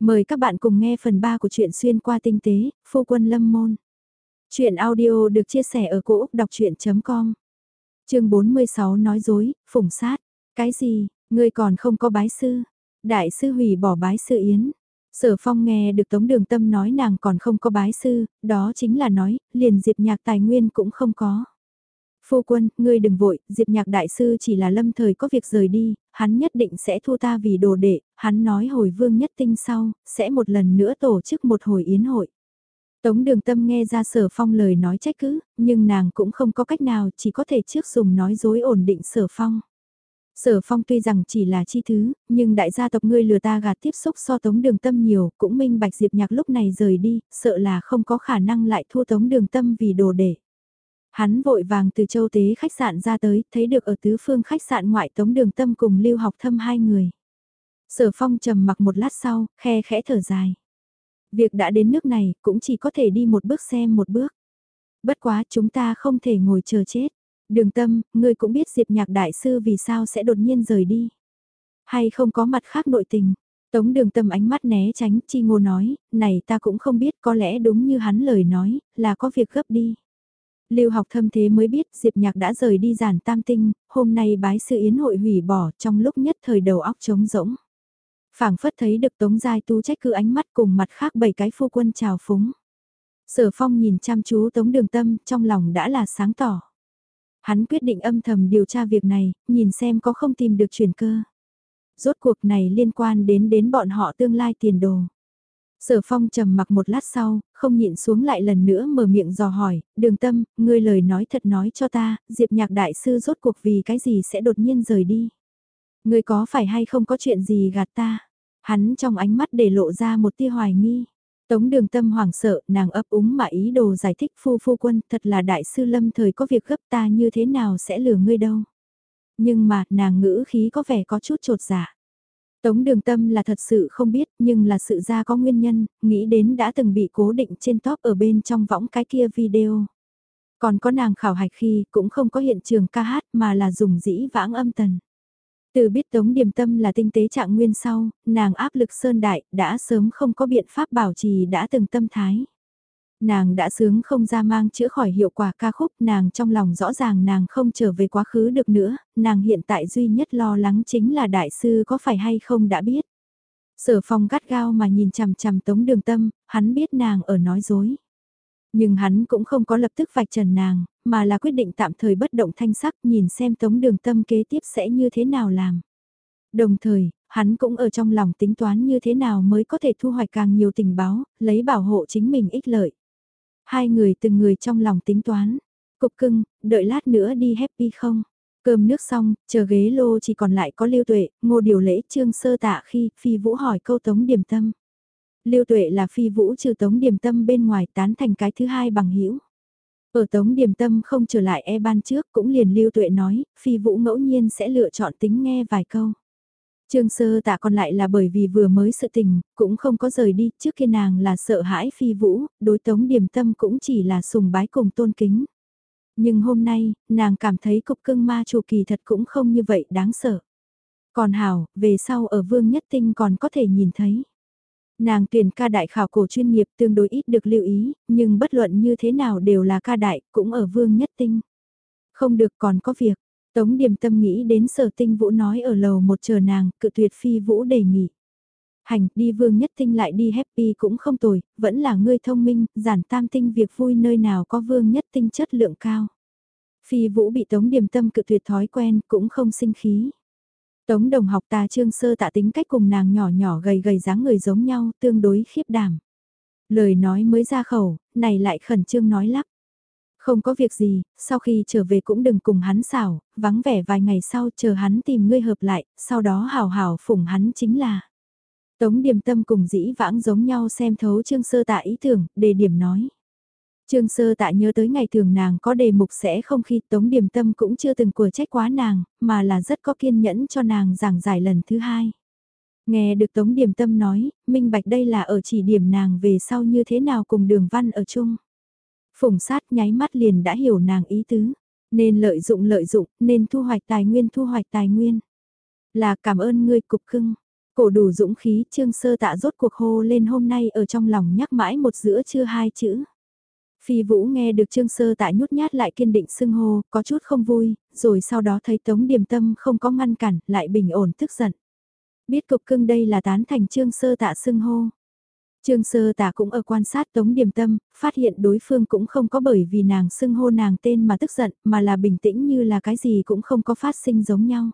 Mời các bạn cùng nghe phần 3 của truyện xuyên qua tinh tế, phu quân lâm môn. Chuyện audio được chia sẻ ở cỗ đọc chuyện.com Trường 46 nói dối, phủng sát. Cái gì, ngươi còn không có bái sư? Đại sư hủy bỏ bái sư yến. Sở phong nghe được Tống Đường Tâm nói nàng còn không có bái sư, đó chính là nói, liền diệp nhạc tài nguyên cũng không có. Phu quân, ngươi đừng vội, Diệp Nhạc Đại Sư chỉ là lâm thời có việc rời đi, hắn nhất định sẽ thu ta vì đồ đệ, hắn nói hồi vương nhất tinh sau, sẽ một lần nữa tổ chức một hồi yến hội. Tống đường tâm nghe ra sở phong lời nói trách cứ, nhưng nàng cũng không có cách nào chỉ có thể trước dùng nói dối ổn định sở phong. Sở phong tuy rằng chỉ là chi thứ, nhưng đại gia tộc ngươi lừa ta gạt tiếp xúc so tống đường tâm nhiều, cũng minh bạch diệp nhạc lúc này rời đi, sợ là không có khả năng lại thua tống đường tâm vì đồ để. Hắn vội vàng từ châu tế khách sạn ra tới, thấy được ở tứ phương khách sạn ngoại tống đường tâm cùng lưu học thâm hai người. Sở phong trầm mặc một lát sau, khe khẽ thở dài. Việc đã đến nước này, cũng chỉ có thể đi một bước xem một bước. Bất quá chúng ta không thể ngồi chờ chết. Đường tâm, ngươi cũng biết Diệp Nhạc Đại Sư vì sao sẽ đột nhiên rời đi. Hay không có mặt khác nội tình. Tống đường tâm ánh mắt né tránh, chi ngô nói, này ta cũng không biết có lẽ đúng như hắn lời nói, là có việc gấp đi. Lưu học thâm thế mới biết Diệp Nhạc đã rời đi giản tam tinh, hôm nay bái sư yến hội hủy bỏ trong lúc nhất thời đầu óc trống rỗng. phảng phất thấy được Tống Giai Tú trách cứ ánh mắt cùng mặt khác bảy cái phu quân chào phúng. Sở phong nhìn chăm chú Tống Đường Tâm trong lòng đã là sáng tỏ. Hắn quyết định âm thầm điều tra việc này, nhìn xem có không tìm được chuyển cơ. Rốt cuộc này liên quan đến đến bọn họ tương lai tiền đồ. Sở phong trầm mặc một lát sau, không nhịn xuống lại lần nữa mở miệng dò hỏi, đường tâm, ngươi lời nói thật nói cho ta, diệp nhạc đại sư rốt cuộc vì cái gì sẽ đột nhiên rời đi. Ngươi có phải hay không có chuyện gì gạt ta? Hắn trong ánh mắt để lộ ra một tia hoài nghi. Tống đường tâm hoảng sợ, nàng ấp úng mà ý đồ giải thích phu phu quân, thật là đại sư lâm thời có việc gấp ta như thế nào sẽ lừa ngươi đâu. Nhưng mà, nàng ngữ khí có vẻ có chút trột dạ Tống đường tâm là thật sự không biết nhưng là sự ra có nguyên nhân, nghĩ đến đã từng bị cố định trên top ở bên trong võng cái kia video. Còn có nàng khảo hạch khi cũng không có hiện trường ca hát mà là dùng dĩ vãng âm tần. Từ biết Tống Điềm Tâm là tinh tế trạng nguyên sau, nàng áp lực sơn đại, đã sớm không có biện pháp bảo trì đã từng tâm thái. Nàng đã sướng không ra mang chữa khỏi hiệu quả ca khúc, nàng trong lòng rõ ràng nàng không trở về quá khứ được nữa, nàng hiện tại duy nhất lo lắng chính là đại sư có phải hay không đã biết. Sở phong gắt gao mà nhìn chằm chằm tống đường tâm, hắn biết nàng ở nói dối. Nhưng hắn cũng không có lập tức vạch trần nàng, mà là quyết định tạm thời bất động thanh sắc nhìn xem tống đường tâm kế tiếp sẽ như thế nào làm. Đồng thời, hắn cũng ở trong lòng tính toán như thế nào mới có thể thu hoạch càng nhiều tình báo, lấy bảo hộ chính mình ích lợi. Hai người từng người trong lòng tính toán. Cục cưng, đợi lát nữa đi happy không? Cơm nước xong, chờ ghế lô chỉ còn lại có lưu tuệ, ngô điều lễ trương sơ tạ khi phi vũ hỏi câu tống điểm tâm. Lưu tuệ là phi vũ trừ tống điểm tâm bên ngoài tán thành cái thứ hai bằng hữu Ở tống điểm tâm không trở lại e ban trước cũng liền lưu tuệ nói, phi vũ ngẫu nhiên sẽ lựa chọn tính nghe vài câu. Trương sơ tạ còn lại là bởi vì vừa mới sự tình, cũng không có rời đi, trước kia nàng là sợ hãi phi vũ, đối tống điểm tâm cũng chỉ là sùng bái cùng tôn kính. Nhưng hôm nay, nàng cảm thấy cục cưng ma chủ kỳ thật cũng không như vậy đáng sợ. Còn hảo, về sau ở vương nhất tinh còn có thể nhìn thấy. Nàng tuyển ca đại khảo cổ chuyên nghiệp tương đối ít được lưu ý, nhưng bất luận như thế nào đều là ca đại, cũng ở vương nhất tinh. Không được còn có việc, Tống điềm tâm nghĩ đến sở tinh vũ nói ở lầu một chờ nàng, cự tuyệt phi vũ đề nghị. Hành, đi vương nhất tinh lại đi happy cũng không tồi, vẫn là ngươi thông minh, giản tam tinh việc vui nơi nào có vương nhất tinh chất lượng cao. Phi vũ bị tống điềm tâm cự tuyệt thói quen, cũng không sinh khí. Tống đồng học ta trương sơ tạ tính cách cùng nàng nhỏ nhỏ gầy gầy dáng người giống nhau, tương đối khiếp đảm. Lời nói mới ra khẩu, này lại khẩn trương nói lắp. Không có việc gì, sau khi trở về cũng đừng cùng hắn xảo, vắng vẻ vài ngày sau chờ hắn tìm ngươi hợp lại, sau đó hào hào phủng hắn chính là. Tống điểm tâm cùng dĩ vãng giống nhau xem thấu trương sơ tạ ý tưởng, đề điểm nói. Trương sơ tạ nhớ tới ngày thường nàng có đề mục sẽ không khi tống điểm tâm cũng chưa từng của trách quá nàng, mà là rất có kiên nhẫn cho nàng giảng giải lần thứ hai. Nghe được tống điểm tâm nói, minh bạch đây là ở chỉ điểm nàng về sau như thế nào cùng đường văn ở chung. Phùng sát nháy mắt liền đã hiểu nàng ý tứ. Nên lợi dụng lợi dụng, nên thu hoạch tài nguyên thu hoạch tài nguyên. Là cảm ơn ngươi cục cưng. Cổ đủ dũng khí, trương sơ tạ rốt cuộc hô lên hôm nay ở trong lòng nhắc mãi một giữa chưa hai chữ. Phi Vũ nghe được Trương Sơ Tạ nhút nhát lại kiên định xưng hô, có chút không vui, rồi sau đó thấy Tống Điềm Tâm không có ngăn cản, lại bình ổn tức giận. Biết cục cưng đây là tán thành Trương Sơ Tạ xưng hô. Trương Sơ Tạ cũng ở quan sát Tống Điềm Tâm, phát hiện đối phương cũng không có bởi vì nàng xưng hô nàng tên mà tức giận, mà là bình tĩnh như là cái gì cũng không có phát sinh giống nhau.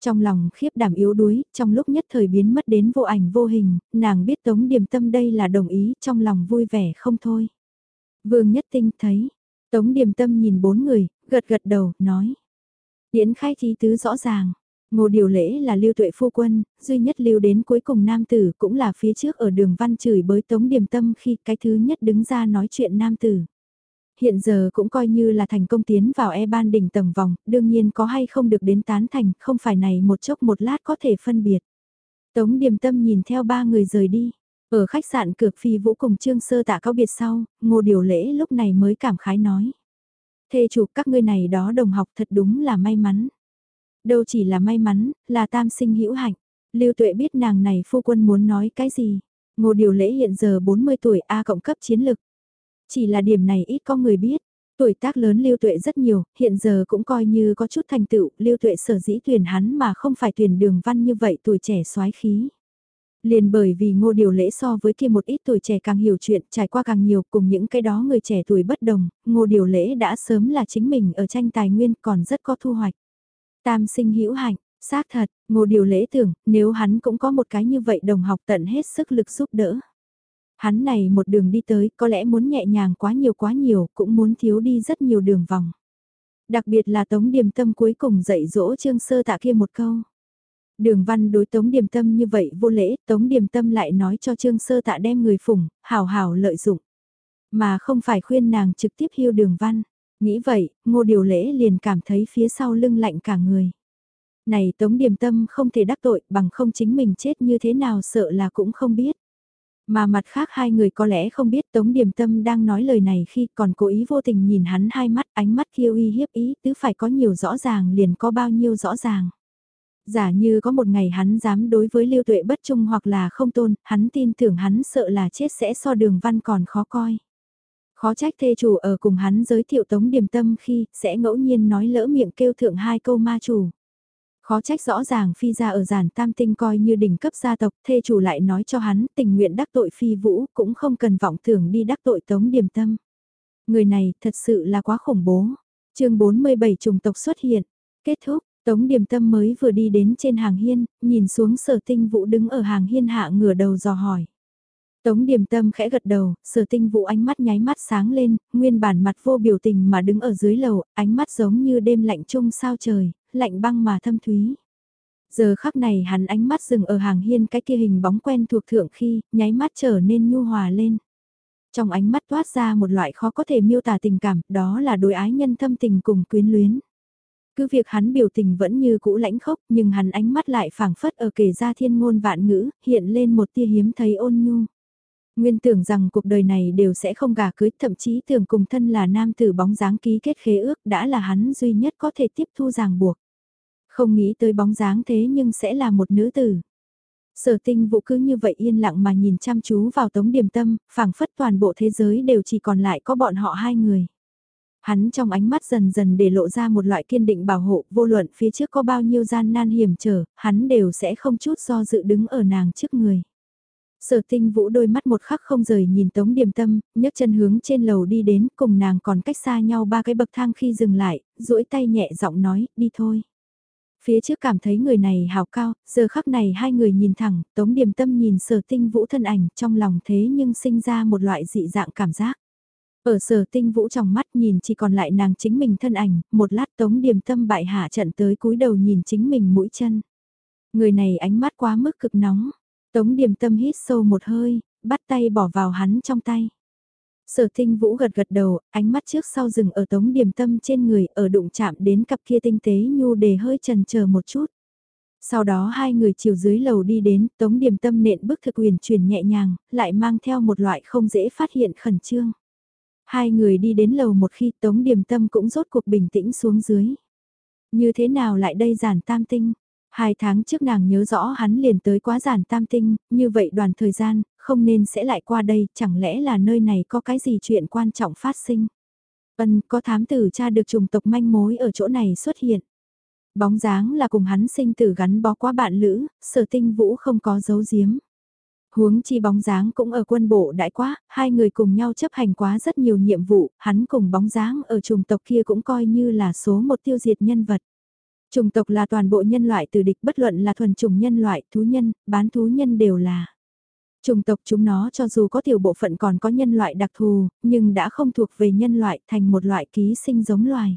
Trong lòng khiếp đảm yếu đuối, trong lúc nhất thời biến mất đến vô ảnh vô hình, nàng biết Tống Điềm Tâm đây là đồng ý, trong lòng vui vẻ không thôi. Vương Nhất Tinh thấy, Tống Điềm Tâm nhìn bốn người, gật gật đầu, nói. Điễn khai trí tứ rõ ràng. Ngô Điều Lễ là lưu tuệ phu quân, duy nhất lưu đến cuối cùng nam tử cũng là phía trước ở đường văn chửi bới Tống Điềm Tâm khi cái thứ nhất đứng ra nói chuyện nam tử. Hiện giờ cũng coi như là thành công tiến vào e ban đỉnh tầng vòng, đương nhiên có hay không được đến tán thành, không phải này một chốc một lát có thể phân biệt. Tống Điềm Tâm nhìn theo ba người rời đi. Ở khách sạn cược phi vũ cùng trương sơ tạ cáo biệt sau, ngô điều lễ lúc này mới cảm khái nói. Thê chủ các ngươi này đó đồng học thật đúng là may mắn. Đâu chỉ là may mắn, là tam sinh hữu hạnh. Lưu tuệ biết nàng này phu quân muốn nói cái gì. Ngô điều lễ hiện giờ 40 tuổi A cộng cấp chiến lực. Chỉ là điểm này ít có người biết. Tuổi tác lớn Lưu Tuệ rất nhiều, hiện giờ cũng coi như có chút thành tựu, Lưu Tuệ sở dĩ tuyển hắn mà không phải tuyển đường văn như vậy tuổi trẻ soái khí. Liền bởi vì ngô điều lễ so với kia một ít tuổi trẻ càng hiểu chuyện, trải qua càng nhiều cùng những cái đó người trẻ tuổi bất đồng, ngô điều lễ đã sớm là chính mình ở tranh tài nguyên còn rất có thu hoạch. Tam sinh hữu hạnh, xác thật, ngô điều lễ tưởng, nếu hắn cũng có một cái như vậy đồng học tận hết sức lực giúp đỡ. Hắn này một đường đi tới có lẽ muốn nhẹ nhàng quá nhiều quá nhiều, cũng muốn thiếu đi rất nhiều đường vòng. Đặc biệt là Tống Điềm Tâm cuối cùng dạy dỗ Trương Sơ Tạ kia một câu. Đường văn đối Tống Điềm Tâm như vậy vô lễ, Tống Điềm Tâm lại nói cho Trương Sơ Tạ đem người phủng, hào hào lợi dụng. Mà không phải khuyên nàng trực tiếp hiêu đường văn. Nghĩ vậy, ngô điều lễ liền cảm thấy phía sau lưng lạnh cả người. Này Tống Điềm Tâm không thể đắc tội bằng không chính mình chết như thế nào sợ là cũng không biết. Mà mặt khác hai người có lẽ không biết Tống Điềm Tâm đang nói lời này khi còn cố ý vô tình nhìn hắn hai mắt ánh mắt kia uy hiếp ý tứ phải có nhiều rõ ràng liền có bao nhiêu rõ ràng. Giả như có một ngày hắn dám đối với lưu tuệ bất trung hoặc là không tôn, hắn tin tưởng hắn sợ là chết sẽ so đường văn còn khó coi. Khó trách thê chủ ở cùng hắn giới thiệu tống điềm tâm khi sẽ ngẫu nhiên nói lỡ miệng kêu thượng hai câu ma chủ. Khó trách rõ ràng phi gia ở giản tam tinh coi như đỉnh cấp gia tộc thê chủ lại nói cho hắn tình nguyện đắc tội phi vũ cũng không cần vọng tưởng đi đắc tội tống điềm tâm. Người này thật sự là quá khủng bố. chương 47 trùng tộc xuất hiện. Kết thúc, Tống Điềm Tâm mới vừa đi đến trên hàng hiên, nhìn xuống sở tinh vũ đứng ở hàng hiên hạ ngửa đầu dò hỏi. Tống Điềm Tâm khẽ gật đầu, sở tinh vũ ánh mắt nháy mắt sáng lên, nguyên bản mặt vô biểu tình mà đứng ở dưới lầu, ánh mắt giống như đêm lạnh chung sao trời, lạnh băng mà thâm thúy. Giờ khắc này hắn ánh mắt dừng ở hàng hiên cái kia hình bóng quen thuộc thượng khi, nháy mắt trở nên nhu hòa lên. Trong ánh mắt toát ra một loại khó có thể miêu tả tình cảm, đó là đối ái nhân thâm tình cùng quyến luyến. Cứ việc hắn biểu tình vẫn như cũ lãnh khốc nhưng hắn ánh mắt lại phảng phất ở kể ra thiên ngôn vạn ngữ, hiện lên một tia hiếm thấy ôn nhu. Nguyên tưởng rằng cuộc đời này đều sẽ không gả cưới, thậm chí tưởng cùng thân là nam tử bóng dáng ký kết khế ước đã là hắn duy nhất có thể tiếp thu ràng buộc. Không nghĩ tới bóng dáng thế nhưng sẽ là một nữ tử. Sở tinh vụ cứ như vậy yên lặng mà nhìn chăm chú vào tống điểm tâm, phảng phất toàn bộ thế giới đều chỉ còn lại có bọn họ hai người. Hắn trong ánh mắt dần dần để lộ ra một loại kiên định bảo hộ, vô luận phía trước có bao nhiêu gian nan hiểm trở, hắn đều sẽ không chút do dự đứng ở nàng trước người. Sở tinh vũ đôi mắt một khắc không rời nhìn tống điềm tâm, nhấc chân hướng trên lầu đi đến cùng nàng còn cách xa nhau ba cái bậc thang khi dừng lại, duỗi tay nhẹ giọng nói, đi thôi. Phía trước cảm thấy người này hào cao, giờ khắc này hai người nhìn thẳng, tống điềm tâm nhìn sở tinh vũ thân ảnh trong lòng thế nhưng sinh ra một loại dị dạng cảm giác. Ở sở tinh vũ trong mắt nhìn chỉ còn lại nàng chính mình thân ảnh, một lát tống điềm tâm bại hạ trận tới cúi đầu nhìn chính mình mũi chân. Người này ánh mắt quá mức cực nóng, tống điềm tâm hít sâu một hơi, bắt tay bỏ vào hắn trong tay. Sở tinh vũ gật gật đầu, ánh mắt trước sau rừng ở tống điềm tâm trên người ở đụng chạm đến cặp kia tinh tế nhu đề hơi trần chờ một chút. Sau đó hai người chiều dưới lầu đi đến, tống điềm tâm nện bức thực quyền truyền nhẹ nhàng, lại mang theo một loại không dễ phát hiện khẩn trương. Hai người đi đến lầu một khi Tống Điềm Tâm cũng rốt cuộc bình tĩnh xuống dưới. Như thế nào lại đây giản tam tinh? Hai tháng trước nàng nhớ rõ hắn liền tới quá giản tam tinh, như vậy đoàn thời gian, không nên sẽ lại qua đây, chẳng lẽ là nơi này có cái gì chuyện quan trọng phát sinh. Ân có thám tử cha được trùng tộc manh mối ở chỗ này xuất hiện. Bóng dáng là cùng hắn sinh tử gắn bó quá bạn lữ, sở tinh vũ không có dấu giếm. Huống chi bóng dáng cũng ở quân bộ đại quá, hai người cùng nhau chấp hành quá rất nhiều nhiệm vụ, hắn cùng bóng dáng ở trùng tộc kia cũng coi như là số một tiêu diệt nhân vật. Trùng tộc là toàn bộ nhân loại từ địch bất luận là thuần trùng nhân loại, thú nhân, bán thú nhân đều là. Trùng tộc chúng nó cho dù có tiểu bộ phận còn có nhân loại đặc thù, nhưng đã không thuộc về nhân loại thành một loại ký sinh giống loài.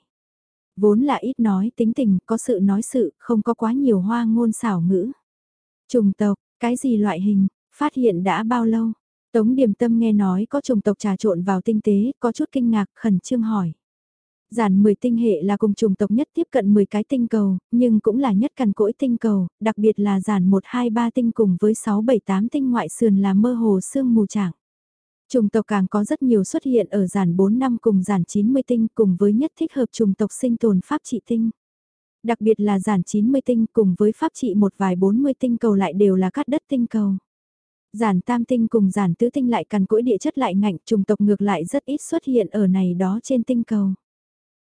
Vốn là ít nói tính tình, có sự nói sự, không có quá nhiều hoa ngôn xảo ngữ. Trùng tộc, cái gì loại hình, phát hiện đã bao lâu? Tống điểm tâm nghe nói có trùng tộc trà trộn vào tinh tế, có chút kinh ngạc, khẩn trương hỏi. Giản 10 tinh hệ là cùng chủng tộc nhất tiếp cận 10 cái tinh cầu, nhưng cũng là nhất cằn cỗi tinh cầu, đặc biệt là giản 1, 2, 3 tinh cùng với 6, 7, 8 tinh ngoại sườn là mơ hồ sương mù trạng. Trùng tộc càng có rất nhiều xuất hiện ở giản 4 năm cùng giản 90 tinh cùng với nhất thích hợp trùng tộc sinh tồn pháp trị tinh. Đặc biệt là giản 90 tinh cùng với pháp trị một vài 40 tinh cầu lại đều là cát đất tinh cầu. Giản tam tinh cùng giản tứ tinh lại cằn cỗi địa chất lại ngạnh trùng tộc ngược lại rất ít xuất hiện ở này đó trên tinh cầu.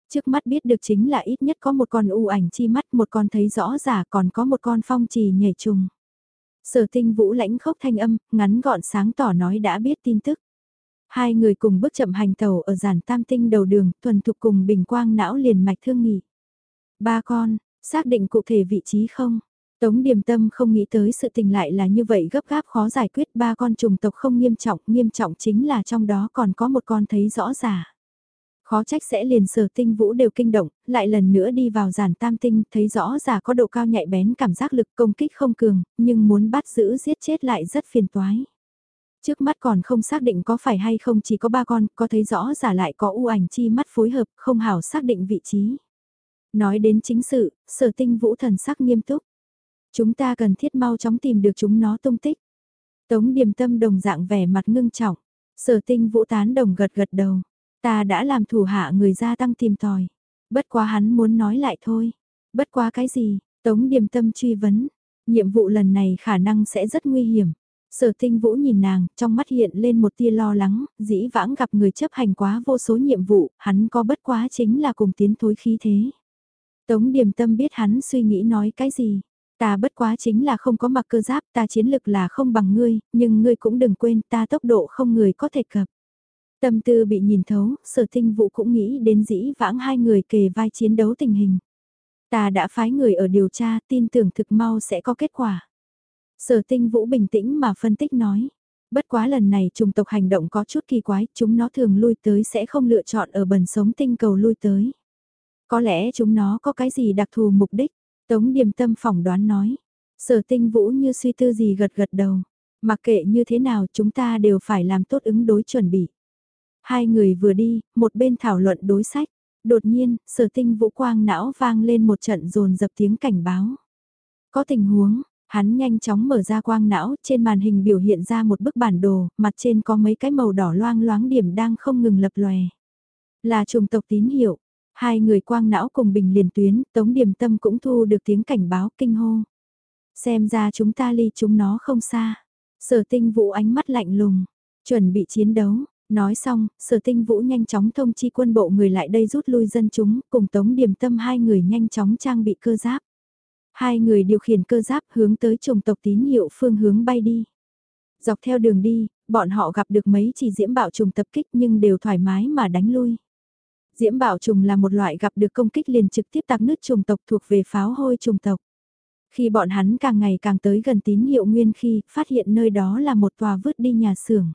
Trước mắt biết được chính là ít nhất có một con u ảnh chi mắt, một con thấy rõ giả còn có một con phong trì nhảy trùng. Sở tinh vũ lãnh khốc thanh âm, ngắn gọn sáng tỏ nói đã biết tin tức. Hai người cùng bước chậm hành tàu ở giản tam tinh đầu đường, thuần thục cùng bình quang não liền mạch thương nghỉ. Ba con, xác định cụ thể vị trí không? Tống điềm tâm không nghĩ tới sự tình lại là như vậy gấp gáp khó giải quyết ba con trùng tộc không nghiêm trọng, nghiêm trọng chính là trong đó còn có một con thấy rõ ràng. Khó trách sẽ liền sở tinh vũ đều kinh động, lại lần nữa đi vào giản tam tinh, thấy rõ giả có độ cao nhạy bén cảm giác lực công kích không cường, nhưng muốn bắt giữ giết chết lại rất phiền toái. Trước mắt còn không xác định có phải hay không chỉ có ba con, có thấy rõ giả lại có u ảnh chi mắt phối hợp, không hảo xác định vị trí. Nói đến chính sự, sở tinh vũ thần sắc nghiêm túc. Chúng ta cần thiết mau chóng tìm được chúng nó tung tích. Tống điềm tâm đồng dạng vẻ mặt ngưng trọng. Sở tinh vũ tán đồng gật gật đầu. Ta đã làm thủ hạ người gia tăng tìm tòi. Bất quá hắn muốn nói lại thôi. Bất quá cái gì, Tống điềm tâm truy vấn. Nhiệm vụ lần này khả năng sẽ rất nguy hiểm. Sở tinh vũ nhìn nàng, trong mắt hiện lên một tia lo lắng, dĩ vãng gặp người chấp hành quá vô số nhiệm vụ, hắn có bất quá chính là cùng tiến thối khí thế. Tống điềm tâm biết hắn suy nghĩ nói cái gì. Ta bất quá chính là không có mặc cơ giáp, ta chiến lực là không bằng ngươi, nhưng ngươi cũng đừng quên ta tốc độ không người có thể cập. Tâm tư bị nhìn thấu, sở tinh vũ cũng nghĩ đến dĩ vãng hai người kề vai chiến đấu tình hình. Ta đã phái người ở điều tra, tin tưởng thực mau sẽ có kết quả. Sở tinh vũ bình tĩnh mà phân tích nói. Bất quá lần này trùng tộc hành động có chút kỳ quái, chúng nó thường lui tới sẽ không lựa chọn ở bần sống tinh cầu lui tới. Có lẽ chúng nó có cái gì đặc thù mục đích, Tống Điềm Tâm phỏng đoán nói. Sở tinh vũ như suy tư gì gật gật đầu. Mặc kệ như thế nào chúng ta đều phải làm tốt ứng đối chuẩn bị. Hai người vừa đi, một bên thảo luận đối sách. Đột nhiên, sở tinh vũ quang não vang lên một trận rồn dập tiếng cảnh báo. Có tình huống, hắn nhanh chóng mở ra quang não, trên màn hình biểu hiện ra một bức bản đồ, mặt trên có mấy cái màu đỏ loang loáng điểm đang không ngừng lập lòe. Là trùng tộc tín hiệu, hai người quang não cùng bình liền tuyến, tống điểm tâm cũng thu được tiếng cảnh báo kinh hô. Xem ra chúng ta ly chúng nó không xa. Sở tinh vũ ánh mắt lạnh lùng, chuẩn bị chiến đấu, Nói xong, sở tinh vũ nhanh chóng thông chi quân bộ người lại đây rút lui dân chúng, cùng tống điểm tâm hai người nhanh chóng trang bị cơ giáp. Hai người điều khiển cơ giáp hướng tới trùng tộc tín hiệu phương hướng bay đi. Dọc theo đường đi, bọn họ gặp được mấy chỉ diễm bạo trùng tập kích nhưng đều thoải mái mà đánh lui. Diễm bạo trùng là một loại gặp được công kích liền trực tiếp tạc nứt trùng tộc thuộc về pháo hôi trùng tộc. Khi bọn hắn càng ngày càng tới gần tín hiệu nguyên khi phát hiện nơi đó là một tòa vứt đi nhà xưởng.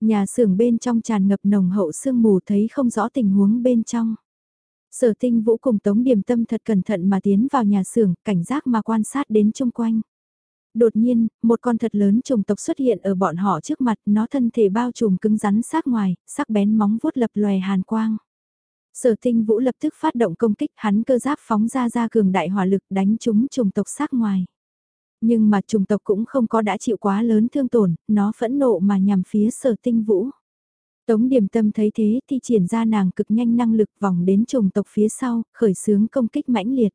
Nhà xưởng bên trong tràn ngập nồng hậu sương mù thấy không rõ tình huống bên trong. Sở tinh vũ cùng Tống Điềm Tâm thật cẩn thận mà tiến vào nhà xưởng, cảnh giác mà quan sát đến chung quanh. Đột nhiên, một con thật lớn trùng tộc xuất hiện ở bọn họ trước mặt, nó thân thể bao trùm cứng rắn sát ngoài, sắc bén móng vuốt lập lòe hàn quang. Sở tinh vũ lập tức phát động công kích hắn cơ giáp phóng ra ra cường đại hỏa lực đánh trúng trùng tộc sát ngoài. Nhưng mà trùng tộc cũng không có đã chịu quá lớn thương tổn, nó phẫn nộ mà nhằm phía sở tinh vũ. Tống điểm tâm thấy thế thì triển ra nàng cực nhanh năng lực vòng đến trùng tộc phía sau, khởi xướng công kích mãnh liệt.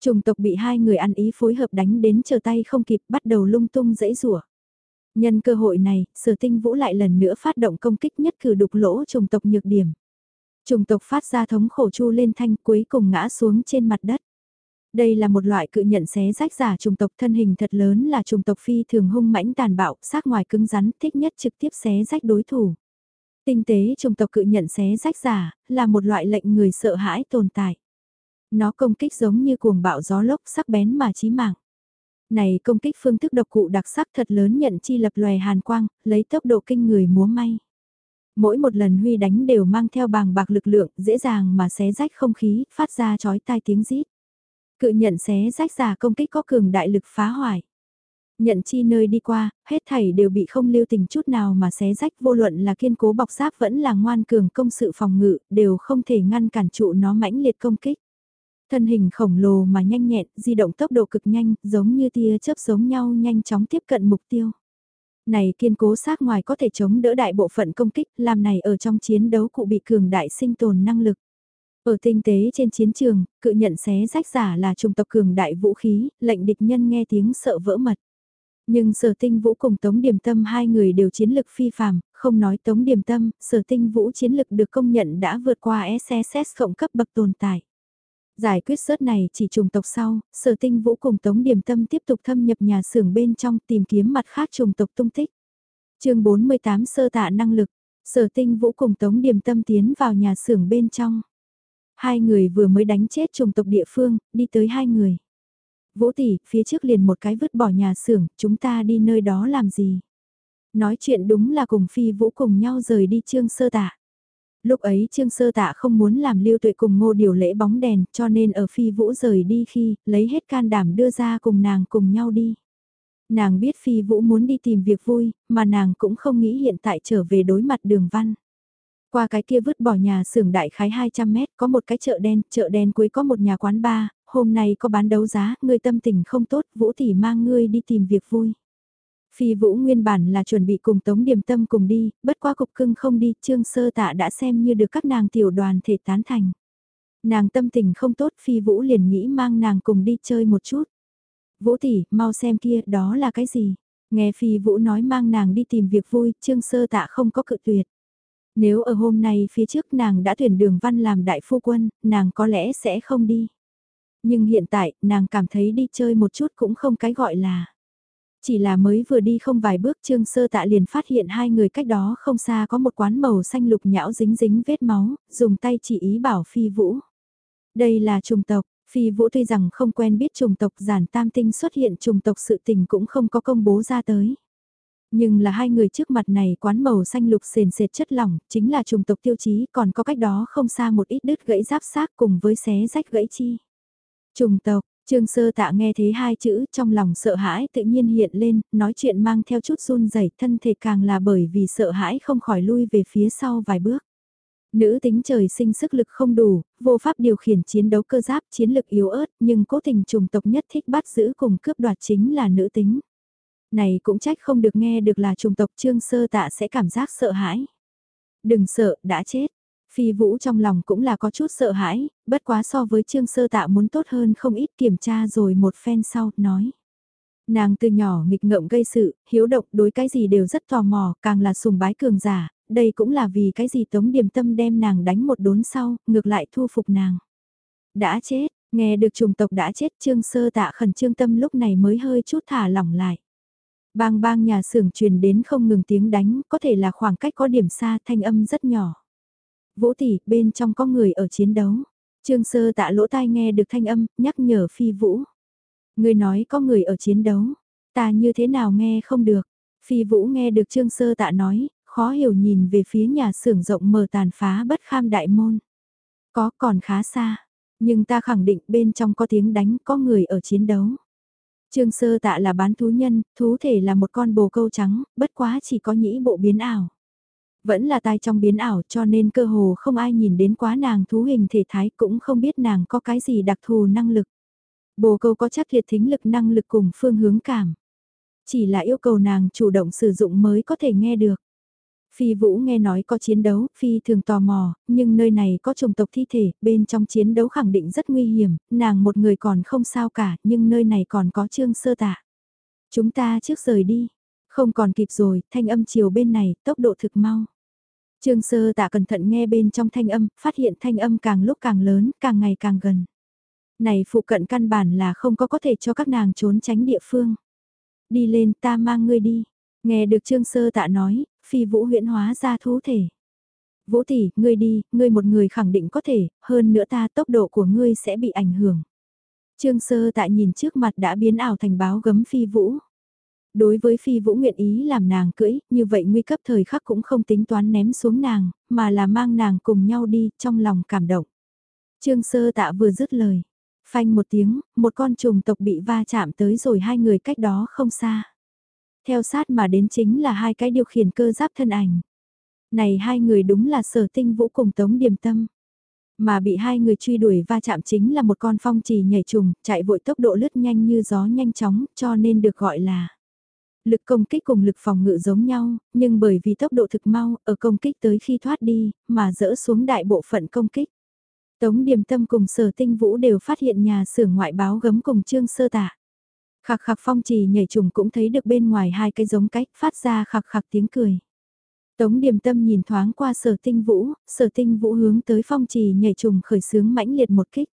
Trùng tộc bị hai người ăn ý phối hợp đánh đến chờ tay không kịp bắt đầu lung tung dẫy rủa. Nhân cơ hội này, sở tinh vũ lại lần nữa phát động công kích nhất cử đục lỗ trùng tộc nhược điểm. Trùng tộc phát ra thống khổ chu lên thanh cuối cùng ngã xuống trên mặt đất. Đây là một loại cự nhận xé rách giả trùng tộc thân hình thật lớn là trùng tộc phi thường hung mãnh tàn bạo, sát ngoài cứng rắn, thích nhất trực tiếp xé rách đối thủ. Tinh tế trùng tộc cự nhận xé rách giả, là một loại lệnh người sợ hãi tồn tại. Nó công kích giống như cuồng bạo gió lốc sắc bén mà chí mạng. Này công kích phương thức độc cụ đặc sắc thật lớn nhận chi lập lòe hàn quang, lấy tốc độ kinh người múa may. Mỗi một lần huy đánh đều mang theo bàng bạc lực lượng, dễ dàng mà xé rách không khí, phát ra chói tai tiếng rít. Cự nhận xé rách giả công kích có cường đại lực phá hoại. Nhận chi nơi đi qua, hết thảy đều bị không lưu tình chút nào mà xé rách vô luận là kiên cố bọc giáp vẫn là ngoan cường công sự phòng ngự, đều không thể ngăn cản trụ nó mãnh liệt công kích. Thân hình khổng lồ mà nhanh nhẹn, di động tốc độ cực nhanh, giống như tia chớp giống nhau nhanh chóng tiếp cận mục tiêu. Này kiên cố sát ngoài có thể chống đỡ đại bộ phận công kích, làm này ở trong chiến đấu cụ bị cường đại sinh tồn năng lực. Ở tinh tế trên chiến trường, cự nhận xé rách giả là trung tộc cường đại vũ khí, lệnh địch nhân nghe tiếng sợ vỡ mật. Nhưng sở tinh vũ cùng Tống Điềm Tâm hai người đều chiến lực phi phàm, không nói Tống Điềm Tâm, sở tinh vũ chiến lực được công nhận đã vượt qua SSS cộng cấp bậc tồn tại. Giải quyết sớt này chỉ trùng tộc sau, sở tinh vũ cùng Tống Điềm Tâm tiếp tục thâm nhập nhà xưởng bên trong tìm kiếm mặt khác trùng tộc tung tích. chương 48 sơ tạ năng lực, sở tinh vũ cùng Tống Điềm Tâm tiến vào nhà xưởng bên trong. Hai người vừa mới đánh chết trùng tộc địa phương, đi tới hai người. Vũ tỷ, phía trước liền một cái vứt bỏ nhà xưởng, chúng ta đi nơi đó làm gì? Nói chuyện đúng là cùng phi vũ cùng nhau rời đi trương sơ tạ. Lúc ấy Trương Sơ Tạ không muốn làm lưu tuệ cùng ngô điều lễ bóng đèn cho nên ở phi vũ rời đi khi lấy hết can đảm đưa ra cùng nàng cùng nhau đi. Nàng biết phi vũ muốn đi tìm việc vui, mà nàng cũng không nghĩ hiện tại trở về đối mặt đường văn. Qua cái kia vứt bỏ nhà xưởng đại khái 200 mét có một cái chợ đen, chợ đen cuối có một nhà quán bar, hôm nay có bán đấu giá, ngươi tâm tình không tốt, vũ tỷ mang ngươi đi tìm việc vui. Phi Vũ nguyên bản là chuẩn bị cùng Tống Điềm Tâm cùng đi, bất qua cục cưng không đi, Trương Sơ Tạ đã xem như được các nàng tiểu đoàn thể tán thành. Nàng tâm tình không tốt, Phi Vũ liền nghĩ mang nàng cùng đi chơi một chút. Vũ tỷ, mau xem kia, đó là cái gì? Nghe Phi Vũ nói mang nàng đi tìm việc vui, Trương Sơ Tạ không có cự tuyệt. Nếu ở hôm nay phía trước nàng đã tuyển đường văn làm đại phu quân, nàng có lẽ sẽ không đi. Nhưng hiện tại, nàng cảm thấy đi chơi một chút cũng không cái gọi là. Chỉ là mới vừa đi không vài bước trương sơ tạ liền phát hiện hai người cách đó không xa có một quán màu xanh lục nhão dính dính vết máu, dùng tay chỉ ý bảo phi vũ. Đây là trùng tộc, phi vũ tuy rằng không quen biết trùng tộc giản tam tinh xuất hiện trùng tộc sự tình cũng không có công bố ra tới. Nhưng là hai người trước mặt này quán màu xanh lục sền sệt chất lỏng, chính là trùng tộc tiêu chí, còn có cách đó không xa một ít đứt gãy giáp xác cùng với xé rách gãy chi. Trùng tộc, Trương sơ tạ nghe thấy hai chữ trong lòng sợ hãi tự nhiên hiện lên, nói chuyện mang theo chút run rẩy thân thể càng là bởi vì sợ hãi không khỏi lui về phía sau vài bước. Nữ tính trời sinh sức lực không đủ, vô pháp điều khiển chiến đấu cơ giáp chiến lực yếu ớt nhưng cố tình trùng tộc nhất thích bắt giữ cùng cướp đoạt chính là nữ tính. Này cũng trách không được nghe được là trùng tộc trương sơ tạ sẽ cảm giác sợ hãi. Đừng sợ, đã chết. Phi Vũ trong lòng cũng là có chút sợ hãi, bất quá so với Trương Sơ Tạ muốn tốt hơn không ít kiểm tra rồi một phen sau, nói. Nàng từ nhỏ nghịch ngợm gây sự, hiếu động đối cái gì đều rất tò mò, càng là sùng bái cường giả, đây cũng là vì cái gì Tống Điềm Tâm đem nàng đánh một đốn sau, ngược lại thu phục nàng. Đã chết, nghe được trùng tộc đã chết Trương Sơ Tạ khẩn trương tâm lúc này mới hơi chút thả lỏng lại. Bang bang nhà xưởng truyền đến không ngừng tiếng đánh, có thể là khoảng cách có điểm xa thanh âm rất nhỏ. Vũ tỷ, bên trong có người ở chiến đấu. Trương sơ tạ lỗ tai nghe được thanh âm, nhắc nhở phi vũ. Người nói có người ở chiến đấu. Ta như thế nào nghe không được. Phi vũ nghe được trương sơ tạ nói, khó hiểu nhìn về phía nhà xưởng rộng mờ tàn phá bất kham đại môn. Có còn khá xa, nhưng ta khẳng định bên trong có tiếng đánh có người ở chiến đấu. Trương sơ tạ là bán thú nhân, thú thể là một con bồ câu trắng, bất quá chỉ có nhĩ bộ biến ảo. Vẫn là tai trong biến ảo cho nên cơ hồ không ai nhìn đến quá nàng thú hình thể thái cũng không biết nàng có cái gì đặc thù năng lực. Bồ câu có chắc thiệt thính lực năng lực cùng phương hướng cảm. Chỉ là yêu cầu nàng chủ động sử dụng mới có thể nghe được. Phi Vũ nghe nói có chiến đấu, Phi thường tò mò, nhưng nơi này có chủng tộc thi thể, bên trong chiến đấu khẳng định rất nguy hiểm, nàng một người còn không sao cả, nhưng nơi này còn có trương sơ tạ. Chúng ta trước rời đi, không còn kịp rồi, thanh âm chiều bên này, tốc độ thực mau. Trương sơ tạ cẩn thận nghe bên trong thanh âm, phát hiện thanh âm càng lúc càng lớn, càng ngày càng gần. Này phụ cận căn bản là không có có thể cho các nàng trốn tránh địa phương. Đi lên ta mang ngươi đi. Nghe được trương sơ tạ nói, phi vũ huyễn hóa ra thú thể. Vũ tỷ, ngươi đi, ngươi một người khẳng định có thể, hơn nữa ta tốc độ của ngươi sẽ bị ảnh hưởng. Trương sơ tạ nhìn trước mặt đã biến ảo thành báo gấm phi vũ. Đối với phi vũ nguyện ý làm nàng cưỡi, như vậy nguy cấp thời khắc cũng không tính toán ném xuống nàng, mà là mang nàng cùng nhau đi, trong lòng cảm động. Trương sơ tạ vừa dứt lời. Phanh một tiếng, một con trùng tộc bị va chạm tới rồi hai người cách đó không xa. Theo sát mà đến chính là hai cái điều khiển cơ giáp thân ảnh. Này hai người đúng là sở tinh vũ cùng tống điềm tâm. Mà bị hai người truy đuổi va chạm chính là một con phong trì nhảy trùng, chạy vội tốc độ lướt nhanh như gió nhanh chóng, cho nên được gọi là Lực công kích cùng lực phòng ngự giống nhau, nhưng bởi vì tốc độ thực mau, ở công kích tới khi thoát đi, mà dỡ xuống đại bộ phận công kích. Tống Điềm Tâm cùng Sở Tinh Vũ đều phát hiện nhà xưởng ngoại báo gấm cùng Trương Sơ Tả. Khạc khạc phong trì nhảy trùng cũng thấy được bên ngoài hai cái giống cách phát ra khạc khạc tiếng cười. Tống Điềm Tâm nhìn thoáng qua Sở Tinh Vũ, Sở Tinh Vũ hướng tới phong trì nhảy trùng khởi sướng mãnh liệt một kích.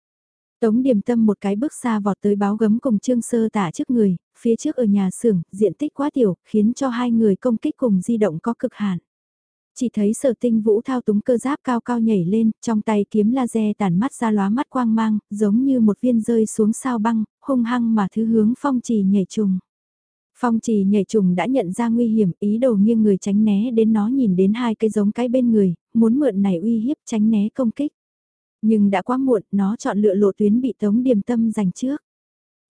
Tống Điềm Tâm một cái bước xa vọt tới báo gấm cùng Trương Sơ Tả trước người, phía trước ở nhà xưởng, diện tích quá tiểu, khiến cho hai người công kích cùng di động có cực hạn. Chỉ thấy sở tinh vũ thao túng cơ giáp cao cao nhảy lên, trong tay kiếm laser tàn mắt ra lóa mắt quang mang, giống như một viên rơi xuống sao băng, hung hăng mà thứ hướng phong trì nhảy trùng. Phong trì nhảy trùng đã nhận ra nguy hiểm, ý đồ nghiêng người tránh né đến nó nhìn đến hai cái giống cái bên người, muốn mượn này uy hiếp tránh né công kích. Nhưng đã quá muộn, nó chọn lựa lộ tuyến bị tống điềm tâm giành trước.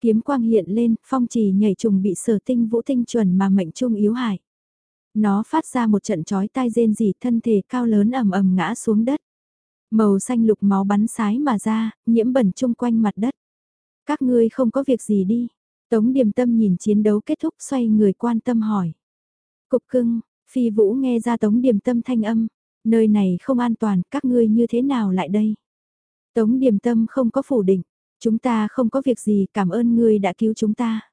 Kiếm quang hiện lên, phong trì nhảy trùng bị sở tinh vũ tinh chuẩn mà mệnh trung yếu hại. Nó phát ra một trận chói tai rên rỉ thân thể cao lớn ầm ầm ngã xuống đất. Màu xanh lục máu bắn sái mà ra, nhiễm bẩn chung quanh mặt đất. Các ngươi không có việc gì đi. Tống điềm tâm nhìn chiến đấu kết thúc xoay người quan tâm hỏi. Cục cưng, phi vũ nghe ra tống điềm tâm thanh âm. Nơi này không an toàn, các ngươi như thế nào lại đây? Tống điềm tâm không có phủ định. Chúng ta không có việc gì, cảm ơn ngươi đã cứu chúng ta.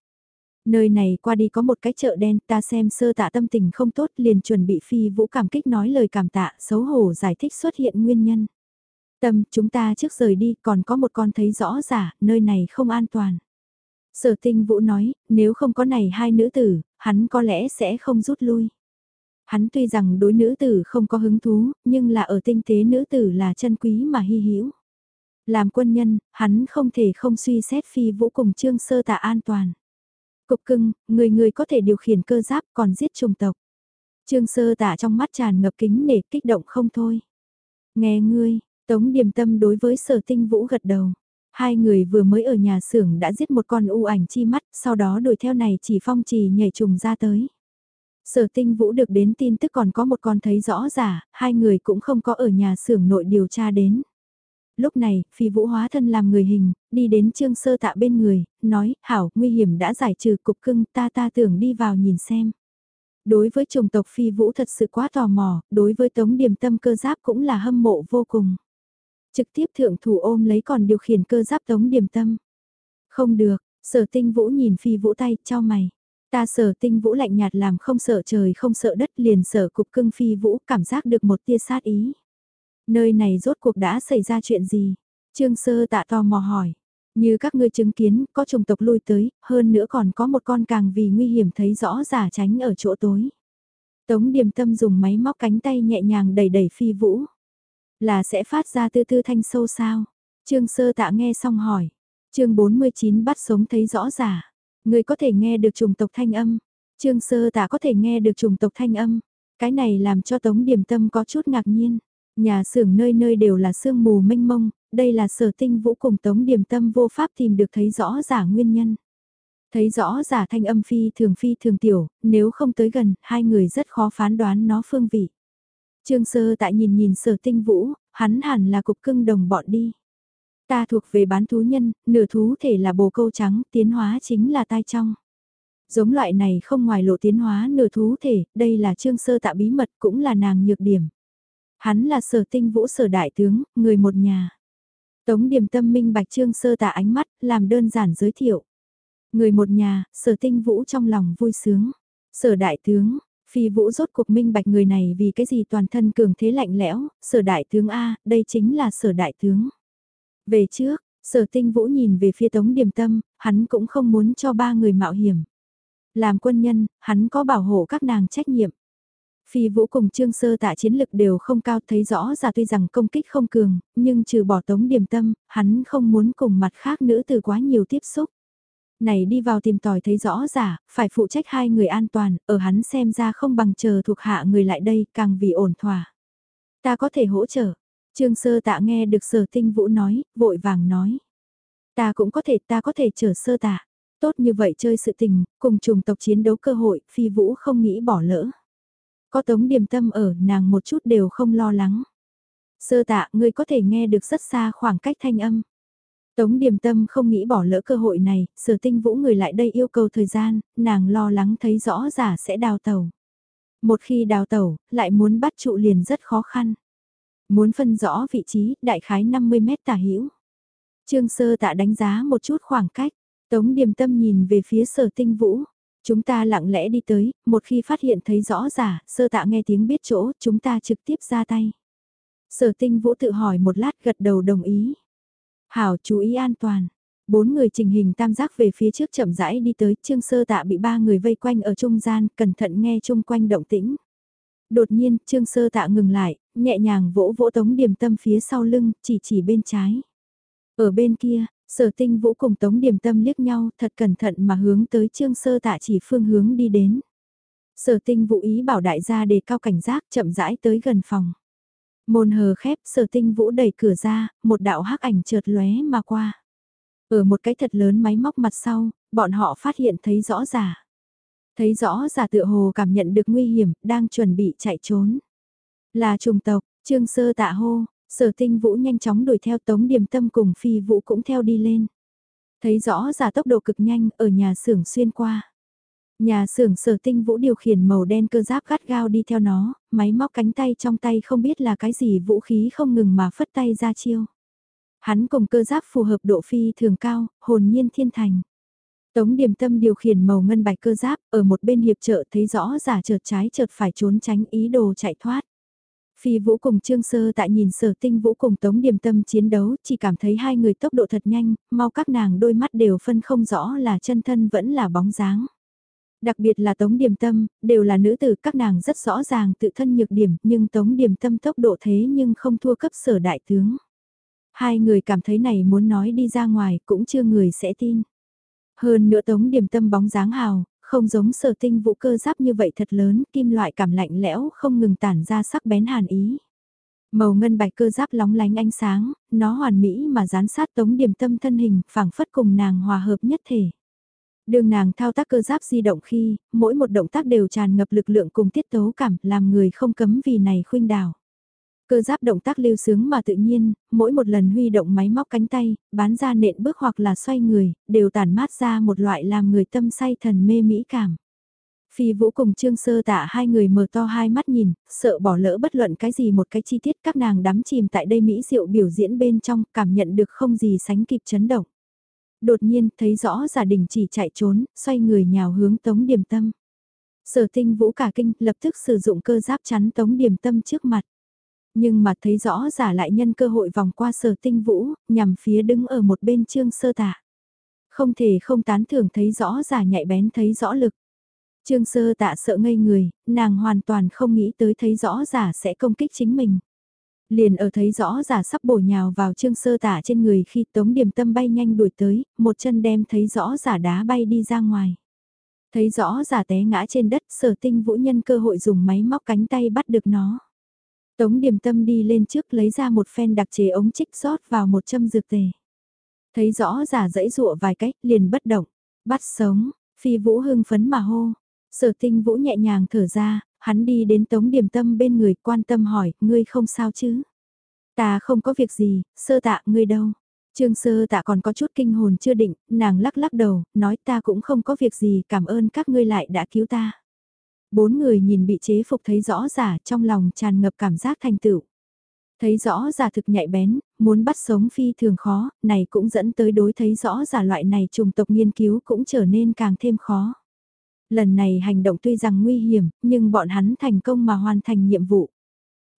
Nơi này qua đi có một cái chợ đen, ta xem sơ tạ tâm tình không tốt liền chuẩn bị phi vũ cảm kích nói lời cảm tạ, xấu hổ giải thích xuất hiện nguyên nhân. Tâm, chúng ta trước rời đi, còn có một con thấy rõ giả, nơi này không an toàn. Sở tinh vũ nói, nếu không có này hai nữ tử, hắn có lẽ sẽ không rút lui. Hắn tuy rằng đối nữ tử không có hứng thú, nhưng là ở tinh tế nữ tử là chân quý mà hy hữu. Làm quân nhân, hắn không thể không suy xét phi vũ cùng trương sơ tạ an toàn. Cục cưng, người người có thể điều khiển cơ giáp còn giết trùng tộc. Trương sơ tạ trong mắt tràn ngập kính nể kích động không thôi. Nghe ngươi, Tống Điềm Tâm đối với sở tinh vũ gật đầu. Hai người vừa mới ở nhà xưởng đã giết một con u ảnh chi mắt, sau đó đuổi theo này chỉ phong trì nhảy trùng ra tới. Sở tinh vũ được đến tin tức còn có một con thấy rõ giả, hai người cũng không có ở nhà xưởng nội điều tra đến lúc này, phi vũ hóa thân làm người hình, đi đến trương sơ tạ bên người, nói, hảo, nguy hiểm đã giải trừ cục cưng ta ta tưởng đi vào nhìn xem. Đối với chủng tộc phi vũ thật sự quá tò mò, đối với tống điểm tâm cơ giáp cũng là hâm mộ vô cùng. Trực tiếp thượng thủ ôm lấy còn điều khiển cơ giáp tống điểm tâm. Không được, sở tinh vũ nhìn phi vũ tay, cho mày. Ta sở tinh vũ lạnh nhạt làm không sợ trời không sợ đất liền sở cục cưng phi vũ cảm giác được một tia sát ý. Nơi này rốt cuộc đã xảy ra chuyện gì? Trương Sơ tạ tò mò hỏi. Như các ngươi chứng kiến, có chủng tộc lui tới, hơn nữa còn có một con càng vì nguy hiểm thấy rõ giả tránh ở chỗ tối. Tống điềm tâm dùng máy móc cánh tay nhẹ nhàng đẩy đẩy phi vũ. Là sẽ phát ra tư tư thanh sâu sao? Trương Sơ tạ nghe xong hỏi. chương 49 bắt sống thấy rõ giả. Người có thể nghe được trùng tộc thanh âm. Trương Sơ tạ có thể nghe được trùng tộc thanh âm. Cái này làm cho Tống Điềm Tâm có chút ngạc nhiên. Nhà xưởng nơi nơi đều là sương mù mênh mông, đây là sở tinh vũ cùng tống điểm tâm vô pháp tìm được thấy rõ giả nguyên nhân. Thấy rõ giả thanh âm phi thường phi thường tiểu, nếu không tới gần, hai người rất khó phán đoán nó phương vị. Trương sơ tại nhìn nhìn sở tinh vũ, hắn hẳn là cục cưng đồng bọn đi. Ta thuộc về bán thú nhân, nửa thú thể là bồ câu trắng, tiến hóa chính là tai trong. Giống loại này không ngoài lộ tiến hóa nửa thú thể, đây là trương sơ tạ bí mật cũng là nàng nhược điểm. Hắn là sở tinh vũ sở đại tướng, người một nhà. Tống điểm tâm minh bạch trương sơ tạ ánh mắt, làm đơn giản giới thiệu. Người một nhà, sở tinh vũ trong lòng vui sướng. Sở đại tướng, phi vũ rốt cuộc minh bạch người này vì cái gì toàn thân cường thế lạnh lẽo, sở đại tướng A, đây chính là sở đại tướng. Về trước, sở tinh vũ nhìn về phía tống điểm tâm, hắn cũng không muốn cho ba người mạo hiểm. Làm quân nhân, hắn có bảo hộ các nàng trách nhiệm. Phi vũ cùng trương sơ tạ chiến lực đều không cao thấy rõ ra tuy rằng công kích không cường, nhưng trừ bỏ tống điểm tâm, hắn không muốn cùng mặt khác nữ từ quá nhiều tiếp xúc. Này đi vào tìm tòi thấy rõ giả, phải phụ trách hai người an toàn, ở hắn xem ra không bằng chờ thuộc hạ người lại đây càng vì ổn thỏa. Ta có thể hỗ trợ. Trương sơ tạ nghe được sở tinh vũ nói, vội vàng nói. Ta cũng có thể, ta có thể chờ sơ tạ. Tốt như vậy chơi sự tình, cùng trùng tộc chiến đấu cơ hội, phi vũ không nghĩ bỏ lỡ. Có tống điềm tâm ở, nàng một chút đều không lo lắng. Sơ tạ, ngươi có thể nghe được rất xa khoảng cách thanh âm. Tống điềm tâm không nghĩ bỏ lỡ cơ hội này, sở tinh vũ người lại đây yêu cầu thời gian, nàng lo lắng thấy rõ giả sẽ đào tàu. Một khi đào tàu, lại muốn bắt trụ liền rất khó khăn. Muốn phân rõ vị trí, đại khái 50 mét tả hữu Trương sơ tạ đánh giá một chút khoảng cách, tống điềm tâm nhìn về phía sở tinh vũ. Chúng ta lặng lẽ đi tới, một khi phát hiện thấy rõ giả, sơ tạ nghe tiếng biết chỗ, chúng ta trực tiếp ra tay. Sở tinh vũ tự hỏi một lát gật đầu đồng ý. Hảo chú ý an toàn. Bốn người trình hình tam giác về phía trước chậm rãi đi tới, trương sơ tạ bị ba người vây quanh ở trung gian, cẩn thận nghe chung quanh động tĩnh. Đột nhiên, trương sơ tạ ngừng lại, nhẹ nhàng vỗ vỗ tống điểm tâm phía sau lưng, chỉ chỉ bên trái. Ở bên kia, sở tinh vũ cùng tống điểm tâm liếc nhau thật cẩn thận mà hướng tới trương sơ tạ chỉ phương hướng đi đến. Sở tinh vũ ý bảo đại gia đề cao cảnh giác chậm rãi tới gần phòng. Môn hờ khép sở tinh vũ đẩy cửa ra, một đạo hắc ảnh chợt lóe mà qua. Ở một cái thật lớn máy móc mặt sau, bọn họ phát hiện thấy rõ giả. Thấy rõ giả tựa hồ cảm nhận được nguy hiểm, đang chuẩn bị chạy trốn. Là trùng tộc, trương sơ tạ hô, sở tinh vũ nhanh chóng đuổi theo tống điểm tâm cùng phi vũ cũng theo đi lên. Thấy rõ giả tốc độ cực nhanh ở nhà xưởng xuyên qua. Nhà xưởng sở tinh vũ điều khiển màu đen cơ giáp gắt gao đi theo nó, máy móc cánh tay trong tay không biết là cái gì vũ khí không ngừng mà phất tay ra chiêu. Hắn cùng cơ giáp phù hợp độ phi thường cao, hồn nhiên thiên thành. Tống điểm tâm điều khiển màu ngân bạch cơ giáp, ở một bên hiệp trợ thấy rõ giả chợt trái chợt phải trốn tránh ý đồ chạy thoát. Phi Vũ cùng Trương Sơ tại nhìn sở tinh Vũ cùng Tống Điềm Tâm chiến đấu chỉ cảm thấy hai người tốc độ thật nhanh, mau các nàng đôi mắt đều phân không rõ là chân thân vẫn là bóng dáng. Đặc biệt là Tống Điềm Tâm, đều là nữ tử các nàng rất rõ ràng tự thân nhược điểm nhưng Tống Điềm Tâm tốc độ thế nhưng không thua cấp sở đại tướng. Hai người cảm thấy này muốn nói đi ra ngoài cũng chưa người sẽ tin. Hơn nữa Tống Điềm Tâm bóng dáng hào, không giống sở tinh vũ cơ giáp như vậy thật lớn, kim loại cảm lạnh lẽo không ngừng tản ra sắc bén hàn ý. Màu ngân bạch cơ giáp lóng lánh ánh sáng, nó hoàn mỹ mà dán sát tống điểm tâm thân hình, phảng phất cùng nàng hòa hợp nhất thể. Đường nàng thao tác cơ giáp di động khi, mỗi một động tác đều tràn ngập lực lượng cùng tiết tấu cảm, làm người không cấm vì này khuynh đảo. Cơ giáp động tác lưu sướng mà tự nhiên, mỗi một lần huy động máy móc cánh tay, bán ra nện bước hoặc là xoay người, đều tản mát ra một loại làm người tâm say thần mê mỹ cảm. Phi Vũ cùng Trương Sơ Tạ hai người mở to hai mắt nhìn, sợ bỏ lỡ bất luận cái gì một cái chi tiết các nàng đắm chìm tại đây mỹ diệu biểu diễn bên trong, cảm nhận được không gì sánh kịp chấn động. Đột nhiên, thấy rõ giả đình chỉ chạy trốn, xoay người nhào hướng Tống điểm Tâm. Sở Tinh Vũ cả kinh, lập tức sử dụng cơ giáp chắn Tống điểm Tâm trước mặt. Nhưng mà thấy rõ giả lại nhân cơ hội vòng qua sở tinh vũ, nhằm phía đứng ở một bên trương sơ tạ. Không thể không tán thưởng thấy rõ giả nhạy bén thấy rõ lực. Trương sơ tạ sợ ngây người, nàng hoàn toàn không nghĩ tới thấy rõ giả sẽ công kích chính mình. Liền ở thấy rõ giả sắp bổ nhào vào trương sơ tạ trên người khi tống điểm tâm bay nhanh đuổi tới, một chân đem thấy rõ giả đá bay đi ra ngoài. Thấy rõ giả té ngã trên đất sở tinh vũ nhân cơ hội dùng máy móc cánh tay bắt được nó. Tống điềm tâm đi lên trước lấy ra một phen đặc chế ống trích rót vào một châm dược tề. Thấy rõ giả dãy dụa vài cách liền bất động, bắt sống, phi vũ hưng phấn mà hô. Sở tinh vũ nhẹ nhàng thở ra, hắn đi đến tống điềm tâm bên người quan tâm hỏi, ngươi không sao chứ? Ta không có việc gì, sơ tạ ngươi đâu? Trương sơ tạ còn có chút kinh hồn chưa định, nàng lắc lắc đầu, nói ta cũng không có việc gì, cảm ơn các ngươi lại đã cứu ta. Bốn người nhìn bị chế phục thấy rõ giả trong lòng tràn ngập cảm giác thành tựu. Thấy rõ giả thực nhạy bén, muốn bắt sống phi thường khó, này cũng dẫn tới đối thấy rõ giả loại này trùng tộc nghiên cứu cũng trở nên càng thêm khó. Lần này hành động tuy rằng nguy hiểm, nhưng bọn hắn thành công mà hoàn thành nhiệm vụ.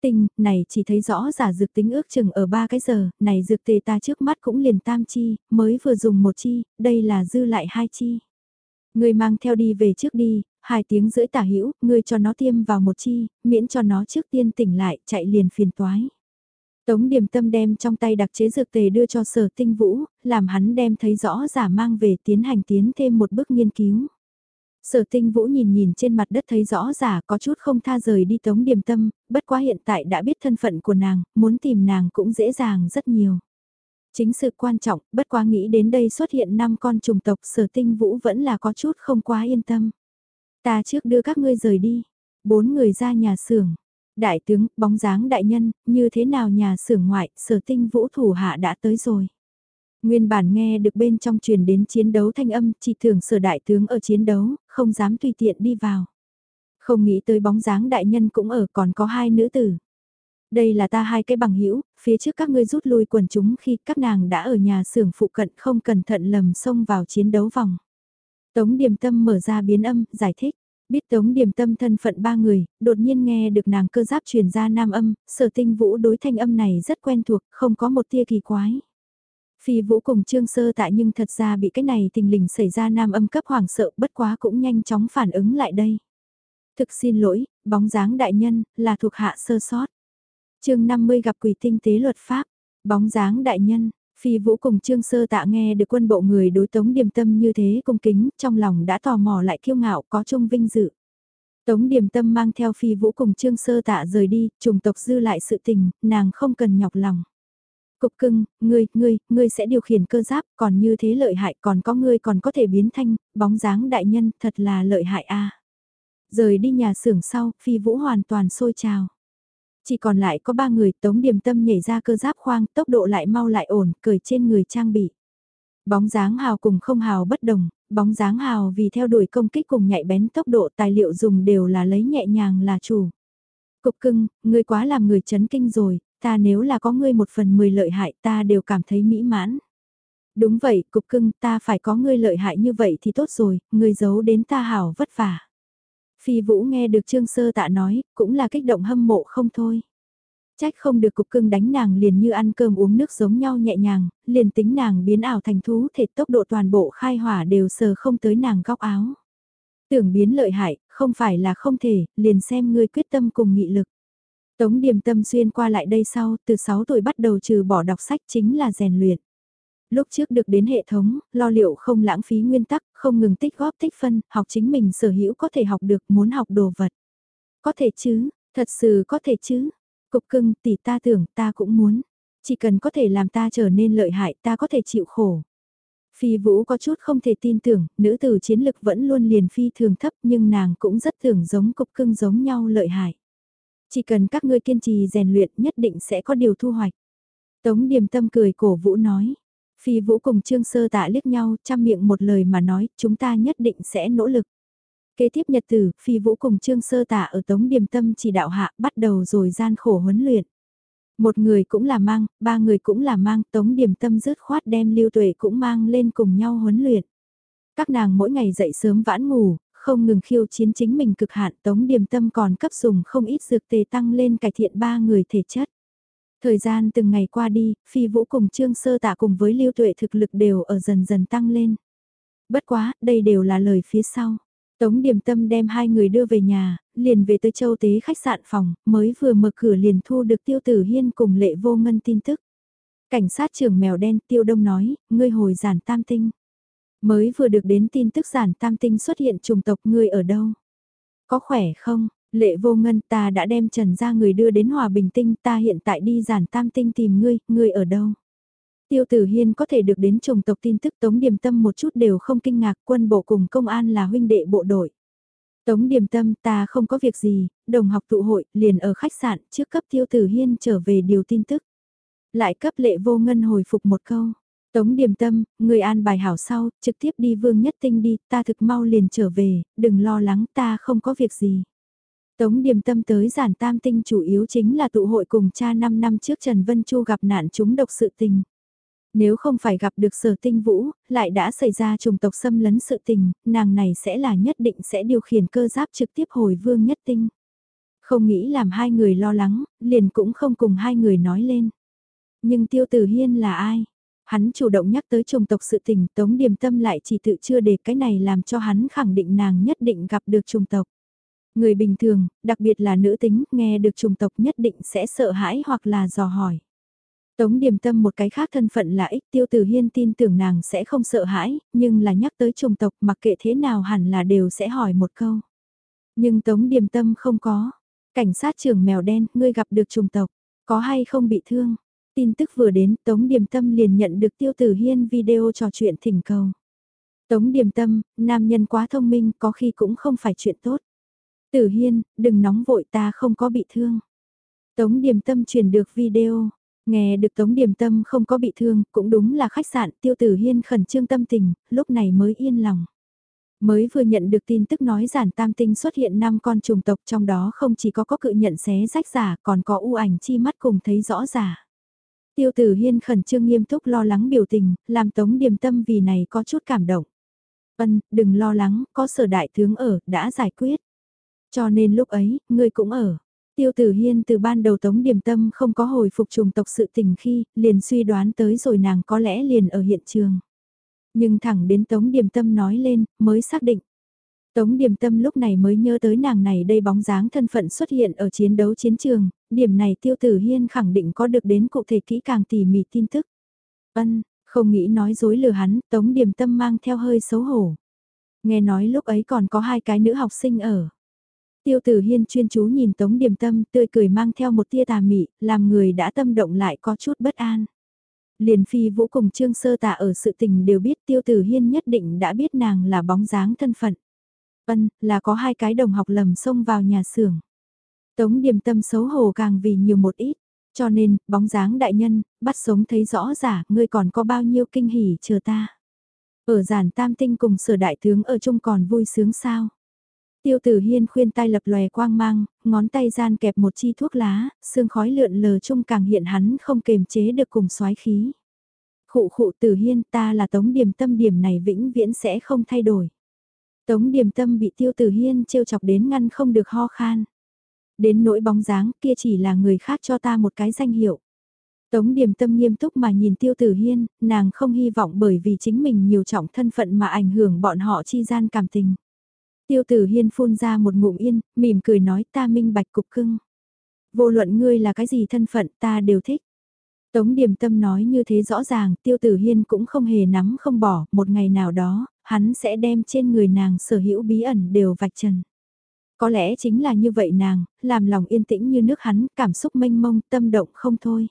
tình này chỉ thấy rõ giả dược tính ước chừng ở ba cái giờ, này dược tề ta trước mắt cũng liền tam chi, mới vừa dùng một chi, đây là dư lại hai chi. Người mang theo đi về trước đi, hai tiếng rưỡi tả hữu ngươi cho nó tiêm vào một chi, miễn cho nó trước tiên tỉnh lại, chạy liền phiền toái. Tống điểm tâm đem trong tay đặc chế dược tề đưa cho sở tinh vũ, làm hắn đem thấy rõ giả mang về tiến hành tiến thêm một bước nghiên cứu. Sở tinh vũ nhìn nhìn trên mặt đất thấy rõ giả có chút không tha rời đi tống điểm tâm, bất quá hiện tại đã biết thân phận của nàng, muốn tìm nàng cũng dễ dàng rất nhiều. Chính sự quan trọng, bất quá nghĩ đến đây xuất hiện 5 con trùng tộc sở tinh vũ vẫn là có chút không quá yên tâm. Ta trước đưa các ngươi rời đi, bốn người ra nhà xưởng. Đại tướng, bóng dáng đại nhân, như thế nào nhà xưởng ngoại, sở tinh vũ thủ hạ đã tới rồi. Nguyên bản nghe được bên trong truyền đến chiến đấu thanh âm, chỉ thường sở đại tướng ở chiến đấu, không dám tùy tiện đi vào. Không nghĩ tới bóng dáng đại nhân cũng ở còn có hai nữ tử. Đây là ta hai cái bằng hữu phía trước các ngươi rút lui quần chúng khi các nàng đã ở nhà xưởng phụ cận không cẩn thận lầm xông vào chiến đấu vòng. Tống Điềm Tâm mở ra biến âm, giải thích. Biết Tống Điềm Tâm thân phận ba người, đột nhiên nghe được nàng cơ giáp truyền ra nam âm, sở tinh vũ đối thanh âm này rất quen thuộc, không có một tia kỳ quái. Phi vũ cùng trương sơ tại nhưng thật ra bị cái này tình lình xảy ra nam âm cấp hoàng sợ bất quá cũng nhanh chóng phản ứng lại đây. Thực xin lỗi, bóng dáng đại nhân, là thuộc hạ sơ sót. chương 50 gặp quỷ tinh tế luật pháp, bóng dáng đại nhân, Phi Vũ cùng Trương Sơ Tạ nghe được quân bộ người đối Tống Điềm Tâm như thế cung kính, trong lòng đã tò mò lại kiêu ngạo có chung vinh dự. Tống Điềm Tâm mang theo Phi Vũ cùng Trương Sơ Tạ rời đi, trùng tộc dư lại sự tình, nàng không cần nhọc lòng. Cục cưng, ngươi, ngươi, ngươi sẽ điều khiển cơ giáp, còn như thế lợi hại, còn có ngươi còn có thể biến thanh, bóng dáng đại nhân, thật là lợi hại a. Rời đi nhà xưởng sau, Phi Vũ hoàn toàn sôi trào. Chỉ còn lại có ba người tống điềm tâm nhảy ra cơ giáp khoang, tốc độ lại mau lại ổn, cởi trên người trang bị. Bóng dáng hào cùng không hào bất đồng, bóng dáng hào vì theo đuổi công kích cùng nhạy bén tốc độ tài liệu dùng đều là lấy nhẹ nhàng là chủ. Cục cưng, ngươi quá làm người chấn kinh rồi, ta nếu là có ngươi một phần mười lợi hại ta đều cảm thấy mỹ mãn. Đúng vậy, cục cưng, ta phải có ngươi lợi hại như vậy thì tốt rồi, ngươi giấu đến ta hảo vất vả. Phi Vũ nghe được Trương Sơ Tạ nói, cũng là kích động hâm mộ không thôi. Trách không được cục cưng đánh nàng liền như ăn cơm uống nước giống nhau nhẹ nhàng, liền tính nàng biến ảo thành thú thể tốc độ toàn bộ khai hỏa đều sờ không tới nàng góc áo. Tưởng biến lợi hại, không phải là không thể, liền xem ngươi quyết tâm cùng nghị lực. Tống điềm tâm xuyên qua lại đây sau, từ 6 tuổi bắt đầu trừ bỏ đọc sách chính là rèn luyện. Lúc trước được đến hệ thống, lo liệu không lãng phí nguyên tắc, không ngừng tích góp tích phân, học chính mình sở hữu có thể học được, muốn học đồ vật. Có thể chứ, thật sự có thể chứ. Cục cưng, tỷ ta tưởng, ta cũng muốn. Chỉ cần có thể làm ta trở nên lợi hại, ta có thể chịu khổ. Phi Vũ có chút không thể tin tưởng, nữ tử chiến lực vẫn luôn liền phi thường thấp nhưng nàng cũng rất thường giống cục cưng giống nhau lợi hại. Chỉ cần các ngươi kiên trì rèn luyện nhất định sẽ có điều thu hoạch. Tống điềm tâm cười cổ Vũ nói. Phi Vũ cùng Trương Sơ Tạ liếc nhau, chăm miệng một lời mà nói, chúng ta nhất định sẽ nỗ lực. Kế tiếp nhật tử, Phi Vũ cùng Trương Sơ Tạ ở Tống Điềm Tâm chỉ đạo hạ, bắt đầu rồi gian khổ huấn luyện. Một người cũng là mang, ba người cũng là mang, Tống Điềm Tâm rớt khoát đem Lưu Tuệ cũng mang lên cùng nhau huấn luyện. Các nàng mỗi ngày dậy sớm vãn ngủ, không ngừng khiêu chiến chính mình cực hạn, Tống Điềm Tâm còn cấp dùng không ít dược tề tăng lên cải thiện ba người thể chất. Thời gian từng ngày qua đi, Phi Vũ cùng Trương Sơ Tạ cùng với Lưu Tuệ thực lực đều ở dần dần tăng lên. Bất quá, đây đều là lời phía sau. Tống điểm Tâm đem hai người đưa về nhà, liền về tới châu tế khách sạn phòng, mới vừa mở cửa liền thu được Tiêu Tử Hiên cùng Lệ Vô Ngân tin tức. Cảnh sát trưởng mèo đen Tiêu Đông nói, ngươi hồi giản tam tinh. Mới vừa được đến tin tức giản tam tinh xuất hiện trùng tộc ngươi ở đâu? Có khỏe không? Lệ vô ngân ta đã đem trần ra người đưa đến hòa bình tinh ta hiện tại đi giản tam tinh tìm ngươi, ngươi ở đâu? Tiêu tử hiên có thể được đến chồng tộc tin tức tống điềm tâm một chút đều không kinh ngạc quân bộ cùng công an là huynh đệ bộ đội. Tống điềm tâm ta không có việc gì, đồng học tụ hội liền ở khách sạn trước cấp tiêu tử hiên trở về điều tin tức. Lại cấp lệ vô ngân hồi phục một câu, Tống Điềm Tâm, người an bài hảo sau, trực tiếp đi Vương Nhất Tinh đi, ta thực mau liền trở về, đừng lo lắng ta không có việc gì. Tống Điềm Tâm tới giản tam tinh chủ yếu chính là tụ hội cùng cha 5 năm trước Trần Vân Chu gặp nạn chúng độc sự tình. Nếu không phải gặp được sở tinh vũ, lại đã xảy ra trùng tộc xâm lấn sự tình, nàng này sẽ là nhất định sẽ điều khiển cơ giáp trực tiếp hồi Vương Nhất Tinh. Không nghĩ làm hai người lo lắng, liền cũng không cùng hai người nói lên. Nhưng Tiêu Tử Hiên là ai? Hắn chủ động nhắc tới trùng tộc sự tình, Tống Điềm Tâm lại chỉ tự chưa để cái này làm cho hắn khẳng định nàng nhất định gặp được trùng tộc. Người bình thường, đặc biệt là nữ tính, nghe được trùng tộc nhất định sẽ sợ hãi hoặc là dò hỏi. Tống Điềm Tâm một cái khác thân phận là ích tiêu tử hiên tin tưởng nàng sẽ không sợ hãi, nhưng là nhắc tới trùng tộc mặc kệ thế nào hẳn là đều sẽ hỏi một câu. Nhưng Tống Điềm Tâm không có. Cảnh sát trưởng mèo đen, ngươi gặp được trùng tộc, có hay không bị thương? Tin tức vừa đến, Tống Điềm Tâm liền nhận được Tiêu Tử Hiên video trò chuyện thỉnh cầu. Tống Điềm Tâm, nam nhân quá thông minh, có khi cũng không phải chuyện tốt. Tử Hiên, đừng nóng vội ta không có bị thương. Tống Điềm Tâm truyền được video. Nghe được Tống Điềm Tâm không có bị thương, cũng đúng là khách sạn Tiêu Tử Hiên khẩn trương tâm tình, lúc này mới yên lòng. Mới vừa nhận được tin tức nói giản tam tinh xuất hiện 5 con trùng tộc trong đó không chỉ có có cự nhận xé rách giả còn có u ảnh chi mắt cùng thấy rõ giả. Tiêu tử hiên khẩn trương nghiêm túc lo lắng biểu tình, làm tống điềm tâm vì này có chút cảm động. Ân, đừng lo lắng, có sở đại tướng ở, đã giải quyết. Cho nên lúc ấy, ngươi cũng ở. Tiêu tử hiên từ ban đầu tống điềm tâm không có hồi phục trùng tộc sự tình khi, liền suy đoán tới rồi nàng có lẽ liền ở hiện trường. Nhưng thẳng đến tống điềm tâm nói lên, mới xác định. Tống Điềm Tâm lúc này mới nhớ tới nàng này đây bóng dáng thân phận xuất hiện ở chiến đấu chiến trường, điểm này Tiêu Tử Hiên khẳng định có được đến cụ thể kỹ càng tỉ mỉ tin tức. Ân, không nghĩ nói dối lừa hắn, Tống Điềm Tâm mang theo hơi xấu hổ. Nghe nói lúc ấy còn có hai cái nữ học sinh ở. Tiêu Tử Hiên chuyên chú nhìn Tống Điềm Tâm tươi cười mang theo một tia tà mị, làm người đã tâm động lại có chút bất an. Liền phi vũ cùng Trương Sơ Tà ở sự tình đều biết Tiêu Tử Hiên nhất định đã biết nàng là bóng dáng thân phận. Vân, là có hai cái đồng học lầm xông vào nhà xưởng. Tống điềm tâm xấu hổ càng vì nhiều một ít. Cho nên, bóng dáng đại nhân, bắt sống thấy rõ giả, ngươi còn có bao nhiêu kinh hỉ chờ ta. Ở giản tam tinh cùng sở đại tướng ở chung còn vui sướng sao. Tiêu tử hiên khuyên tay lập lòe quang mang, ngón tay gian kẹp một chi thuốc lá, sương khói lượn lờ chung càng hiện hắn không kềm chế được cùng soái khí. Khụ khụ tử hiên ta là tống điểm tâm điểm này vĩnh viễn sẽ không thay đổi. Tống điềm tâm bị tiêu tử hiên trêu chọc đến ngăn không được ho khan. Đến nỗi bóng dáng kia chỉ là người khác cho ta một cái danh hiệu. Tống điềm tâm nghiêm túc mà nhìn tiêu tử hiên, nàng không hy vọng bởi vì chính mình nhiều trọng thân phận mà ảnh hưởng bọn họ chi gian cảm tình. Tiêu tử hiên phun ra một ngụm yên, mỉm cười nói ta minh bạch cục cưng. Vô luận ngươi là cái gì thân phận ta đều thích. Tống điểm tâm nói như thế rõ ràng, tiêu tử hiên cũng không hề nắm không bỏ, một ngày nào đó, hắn sẽ đem trên người nàng sở hữu bí ẩn đều vạch trần. Có lẽ chính là như vậy nàng, làm lòng yên tĩnh như nước hắn, cảm xúc mênh mông, tâm động không thôi.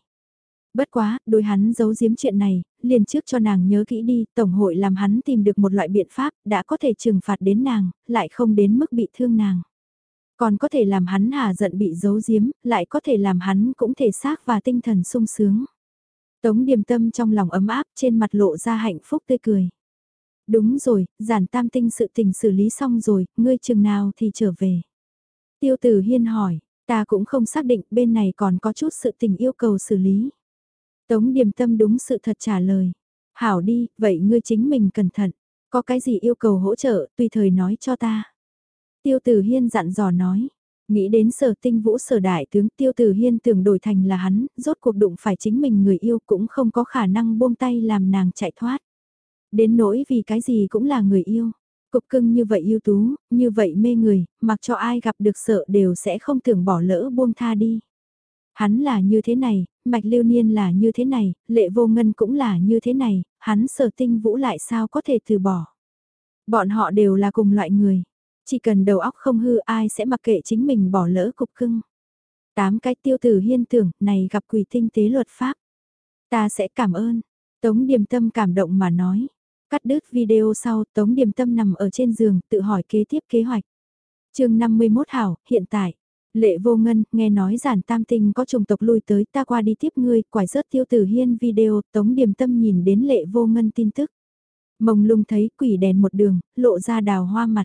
Bất quá, đôi hắn giấu giếm chuyện này, liền trước cho nàng nhớ kỹ đi, Tổng hội làm hắn tìm được một loại biện pháp, đã có thể trừng phạt đến nàng, lại không đến mức bị thương nàng. Còn có thể làm hắn hà giận bị giấu giếm, lại có thể làm hắn cũng thể xác và tinh thần sung sướng. Tống điềm tâm trong lòng ấm áp trên mặt lộ ra hạnh phúc tươi cười. Đúng rồi, giản tam tinh sự tình xử lý xong rồi, ngươi chừng nào thì trở về. Tiêu tử hiên hỏi, ta cũng không xác định bên này còn có chút sự tình yêu cầu xử lý. Tống điềm tâm đúng sự thật trả lời. Hảo đi, vậy ngươi chính mình cẩn thận. Có cái gì yêu cầu hỗ trợ, tùy thời nói cho ta. Tiêu tử hiên dặn dò nói. Nghĩ đến sở tinh vũ sở đại tướng tiêu tử hiên tưởng đổi thành là hắn, rốt cuộc đụng phải chính mình người yêu cũng không có khả năng buông tay làm nàng chạy thoát. Đến nỗi vì cái gì cũng là người yêu. Cục cưng như vậy yêu tú, như vậy mê người, mặc cho ai gặp được sợ đều sẽ không tưởng bỏ lỡ buông tha đi. Hắn là như thế này, mạch lưu niên là như thế này, lệ vô ngân cũng là như thế này, hắn sở tinh vũ lại sao có thể từ bỏ. Bọn họ đều là cùng loại người, chỉ cần đầu óc không hư ai sẽ mặc kệ chính mình bỏ lỡ cục cưng. Tám cái tiêu tử hiên tưởng, này gặp quỷ tinh tế luật pháp. Ta sẽ cảm ơn. Tống điềm tâm cảm động mà nói. Cắt đứt video sau, Tống Điềm Tâm nằm ở trên giường, tự hỏi kế tiếp kế hoạch. chương 51 hảo, hiện tại, Lệ vô ngân, nghe nói giản tam tinh có trùng tộc lui tới ta qua đi tiếp ngươi, quải rớt tiêu tử hiên video, tống điểm tâm nhìn đến lệ vô ngân tin tức. Mông lung thấy quỷ đèn một đường, lộ ra đào hoa mặt.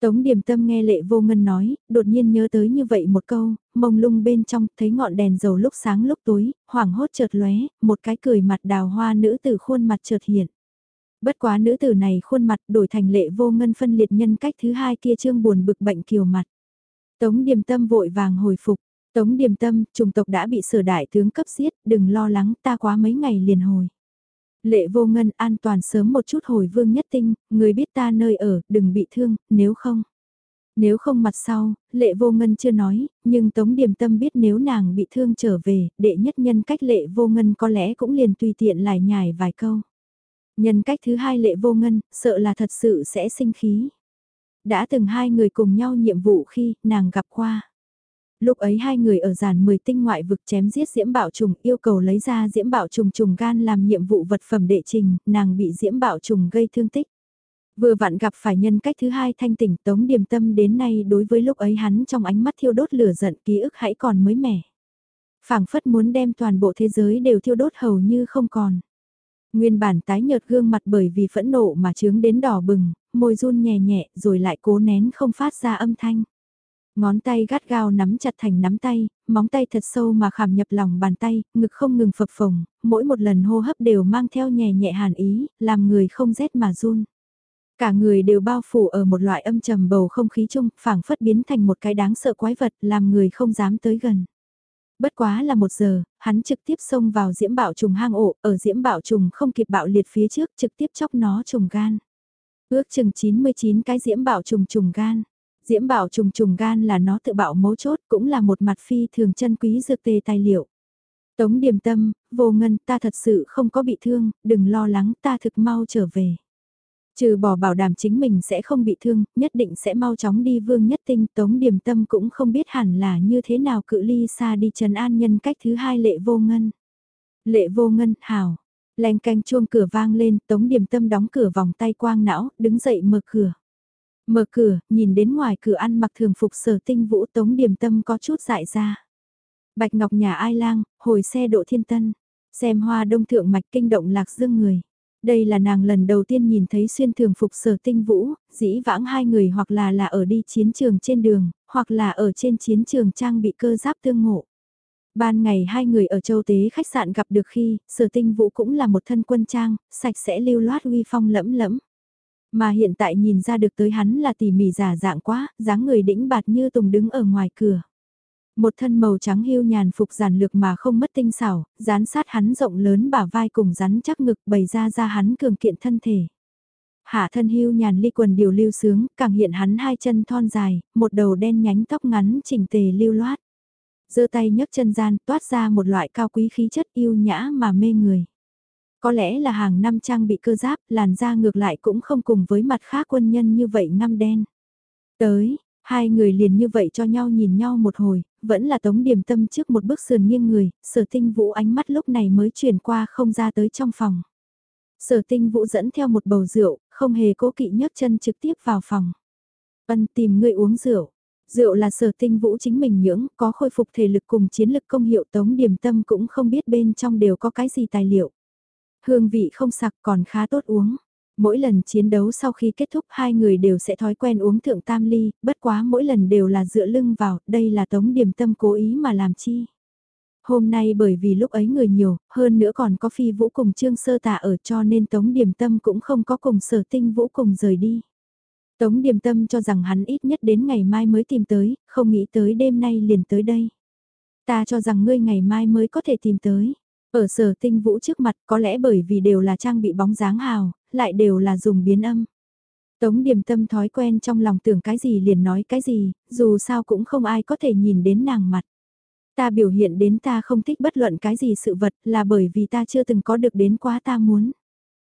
Tống điểm tâm nghe lệ vô ngân nói, đột nhiên nhớ tới như vậy một câu, mông lung bên trong thấy ngọn đèn dầu lúc sáng lúc tối, hoảng hốt chợt lóe, một cái cười mặt đào hoa nữ từ khuôn mặt chợt hiện. Bất quá nữ tử này khuôn mặt đổi thành lệ vô ngân phân liệt nhân cách thứ hai kia trương buồn bực bệnh kiều mặt. Tống điềm tâm vội vàng hồi phục, tống điềm tâm, trùng tộc đã bị sở đại tướng cấp giết, đừng lo lắng ta quá mấy ngày liền hồi. Lệ vô ngân an toàn sớm một chút hồi vương nhất tinh, người biết ta nơi ở, đừng bị thương, nếu không. Nếu không mặt sau, lệ vô ngân chưa nói, nhưng Tống Điềm Tâm biết nếu nàng bị thương trở về, đệ nhất nhân cách lệ vô ngân có lẽ cũng liền tùy tiện lại nhải vài câu. Nhân cách thứ hai lệ vô ngân, sợ là thật sự sẽ sinh khí. Đã từng hai người cùng nhau nhiệm vụ khi nàng gặp qua. Lúc ấy hai người ở giàn 10 tinh ngoại vực chém giết diễm bảo trùng yêu cầu lấy ra diễm bảo trùng trùng gan làm nhiệm vụ vật phẩm đệ trình, nàng bị diễm bảo trùng gây thương tích. Vừa vặn gặp phải nhân cách thứ hai thanh tỉnh tống điềm tâm đến nay đối với lúc ấy hắn trong ánh mắt thiêu đốt lửa giận ký ức hãy còn mới mẻ. phảng phất muốn đem toàn bộ thế giới đều thiêu đốt hầu như không còn. Nguyên bản tái nhợt gương mặt bởi vì phẫn nộ mà trướng đến đỏ bừng, môi run nhẹ nhẹ rồi lại cố nén không phát ra âm thanh. Ngón tay gắt gao nắm chặt thành nắm tay, móng tay thật sâu mà khảm nhập lòng bàn tay, ngực không ngừng phập phồng, mỗi một lần hô hấp đều mang theo nhẹ nhẹ hàn ý, làm người không rét mà run. Cả người đều bao phủ ở một loại âm trầm bầu không khí chung, phảng phất biến thành một cái đáng sợ quái vật, làm người không dám tới gần. Bất quá là một giờ, hắn trực tiếp xông vào diễm bạo trùng hang ổ, ở diễm bạo trùng không kịp bạo liệt phía trước, trực tiếp chóc nó trùng gan. Ước chừng 99 cái diễm bảo trùng trùng gan. Diễm bảo trùng trùng gan là nó tự bạo mấu chốt cũng là một mặt phi thường chân quý dược tề tài liệu. Tống điềm tâm, vô ngân ta thật sự không có bị thương, đừng lo lắng ta thực mau trở về. Trừ bỏ bảo đảm chính mình sẽ không bị thương, nhất định sẽ mau chóng đi vương nhất tinh tống điềm tâm cũng không biết hẳn là như thế nào cự ly xa đi trần an nhân cách thứ hai lệ vô ngân. Lệ vô ngân, hào. Lanh canh chuông cửa vang lên, tống điềm tâm đóng cửa vòng tay quang não, đứng dậy mở cửa. Mở cửa, nhìn đến ngoài cửa ăn mặc thường phục sở tinh vũ tống điểm tâm có chút dại ra. Bạch Ngọc nhà ai lang, hồi xe độ thiên tân, xem hoa đông thượng mạch kinh động lạc dương người. Đây là nàng lần đầu tiên nhìn thấy xuyên thường phục sở tinh vũ, dĩ vãng hai người hoặc là là ở đi chiến trường trên đường, hoặc là ở trên chiến trường trang bị cơ giáp tương ngộ. Ban ngày hai người ở châu tế khách sạn gặp được khi, sở tinh vũ cũng là một thân quân trang, sạch sẽ lưu loát uy phong lẫm lẫm. Mà hiện tại nhìn ra được tới hắn là tỉ mỉ giả dạng quá, dáng người đĩnh bạt như tùng đứng ở ngoài cửa. Một thân màu trắng hưu nhàn phục giản lược mà không mất tinh xảo, dán sát hắn rộng lớn bả vai cùng rắn chắc ngực bày ra ra hắn cường kiện thân thể. Hạ thân hưu nhàn ly quần điều lưu sướng, càng hiện hắn hai chân thon dài, một đầu đen nhánh tóc ngắn chỉnh tề lưu loát giơ tay nhấc chân gian toát ra một loại cao quý khí chất yêu nhã mà mê người. Có lẽ là hàng năm trang bị cơ giáp, làn da ngược lại cũng không cùng với mặt khác quân nhân như vậy ngăm đen. Tới, hai người liền như vậy cho nhau nhìn nhau một hồi, vẫn là tống điểm tâm trước một bước sườn nghiêng người, sở tinh vũ ánh mắt lúc này mới chuyển qua không ra tới trong phòng. Sở tinh vũ dẫn theo một bầu rượu, không hề cố kỵ nhấc chân trực tiếp vào phòng. Ân tìm người uống rượu. Rượu là sở tinh vũ chính mình nhưỡng, có khôi phục thể lực cùng chiến lực công hiệu tống điểm tâm cũng không biết bên trong đều có cái gì tài liệu. Hương vị không sặc còn khá tốt uống. Mỗi lần chiến đấu sau khi kết thúc hai người đều sẽ thói quen uống thượng tam ly, bất quá mỗi lần đều là dựa lưng vào, đây là tống điểm tâm cố ý mà làm chi. Hôm nay bởi vì lúc ấy người nhiều, hơn nữa còn có phi vũ cùng trương sơ tạ ở cho nên tống điểm tâm cũng không có cùng sở tinh vũ cùng rời đi. Tống Điềm tâm cho rằng hắn ít nhất đến ngày mai mới tìm tới, không nghĩ tới đêm nay liền tới đây. Ta cho rằng ngươi ngày mai mới có thể tìm tới. Ở sở tinh vũ trước mặt có lẽ bởi vì đều là trang bị bóng dáng hào, lại đều là dùng biến âm. Tống điềm tâm thói quen trong lòng tưởng cái gì liền nói cái gì, dù sao cũng không ai có thể nhìn đến nàng mặt. Ta biểu hiện đến ta không thích bất luận cái gì sự vật là bởi vì ta chưa từng có được đến quá ta muốn.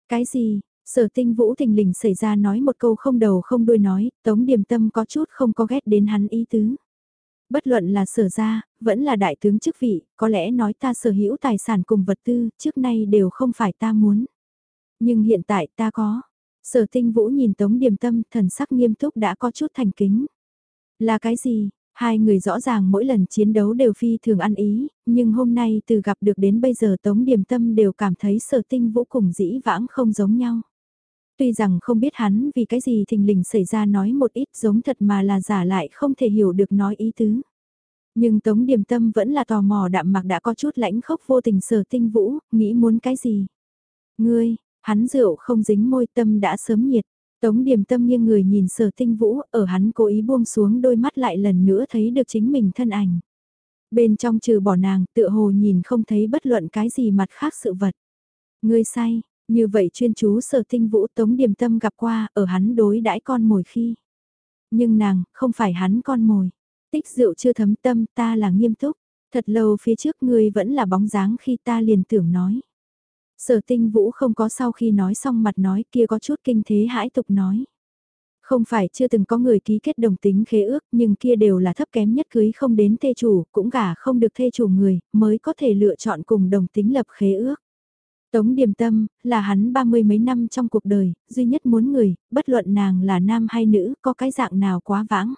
Cái gì, sở tinh vũ thình lình xảy ra nói một câu không đầu không đuôi nói, tống điềm tâm có chút không có ghét đến hắn ý tứ. Bất luận là sở ra, vẫn là đại tướng chức vị, có lẽ nói ta sở hữu tài sản cùng vật tư, trước nay đều không phải ta muốn. Nhưng hiện tại ta có. Sở tinh vũ nhìn Tống Điềm Tâm thần sắc nghiêm túc đã có chút thành kính. Là cái gì? Hai người rõ ràng mỗi lần chiến đấu đều phi thường ăn ý, nhưng hôm nay từ gặp được đến bây giờ Tống Điềm Tâm đều cảm thấy sở tinh vũ cùng dĩ vãng không giống nhau. Tuy rằng không biết hắn vì cái gì thình lình xảy ra nói một ít giống thật mà là giả lại không thể hiểu được nói ý tứ. Nhưng Tống Điềm Tâm vẫn là tò mò đạm mặc đã có chút lãnh khốc vô tình sở tinh vũ, nghĩ muốn cái gì. Ngươi, hắn rượu không dính môi tâm đã sớm nhiệt. Tống Điềm Tâm nghiêng người nhìn sở tinh vũ, ở hắn cố ý buông xuống đôi mắt lại lần nữa thấy được chính mình thân ảnh. Bên trong trừ bỏ nàng, tựa hồ nhìn không thấy bất luận cái gì mặt khác sự vật. Ngươi say, như vậy chuyên chú sở tinh vũ Tống Điềm Tâm gặp qua, ở hắn đối đãi con mồi khi. Nhưng nàng, không phải hắn con mồi. Tích rượu chưa thấm tâm ta là nghiêm túc, thật lâu phía trước ngươi vẫn là bóng dáng khi ta liền tưởng nói. Sở tinh vũ không có sau khi nói xong mặt nói kia có chút kinh thế hãi tục nói. Không phải chưa từng có người ký kết đồng tính khế ước nhưng kia đều là thấp kém nhất cưới không đến thê chủ, cũng gả không được thê chủ người, mới có thể lựa chọn cùng đồng tính lập khế ước. Tống Điềm Tâm, là hắn ba mươi mấy năm trong cuộc đời, duy nhất muốn người, bất luận nàng là nam hay nữ, có cái dạng nào quá vãng.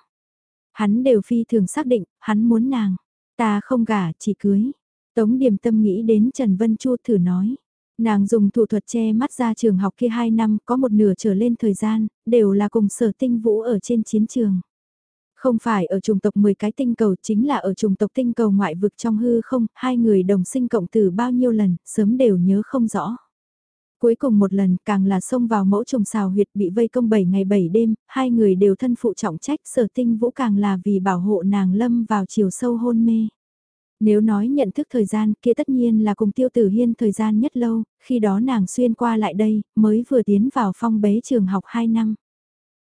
Hắn đều phi thường xác định, hắn muốn nàng. Ta không gả, chỉ cưới. Tống Điềm Tâm nghĩ đến Trần Vân Chu thử nói. Nàng dùng thủ thuật che mắt ra trường học kia 2 năm, có một nửa trở lên thời gian, đều là cùng sở tinh vũ ở trên chiến trường. Không phải ở trùng tộc 10 cái tinh cầu chính là ở trùng tộc tinh cầu ngoại vực trong hư không, hai người đồng sinh cộng tử bao nhiêu lần, sớm đều nhớ không rõ. Cuối cùng một lần càng là xông vào mẫu trùng xào huyệt bị vây công 7 ngày 7 đêm, hai người đều thân phụ trọng trách sở tinh vũ càng là vì bảo hộ nàng lâm vào chiều sâu hôn mê. Nếu nói nhận thức thời gian kia tất nhiên là cùng tiêu tử hiên thời gian nhất lâu, khi đó nàng xuyên qua lại đây, mới vừa tiến vào phong bế trường học 2 năm.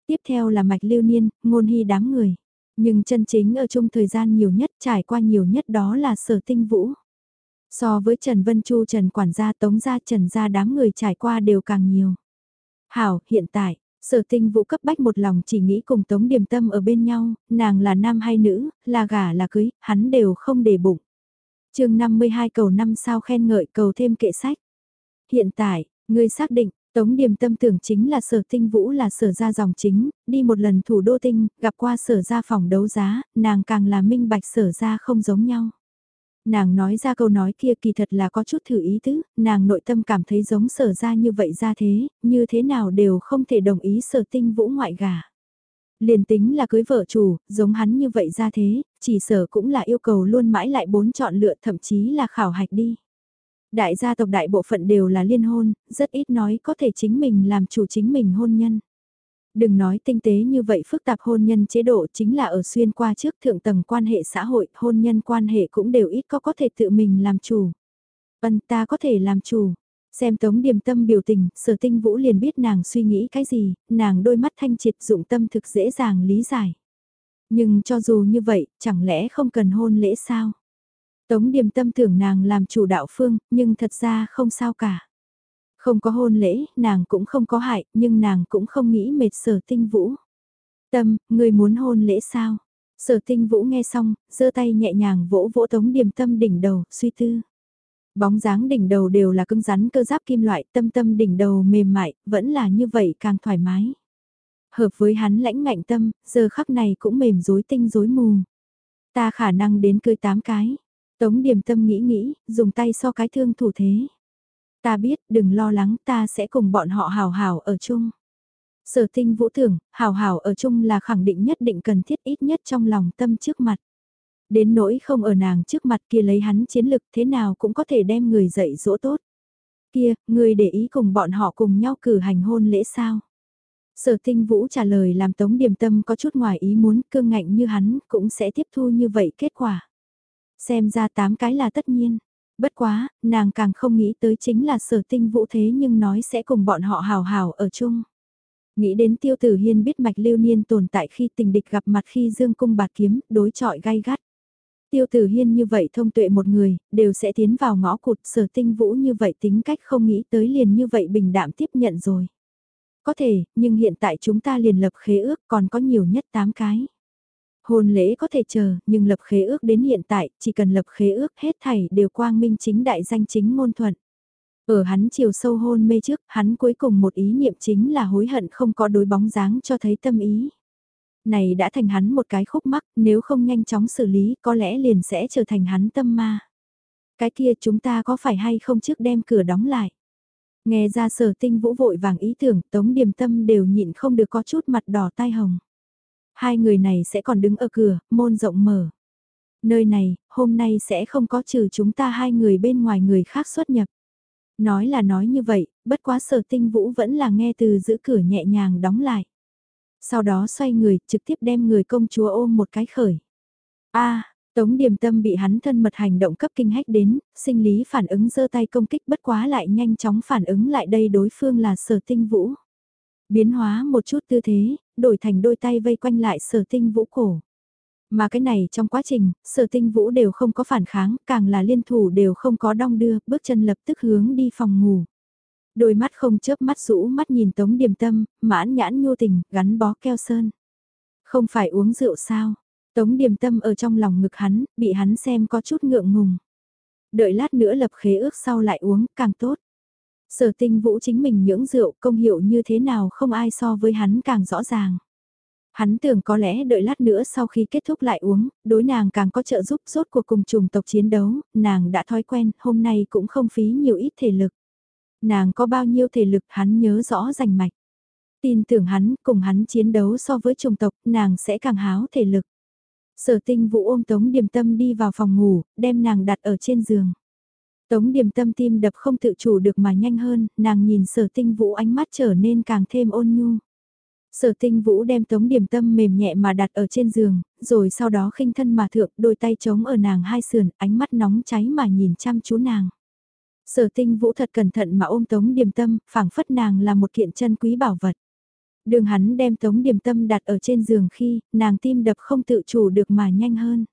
Tiếp theo là mạch lưu niên, ngôn hy đám người. Nhưng chân chính ở chung thời gian nhiều nhất trải qua nhiều nhất đó là sở tinh vũ. So với Trần Vân Chu Trần Quản gia Tống gia Trần gia đám người trải qua đều càng nhiều. Hảo, hiện tại, sở tinh vũ cấp bách một lòng chỉ nghĩ cùng Tống Điềm Tâm ở bên nhau, nàng là nam hay nữ, là gả là cưới, hắn đều không để bụng. chương 52 cầu năm sao khen ngợi cầu thêm kệ sách. Hiện tại, ngươi xác định, Tống Điềm Tâm tưởng chính là sở tinh vũ là sở ra dòng chính, đi một lần thủ đô tinh, gặp qua sở ra phòng đấu giá, nàng càng là minh bạch sở ra không giống nhau. Nàng nói ra câu nói kia kỳ thật là có chút thử ý tứ, nàng nội tâm cảm thấy giống sở ra như vậy ra thế, như thế nào đều không thể đồng ý sở tinh vũ ngoại gà. Liền tính là cưới vợ chủ, giống hắn như vậy ra thế, chỉ sở cũng là yêu cầu luôn mãi lại bốn chọn lựa thậm chí là khảo hạch đi. Đại gia tộc đại bộ phận đều là liên hôn, rất ít nói có thể chính mình làm chủ chính mình hôn nhân. Đừng nói tinh tế như vậy phức tạp hôn nhân chế độ chính là ở xuyên qua trước thượng tầng quan hệ xã hội, hôn nhân quan hệ cũng đều ít có có thể tự mình làm chủ. Vân ta có thể làm chủ. Xem tống điềm tâm biểu tình, sở tinh vũ liền biết nàng suy nghĩ cái gì, nàng đôi mắt thanh triệt dụng tâm thực dễ dàng lý giải. Nhưng cho dù như vậy, chẳng lẽ không cần hôn lễ sao? Tống điềm tâm tưởng nàng làm chủ đạo phương, nhưng thật ra không sao cả. Không có hôn lễ, nàng cũng không có hại, nhưng nàng cũng không nghĩ mệt sở tinh vũ. Tâm, người muốn hôn lễ sao? Sở tinh vũ nghe xong, giơ tay nhẹ nhàng vỗ vỗ tống điềm tâm đỉnh đầu, suy tư. Bóng dáng đỉnh đầu đều là cứng rắn cơ giáp kim loại, tâm tâm đỉnh đầu mềm mại, vẫn là như vậy càng thoải mái. Hợp với hắn lãnh ngạnh tâm, giờ khắc này cũng mềm rối tinh rối mù. Ta khả năng đến cưới tám cái. Tống điểm tâm nghĩ nghĩ, dùng tay so cái thương thủ thế. Ta biết, đừng lo lắng, ta sẽ cùng bọn họ hào hào ở chung. Sở tinh vũ tưởng, hào hào ở chung là khẳng định nhất định cần thiết ít nhất trong lòng tâm trước mặt. Đến nỗi không ở nàng trước mặt kia lấy hắn chiến lực thế nào cũng có thể đem người dạy dỗ tốt. Kia, người để ý cùng bọn họ cùng nhau cử hành hôn lễ sao? Sở tinh vũ trả lời làm tống điềm tâm có chút ngoài ý muốn cương ngạnh như hắn cũng sẽ tiếp thu như vậy kết quả. Xem ra tám cái là tất nhiên. Bất quá, nàng càng không nghĩ tới chính là sở tinh vũ thế nhưng nói sẽ cùng bọn họ hào hào ở chung. Nghĩ đến tiêu tử hiên biết mạch lưu niên tồn tại khi tình địch gặp mặt khi dương cung bạt kiếm, đối trọi gai gắt. Tiêu tử hiên như vậy thông tuệ một người, đều sẽ tiến vào ngõ cụt sở tinh vũ như vậy tính cách không nghĩ tới liền như vậy bình đạm tiếp nhận rồi. Có thể, nhưng hiện tại chúng ta liền lập khế ước còn có nhiều nhất 8 cái. Hôn lễ có thể chờ, nhưng lập khế ước đến hiện tại, chỉ cần lập khế ước hết thảy đều quang minh chính đại danh chính ngôn thuận. Ở hắn chiều sâu hôn mê trước, hắn cuối cùng một ý niệm chính là hối hận không có đối bóng dáng cho thấy tâm ý. Này đã thành hắn một cái khúc mắc, nếu không nhanh chóng xử lý có lẽ liền sẽ trở thành hắn tâm ma. Cái kia chúng ta có phải hay không trước đem cửa đóng lại? Nghe ra sở tinh vũ vội vàng ý tưởng tống điềm tâm đều nhịn không được có chút mặt đỏ tai hồng. Hai người này sẽ còn đứng ở cửa, môn rộng mở. Nơi này, hôm nay sẽ không có trừ chúng ta hai người bên ngoài người khác xuất nhập. Nói là nói như vậy, bất quá sở tinh vũ vẫn là nghe từ giữ cửa nhẹ nhàng đóng lại. Sau đó xoay người, trực tiếp đem người công chúa ôm một cái khởi. a Tống điềm tâm bị hắn thân mật hành động cấp kinh hách đến, sinh lý phản ứng giơ tay công kích bất quá lại nhanh chóng phản ứng lại đây đối phương là sở tinh vũ. Biến hóa một chút tư thế, đổi thành đôi tay vây quanh lại sở tinh vũ cổ. Mà cái này trong quá trình, sở tinh vũ đều không có phản kháng, càng là liên thủ đều không có đong đưa, bước chân lập tức hướng đi phòng ngủ. Đôi mắt không chớp mắt rũ mắt nhìn tống điềm tâm, mãn nhãn nhu tình, gắn bó keo sơn. Không phải uống rượu sao? Tống điềm tâm ở trong lòng ngực hắn, bị hắn xem có chút ngượng ngùng. Đợi lát nữa lập khế ước sau lại uống, càng tốt. Sở tinh vũ chính mình nhưỡng rượu công hiệu như thế nào không ai so với hắn càng rõ ràng. Hắn tưởng có lẽ đợi lát nữa sau khi kết thúc lại uống, đối nàng càng có trợ giúp rốt cuộc cùng trùng tộc chiến đấu, nàng đã thói quen, hôm nay cũng không phí nhiều ít thể lực. Nàng có bao nhiêu thể lực hắn nhớ rõ rành mạch. Tin tưởng hắn, cùng hắn chiến đấu so với trùng tộc, nàng sẽ càng háo thể lực. Sở tinh vũ ôm Tống Điềm Tâm đi vào phòng ngủ, đem nàng đặt ở trên giường. Tống Điềm Tâm tim đập không tự chủ được mà nhanh hơn, nàng nhìn sở tinh vũ ánh mắt trở nên càng thêm ôn nhu. Sở tinh vũ đem Tống Điềm Tâm mềm nhẹ mà đặt ở trên giường, rồi sau đó khinh thân mà thượng đôi tay trống ở nàng hai sườn, ánh mắt nóng cháy mà nhìn chăm chú nàng. Sở tinh vũ thật cẩn thận mà ôm Tống Điềm Tâm, phảng phất nàng là một kiện chân quý bảo vật. Đường hắn đem Tống Điềm Tâm đặt ở trên giường khi, nàng tim đập không tự chủ được mà nhanh hơn.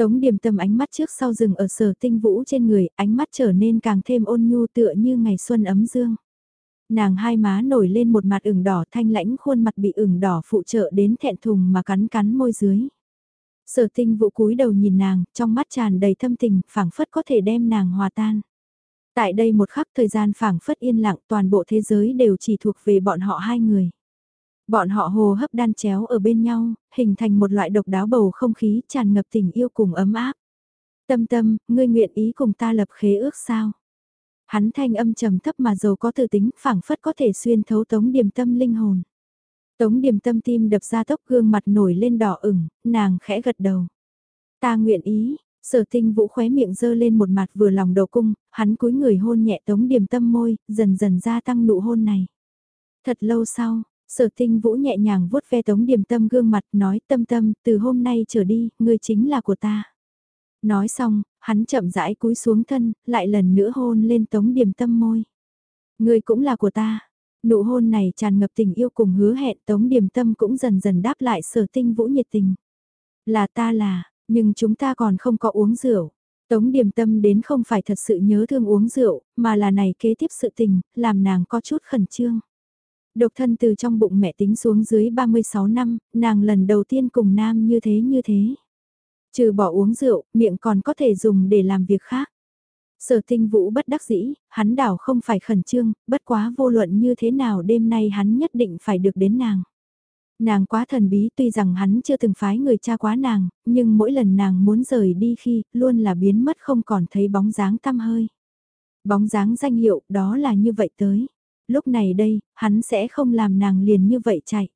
Tống điểm Tâm ánh mắt trước sau rừng ở sở tinh vũ trên người, ánh mắt trở nên càng thêm ôn nhu tựa như ngày xuân ấm dương. Nàng hai má nổi lên một mặt ửng đỏ thanh lãnh khuôn mặt bị ửng đỏ phụ trợ đến thẹn thùng mà cắn cắn môi dưới. Sở tinh vũ cúi đầu nhìn nàng, trong mắt tràn đầy thâm tình, phảng phất có thể đem nàng hòa tan. Tại đây một khắc thời gian phảng phất yên lặng toàn bộ thế giới đều chỉ thuộc về bọn họ hai người. Bọn họ hồ hấp đan chéo ở bên nhau, hình thành một loại độc đáo bầu không khí tràn ngập tình yêu cùng ấm áp. Tâm tâm, ngươi nguyện ý cùng ta lập khế ước sao? Hắn thanh âm trầm thấp mà giàu có tự tính phảng phất có thể xuyên thấu tống điểm tâm linh hồn. Tống điểm tâm tim đập ra tốc gương mặt nổi lên đỏ ửng, nàng khẽ gật đầu. Ta nguyện ý, sở tinh vũ khóe miệng dơ lên một mặt vừa lòng đầu cung, hắn cúi người hôn nhẹ tống điểm tâm môi, dần dần gia tăng nụ hôn này. Thật lâu sau, Sở tinh vũ nhẹ nhàng vuốt ve tống điềm tâm gương mặt nói tâm tâm từ hôm nay trở đi, ngươi chính là của ta. Nói xong, hắn chậm rãi cúi xuống thân, lại lần nữa hôn lên tống điềm tâm môi. Ngươi cũng là của ta. Nụ hôn này tràn ngập tình yêu cùng hứa hẹn tống điềm tâm cũng dần dần đáp lại sở tinh vũ nhiệt tình. Là ta là, nhưng chúng ta còn không có uống rượu. Tống điềm tâm đến không phải thật sự nhớ thương uống rượu, mà là này kế tiếp sự tình, làm nàng có chút khẩn trương. Độc thân từ trong bụng mẹ tính xuống dưới 36 năm, nàng lần đầu tiên cùng nam như thế như thế. Trừ bỏ uống rượu, miệng còn có thể dùng để làm việc khác. Sở tinh vũ bất đắc dĩ, hắn đảo không phải khẩn trương, bất quá vô luận như thế nào đêm nay hắn nhất định phải được đến nàng. Nàng quá thần bí tuy rằng hắn chưa từng phái người cha quá nàng, nhưng mỗi lần nàng muốn rời đi khi, luôn là biến mất không còn thấy bóng dáng tăm hơi. Bóng dáng danh hiệu, đó là như vậy tới lúc này đây, hắn sẽ không làm nàng liền như vậy chạy.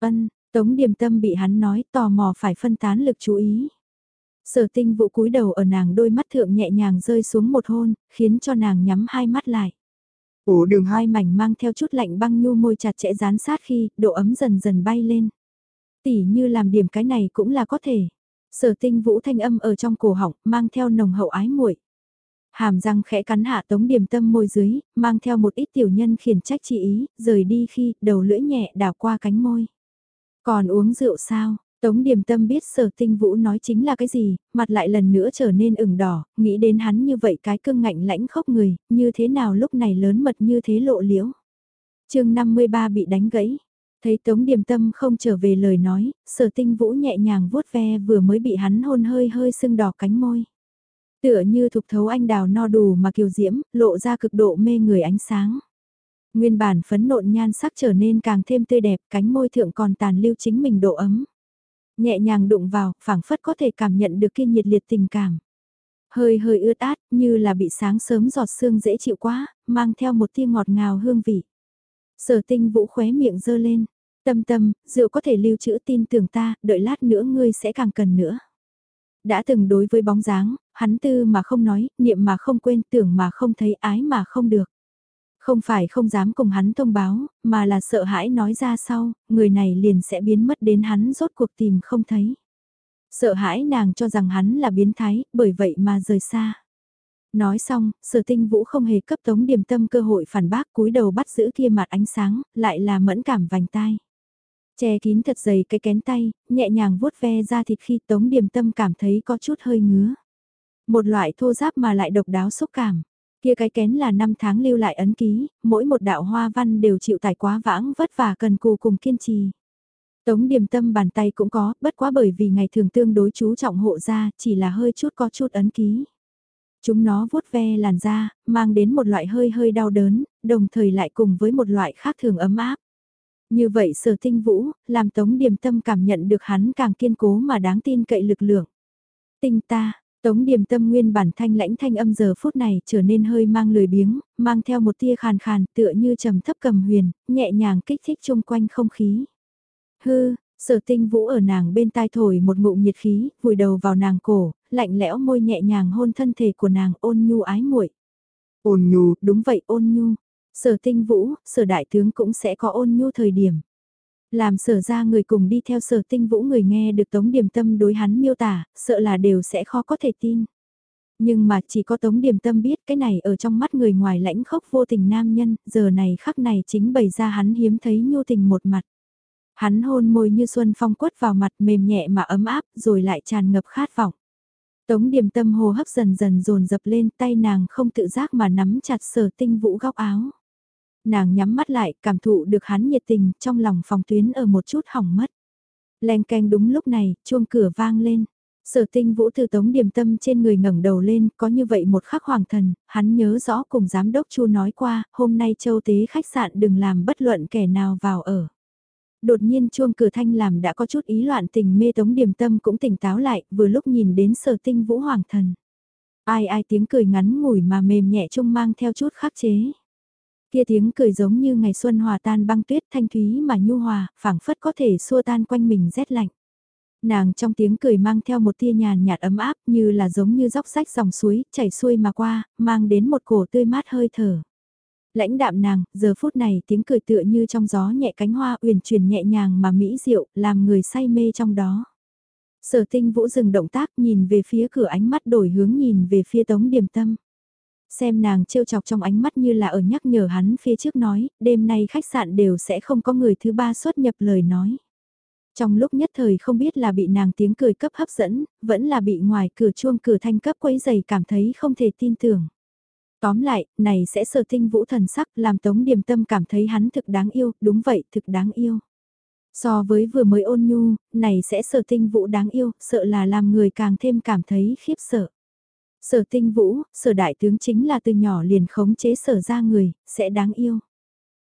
Ân, Tống Điềm Tâm bị hắn nói tò mò phải phân tán lực chú ý. Sở tinh vụ cúi đầu ở nàng đôi mắt thượng nhẹ nhàng rơi xuống một hôn, khiến cho nàng nhắm hai mắt lại. Ủ đường hai mảnh mang theo chút lạnh băng nhu môi chặt chẽ dán sát khi độ ấm dần dần bay lên. Tỉ như làm điểm cái này cũng là có thể. Sở tinh vũ thanh âm ở trong cổ họng mang theo nồng hậu ái muội Hàm răng khẽ cắn hạ tống điểm tâm môi dưới, mang theo một ít tiểu nhân khiển trách chỉ ý, rời đi khi đầu lưỡi nhẹ đảo qua cánh môi. Còn uống rượu sao? Tống điểm tâm biết sở tinh vũ nói chính là cái gì, mặt lại lần nữa trở nên ửng đỏ, nghĩ đến hắn như vậy cái cương ngạnh lãnh khốc người, như thế nào lúc này lớn mật như thế lộ liễu. chương 53 bị đánh gãy. Thấy Tống Điềm Tâm không trở về lời nói, sở tinh vũ nhẹ nhàng vuốt ve vừa mới bị hắn hôn hơi hơi sưng đỏ cánh môi. Tựa như thục thấu anh đào no đủ mà kiều diễm, lộ ra cực độ mê người ánh sáng. Nguyên bản phấn nộn nhan sắc trở nên càng thêm tươi đẹp, cánh môi thượng còn tàn lưu chính mình độ ấm. Nhẹ nhàng đụng vào, phảng phất có thể cảm nhận được kia nhiệt liệt tình cảm. Hơi hơi ướt át, như là bị sáng sớm giọt sương dễ chịu quá, mang theo một tia ngọt ngào hương vị. Sở tinh vũ khóe miệng dơ lên. Tâm tâm, rượu có thể lưu trữ tin tưởng ta, đợi lát nữa ngươi sẽ càng cần nữa. Đã từng đối với bóng dáng, hắn tư mà không nói, niệm mà không quên, tưởng mà không thấy, ái mà không được. Không phải không dám cùng hắn thông báo, mà là sợ hãi nói ra sau, người này liền sẽ biến mất đến hắn rốt cuộc tìm không thấy. Sợ hãi nàng cho rằng hắn là biến thái, bởi vậy mà rời xa. Nói xong, sở tinh vũ không hề cấp tống điểm tâm cơ hội phản bác cúi đầu bắt giữ kia mặt ánh sáng, lại là mẫn cảm vành tai. Che kín thật dày cái kén tay, nhẹ nhàng vuốt ve ra thịt khi tống điểm tâm cảm thấy có chút hơi ngứa. Một loại thô giáp mà lại độc đáo xúc cảm. Kia cái kén là năm tháng lưu lại ấn ký, mỗi một đạo hoa văn đều chịu tải quá vãng vất vả cần cù cùng kiên trì. Tống điểm tâm bàn tay cũng có, bất quá bởi vì ngày thường tương đối chú trọng hộ ra, chỉ là hơi chút có chút ấn ký. Chúng nó vuốt ve làn da, mang đến một loại hơi hơi đau đớn, đồng thời lại cùng với một loại khác thường ấm áp. Như vậy sở tinh vũ, làm tống điểm tâm cảm nhận được hắn càng kiên cố mà đáng tin cậy lực lượng. Tinh ta, Tống điềm tâm nguyên bản thanh lãnh thanh âm giờ phút này trở nên hơi mang lười biếng, mang theo một tia khàn khàn tựa như trầm thấp cầm huyền, nhẹ nhàng kích thích chung quanh không khí. Hư, sở tinh vũ ở nàng bên tai thổi một ngụm nhiệt khí, vùi đầu vào nàng cổ, lạnh lẽo môi nhẹ nhàng hôn thân thể của nàng ôn nhu ái muội. Ôn nhu, đúng vậy ôn nhu. Sở tinh vũ, sở đại tướng cũng sẽ có ôn nhu thời điểm. Làm sở ra người cùng đi theo sở tinh vũ người nghe được Tống Điềm Tâm đối hắn miêu tả, sợ là đều sẽ khó có thể tin. Nhưng mà chỉ có Tống Điềm Tâm biết cái này ở trong mắt người ngoài lãnh khốc vô tình nam nhân, giờ này khắc này chính bày ra hắn hiếm thấy nhu tình một mặt. Hắn hôn môi như xuân phong quất vào mặt mềm nhẹ mà ấm áp rồi lại tràn ngập khát vọng. Tống Điềm Tâm hồ hấp dần dần dồn dập lên tay nàng không tự giác mà nắm chặt sở tinh vũ góc áo nàng nhắm mắt lại, cảm thụ được hắn nhiệt tình, trong lòng phòng tuyến ở một chút hỏng mất. Len canh đúng lúc này, chuông cửa vang lên. Sở tinh vũ từ tống điểm tâm trên người ngẩng đầu lên, có như vậy một khắc hoàng thần, hắn nhớ rõ cùng giám đốc chu nói qua, hôm nay châu tế khách sạn đừng làm bất luận kẻ nào vào ở. Đột nhiên chuông cửa thanh làm đã có chút ý loạn tình mê tống điểm tâm cũng tỉnh táo lại, vừa lúc nhìn đến sở tinh vũ hoàng thần. Ai ai tiếng cười ngắn ngủi mà mềm nhẹ trung mang theo chút khắc chế. Kia tiếng cười giống như ngày xuân hòa tan băng tuyết thanh thúy mà nhu hòa, phảng phất có thể xua tan quanh mình rét lạnh. Nàng trong tiếng cười mang theo một tia nhàn nhạt ấm áp như là giống như dốc sách dòng suối, chảy xuôi mà qua, mang đến một cổ tươi mát hơi thở. Lãnh đạm nàng, giờ phút này tiếng cười tựa như trong gió nhẹ cánh hoa uyển chuyển nhẹ nhàng mà mỹ diệu, làm người say mê trong đó. Sở tinh vũ dừng động tác nhìn về phía cửa ánh mắt đổi hướng nhìn về phía tống điểm tâm. Xem nàng trêu chọc trong ánh mắt như là ở nhắc nhở hắn phía trước nói, đêm nay khách sạn đều sẽ không có người thứ ba xuất nhập lời nói. Trong lúc nhất thời không biết là bị nàng tiếng cười cấp hấp dẫn, vẫn là bị ngoài cửa chuông cửa thanh cấp quấy giày cảm thấy không thể tin tưởng. Tóm lại, này sẽ sở tinh vũ thần sắc làm tống điềm tâm cảm thấy hắn thực đáng yêu, đúng vậy, thực đáng yêu. So với vừa mới ôn nhu, này sẽ sở tinh vũ đáng yêu, sợ là làm người càng thêm cảm thấy khiếp sợ. Sở tinh vũ, sở đại tướng chính là từ nhỏ liền khống chế sở ra người, sẽ đáng yêu.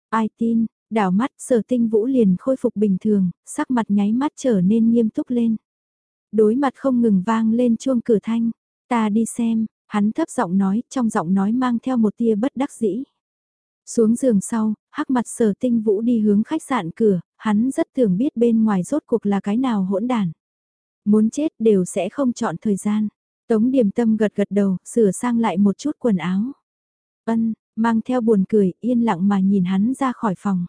Ai tin, đảo mắt sở tinh vũ liền khôi phục bình thường, sắc mặt nháy mắt trở nên nghiêm túc lên. Đối mặt không ngừng vang lên chuông cửa thanh, ta đi xem, hắn thấp giọng nói, trong giọng nói mang theo một tia bất đắc dĩ. Xuống giường sau, hắc mặt sở tinh vũ đi hướng khách sạn cửa, hắn rất tưởng biết bên ngoài rốt cuộc là cái nào hỗn đản. Muốn chết đều sẽ không chọn thời gian. Tống điểm tâm gật gật đầu, sửa sang lại một chút quần áo. Ân, mang theo buồn cười, yên lặng mà nhìn hắn ra khỏi phòng.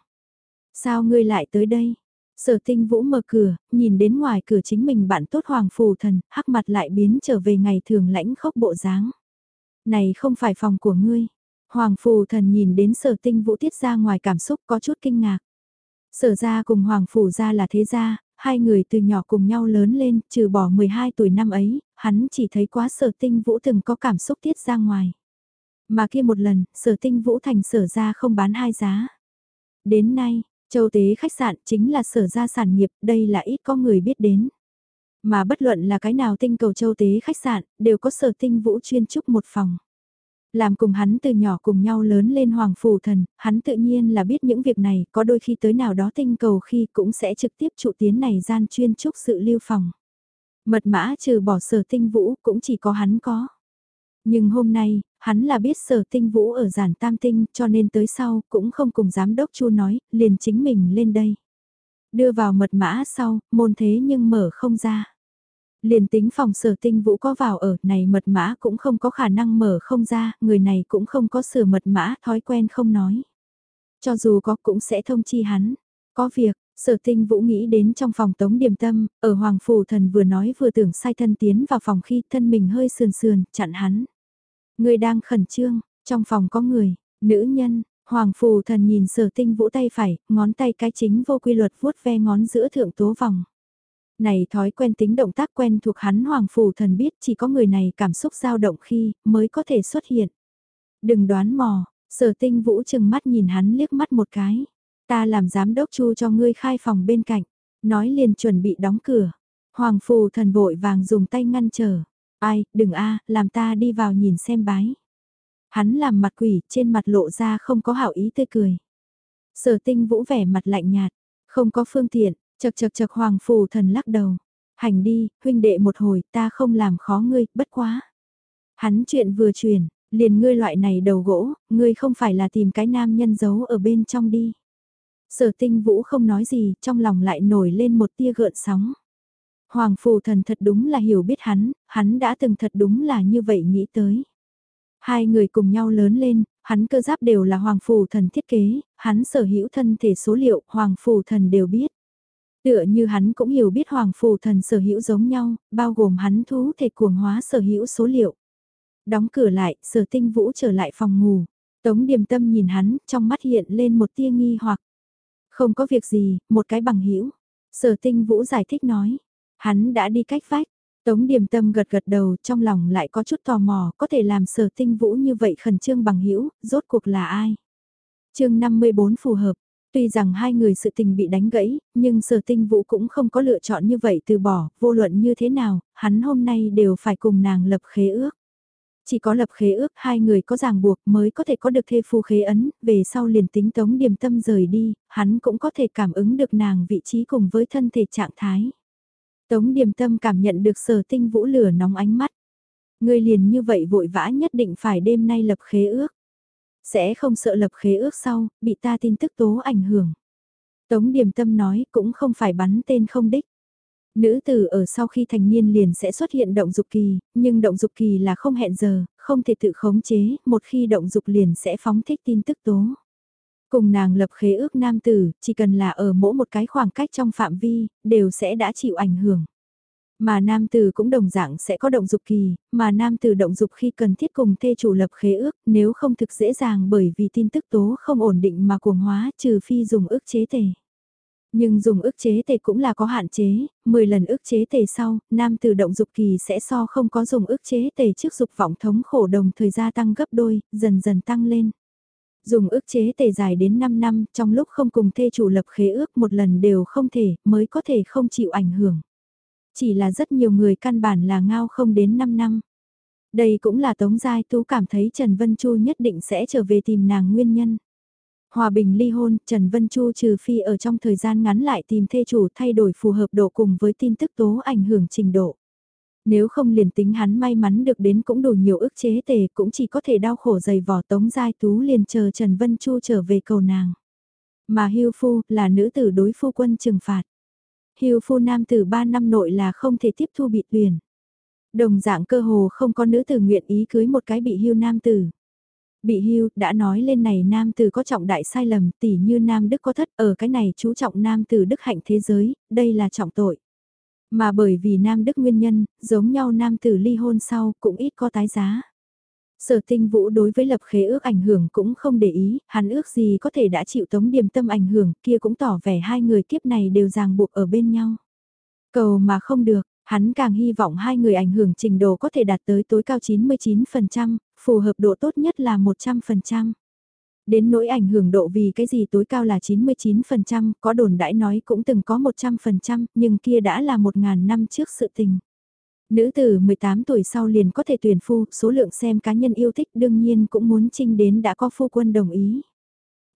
Sao ngươi lại tới đây? Sở tinh vũ mở cửa, nhìn đến ngoài cửa chính mình bạn tốt hoàng phù thần, hắc mặt lại biến trở về ngày thường lãnh khốc bộ dáng. Này không phải phòng của ngươi. Hoàng phù thần nhìn đến sở tinh vũ tiết ra ngoài cảm xúc có chút kinh ngạc. Sở ra cùng hoàng phủ ra là thế gia, hai người từ nhỏ cùng nhau lớn lên, trừ bỏ 12 tuổi năm ấy, hắn chỉ thấy quá sở tinh vũ từng có cảm xúc tiết ra ngoài. Mà kia một lần, sở tinh vũ thành sở ra không bán hai giá. Đến nay, châu tế khách sạn chính là sở ra sản nghiệp, đây là ít có người biết đến. Mà bất luận là cái nào tinh cầu châu tế khách sạn, đều có sở tinh vũ chuyên trúc một phòng. Làm cùng hắn từ nhỏ cùng nhau lớn lên hoàng phủ thần, hắn tự nhiên là biết những việc này, có đôi khi tới nào đó tinh cầu khi cũng sẽ trực tiếp trụ tiến này gian chuyên trúc sự lưu phòng. Mật mã trừ bỏ sở tinh vũ cũng chỉ có hắn có. Nhưng hôm nay, hắn là biết sở tinh vũ ở giản tam tinh cho nên tới sau cũng không cùng giám đốc chu nói, liền chính mình lên đây. Đưa vào mật mã sau, môn thế nhưng mở không ra. Liền tính phòng sở tinh vũ có vào ở này mật mã cũng không có khả năng mở không ra, người này cũng không có sửa mật mã, thói quen không nói. Cho dù có cũng sẽ thông chi hắn. Có việc, sở tinh vũ nghĩ đến trong phòng tống điểm tâm, ở Hoàng Phủ Thần vừa nói vừa tưởng sai thân tiến vào phòng khi thân mình hơi sườn sườn, chặn hắn. Người đang khẩn trương, trong phòng có người, nữ nhân, Hoàng Phù Thần nhìn sở tinh vũ tay phải, ngón tay cái chính vô quy luật vuốt ve ngón giữa thượng tố vòng. Này thói quen tính động tác quen thuộc hắn Hoàng Phù Thần biết chỉ có người này cảm xúc dao động khi mới có thể xuất hiện. Đừng đoán mò, sở tinh vũ chừng mắt nhìn hắn liếc mắt một cái. Ta làm giám đốc chu cho ngươi khai phòng bên cạnh, nói liền chuẩn bị đóng cửa. Hoàng Phù Thần vội vàng dùng tay ngăn trở. Ai, đừng a, làm ta đi vào nhìn xem bái. Hắn làm mặt quỷ, trên mặt lộ ra không có hảo ý tươi cười. Sở tinh vũ vẻ mặt lạnh nhạt, không có phương tiện, chật chật chật hoàng phù thần lắc đầu. Hành đi, huynh đệ một hồi, ta không làm khó ngươi, bất quá. Hắn chuyện vừa truyền, liền ngươi loại này đầu gỗ, ngươi không phải là tìm cái nam nhân giấu ở bên trong đi. Sở tinh vũ không nói gì, trong lòng lại nổi lên một tia gợn sóng. Hoàng phù thần thật đúng là hiểu biết hắn, hắn đã từng thật đúng là như vậy nghĩ tới. Hai người cùng nhau lớn lên, hắn cơ giáp đều là Hoàng phù thần thiết kế, hắn sở hữu thân thể số liệu, Hoàng phù thần đều biết. Tựa như hắn cũng hiểu biết Hoàng phù thần sở hữu giống nhau, bao gồm hắn thú thể cuồng hóa sở hữu số liệu. Đóng cửa lại, sở tinh vũ trở lại phòng ngủ. Tống điềm tâm nhìn hắn, trong mắt hiện lên một tia nghi hoặc. Không có việc gì, một cái bằng hữu Sở tinh vũ giải thích nói. Hắn đã đi cách vách. Tống điềm tâm gật gật đầu trong lòng lại có chút tò mò có thể làm sở tinh vũ như vậy khẩn trương bằng hữu rốt cuộc là ai. chương 54 phù hợp, Tuy rằng hai người sự tình bị đánh gãy, nhưng sở tinh vũ cũng không có lựa chọn như vậy từ bỏ, vô luận như thế nào, hắn hôm nay đều phải cùng nàng lập khế ước. Chỉ có lập khế ước hai người có ràng buộc mới có thể có được thê phu khế ấn, về sau liền tính tống điềm tâm rời đi, hắn cũng có thể cảm ứng được nàng vị trí cùng với thân thể trạng thái. Tống điềm tâm cảm nhận được sở tinh vũ lửa nóng ánh mắt. Người liền như vậy vội vã nhất định phải đêm nay lập khế ước. Sẽ không sợ lập khế ước sau, bị ta tin tức tố ảnh hưởng. Tống điềm tâm nói cũng không phải bắn tên không đích. Nữ tử ở sau khi thành niên liền sẽ xuất hiện động dục kỳ, nhưng động dục kỳ là không hẹn giờ, không thể tự khống chế, một khi động dục liền sẽ phóng thích tin tức tố. Cùng nàng lập khế ước nam tử, chỉ cần là ở mỗi một cái khoảng cách trong phạm vi, đều sẽ đã chịu ảnh hưởng. Mà nam tử cũng đồng dạng sẽ có động dục kỳ, mà nam tử động dục khi cần thiết cùng thê chủ lập khế ước, nếu không thực dễ dàng bởi vì tin tức tố không ổn định mà cuồng hóa trừ phi dùng ước chế tề. Nhưng dùng ức chế tề cũng là có hạn chế, 10 lần ức chế tề sau, nam tử động dục kỳ sẽ so không có dùng ức chế tề trước dục vọng thống khổ đồng thời gia tăng gấp đôi, dần dần tăng lên. Dùng ước chế tề dài đến 5 năm, trong lúc không cùng thê chủ lập khế ước một lần đều không thể, mới có thể không chịu ảnh hưởng. Chỉ là rất nhiều người căn bản là ngao không đến 5 năm. Đây cũng là Tống Giai Tú cảm thấy Trần Vân Chu nhất định sẽ trở về tìm nàng nguyên nhân. Hòa bình ly hôn, Trần Vân Chu trừ phi ở trong thời gian ngắn lại tìm thê chủ thay đổi phù hợp độ cùng với tin tức tố ảnh hưởng trình độ. Nếu không liền tính hắn may mắn được đến cũng đủ nhiều ức chế tề cũng chỉ có thể đau khổ dày vỏ tống giai tú liền chờ Trần Vân Chu trở về cầu nàng. Mà hưu phu là nữ tử đối phu quân trừng phạt. Hưu phu nam tử 3 năm nội là không thể tiếp thu bị tuyển. Đồng dạng cơ hồ không có nữ tử nguyện ý cưới một cái bị hưu nam tử. Bị hưu, đã nói lên này nam tử có trọng đại sai lầm tỉ như nam đức có thất ở cái này chú trọng nam tử đức hạnh thế giới, đây là trọng tội. Mà bởi vì nam đức nguyên nhân, giống nhau nam tử ly hôn sau cũng ít có tái giá. Sở tinh vũ đối với lập khế ước ảnh hưởng cũng không để ý, hắn ước gì có thể đã chịu tống điềm tâm ảnh hưởng, kia cũng tỏ vẻ hai người kiếp này đều ràng buộc ở bên nhau. Cầu mà không được, hắn càng hy vọng hai người ảnh hưởng trình độ có thể đạt tới tối cao 99%, phù hợp độ tốt nhất là 100%. Đến nỗi ảnh hưởng độ vì cái gì tối cao là 99%, có đồn đãi nói cũng từng có 100%, nhưng kia đã là 1.000 năm trước sự tình. Nữ tử 18 tuổi sau liền có thể tuyển phu, số lượng xem cá nhân yêu thích đương nhiên cũng muốn trinh đến đã có phu quân đồng ý.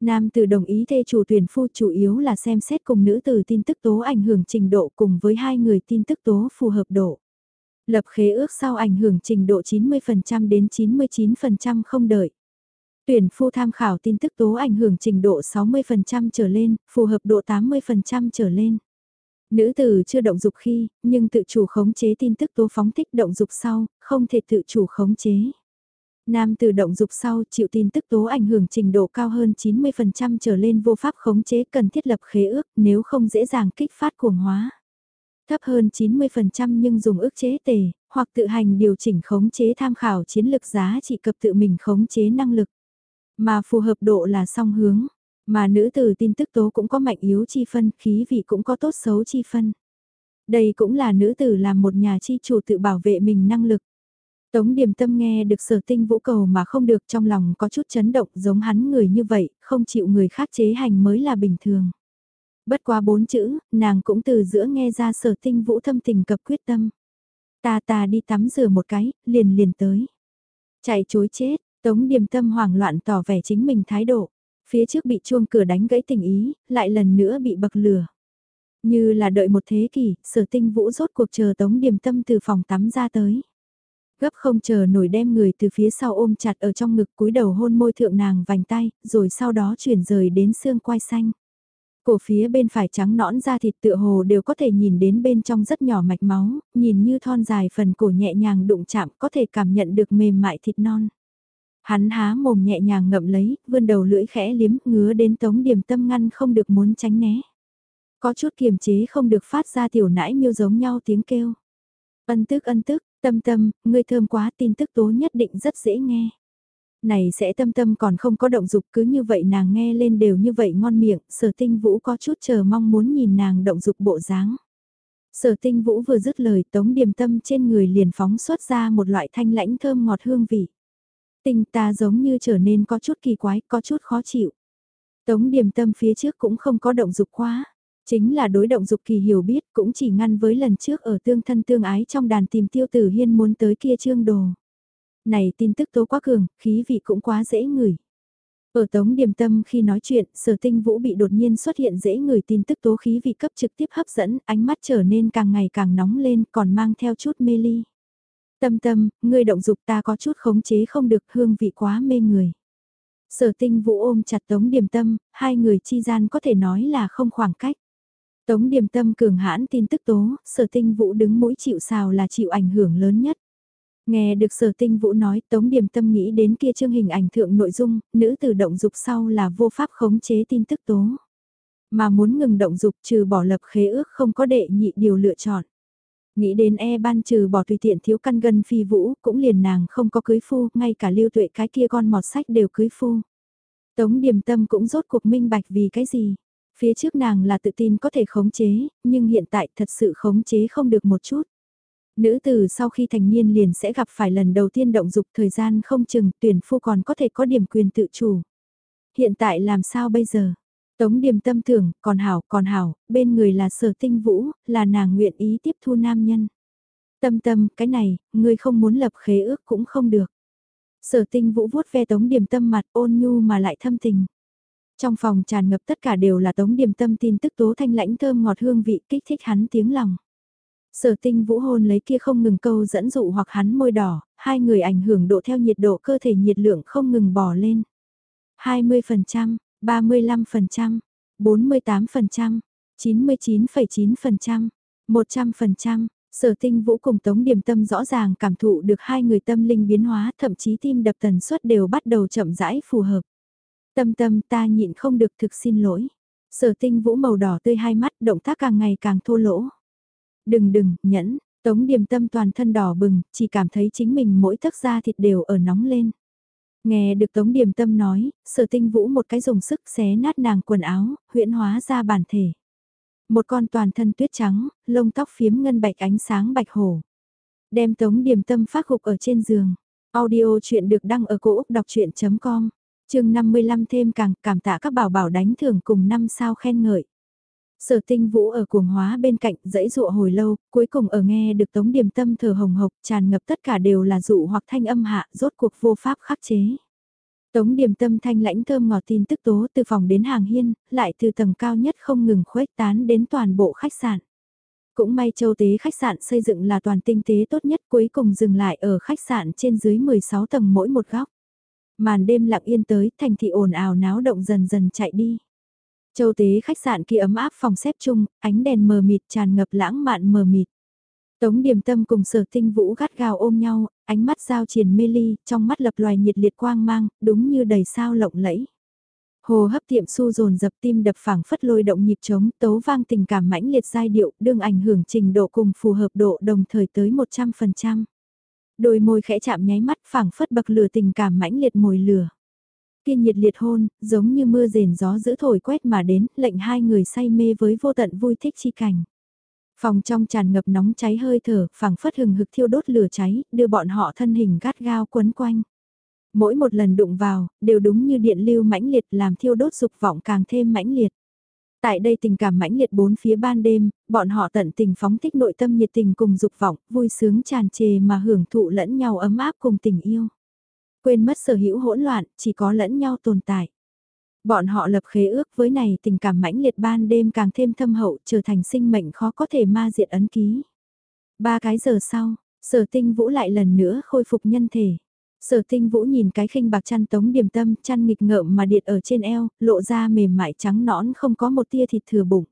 Nam tử đồng ý thê chủ tuyển phu chủ yếu là xem xét cùng nữ tử tin tức tố ảnh hưởng trình độ cùng với hai người tin tức tố phù hợp độ. Lập khế ước sau ảnh hưởng trình độ 90% đến 99% không đợi. Tuyển phu tham khảo tin tức tố ảnh hưởng trình độ 60% trở lên, phù hợp độ 80% trở lên. Nữ tử chưa động dục khi, nhưng tự chủ khống chế tin tức tố phóng thích động dục sau, không thể tự chủ khống chế. Nam tử động dục sau chịu tin tức tố ảnh hưởng trình độ cao hơn 90% trở lên vô pháp khống chế cần thiết lập khế ước nếu không dễ dàng kích phát cuồng hóa. Thấp hơn 90% nhưng dùng ước chế tề, hoặc tự hành điều chỉnh khống chế tham khảo chiến lược giá trị cập tự mình khống chế năng lực. Mà phù hợp độ là song hướng, mà nữ tử tin tức tố cũng có mạnh yếu chi phân, khí vị cũng có tốt xấu chi phân. Đây cũng là nữ tử làm một nhà chi chủ tự bảo vệ mình năng lực. Tống điềm tâm nghe được sở tinh vũ cầu mà không được trong lòng có chút chấn động giống hắn người như vậy, không chịu người khác chế hành mới là bình thường. Bất qua bốn chữ, nàng cũng từ giữa nghe ra sở tinh vũ thâm tình cập quyết tâm. Ta ta đi tắm rửa một cái, liền liền tới. Chạy chối chết, tống điềm tâm hoảng loạn tỏ vẻ chính mình thái độ. Phía trước bị chuông cửa đánh gãy tình ý, lại lần nữa bị bậc lửa. Như là đợi một thế kỷ, sở tinh vũ rốt cuộc chờ tống điểm tâm từ phòng tắm ra tới. Gấp không chờ nổi đem người từ phía sau ôm chặt ở trong ngực cúi đầu hôn môi thượng nàng vành tay, rồi sau đó chuyển rời đến xương quai xanh. Cổ phía bên phải trắng nõn da thịt tựa hồ đều có thể nhìn đến bên trong rất nhỏ mạch máu, nhìn như thon dài phần cổ nhẹ nhàng đụng chạm có thể cảm nhận được mềm mại thịt non. Hắn há mồm nhẹ nhàng ngậm lấy, vươn đầu lưỡi khẽ liếm ngứa đến tống điểm tâm ngăn không được muốn tránh né. Có chút kiềm chế không được phát ra tiểu nãi miêu giống nhau tiếng kêu. Ân tức ân tức, tâm tâm, ngươi thơm quá tin tức tố nhất định rất dễ nghe này sẽ tâm tâm còn không có động dục cứ như vậy nàng nghe lên đều như vậy ngon miệng, sở tinh vũ có chút chờ mong muốn nhìn nàng động dục bộ dáng. Sở tinh vũ vừa dứt lời tống điềm tâm trên người liền phóng xuất ra một loại thanh lãnh thơm ngọt hương vị. Tình ta giống như trở nên có chút kỳ quái, có chút khó chịu. Tống điềm tâm phía trước cũng không có động dục quá. Chính là đối động dục kỳ hiểu biết cũng chỉ ngăn với lần trước ở tương thân tương ái trong đàn tìm tiêu tử hiên muốn tới kia trương đồ. Này tin tức tố quá cường, khí vị cũng quá dễ ngửi. Ở tống điềm tâm khi nói chuyện, sở tinh vũ bị đột nhiên xuất hiện dễ ngửi tin tức tố khí vị cấp trực tiếp hấp dẫn, ánh mắt trở nên càng ngày càng nóng lên còn mang theo chút mê ly. Tâm tâm, ngươi động dục ta có chút khống chế không được hương vị quá mê người. Sở tinh vũ ôm chặt tống điềm tâm, hai người chi gian có thể nói là không khoảng cách. Tống điềm tâm cường hãn tin tức tố, sở tinh vũ đứng mũi chịu xào là chịu ảnh hưởng lớn nhất. Nghe được sở tinh vũ nói Tống Điềm Tâm nghĩ đến kia chương hình ảnh thượng nội dung, nữ tử động dục sau là vô pháp khống chế tin tức tố. Mà muốn ngừng động dục trừ bỏ lập khế ước không có đệ nhị điều lựa chọn. Nghĩ đến e ban trừ bỏ tùy tiện thiếu căn gân phi vũ, cũng liền nàng không có cưới phu, ngay cả lưu tuệ cái kia con mọt sách đều cưới phu. Tống Điềm Tâm cũng rốt cuộc minh bạch vì cái gì. Phía trước nàng là tự tin có thể khống chế, nhưng hiện tại thật sự khống chế không được một chút. Nữ tử sau khi thành niên liền sẽ gặp phải lần đầu tiên động dục thời gian không chừng tuyển phu còn có thể có điểm quyền tự chủ. Hiện tại làm sao bây giờ? Tống điểm tâm tưởng, còn hảo, còn hảo, bên người là sở tinh vũ, là nàng nguyện ý tiếp thu nam nhân. Tâm tâm, cái này, người không muốn lập khế ước cũng không được. Sở tinh vũ vuốt ve tống điểm tâm mặt ôn nhu mà lại thâm tình. Trong phòng tràn ngập tất cả đều là tống điểm tâm tin tức tố thanh lãnh thơm ngọt hương vị kích thích hắn tiếng lòng. Sở tinh vũ hôn lấy kia không ngừng câu dẫn dụ hoặc hắn môi đỏ, hai người ảnh hưởng độ theo nhiệt độ cơ thể nhiệt lượng không ngừng bỏ lên. 20%, 35%, 48%, 99,9%, 100%. Sở tinh vũ cùng tống điểm tâm rõ ràng cảm thụ được hai người tâm linh biến hóa thậm chí tim đập tần suất đều bắt đầu chậm rãi phù hợp. Tâm tâm ta nhịn không được thực xin lỗi. Sở tinh vũ màu đỏ tươi hai mắt động tác càng ngày càng thô lỗ. Đừng đừng, nhẫn, tống điểm tâm toàn thân đỏ bừng, chỉ cảm thấy chính mình mỗi thức da thịt đều ở nóng lên. Nghe được tống điềm tâm nói, sở tinh vũ một cái dùng sức xé nát nàng quần áo, huyễn hóa ra bản thể. Một con toàn thân tuyết trắng, lông tóc phiếm ngân bạch ánh sáng bạch hổ. Đem tống điềm tâm phát hục ở trên giường. Audio chuyện được đăng ở cổ Úc đọc chuyện.com, chương 55 thêm càng cảm tạ các bảo bảo đánh thưởng cùng năm sao khen ngợi. Sở tinh vũ ở cuồng hóa bên cạnh dãy dụa hồi lâu, cuối cùng ở nghe được tống điểm tâm thở hồng hộc tràn ngập tất cả đều là dụ hoặc thanh âm hạ rốt cuộc vô pháp khắc chế. Tống điểm tâm thanh lãnh thơm ngọt tin tức tố từ phòng đến hàng hiên, lại từ tầng cao nhất không ngừng khuếch tán đến toàn bộ khách sạn. Cũng may châu tế khách sạn xây dựng là toàn tinh tế tốt nhất cuối cùng dừng lại ở khách sạn trên dưới 16 tầng mỗi một góc. Màn đêm lặng yên tới, thành thị ồn ào náo động dần dần chạy đi. Châu tế khách sạn kia ấm áp phòng xếp chung, ánh đèn mờ mịt tràn ngập lãng mạn mờ mịt. Tống điểm tâm cùng sở tinh vũ gắt gao ôm nhau, ánh mắt giao triền mê ly, trong mắt lập loài nhiệt liệt quang mang, đúng như đầy sao lộng lẫy. Hồ hấp tiệm su dồn dập tim đập phẳng phất lôi động nhịp trống, tấu vang tình cảm mãnh liệt giai điệu, đương ảnh hưởng trình độ cùng phù hợp độ đồng thời tới 100%. Đôi môi khẽ chạm nháy mắt phẳng phất bậc lửa tình cảm mãnh liệt mồi lửa kia nhiệt liệt hôn, giống như mưa rền gió giữ thổi quét mà đến, lệnh hai người say mê với vô tận vui thích chi cảnh. Phòng trong tràn ngập nóng cháy hơi thở, phẳng phất hừng hực thiêu đốt lửa cháy, đưa bọn họ thân hình gắt gao quấn quanh. Mỗi một lần đụng vào, đều đúng như điện lưu mãnh liệt làm thiêu đốt dục vọng càng thêm mãnh liệt. Tại đây tình cảm mãnh liệt bốn phía ban đêm, bọn họ tận tình phóng thích nội tâm nhiệt tình cùng dục vọng, vui sướng tràn trề mà hưởng thụ lẫn nhau ấm áp cùng tình yêu. Quên mất sở hữu hỗn loạn, chỉ có lẫn nhau tồn tại. Bọn họ lập khế ước với này tình cảm mãnh liệt ban đêm càng thêm thâm hậu trở thành sinh mệnh khó có thể ma diệt ấn ký. Ba cái giờ sau, sở tinh vũ lại lần nữa khôi phục nhân thể. Sở tinh vũ nhìn cái khinh bạc chăn tống điểm tâm chăn nghịch ngợm mà điện ở trên eo, lộ ra mềm mại trắng nõn không có một tia thịt thừa bụng.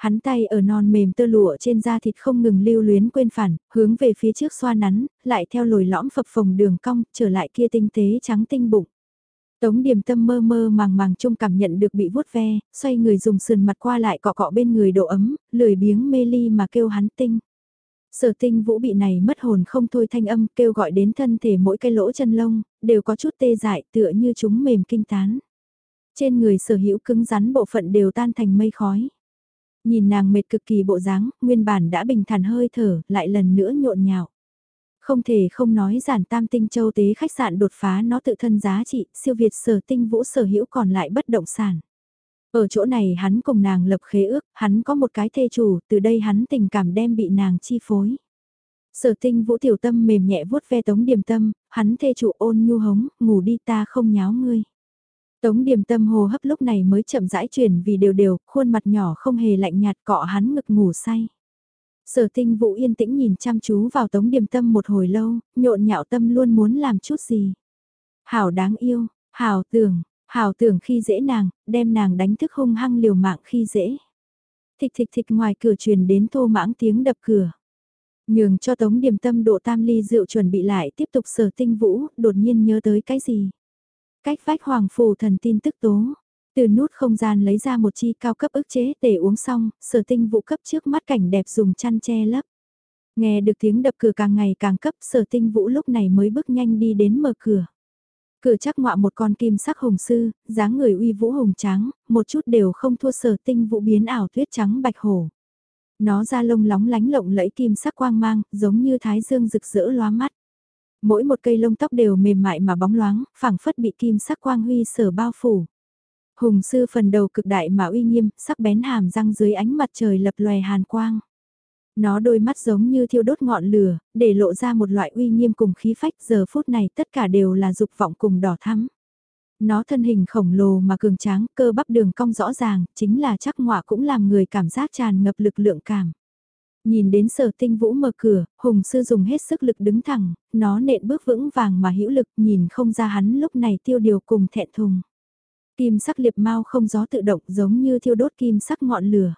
Hắn tay ở non mềm tơ lụa trên da thịt không ngừng lưu luyến quên phản, hướng về phía trước xoa nắn, lại theo lồi lõm phập phồng đường cong, trở lại kia tinh tế trắng tinh bụng. Tống điểm tâm mơ mơ màng màng chung cảm nhận được bị vuốt ve, xoay người dùng sườn mặt qua lại cọ cọ bên người độ ấm, lười biếng mê ly mà kêu hắn tinh. Sở tinh vũ bị này mất hồn không thôi thanh âm kêu gọi đến thân thể mỗi cái lỗ chân lông, đều có chút tê dại tựa như chúng mềm kinh tán. Trên người sở hữu cứng rắn bộ phận đều tan thành mây khói. Nhìn nàng mệt cực kỳ bộ dáng, nguyên bản đã bình thản hơi thở, lại lần nữa nhộn nhạo. Không thể không nói giản tam tinh châu tế khách sạn đột phá nó tự thân giá trị, siêu việt sở tinh vũ sở hữu còn lại bất động sản. Ở chỗ này hắn cùng nàng lập khế ước, hắn có một cái thê chủ, từ đây hắn tình cảm đem bị nàng chi phối. Sở tinh vũ tiểu tâm mềm nhẹ vuốt ve tống điềm tâm, hắn thê chủ ôn nhu hống, ngủ đi ta không nháo ngươi. Tống điềm tâm hồ hấp lúc này mới chậm rãi chuyển vì đều đều, khuôn mặt nhỏ không hề lạnh nhạt cọ hắn ngực ngủ say. Sở tinh vũ yên tĩnh nhìn chăm chú vào tống điềm tâm một hồi lâu, nhộn nhạo tâm luôn muốn làm chút gì. Hảo đáng yêu, hảo tưởng, hảo tưởng khi dễ nàng, đem nàng đánh thức hung hăng liều mạng khi dễ. Thịch thịch thịch ngoài cửa truyền đến thô mãng tiếng đập cửa. Nhường cho tống điềm tâm độ tam ly rượu chuẩn bị lại tiếp tục sở tinh vũ, đột nhiên nhớ tới cái gì. Cách vách hoàng phủ thần tin tức tố. Từ nút không gian lấy ra một chi cao cấp ức chế để uống xong, sở tinh vũ cấp trước mắt cảnh đẹp dùng chăn che lấp. Nghe được tiếng đập cửa càng ngày càng cấp sở tinh vũ lúc này mới bước nhanh đi đến mở cửa. Cửa chắc ngọa một con kim sắc hồng sư, dáng người uy vũ hồng trắng, một chút đều không thua sở tinh vũ biến ảo tuyết trắng bạch hổ. Nó ra lông lóng lánh lộng lẫy kim sắc quang mang, giống như thái dương rực rỡ loa mắt. Mỗi một cây lông tóc đều mềm mại mà bóng loáng, phẳng phất bị kim sắc quang huy sở bao phủ. Hùng sư phần đầu cực đại mà uy nghiêm, sắc bén hàm răng dưới ánh mặt trời lập lòe hàn quang. Nó đôi mắt giống như thiêu đốt ngọn lửa, để lộ ra một loại uy nghiêm cùng khí phách giờ phút này tất cả đều là dục vọng cùng đỏ thắm. Nó thân hình khổng lồ mà cường tráng, cơ bắp đường cong rõ ràng, chính là chắc ngọa cũng làm người cảm giác tràn ngập lực lượng cảm. Nhìn đến sở tinh vũ mở cửa, hùng sư dùng hết sức lực đứng thẳng, nó nện bước vững vàng mà hữu lực nhìn không ra hắn lúc này tiêu điều cùng thẹn thùng. Kim sắc liệp mau không gió tự động giống như thiêu đốt kim sắc ngọn lửa.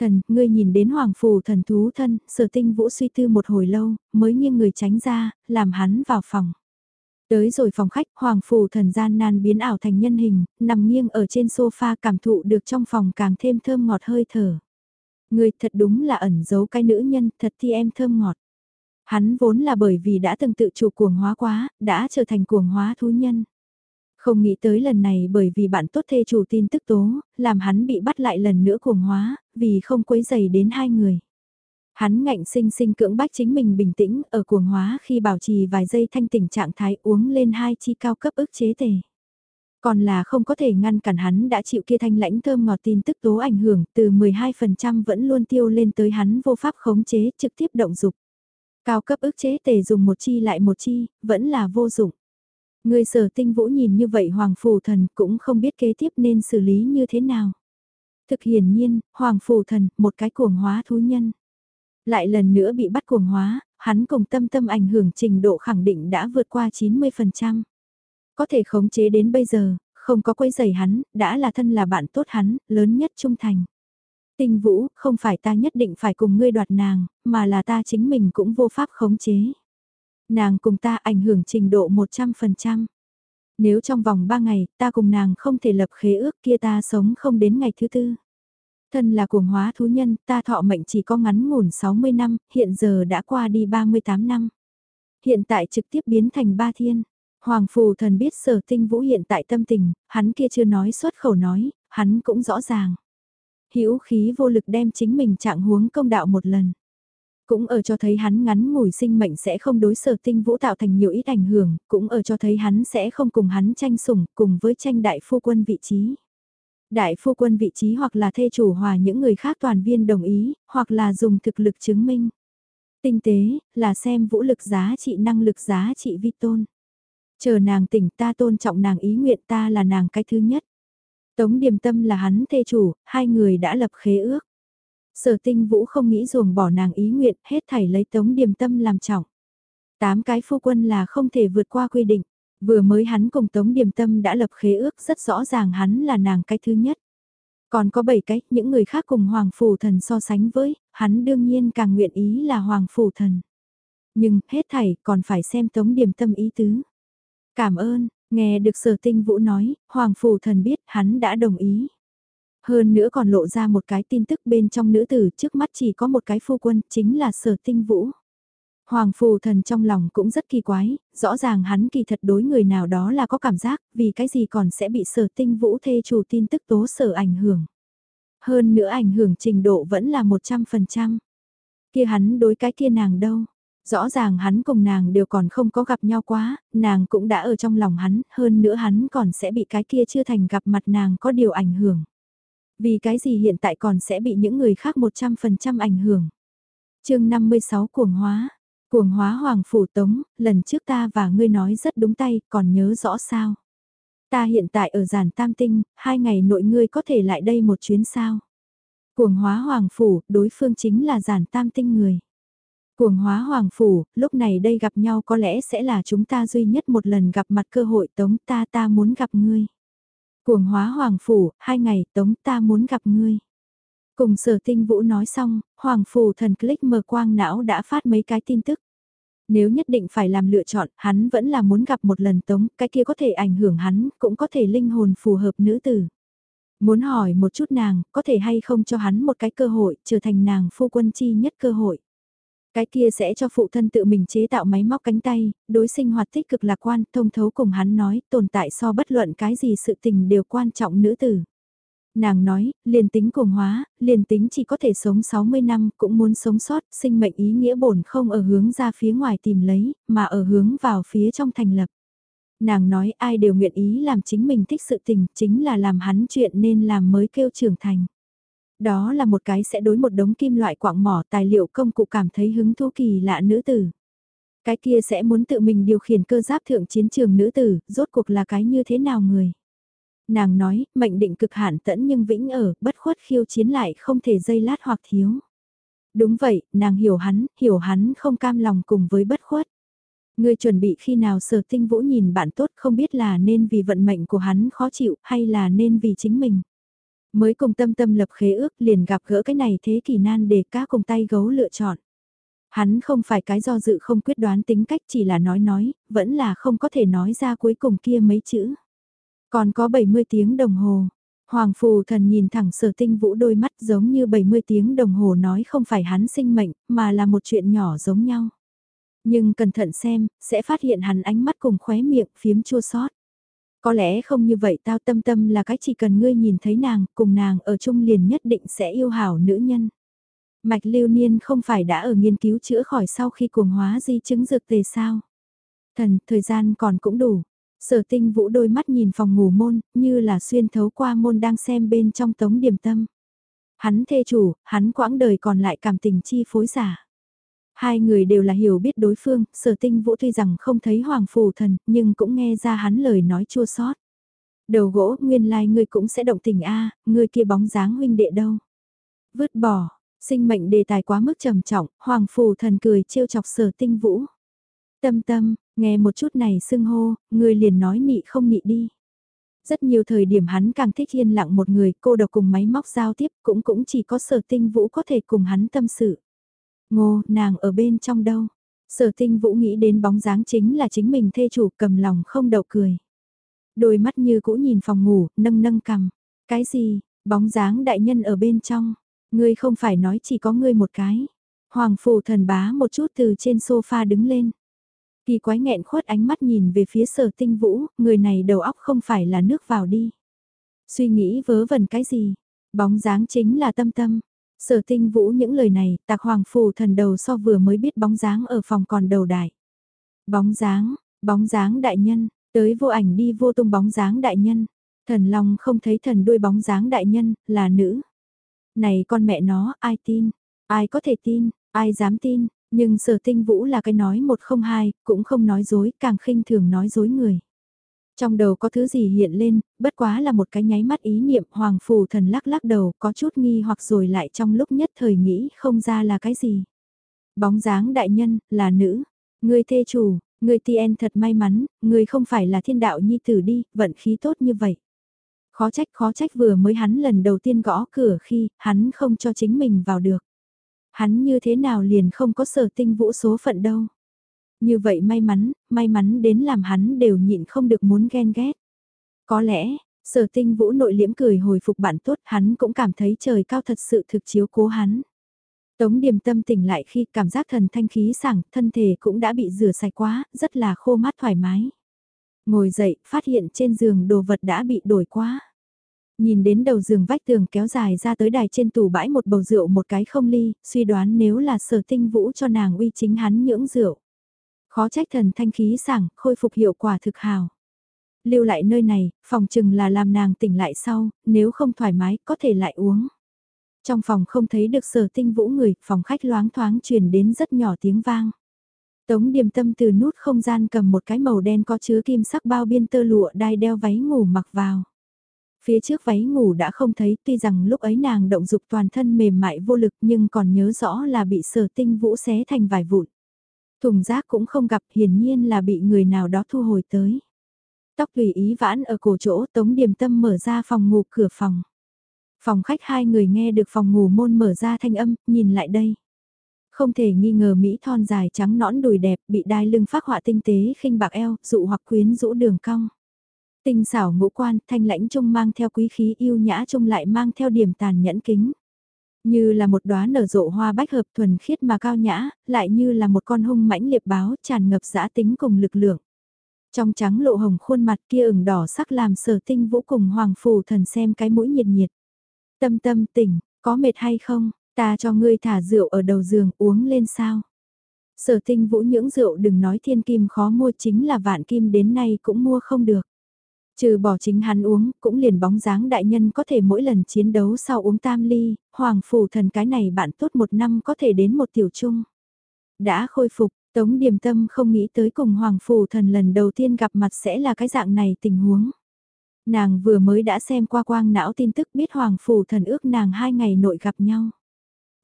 Thần, ngươi nhìn đến hoàng phù thần thú thân, sở tinh vũ suy tư một hồi lâu, mới nghiêng người tránh ra, làm hắn vào phòng. Tới rồi phòng khách, hoàng phù thần gian nan biến ảo thành nhân hình, nằm nghiêng ở trên sofa cảm thụ được trong phòng càng thêm thơm ngọt hơi thở. Ngươi thật đúng là ẩn giấu cái nữ nhân, thật thì em thơm ngọt. Hắn vốn là bởi vì đã từng tự chủ cuồng hóa quá, đã trở thành cuồng hóa thú nhân. Không nghĩ tới lần này bởi vì bạn tốt thê chủ tin tức tố, làm hắn bị bắt lại lần nữa cuồng hóa, vì không quấy dày đến hai người. Hắn ngạnh sinh sinh cưỡng bách chính mình bình tĩnh ở cuồng hóa khi bảo trì vài giây thanh tỉnh trạng thái uống lên hai chi cao cấp ức chế tề. Còn là không có thể ngăn cản hắn đã chịu kia thanh lãnh thơm ngọt tin tức tố ảnh hưởng từ 12% vẫn luôn tiêu lên tới hắn vô pháp khống chế trực tiếp động dục. Cao cấp ức chế tề dùng một chi lại một chi, vẫn là vô dụng. Người sở tinh vũ nhìn như vậy Hoàng Phủ Thần cũng không biết kế tiếp nên xử lý như thế nào. Thực hiển nhiên, Hoàng Phủ Thần, một cái cuồng hóa thú nhân. Lại lần nữa bị bắt cuồng hóa, hắn cùng tâm tâm ảnh hưởng trình độ khẳng định đã vượt qua 90%. Có thể khống chế đến bây giờ, không có quấy giày hắn, đã là thân là bạn tốt hắn, lớn nhất trung thành. Tinh vũ, không phải ta nhất định phải cùng ngươi đoạt nàng, mà là ta chính mình cũng vô pháp khống chế. Nàng cùng ta ảnh hưởng trình độ 100%. Nếu trong vòng 3 ngày, ta cùng nàng không thể lập khế ước kia ta sống không đến ngày thứ tư. Thân là cuồng hóa thú nhân, ta thọ mệnh chỉ có ngắn ngủn 60 năm, hiện giờ đã qua đi 38 năm. Hiện tại trực tiếp biến thành ba thiên. Hoàng phù thần biết sở tinh vũ hiện tại tâm tình, hắn kia chưa nói xuất khẩu nói, hắn cũng rõ ràng. hữu khí vô lực đem chính mình trạng huống công đạo một lần. Cũng ở cho thấy hắn ngắn ngủi sinh mệnh sẽ không đối sở tinh vũ tạo thành nhiều ít ảnh hưởng, cũng ở cho thấy hắn sẽ không cùng hắn tranh sủng cùng với tranh đại phu quân vị trí. Đại phu quân vị trí hoặc là thê chủ hòa những người khác toàn viên đồng ý, hoặc là dùng thực lực chứng minh. Tinh tế, là xem vũ lực giá trị năng lực giá trị vi tôn. Chờ nàng tỉnh ta tôn trọng nàng ý nguyện ta là nàng cái thứ nhất. Tống điềm tâm là hắn thê chủ, hai người đã lập khế ước. Sở tinh vũ không nghĩ ruồng bỏ nàng ý nguyện, hết thảy lấy tống điềm tâm làm trọng. Tám cái phu quân là không thể vượt qua quy định. Vừa mới hắn cùng tống điềm tâm đã lập khế ước rất rõ ràng hắn là nàng cái thứ nhất. Còn có bảy cái, những người khác cùng Hoàng Phủ Thần so sánh với, hắn đương nhiên càng nguyện ý là Hoàng Phủ Thần. Nhưng, hết thảy, còn phải xem tống điềm tâm ý tứ. Cảm ơn, nghe được sở tinh vũ nói, Hoàng Phủ Thần biết hắn đã đồng ý. Hơn nữa còn lộ ra một cái tin tức bên trong nữ tử trước mắt chỉ có một cái phu quân, chính là sở tinh vũ. Hoàng phù thần trong lòng cũng rất kỳ quái, rõ ràng hắn kỳ thật đối người nào đó là có cảm giác, vì cái gì còn sẽ bị sở tinh vũ thê chủ tin tức tố sở ảnh hưởng. Hơn nữa ảnh hưởng trình độ vẫn là 100%. Kia hắn đối cái kia nàng đâu. Rõ ràng hắn cùng nàng đều còn không có gặp nhau quá, nàng cũng đã ở trong lòng hắn, hơn nữa hắn còn sẽ bị cái kia chưa thành gặp mặt nàng có điều ảnh hưởng. Vì cái gì hiện tại còn sẽ bị những người khác 100% ảnh hưởng. chương 56 cuồng hóa, cuồng hóa hoàng phủ tống, lần trước ta và ngươi nói rất đúng tay, còn nhớ rõ sao. Ta hiện tại ở giản tam tinh, hai ngày nội ngươi có thể lại đây một chuyến sao. Cuồng hóa hoàng phủ, đối phương chính là giản tam tinh người. Cuồng hóa hoàng phủ, lúc này đây gặp nhau có lẽ sẽ là chúng ta duy nhất một lần gặp mặt cơ hội tống ta ta muốn gặp ngươi. Cuồng hóa hoàng phủ, hai ngày tống ta muốn gặp ngươi. Cùng sở tinh vũ nói xong, hoàng phủ thần click mờ quang não đã phát mấy cái tin tức. Nếu nhất định phải làm lựa chọn, hắn vẫn là muốn gặp một lần tống, cái kia có thể ảnh hưởng hắn, cũng có thể linh hồn phù hợp nữ tử. Muốn hỏi một chút nàng, có thể hay không cho hắn một cái cơ hội, trở thành nàng phu quân chi nhất cơ hội. Cái kia sẽ cho phụ thân tự mình chế tạo máy móc cánh tay, đối sinh hoạt tích cực lạc quan, thông thấu cùng hắn nói, tồn tại so bất luận cái gì sự tình đều quan trọng nữ tử. Nàng nói, liền tính cuồng hóa, liền tính chỉ có thể sống 60 năm, cũng muốn sống sót, sinh mệnh ý nghĩa bổn không ở hướng ra phía ngoài tìm lấy, mà ở hướng vào phía trong thành lập. Nàng nói ai đều nguyện ý làm chính mình thích sự tình, chính là làm hắn chuyện nên làm mới kêu trưởng thành. Đó là một cái sẽ đối một đống kim loại quạng mỏ tài liệu công cụ cảm thấy hứng thú kỳ lạ nữ tử. Cái kia sẽ muốn tự mình điều khiển cơ giáp thượng chiến trường nữ tử, rốt cuộc là cái như thế nào người. Nàng nói, mệnh định cực hạn tẫn nhưng vĩnh ở, bất khuất khiêu chiến lại không thể dây lát hoặc thiếu. Đúng vậy, nàng hiểu hắn, hiểu hắn không cam lòng cùng với bất khuất. Người chuẩn bị khi nào sở tinh vũ nhìn bạn tốt không biết là nên vì vận mệnh của hắn khó chịu hay là nên vì chính mình. Mới cùng tâm tâm lập khế ước liền gặp gỡ cái này thế kỷ nan để cá cùng tay gấu lựa chọn. Hắn không phải cái do dự không quyết đoán tính cách chỉ là nói nói, vẫn là không có thể nói ra cuối cùng kia mấy chữ. Còn có 70 tiếng đồng hồ. Hoàng phù thần nhìn thẳng sở tinh vũ đôi mắt giống như 70 tiếng đồng hồ nói không phải hắn sinh mệnh, mà là một chuyện nhỏ giống nhau. Nhưng cẩn thận xem, sẽ phát hiện hắn ánh mắt cùng khóe miệng phiếm chua sót. Có lẽ không như vậy tao tâm tâm là cái chỉ cần ngươi nhìn thấy nàng, cùng nàng ở chung liền nhất định sẽ yêu hảo nữ nhân. Mạch lưu niên không phải đã ở nghiên cứu chữa khỏi sau khi cuồng hóa di chứng dược tề sao. Thần, thời gian còn cũng đủ. Sở tinh vũ đôi mắt nhìn phòng ngủ môn, như là xuyên thấu qua môn đang xem bên trong tống điểm tâm. Hắn thê chủ, hắn quãng đời còn lại cảm tình chi phối giả. Hai người đều là hiểu biết đối phương, sở tinh vũ tuy rằng không thấy hoàng phù thần, nhưng cũng nghe ra hắn lời nói chua sót. Đầu gỗ, nguyên lai like ngươi cũng sẽ động tình a à, ngươi kia bóng dáng huynh đệ đâu. Vứt bỏ, sinh mệnh đề tài quá mức trầm trọng, hoàng phù thần cười trêu chọc sở tinh vũ. Tâm tâm, nghe một chút này sưng hô, ngươi liền nói nị không nị đi. Rất nhiều thời điểm hắn càng thích yên lặng một người, cô độc cùng máy móc giao tiếp, cũng cũng chỉ có sở tinh vũ có thể cùng hắn tâm sự. Ngô, nàng ở bên trong đâu? Sở tinh vũ nghĩ đến bóng dáng chính là chính mình thê chủ cầm lòng không đậu cười. Đôi mắt như cũ nhìn phòng ngủ, nâng nâng cầm. Cái gì, bóng dáng đại nhân ở bên trong. Ngươi không phải nói chỉ có ngươi một cái. Hoàng phủ thần bá một chút từ trên sofa đứng lên. Kỳ quái nghẹn khuất ánh mắt nhìn về phía sở tinh vũ, người này đầu óc không phải là nước vào đi. Suy nghĩ vớ vẩn cái gì, bóng dáng chính là tâm tâm. Sở tinh vũ những lời này, tạc hoàng phù thần đầu so vừa mới biết bóng dáng ở phòng còn đầu đại. Bóng dáng, bóng dáng đại nhân, tới vô ảnh đi vô tung bóng dáng đại nhân. Thần Long không thấy thần đuôi bóng dáng đại nhân, là nữ. Này con mẹ nó, ai tin? Ai có thể tin? Ai dám tin? Nhưng sở tinh vũ là cái nói một không hai, cũng không nói dối, càng khinh thường nói dối người. Trong đầu có thứ gì hiện lên, bất quá là một cái nháy mắt ý niệm hoàng phù thần lắc lắc đầu có chút nghi hoặc rồi lại trong lúc nhất thời nghĩ không ra là cái gì. Bóng dáng đại nhân, là nữ, người thê chủ, người tien thật may mắn, người không phải là thiên đạo nhi tử đi, vận khí tốt như vậy. Khó trách khó trách vừa mới hắn lần đầu tiên gõ cửa khi hắn không cho chính mình vào được. Hắn như thế nào liền không có sở tinh vũ số phận đâu. Như vậy may mắn, may mắn đến làm hắn đều nhịn không được muốn ghen ghét. Có lẽ, sở tinh vũ nội liễm cười hồi phục bạn tốt hắn cũng cảm thấy trời cao thật sự thực chiếu cố hắn. Tống điềm tâm tỉnh lại khi cảm giác thần thanh khí sảng, thân thể cũng đã bị rửa sạch quá, rất là khô mát thoải mái. Ngồi dậy, phát hiện trên giường đồ vật đã bị đổi quá. Nhìn đến đầu giường vách tường kéo dài ra tới đài trên tủ bãi một bầu rượu một cái không ly, suy đoán nếu là sở tinh vũ cho nàng uy chính hắn nhưỡng rượu. Khó trách thần thanh khí sảng, khôi phục hiệu quả thực hào. Lưu lại nơi này, phòng chừng là làm nàng tỉnh lại sau, nếu không thoải mái, có thể lại uống. Trong phòng không thấy được sở tinh vũ người, phòng khách loáng thoáng truyền đến rất nhỏ tiếng vang. Tống điềm tâm từ nút không gian cầm một cái màu đen có chứa kim sắc bao biên tơ lụa đai đeo váy ngủ mặc vào. Phía trước váy ngủ đã không thấy tuy rằng lúc ấy nàng động dục toàn thân mềm mại vô lực nhưng còn nhớ rõ là bị sở tinh vũ xé thành vài vụn. Thùng rác cũng không gặp hiển nhiên là bị người nào đó thu hồi tới. Tóc tùy ý vãn ở cổ chỗ tống điểm tâm mở ra phòng ngủ cửa phòng. Phòng khách hai người nghe được phòng ngủ môn mở ra thanh âm, nhìn lại đây. Không thể nghi ngờ Mỹ thon dài trắng nõn đùi đẹp bị đai lưng phát họa tinh tế khinh bạc eo, dụ hoặc quyến rũ đường cong. Tinh xảo ngũ quan, thanh lãnh trung mang theo quý khí yêu nhã trung lại mang theo điểm tàn nhẫn kính. Như là một đóa nở rộ hoa bách hợp thuần khiết mà cao nhã, lại như là một con hung mãnh liệp báo tràn ngập dã tính cùng lực lượng. Trong trắng lộ hồng khuôn mặt kia ửng đỏ sắc làm sở tinh vũ cùng hoàng phù thần xem cái mũi nhiệt nhiệt. Tâm tâm tỉnh, có mệt hay không, ta cho ngươi thả rượu ở đầu giường uống lên sao. Sở tinh vũ những rượu đừng nói thiên kim khó mua chính là vạn kim đến nay cũng mua không được. Trừ bỏ chính hắn uống, cũng liền bóng dáng đại nhân có thể mỗi lần chiến đấu sau uống tam ly, hoàng phủ thần cái này bạn tốt một năm có thể đến một tiểu trung. Đã khôi phục, Tống Điềm Tâm không nghĩ tới cùng hoàng phủ thần lần đầu tiên gặp mặt sẽ là cái dạng này tình huống. Nàng vừa mới đã xem qua quang não tin tức biết hoàng phủ thần ước nàng hai ngày nội gặp nhau.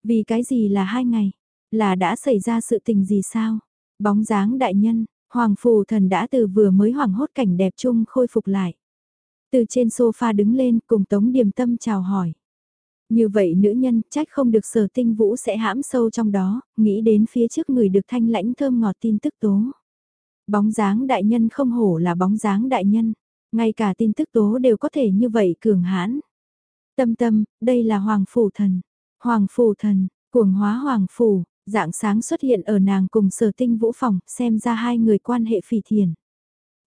Vì cái gì là hai ngày? Là đã xảy ra sự tình gì sao? Bóng dáng đại nhân, Hoàng phù thần đã từ vừa mới hoảng hốt cảnh đẹp chung khôi phục lại. Từ trên sofa đứng lên cùng Tống Điềm Tâm chào hỏi. Như vậy nữ nhân trách không được sở tinh vũ sẽ hãm sâu trong đó, nghĩ đến phía trước người được thanh lãnh thơm ngọt tin tức tố. Bóng dáng đại nhân không hổ là bóng dáng đại nhân, ngay cả tin tức tố đều có thể như vậy cường hãn. Tâm tâm, đây là Hoàng Phủ Thần. Hoàng Phủ Thần, cuồng hóa Hoàng Phủ, Dạng sáng xuất hiện ở nàng cùng sở tinh vũ phòng, xem ra hai người quan hệ phỉ thiền.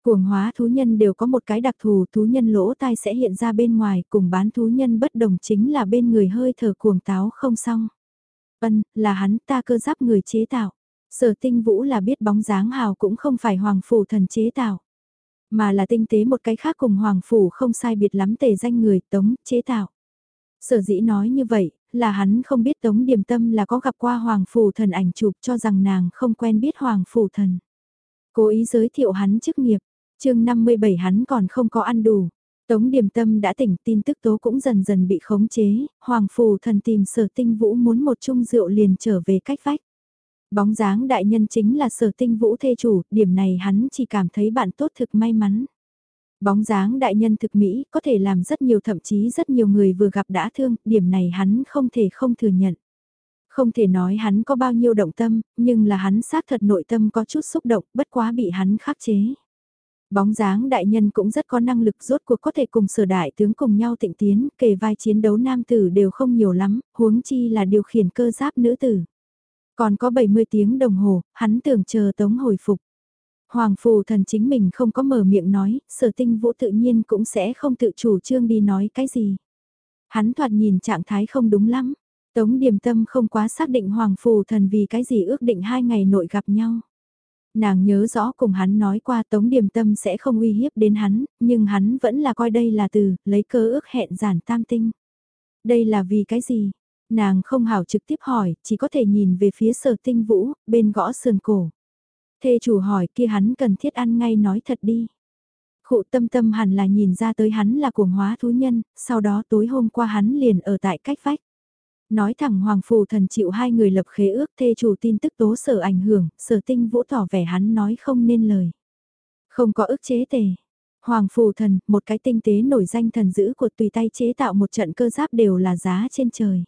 Cuồng hóa thú nhân đều có một cái đặc thù thú nhân lỗ tai sẽ hiện ra bên ngoài cùng bán thú nhân bất đồng chính là bên người hơi thở cuồng táo không xong. Ân, là hắn ta cơ giáp người chế tạo. Sở tinh vũ là biết bóng dáng hào cũng không phải hoàng phủ thần chế tạo. mà là tinh tế một cái khác cùng Hoàng Phủ không sai biệt lắm tề danh người tống chế tạo. Sở dĩ nói như vậy, là hắn không biết Tống Điềm Tâm là có gặp qua Hoàng Phủ Thần ảnh chụp cho rằng nàng không quen biết Hoàng Phủ Thần. Cố ý giới thiệu hắn chức nghiệp, chương 57 hắn còn không có ăn đủ. Tống Điềm Tâm đã tỉnh tin tức tố cũng dần dần bị khống chế, Hoàng Phủ Thần tìm sở tinh vũ muốn một chung rượu liền trở về cách vách. Bóng dáng đại nhân chính là sở tinh vũ thê chủ, điểm này hắn chỉ cảm thấy bạn tốt thực may mắn. Bóng dáng đại nhân thực mỹ có thể làm rất nhiều thậm chí rất nhiều người vừa gặp đã thương, điểm này hắn không thể không thừa nhận. Không thể nói hắn có bao nhiêu động tâm, nhưng là hắn xác thật nội tâm có chút xúc động, bất quá bị hắn khắc chế. Bóng dáng đại nhân cũng rất có năng lực rốt cuộc có thể cùng sở đại tướng cùng nhau tịnh tiến, kề vai chiến đấu nam tử đều không nhiều lắm, huống chi là điều khiển cơ giáp nữ tử. Còn có 70 tiếng đồng hồ, hắn tưởng chờ tống hồi phục. Hoàng phù thần chính mình không có mở miệng nói, sở tinh vũ tự nhiên cũng sẽ không tự chủ trương đi nói cái gì. Hắn thoạt nhìn trạng thái không đúng lắm, tống điềm tâm không quá xác định hoàng phù thần vì cái gì ước định hai ngày nội gặp nhau. Nàng nhớ rõ cùng hắn nói qua tống điềm tâm sẽ không uy hiếp đến hắn, nhưng hắn vẫn là coi đây là từ, lấy cơ ước hẹn giản tam tinh. Đây là vì cái gì? Nàng không hảo trực tiếp hỏi, chỉ có thể nhìn về phía sở tinh vũ, bên gõ sườn cổ. Thê chủ hỏi kia hắn cần thiết ăn ngay nói thật đi. Khụ tâm tâm hẳn là nhìn ra tới hắn là cuồng hóa thú nhân, sau đó tối hôm qua hắn liền ở tại cách vách. Nói thẳng Hoàng Phù Thần chịu hai người lập khế ước thê chủ tin tức tố sở ảnh hưởng, sở tinh vũ tỏ vẻ hắn nói không nên lời. Không có ức chế tề. Hoàng Phù Thần, một cái tinh tế nổi danh thần giữ của tùy tay chế tạo một trận cơ giáp đều là giá trên trời.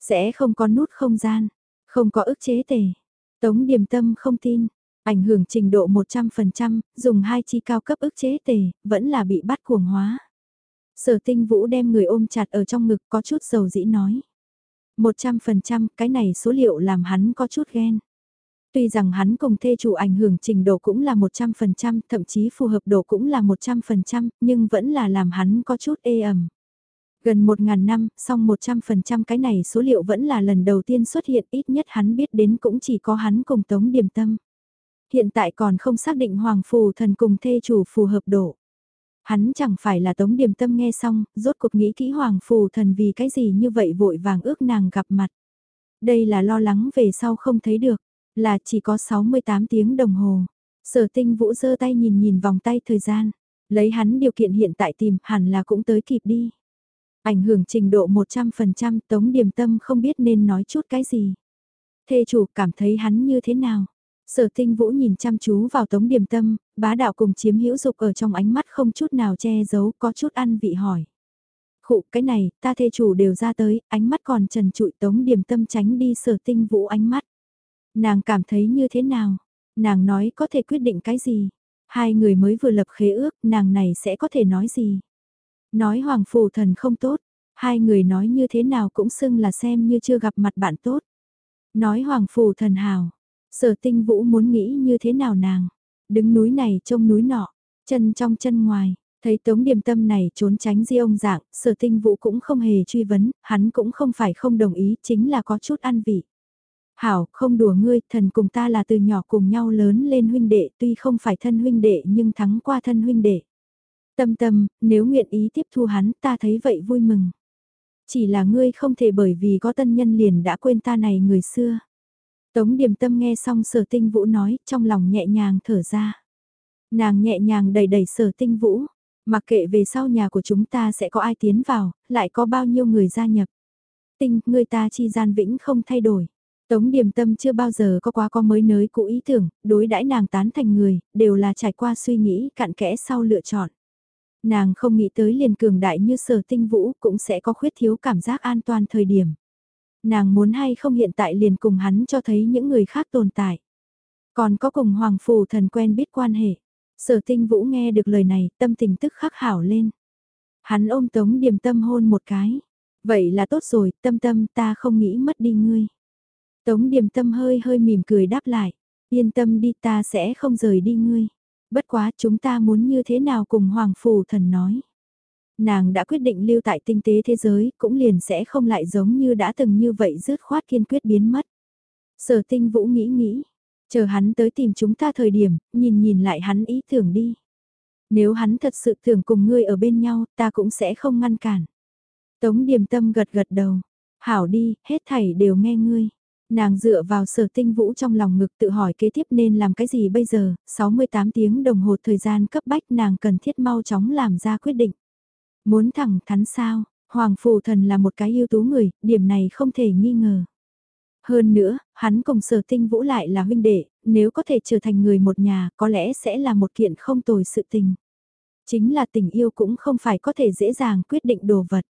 Sẽ không có nút không gian, không có ức chế tề. Tống Điềm Tâm không tin, ảnh hưởng trình độ 100%, dùng hai chi cao cấp ức chế tề, vẫn là bị bắt cuồng hóa. Sở tinh vũ đem người ôm chặt ở trong ngực có chút dầu dĩ nói. 100% cái này số liệu làm hắn có chút ghen. Tuy rằng hắn cùng thê chủ ảnh hưởng trình độ cũng là 100%, thậm chí phù hợp độ cũng là 100%, nhưng vẫn là làm hắn có chút ê ẩm. Gần 1.000 năm, song 100% cái này số liệu vẫn là lần đầu tiên xuất hiện ít nhất hắn biết đến cũng chỉ có hắn cùng Tống Điềm Tâm. Hiện tại còn không xác định Hoàng Phù Thần cùng thê chủ phù hợp độ. Hắn chẳng phải là Tống điểm Tâm nghe xong, rốt cuộc nghĩ kỹ Hoàng Phù Thần vì cái gì như vậy vội vàng ước nàng gặp mặt. Đây là lo lắng về sau không thấy được, là chỉ có 68 tiếng đồng hồ. Sở tinh vũ giơ tay nhìn nhìn vòng tay thời gian, lấy hắn điều kiện hiện tại tìm hẳn là cũng tới kịp đi. Ảnh hưởng trình độ 100% Tống điểm Tâm không biết nên nói chút cái gì. Thê chủ cảm thấy hắn như thế nào? Sở tinh vũ nhìn chăm chú vào Tống Điềm Tâm, bá đạo cùng chiếm hữu dục ở trong ánh mắt không chút nào che giấu có chút ăn vị hỏi. Khụ cái này, ta thê chủ đều ra tới, ánh mắt còn trần trụi Tống Điềm Tâm tránh đi sở tinh vũ ánh mắt. Nàng cảm thấy như thế nào? Nàng nói có thể quyết định cái gì? Hai người mới vừa lập khế ước, nàng này sẽ có thể nói gì? Nói Hoàng Phù Thần không tốt, hai người nói như thế nào cũng xưng là xem như chưa gặp mặt bạn tốt. Nói Hoàng Phù Thần hào, sở tinh vũ muốn nghĩ như thế nào nàng, đứng núi này trông núi nọ, chân trong chân ngoài. Thấy tống điểm tâm này trốn tránh di ông dạng, sở tinh vũ cũng không hề truy vấn, hắn cũng không phải không đồng ý, chính là có chút ăn vị. Hảo, không đùa ngươi, thần cùng ta là từ nhỏ cùng nhau lớn lên huynh đệ, tuy không phải thân huynh đệ nhưng thắng qua thân huynh đệ. Tâm tâm, nếu nguyện ý tiếp thu hắn ta thấy vậy vui mừng. Chỉ là ngươi không thể bởi vì có tân nhân liền đã quên ta này người xưa. Tống điềm tâm nghe xong sở tinh vũ nói, trong lòng nhẹ nhàng thở ra. Nàng nhẹ nhàng đẩy đẩy sở tinh vũ, mặc kệ về sau nhà của chúng ta sẽ có ai tiến vào, lại có bao nhiêu người gia nhập. Tinh, người ta chi gian vĩnh không thay đổi. Tống điềm tâm chưa bao giờ có quá có mới nới cũ ý tưởng, đối đãi nàng tán thành người, đều là trải qua suy nghĩ cặn kẽ sau lựa chọn. Nàng không nghĩ tới liền cường đại như sở tinh vũ cũng sẽ có khuyết thiếu cảm giác an toàn thời điểm. Nàng muốn hay không hiện tại liền cùng hắn cho thấy những người khác tồn tại. Còn có cùng Hoàng Phù thần quen biết quan hệ. Sở tinh vũ nghe được lời này tâm tình tức khắc hảo lên. Hắn ôm tống điềm tâm hôn một cái. Vậy là tốt rồi, tâm tâm ta không nghĩ mất đi ngươi. Tống điềm tâm hơi hơi mỉm cười đáp lại. Yên tâm đi ta sẽ không rời đi ngươi. Bất quá chúng ta muốn như thế nào cùng Hoàng Phủ Thần nói. Nàng đã quyết định lưu tại tinh tế thế giới, cũng liền sẽ không lại giống như đã từng như vậy rớt khoát kiên quyết biến mất. Sở tinh vũ nghĩ nghĩ, chờ hắn tới tìm chúng ta thời điểm, nhìn nhìn lại hắn ý tưởng đi. Nếu hắn thật sự tưởng cùng ngươi ở bên nhau, ta cũng sẽ không ngăn cản. Tống điềm tâm gật gật đầu. Hảo đi, hết thảy đều nghe ngươi. Nàng dựa vào sở tinh vũ trong lòng ngực tự hỏi kế tiếp nên làm cái gì bây giờ, 68 tiếng đồng hồ thời gian cấp bách nàng cần thiết mau chóng làm ra quyết định. Muốn thẳng thắn sao, Hoàng Phù Thần là một cái ưu tú người, điểm này không thể nghi ngờ. Hơn nữa, hắn cùng sở tinh vũ lại là huynh đệ, nếu có thể trở thành người một nhà, có lẽ sẽ là một kiện không tồi sự tình. Chính là tình yêu cũng không phải có thể dễ dàng quyết định đồ vật.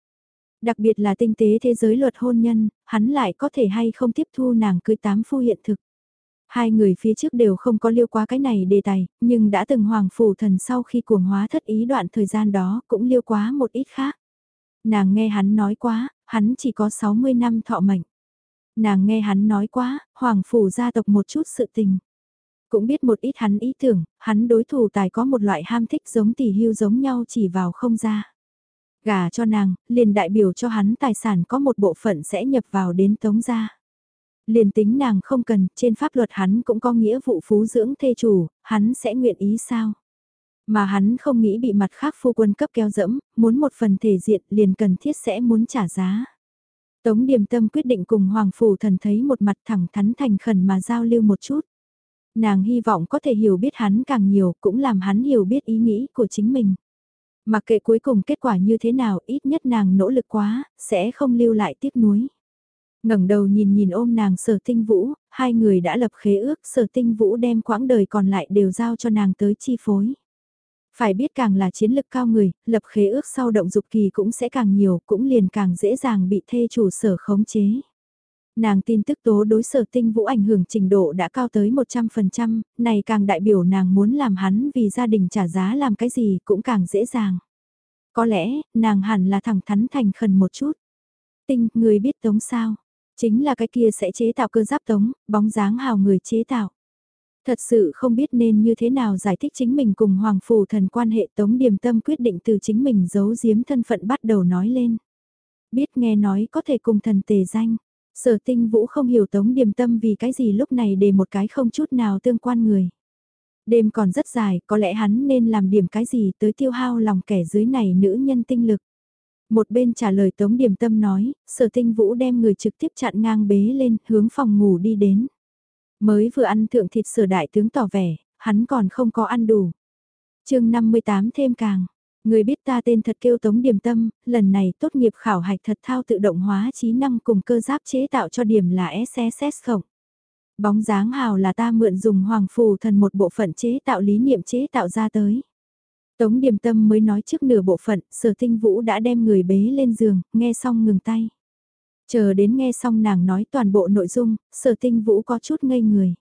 Đặc biệt là tinh tế thế giới luật hôn nhân, hắn lại có thể hay không tiếp thu nàng cưới tám phu hiện thực. Hai người phía trước đều không có liêu quá cái này đề tài, nhưng đã từng hoàng phủ thần sau khi cuồng hóa thất ý đoạn thời gian đó cũng liêu quá một ít khác. Nàng nghe hắn nói quá, hắn chỉ có 60 năm thọ mệnh. Nàng nghe hắn nói quá, hoàng phủ gia tộc một chút sự tình. Cũng biết một ít hắn ý tưởng, hắn đối thủ tài có một loại ham thích giống tỷ hưu giống nhau chỉ vào không ra. Gà cho nàng, liền đại biểu cho hắn tài sản có một bộ phận sẽ nhập vào đến tống gia. Liền tính nàng không cần, trên pháp luật hắn cũng có nghĩa vụ phú dưỡng thê chủ, hắn sẽ nguyện ý sao? Mà hắn không nghĩ bị mặt khác phu quân cấp kéo dẫm, muốn một phần thể diện liền cần thiết sẽ muốn trả giá. Tống Điềm Tâm quyết định cùng Hoàng Phủ Thần thấy một mặt thẳng thắn thành khẩn mà giao lưu một chút. Nàng hy vọng có thể hiểu biết hắn càng nhiều cũng làm hắn hiểu biết ý nghĩ của chính mình. Mặc kệ cuối cùng kết quả như thế nào ít nhất nàng nỗ lực quá, sẽ không lưu lại tiếc nuối ngẩng đầu nhìn nhìn ôm nàng sở tinh vũ, hai người đã lập khế ước sở tinh vũ đem quãng đời còn lại đều giao cho nàng tới chi phối. Phải biết càng là chiến lực cao người, lập khế ước sau động dục kỳ cũng sẽ càng nhiều, cũng liền càng dễ dàng bị thê chủ sở khống chế. Nàng tin tức tố đối sở tinh vũ ảnh hưởng trình độ đã cao tới 100%, này càng đại biểu nàng muốn làm hắn vì gia đình trả giá làm cái gì cũng càng dễ dàng. Có lẽ, nàng hẳn là thẳng thắn thành khẩn một chút. Tinh, người biết tống sao? Chính là cái kia sẽ chế tạo cơ giáp tống, bóng dáng hào người chế tạo. Thật sự không biết nên như thế nào giải thích chính mình cùng Hoàng Phủ thần quan hệ Tống Điềm Tâm quyết định từ chính mình giấu giếm thân phận bắt đầu nói lên. Biết nghe nói có thể cùng thần tề danh. Sở tinh vũ không hiểu Tống Điềm Tâm vì cái gì lúc này để một cái không chút nào tương quan người. Đêm còn rất dài, có lẽ hắn nên làm điểm cái gì tới tiêu hao lòng kẻ dưới này nữ nhân tinh lực. Một bên trả lời Tống Điềm Tâm nói, sở tinh vũ đem người trực tiếp chặn ngang bế lên, hướng phòng ngủ đi đến. Mới vừa ăn thượng thịt sở đại tướng tỏ vẻ, hắn còn không có ăn đủ. chương 58 thêm càng, người biết ta tên thật kêu Tống Điểm Tâm, lần này tốt nghiệp khảo hạch thật thao tự động hóa trí năng cùng cơ giáp chế tạo cho điểm là SSS khổng. Bóng dáng hào là ta mượn dùng hoàng phù thần một bộ phận chế tạo lý niệm chế tạo ra tới. Tống Điềm Tâm mới nói trước nửa bộ phận, sở tinh vũ đã đem người bế lên giường, nghe xong ngừng tay. Chờ đến nghe xong nàng nói toàn bộ nội dung, sở tinh vũ có chút ngây người.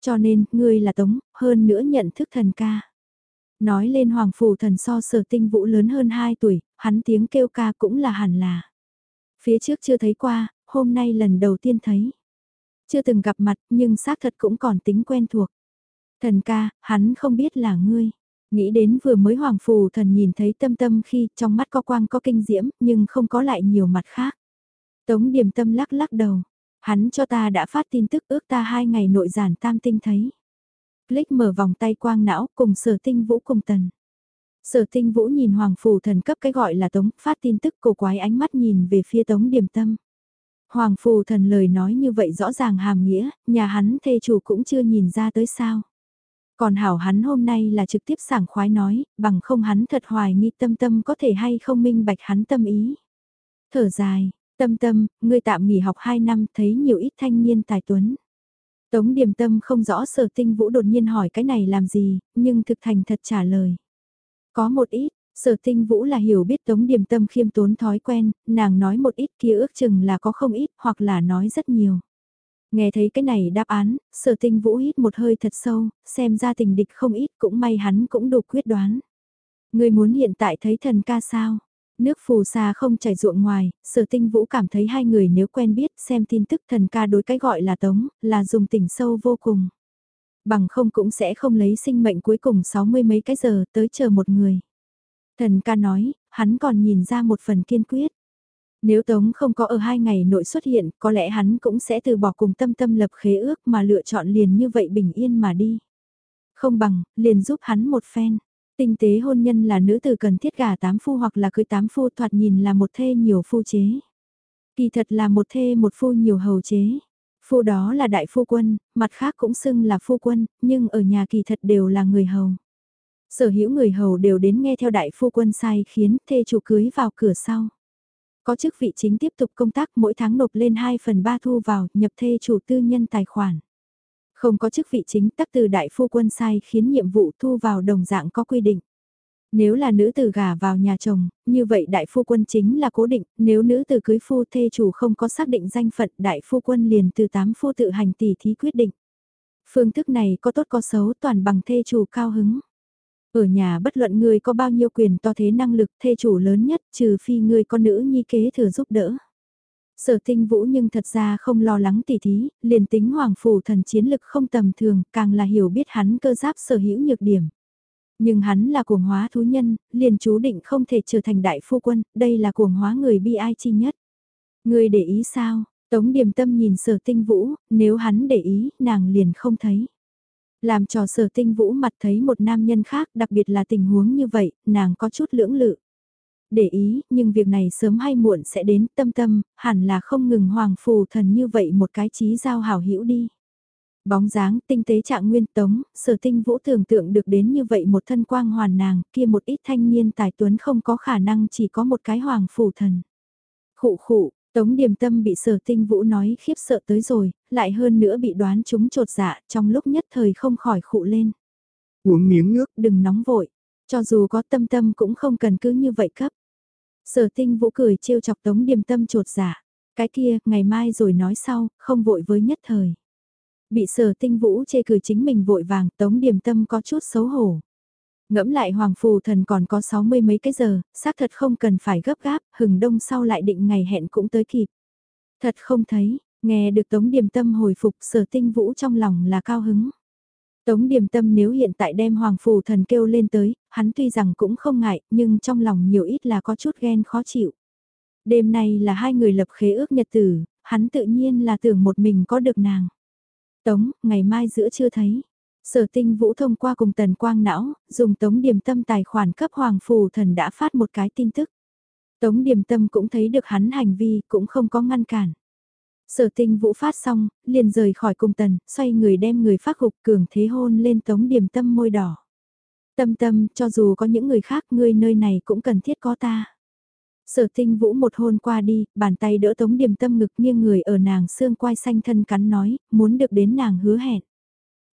Cho nên, ngươi là Tống, hơn nữa nhận thức thần ca. Nói lên Hoàng Phủ thần so sở tinh vũ lớn hơn 2 tuổi, hắn tiếng kêu ca cũng là hẳn là. Phía trước chưa thấy qua, hôm nay lần đầu tiên thấy. Chưa từng gặp mặt nhưng xác thật cũng còn tính quen thuộc. Thần ca, hắn không biết là ngươi. Nghĩ đến vừa mới Hoàng Phù thần nhìn thấy tâm tâm khi trong mắt có quang có kinh diễm nhưng không có lại nhiều mặt khác. Tống điểm tâm lắc lắc đầu. Hắn cho ta đã phát tin tức ước ta hai ngày nội giản tam tinh thấy. Click mở vòng tay quang não cùng sở tinh vũ cùng tần. Sở tinh vũ nhìn Hoàng phù thần cấp cái gọi là Tống, phát tin tức cổ quái ánh mắt nhìn về phía Tống điểm tâm. Hoàng Phù thần lời nói như vậy rõ ràng hàm nghĩa, nhà hắn thê chủ cũng chưa nhìn ra tới sao. Còn hảo hắn hôm nay là trực tiếp sảng khoái nói, bằng không hắn thật hoài nghi tâm tâm có thể hay không minh bạch hắn tâm ý. Thở dài, Tâm tâm, ngươi tạm nghỉ học 2 năm thấy nhiều ít thanh niên tài tuấn. Tống điềm tâm không rõ sở tinh vũ đột nhiên hỏi cái này làm gì, nhưng thực thành thật trả lời. Có một ít, sở tinh vũ là hiểu biết tống điềm tâm khiêm tốn thói quen, nàng nói một ít kia ước chừng là có không ít hoặc là nói rất nhiều. Nghe thấy cái này đáp án, sở tinh vũ hít một hơi thật sâu, xem ra tình địch không ít cũng may hắn cũng đủ quyết đoán. Người muốn hiện tại thấy thần ca sao? Nước phù sa không chảy ruộng ngoài, sở tinh vũ cảm thấy hai người nếu quen biết xem tin tức thần ca đối cái gọi là tống, là dùng tình sâu vô cùng. Bằng không cũng sẽ không lấy sinh mệnh cuối cùng sáu mươi mấy cái giờ tới chờ một người. Thần ca nói, hắn còn nhìn ra một phần kiên quyết. Nếu Tống không có ở hai ngày nội xuất hiện, có lẽ hắn cũng sẽ từ bỏ cùng tâm tâm lập khế ước mà lựa chọn liền như vậy bình yên mà đi. Không bằng, liền giúp hắn một phen. Tinh tế hôn nhân là nữ tử cần thiết gả tám phu hoặc là cưới tám phu thoạt nhìn là một thê nhiều phu chế. Kỳ thật là một thê một phu nhiều hầu chế. Phu đó là đại phu quân, mặt khác cũng xưng là phu quân, nhưng ở nhà kỳ thật đều là người hầu. Sở hữu người hầu đều đến nghe theo đại phu quân sai khiến thê chủ cưới vào cửa sau. Có chức vị chính tiếp tục công tác mỗi tháng nộp lên 2 phần 3 thu vào nhập thê chủ tư nhân tài khoản. Không có chức vị chính tắc từ đại phu quân sai khiến nhiệm vụ thu vào đồng dạng có quy định. Nếu là nữ tử gả vào nhà chồng, như vậy đại phu quân chính là cố định, nếu nữ tử cưới phu thê chủ không có xác định danh phận đại phu quân liền từ tám phu tự hành tỷ thí quyết định. Phương thức này có tốt có xấu toàn bằng thê chủ cao hứng. Ở nhà bất luận người có bao nhiêu quyền to thế năng lực thê chủ lớn nhất trừ phi người có nữ nhi kế thừa giúp đỡ. Sở tinh vũ nhưng thật ra không lo lắng tỉ thí, liền tính hoàng phủ thần chiến lực không tầm thường, càng là hiểu biết hắn cơ giáp sở hữu nhược điểm. Nhưng hắn là cuồng hóa thú nhân, liền chú định không thể trở thành đại phu quân, đây là cuồng hóa người bi ai chi nhất. Người để ý sao, Tống Điềm Tâm nhìn sở tinh vũ, nếu hắn để ý, nàng liền không thấy. Làm trò sở tinh vũ mặt thấy một nam nhân khác, đặc biệt là tình huống như vậy, nàng có chút lưỡng lự. Để ý, nhưng việc này sớm hay muộn sẽ đến tâm tâm, hẳn là không ngừng hoàng phù thần như vậy một cái trí giao hảo hữu đi. Bóng dáng tinh tế trạng nguyên tống, sở tinh vũ tưởng tượng được đến như vậy một thân quang hoàn nàng, kia một ít thanh niên tài tuấn không có khả năng chỉ có một cái hoàng phù thần. Khụ khụ, Tống điềm tâm bị sở tinh vũ nói khiếp sợ tới rồi, lại hơn nữa bị đoán chúng trột dạ trong lúc nhất thời không khỏi khụ lên. Uống miếng nước, đừng nóng vội, cho dù có tâm tâm cũng không cần cứ như vậy cấp. Sở tinh vũ cười trêu chọc tống điềm tâm trột dạ, cái kia, ngày mai rồi nói sau, không vội với nhất thời. Bị sở tinh vũ chê cười chính mình vội vàng, tống điềm tâm có chút xấu hổ. Ngẫm lại hoàng phù thần còn có sáu mươi mấy cái giờ, xác thật không cần phải gấp gáp, hừng đông sau lại định ngày hẹn cũng tới kịp. Thật không thấy, nghe được tống điềm tâm hồi phục sở tinh vũ trong lòng là cao hứng. Tống điềm tâm nếu hiện tại đem hoàng phù thần kêu lên tới, hắn tuy rằng cũng không ngại, nhưng trong lòng nhiều ít là có chút ghen khó chịu. Đêm nay là hai người lập khế ước nhật tử, hắn tự nhiên là tưởng một mình có được nàng. Tống, ngày mai giữa chưa thấy. Sở tinh vũ thông qua cùng tần quang não, dùng tống điểm tâm tài khoản cấp hoàng phù thần đã phát một cái tin tức. Tống điểm tâm cũng thấy được hắn hành vi, cũng không có ngăn cản. Sở tinh vũ phát xong, liền rời khỏi cung tần, xoay người đem người phát hục cường thế hôn lên tống điểm tâm môi đỏ. Tâm tâm, cho dù có những người khác, ngươi nơi này cũng cần thiết có ta. Sở tinh vũ một hôn qua đi, bàn tay đỡ tống điểm tâm ngực nghiêng người ở nàng xương quai xanh thân cắn nói, muốn được đến nàng hứa hẹn.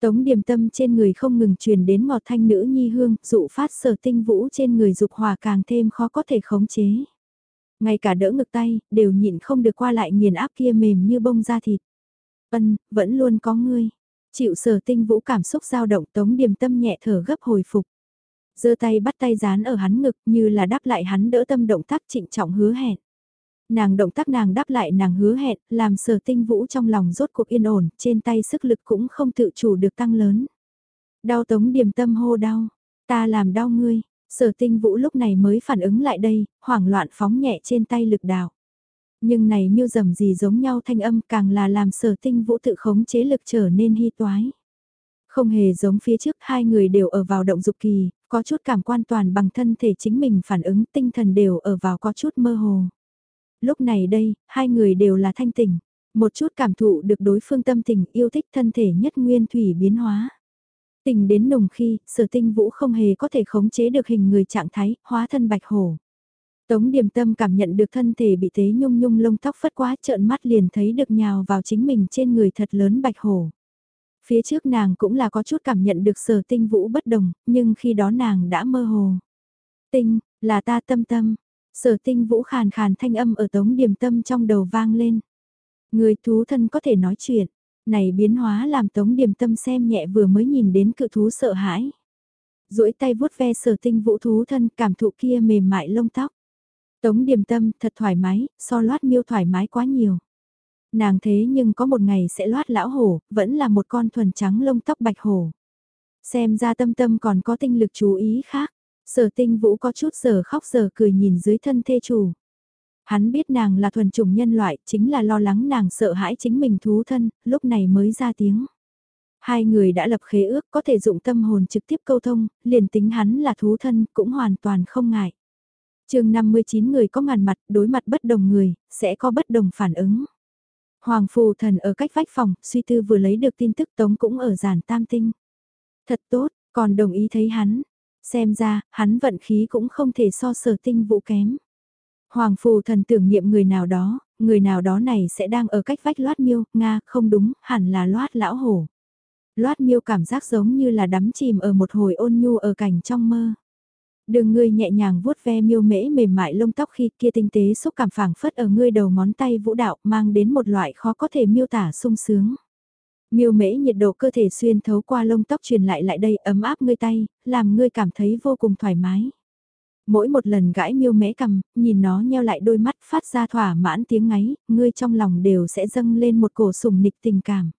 Tống điểm tâm trên người không ngừng truyền đến ngọt thanh nữ nhi hương, dụ phát sở tinh vũ trên người dục hòa càng thêm khó có thể khống chế. Ngay cả đỡ ngực tay, đều nhịn không được qua lại nghiền áp kia mềm như bông da thịt. Ân, vẫn luôn có ngươi. Chịu sở tinh vũ cảm xúc dao động tống điểm tâm nhẹ thở gấp hồi phục giơ tay bắt tay dán ở hắn ngực như là đáp lại hắn đỡ tâm động tác trịnh trọng hứa hẹn. Nàng động tác nàng đáp lại nàng hứa hẹn, làm sở tinh vũ trong lòng rốt cuộc yên ổn, trên tay sức lực cũng không tự chủ được tăng lớn. Đau tống điềm tâm hô đau, ta làm đau ngươi, sở tinh vũ lúc này mới phản ứng lại đây, hoảng loạn phóng nhẹ trên tay lực đào. Nhưng này miêu dầm gì giống nhau thanh âm càng là làm sở tinh vũ tự khống chế lực trở nên hy toái. Không hề giống phía trước hai người đều ở vào động dục kỳ, có chút cảm quan toàn bằng thân thể chính mình phản ứng tinh thần đều ở vào có chút mơ hồ. Lúc này đây, hai người đều là thanh tỉnh, một chút cảm thụ được đối phương tâm tình yêu thích thân thể nhất nguyên thủy biến hóa. Tình đến nồng khi, sở tinh vũ không hề có thể khống chế được hình người trạng thái, hóa thân bạch hổ. Tống điểm tâm cảm nhận được thân thể bị tế nhung nhung lông tóc phất quá trợn mắt liền thấy được nhào vào chính mình trên người thật lớn bạch hổ. Phía trước nàng cũng là có chút cảm nhận được sở tinh vũ bất đồng, nhưng khi đó nàng đã mơ hồ. Tinh, là ta tâm tâm. Sở tinh vũ khàn khàn thanh âm ở tống điểm tâm trong đầu vang lên. Người thú thân có thể nói chuyện. Này biến hóa làm tống điểm tâm xem nhẹ vừa mới nhìn đến cự thú sợ hãi. duỗi tay vuốt ve sở tinh vũ thú thân cảm thụ kia mềm mại lông tóc. Tống điểm tâm thật thoải mái, so loát miêu thoải mái quá nhiều. Nàng thế nhưng có một ngày sẽ loát lão hổ, vẫn là một con thuần trắng lông tóc bạch hổ. Xem ra tâm tâm còn có tinh lực chú ý khác. Sở tinh vũ có chút giờ khóc giờ cười nhìn dưới thân thê chủ. Hắn biết nàng là thuần chủng nhân loại, chính là lo lắng nàng sợ hãi chính mình thú thân, lúc này mới ra tiếng. Hai người đã lập khế ước có thể dụng tâm hồn trực tiếp câu thông, liền tính hắn là thú thân cũng hoàn toàn không ngại. chương 59 người có ngàn mặt, đối mặt bất đồng người, sẽ có bất đồng phản ứng. Hoàng phù thần ở cách vách phòng, suy tư vừa lấy được tin tức tống cũng ở giản tam tinh. Thật tốt, còn đồng ý thấy hắn. Xem ra, hắn vận khí cũng không thể so sở tinh vũ kém. Hoàng phù thần tưởng niệm người nào đó, người nào đó này sẽ đang ở cách vách loát miêu, Nga, không đúng, hẳn là loát lão hổ. Loát miêu cảm giác giống như là đắm chìm ở một hồi ôn nhu ở cảnh trong mơ. Đường ngươi nhẹ nhàng vuốt ve miêu mễ mềm mại lông tóc khi kia tinh tế xúc cảm phảng phất ở ngươi đầu ngón tay vũ đạo mang đến một loại khó có thể miêu tả sung sướng. Miêu mễ nhiệt độ cơ thể xuyên thấu qua lông tóc truyền lại lại đây ấm áp ngươi tay, làm ngươi cảm thấy vô cùng thoải mái. Mỗi một lần gãi miêu mễ cầm, nhìn nó nheo lại đôi mắt phát ra thỏa mãn tiếng ngáy, ngươi trong lòng đều sẽ dâng lên một cổ sùng nịch tình cảm.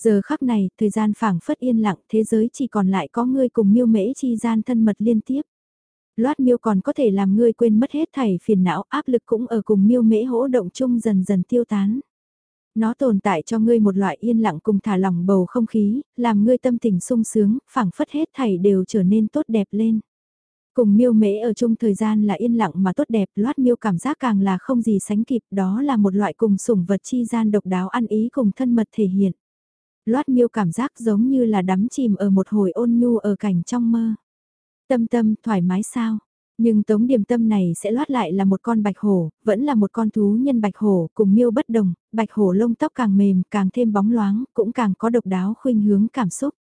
Giờ khắc này, thời gian phảng phất yên lặng, thế giới chỉ còn lại có ngươi cùng miêu mễ chi gian thân mật liên tiếp. Loát miêu còn có thể làm ngươi quên mất hết thảy phiền não áp lực cũng ở cùng miêu mễ hỗ động chung dần dần tiêu tán. Nó tồn tại cho ngươi một loại yên lặng cùng thả lỏng bầu không khí, làm ngươi tâm tình sung sướng, phảng phất hết thảy đều trở nên tốt đẹp lên. Cùng miêu mễ ở chung thời gian là yên lặng mà tốt đẹp, loát miêu cảm giác càng là không gì sánh kịp, đó là một loại cùng sủng vật chi gian độc đáo ăn ý cùng thân mật thể hiện. Loát miêu cảm giác giống như là đắm chìm ở một hồi ôn nhu ở cảnh trong mơ. Tâm tâm thoải mái sao? Nhưng tống điểm tâm này sẽ loát lại là một con bạch hổ, vẫn là một con thú nhân bạch hổ, cùng miêu bất đồng, bạch hổ lông tóc càng mềm, càng thêm bóng loáng, cũng càng có độc đáo khuynh hướng cảm xúc.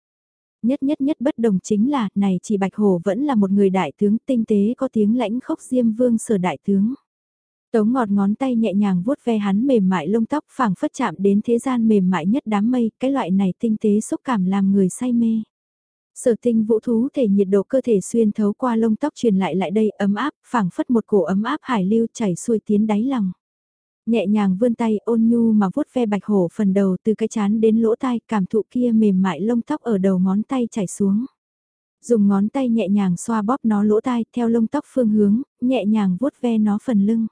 Nhất nhất nhất bất đồng chính là, này chỉ bạch hổ vẫn là một người đại tướng tinh tế có tiếng lãnh khốc diêm vương sở đại tướng. Tống ngọt ngón tay nhẹ nhàng vuốt ve hắn mềm mại lông tóc phảng phất chạm đến thế gian mềm mại nhất đám mây, cái loại này tinh tế xúc cảm làm người say mê. Sở tinh vũ thú thể nhiệt độ cơ thể xuyên thấu qua lông tóc truyền lại lại đây ấm áp, phảng phất một cổ ấm áp hải lưu chảy xuôi tiến đáy lòng. Nhẹ nhàng vươn tay ôn nhu mà vuốt ve bạch hổ phần đầu từ cái chán đến lỗ tai cảm thụ kia mềm mại lông tóc ở đầu ngón tay chảy xuống. Dùng ngón tay nhẹ nhàng xoa bóp nó lỗ tai theo lông tóc phương hướng, nhẹ nhàng vuốt ve nó phần lưng.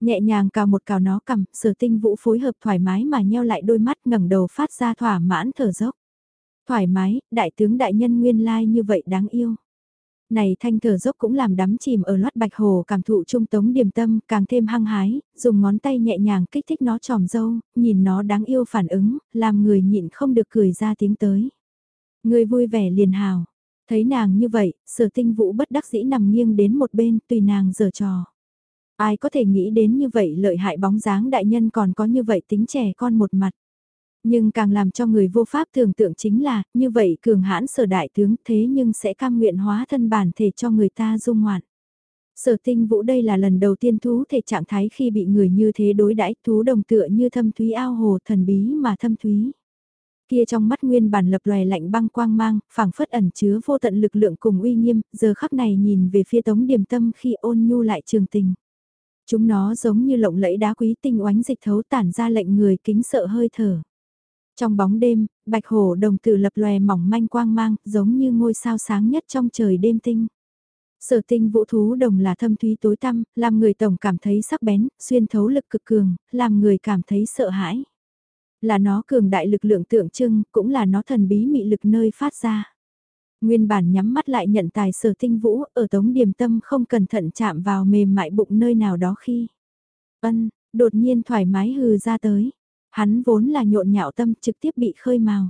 Nhẹ nhàng cào một cào nó cầm, sở tinh vũ phối hợp thoải mái mà nheo lại đôi mắt ngẩng đầu phát ra thỏa mãn thở dốc. Thoải mái, đại tướng đại nhân nguyên lai như vậy đáng yêu. Này thanh thở dốc cũng làm đắm chìm ở loát bạch hồ cảm thụ trung tống điềm tâm càng thêm hăng hái, dùng ngón tay nhẹ nhàng kích thích nó tròm dâu, nhìn nó đáng yêu phản ứng, làm người nhịn không được cười ra tiếng tới. Người vui vẻ liền hào, thấy nàng như vậy, sở tinh vũ bất đắc dĩ nằm nghiêng đến một bên tùy nàng giở trò. Ai có thể nghĩ đến như vậy lợi hại bóng dáng đại nhân còn có như vậy tính trẻ con một mặt. Nhưng càng làm cho người vô pháp tưởng tượng chính là, như vậy cường hãn sở đại tướng thế nhưng sẽ cam nguyện hóa thân bản thể cho người ta dung ngoạn. Sở tinh vũ đây là lần đầu tiên thú thể trạng thái khi bị người như thế đối đãi thú đồng tựa như thâm thúy ao hồ thần bí mà thâm thúy. Kia trong mắt nguyên bản lập lòe lạnh băng quang mang, phảng phất ẩn chứa vô tận lực lượng cùng uy nghiêm, giờ khắc này nhìn về phía tống điểm tâm khi ôn nhu lại trường tình. Chúng nó giống như lộng lẫy đá quý tinh oánh dịch thấu tản ra lệnh người kính sợ hơi thở. Trong bóng đêm, bạch hổ đồng tử lập lòe mỏng manh quang mang, giống như ngôi sao sáng nhất trong trời đêm tinh. Sở tinh vũ thú đồng là thâm thúy tối tăm, làm người tổng cảm thấy sắc bén, xuyên thấu lực cực cường, làm người cảm thấy sợ hãi. Là nó cường đại lực lượng tượng trưng, cũng là nó thần bí mị lực nơi phát ra. Nguyên bản nhắm mắt lại nhận tài sở tinh vũ, ở tống điểm tâm không cẩn thận chạm vào mềm mại bụng nơi nào đó khi. Ân, đột nhiên thoải mái hừ ra tới. Hắn vốn là nhộn nhạo tâm trực tiếp bị khơi màu.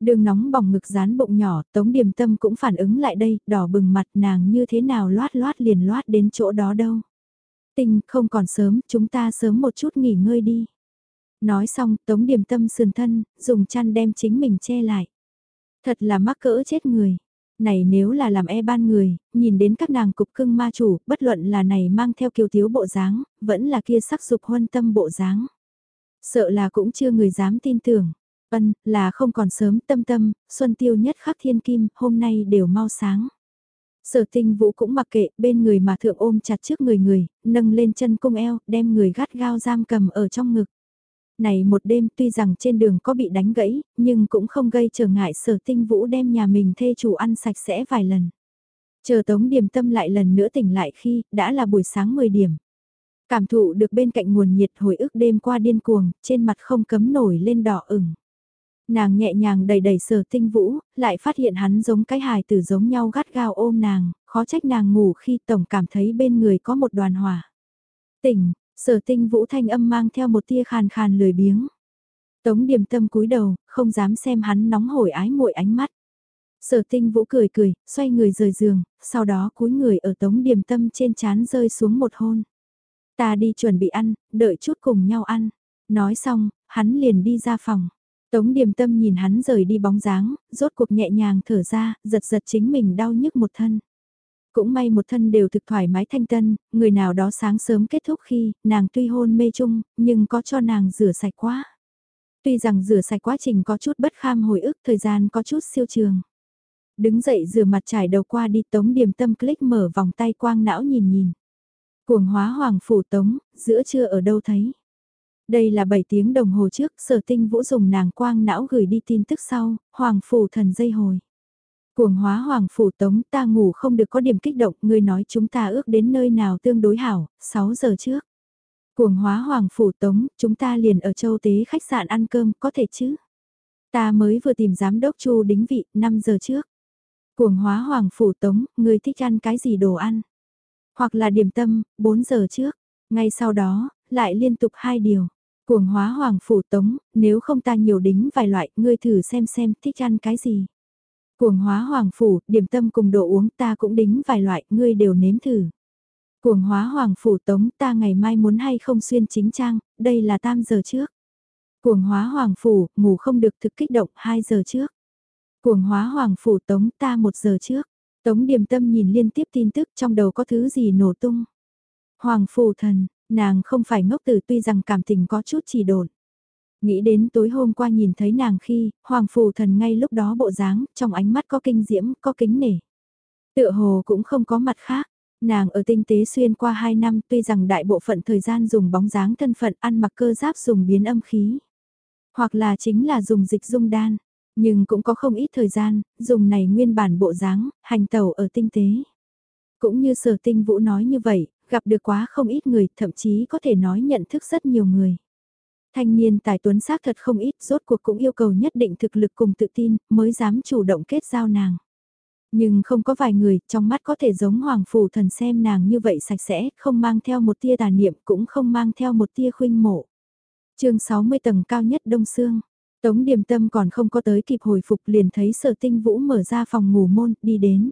Đường nóng bỏng ngực dán bụng nhỏ, tống điểm tâm cũng phản ứng lại đây, đỏ bừng mặt nàng như thế nào loát loát liền loát đến chỗ đó đâu. Tình không còn sớm, chúng ta sớm một chút nghỉ ngơi đi. Nói xong, tống điểm tâm sườn thân, dùng chăn đem chính mình che lại. Thật là mắc cỡ chết người. Này nếu là làm e ban người, nhìn đến các nàng cục cưng ma chủ, bất luận là này mang theo kiều thiếu bộ dáng, vẫn là kia sắc dục huân tâm bộ dáng. Sợ là cũng chưa người dám tin tưởng. Ân, là không còn sớm tâm tâm, xuân tiêu nhất khắc thiên kim, hôm nay đều mau sáng. Sở tinh vũ cũng mặc kệ, bên người mà thượng ôm chặt trước người người, nâng lên chân cung eo, đem người gắt gao giam cầm ở trong ngực. Này một đêm tuy rằng trên đường có bị đánh gãy, nhưng cũng không gây trở ngại sở tinh vũ đem nhà mình thê chủ ăn sạch sẽ vài lần. Chờ tống điểm tâm lại lần nữa tỉnh lại khi, đã là buổi sáng 10 điểm. Cảm thụ được bên cạnh nguồn nhiệt hồi ức đêm qua điên cuồng, trên mặt không cấm nổi lên đỏ ửng. Nàng nhẹ nhàng đẩy đẩy sở tinh vũ, lại phát hiện hắn giống cái hài tử giống nhau gắt gao ôm nàng, khó trách nàng ngủ khi tổng cảm thấy bên người có một đoàn hỏa. Tỉnh, sở tinh vũ thanh âm mang theo một tia khàn khàn lười biếng. Tống điềm tâm cúi đầu, không dám xem hắn nóng hổi ái muội ánh mắt. Sở tinh vũ cười cười, xoay người rời giường, sau đó cúi người ở tống điềm tâm trên chán rơi xuống một hôn. Ta đi chuẩn bị ăn, đợi chút cùng nhau ăn. Nói xong, hắn liền đi ra phòng. Tống điềm tâm nhìn hắn rời đi bóng dáng, rốt cuộc nhẹ nhàng thở ra, giật giật chính mình đau nhức một thân. Cũng may một thân đều thực thoải mái thanh tân, người nào đó sáng sớm kết thúc khi, nàng tuy hôn mê chung, nhưng có cho nàng rửa sạch quá. Tuy rằng rửa sạch quá trình có chút bất kham hồi ức thời gian có chút siêu trường. Đứng dậy rửa mặt trải đầu qua đi tống điềm tâm click mở vòng tay quang não nhìn nhìn. Cuồng hóa hoàng phủ tống, giữa trưa ở đâu thấy. Đây là 7 tiếng đồng hồ trước, sở tinh vũ dùng nàng quang não gửi đi tin tức sau, hoàng phủ thần dây hồi. Cuồng hóa hoàng phủ tống ta ngủ không được có điểm kích động, người nói chúng ta ước đến nơi nào tương đối hảo, 6 giờ trước. Cuồng hóa hoàng phủ tống, chúng ta liền ở châu tế khách sạn ăn cơm, có thể chứ? Ta mới vừa tìm giám đốc chu đính vị, 5 giờ trước. Cuồng hóa hoàng phủ tống, người thích ăn cái gì đồ ăn? Hoặc là điểm tâm, 4 giờ trước. Ngay sau đó, lại liên tục hai điều. Cuồng hóa hoàng phủ tống, nếu không ta nhiều đính vài loại, ngươi thử xem xem thích ăn cái gì. Cuồng hóa hoàng phủ, điểm tâm cùng đồ uống ta cũng đính vài loại, ngươi đều nếm thử. Cuồng hóa hoàng phủ tống ta ngày mai muốn hay không xuyên chính trang, đây là tam giờ trước. Cuồng hóa hoàng phủ, ngủ không được thực kích động 2 giờ trước. Cuồng hóa hoàng phủ tống ta 1 giờ trước. Tống điềm tâm nhìn liên tiếp tin tức trong đầu có thứ gì nổ tung. Hoàng Phù thần, nàng không phải ngốc tử tuy rằng cảm tình có chút chỉ đồn. Nghĩ đến tối hôm qua nhìn thấy nàng khi, hoàng Phù thần ngay lúc đó bộ dáng, trong ánh mắt có kinh diễm, có kính nể. Tựa hồ cũng không có mặt khác, nàng ở tinh tế xuyên qua 2 năm tuy rằng đại bộ phận thời gian dùng bóng dáng thân phận ăn mặc cơ giáp dùng biến âm khí. Hoặc là chính là dùng dịch dung đan, nhưng cũng có không ít thời gian, dùng này nguyên bản bộ dáng, hành tẩu ở tinh tế. Cũng như sở tinh vũ nói như vậy, gặp được quá không ít người, thậm chí có thể nói nhận thức rất nhiều người. Thanh niên tài tuấn xác thật không ít, rốt cuộc cũng yêu cầu nhất định thực lực cùng tự tin, mới dám chủ động kết giao nàng. Nhưng không có vài người, trong mắt có thể giống hoàng phủ thần xem nàng như vậy sạch sẽ, không mang theo một tia tà niệm, cũng không mang theo một tia khuynh mộ. chương 60 tầng cao nhất Đông Sương. Tống điềm tâm còn không có tới kịp hồi phục liền thấy sở tinh vũ mở ra phòng ngủ môn, đi đến.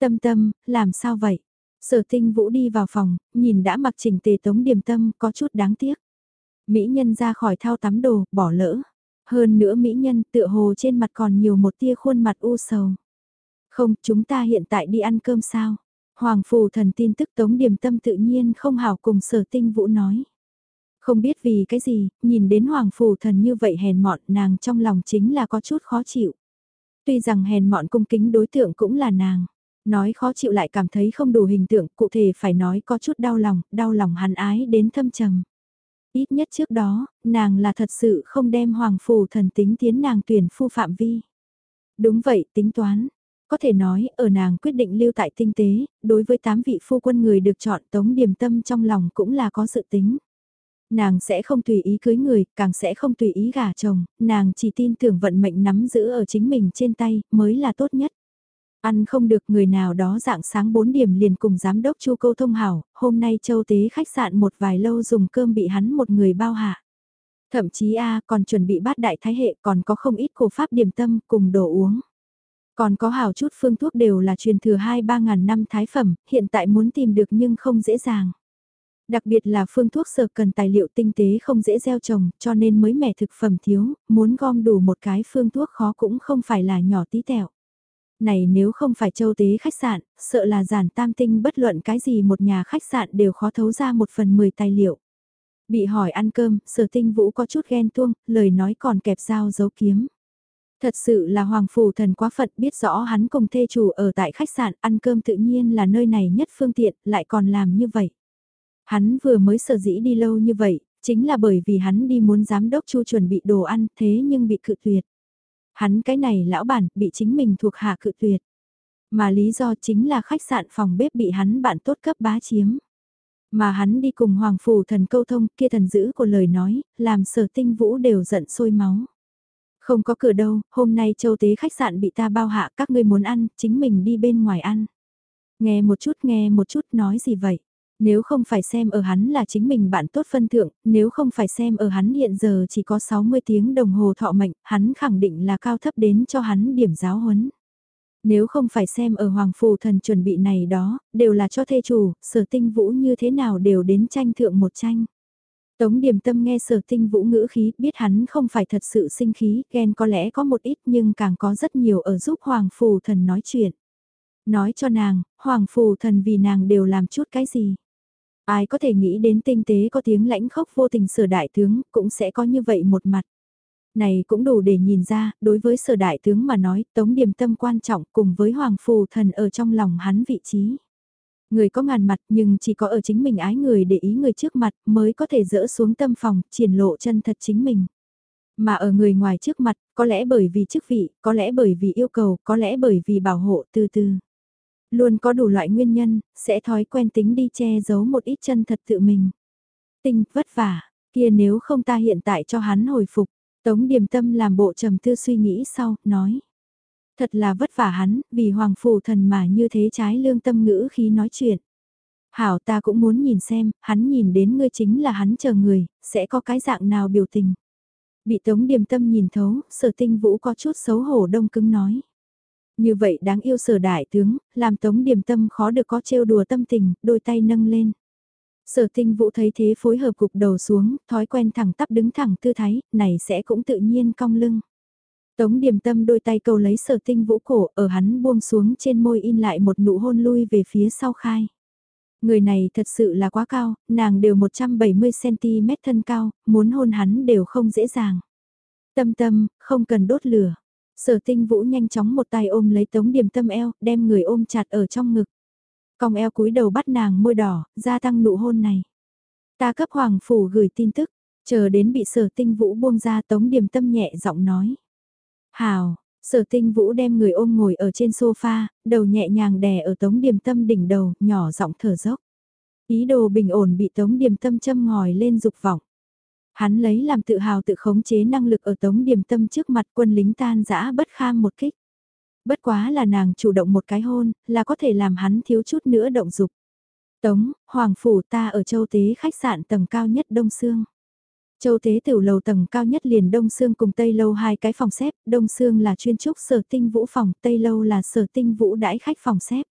Tâm tâm, làm sao vậy? Sở tinh vũ đi vào phòng, nhìn đã mặc chỉnh tề tống điềm tâm có chút đáng tiếc. Mỹ nhân ra khỏi thao tắm đồ, bỏ lỡ. Hơn nữa Mỹ nhân tựa hồ trên mặt còn nhiều một tia khuôn mặt u sầu. Không, chúng ta hiện tại đi ăn cơm sao? Hoàng phù thần tin tức tống điềm tâm tự nhiên không hảo cùng sở tinh vũ nói. Không biết vì cái gì, nhìn đến hoàng phù thần như vậy hèn mọn nàng trong lòng chính là có chút khó chịu. Tuy rằng hèn mọn cung kính đối tượng cũng là nàng. Nói khó chịu lại cảm thấy không đủ hình tượng, cụ thể phải nói có chút đau lòng, đau lòng hắn ái đến thâm trầm. Ít nhất trước đó, nàng là thật sự không đem hoàng phù thần tính tiến nàng tuyển phu phạm vi. Đúng vậy, tính toán. Có thể nói, ở nàng quyết định lưu tại tinh tế, đối với tám vị phu quân người được chọn tống điểm tâm trong lòng cũng là có sự tính. Nàng sẽ không tùy ý cưới người, càng sẽ không tùy ý gả chồng, nàng chỉ tin tưởng vận mệnh nắm giữ ở chính mình trên tay, mới là tốt nhất. Ăn không được người nào đó dạng sáng 4 điểm liền cùng giám đốc chu câu thông hảo, hôm nay châu tế khách sạn một vài lâu dùng cơm bị hắn một người bao hạ. Thậm chí A còn chuẩn bị bát đại thái hệ còn có không ít cổ pháp điểm tâm cùng đồ uống. Còn có hào chút phương thuốc đều là truyền thừa 2-3 ngàn năm thái phẩm, hiện tại muốn tìm được nhưng không dễ dàng. Đặc biệt là phương thuốc sở cần tài liệu tinh tế không dễ gieo trồng, cho nên mới mẻ thực phẩm thiếu, muốn gom đủ một cái phương thuốc khó cũng không phải là nhỏ tí tẹo. Này nếu không phải châu tế khách sạn, sợ là giản tam tinh bất luận cái gì một nhà khách sạn đều khó thấu ra một phần mười tài liệu. Bị hỏi ăn cơm, sở tinh vũ có chút ghen tuông, lời nói còn kẹp dao giấu kiếm. Thật sự là Hoàng Phủ Thần quá phận biết rõ hắn cùng thê chủ ở tại khách sạn ăn cơm tự nhiên là nơi này nhất phương tiện, lại còn làm như vậy. Hắn vừa mới sở dĩ đi lâu như vậy, chính là bởi vì hắn đi muốn giám đốc chu chuẩn bị đồ ăn thế nhưng bị cự tuyệt. Hắn cái này lão bản bị chính mình thuộc hạ cự tuyệt. Mà lý do chính là khách sạn phòng bếp bị hắn bạn tốt cấp bá chiếm. Mà hắn đi cùng Hoàng Phủ thần câu thông kia thần giữ của lời nói, làm sở tinh vũ đều giận sôi máu. Không có cửa đâu, hôm nay châu tế khách sạn bị ta bao hạ các ngươi muốn ăn, chính mình đi bên ngoài ăn. Nghe một chút nghe một chút nói gì vậy? Nếu không phải xem ở hắn là chính mình bạn tốt phân thượng, nếu không phải xem ở hắn hiện giờ chỉ có 60 tiếng đồng hồ thọ mệnh, hắn khẳng định là cao thấp đến cho hắn điểm giáo huấn. Nếu không phải xem ở Hoàng Phù Thần chuẩn bị này đó, đều là cho thê chủ, sở tinh vũ như thế nào đều đến tranh thượng một tranh. Tống điểm tâm nghe sở tinh vũ ngữ khí, biết hắn không phải thật sự sinh khí, ghen có lẽ có một ít nhưng càng có rất nhiều ở giúp Hoàng Phù Thần nói chuyện. Nói cho nàng, Hoàng Phù Thần vì nàng đều làm chút cái gì. Ai có thể nghĩ đến tinh tế có tiếng lãnh khốc vô tình sở đại tướng, cũng sẽ có như vậy một mặt. Này cũng đủ để nhìn ra, đối với sở đại tướng mà nói, tống điểm tâm quan trọng cùng với hoàng phù thần ở trong lòng hắn vị trí. Người có ngàn mặt nhưng chỉ có ở chính mình ái người để ý người trước mặt mới có thể dỡ xuống tâm phòng, triển lộ chân thật chính mình. Mà ở người ngoài trước mặt, có lẽ bởi vì chức vị, có lẽ bởi vì yêu cầu, có lẽ bởi vì bảo hộ từ từ. Luôn có đủ loại nguyên nhân, sẽ thói quen tính đi che giấu một ít chân thật tự mình. Tinh, vất vả, kia nếu không ta hiện tại cho hắn hồi phục, Tống Điềm Tâm làm bộ trầm tư suy nghĩ sau, nói. Thật là vất vả hắn, vì hoàng phủ thần mà như thế trái lương tâm ngữ khi nói chuyện. Hảo ta cũng muốn nhìn xem, hắn nhìn đến ngươi chính là hắn chờ người, sẽ có cái dạng nào biểu tình. Bị Tống Điềm Tâm nhìn thấu, sở tinh vũ có chút xấu hổ đông cứng nói. Như vậy đáng yêu sở đại tướng, làm Tống Điềm Tâm khó được có trêu đùa tâm tình, đôi tay nâng lên. Sở tinh vũ thấy thế phối hợp cục đầu xuống, thói quen thẳng tắp đứng thẳng tư thái, này sẽ cũng tự nhiên cong lưng. Tống điềm tâm đôi tay cầu lấy sở tinh vũ cổ, ở hắn buông xuống trên môi in lại một nụ hôn lui về phía sau khai. Người này thật sự là quá cao, nàng đều 170cm thân cao, muốn hôn hắn đều không dễ dàng. Tâm tâm, không cần đốt lửa. Sở tinh vũ nhanh chóng một tay ôm lấy tống điềm tâm eo, đem người ôm chặt ở trong ngực. Còng eo cúi đầu bắt nàng môi đỏ, gia tăng nụ hôn này. Ta cấp hoàng phủ gửi tin tức, chờ đến bị sở tinh vũ buông ra tống điềm tâm nhẹ giọng nói. Hào, sở tinh vũ đem người ôm ngồi ở trên sofa, đầu nhẹ nhàng đè ở tống điềm tâm đỉnh đầu, nhỏ giọng thở dốc. Ý đồ bình ổn bị tống điềm tâm châm ngòi lên dục vọng. Hắn lấy làm tự hào tự khống chế năng lực ở tống điểm tâm trước mặt quân lính tan dã bất kham một kích. Bất quá là nàng chủ động một cái hôn, là có thể làm hắn thiếu chút nữa động dục. Tống, Hoàng Phủ ta ở châu tế khách sạn tầng cao nhất Đông Sương. Châu tế tiểu lầu tầng cao nhất liền Đông Sương cùng Tây Lâu hai cái phòng xếp, Đông Sương là chuyên trúc sở tinh vũ phòng, Tây Lâu là sở tinh vũ đãi khách phòng xếp.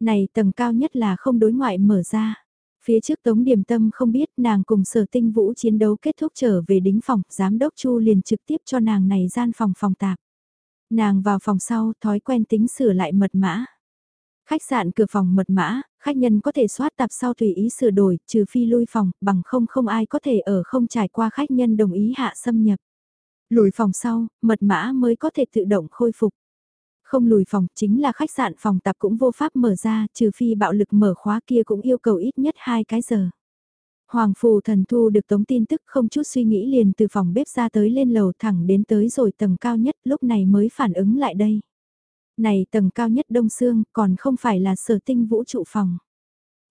Này tầng cao nhất là không đối ngoại mở ra. Phía trước Tống Điềm Tâm không biết nàng cùng sở tinh vũ chiến đấu kết thúc trở về đính phòng, giám đốc Chu liền trực tiếp cho nàng này gian phòng phòng tạp. Nàng vào phòng sau, thói quen tính sửa lại mật mã. Khách sạn cửa phòng mật mã, khách nhân có thể soát tạp sau tùy ý sửa đổi, trừ phi lui phòng, bằng không không ai có thể ở không trải qua khách nhân đồng ý hạ xâm nhập. Lùi phòng sau, mật mã mới có thể tự động khôi phục. Không lùi phòng, chính là khách sạn phòng tạp cũng vô pháp mở ra, trừ phi bạo lực mở khóa kia cũng yêu cầu ít nhất 2 cái giờ. Hoàng phù thần thu được tống tin tức không chút suy nghĩ liền từ phòng bếp ra tới lên lầu thẳng đến tới rồi tầng cao nhất lúc này mới phản ứng lại đây. Này tầng cao nhất đông xương còn không phải là sở tinh vũ trụ phòng.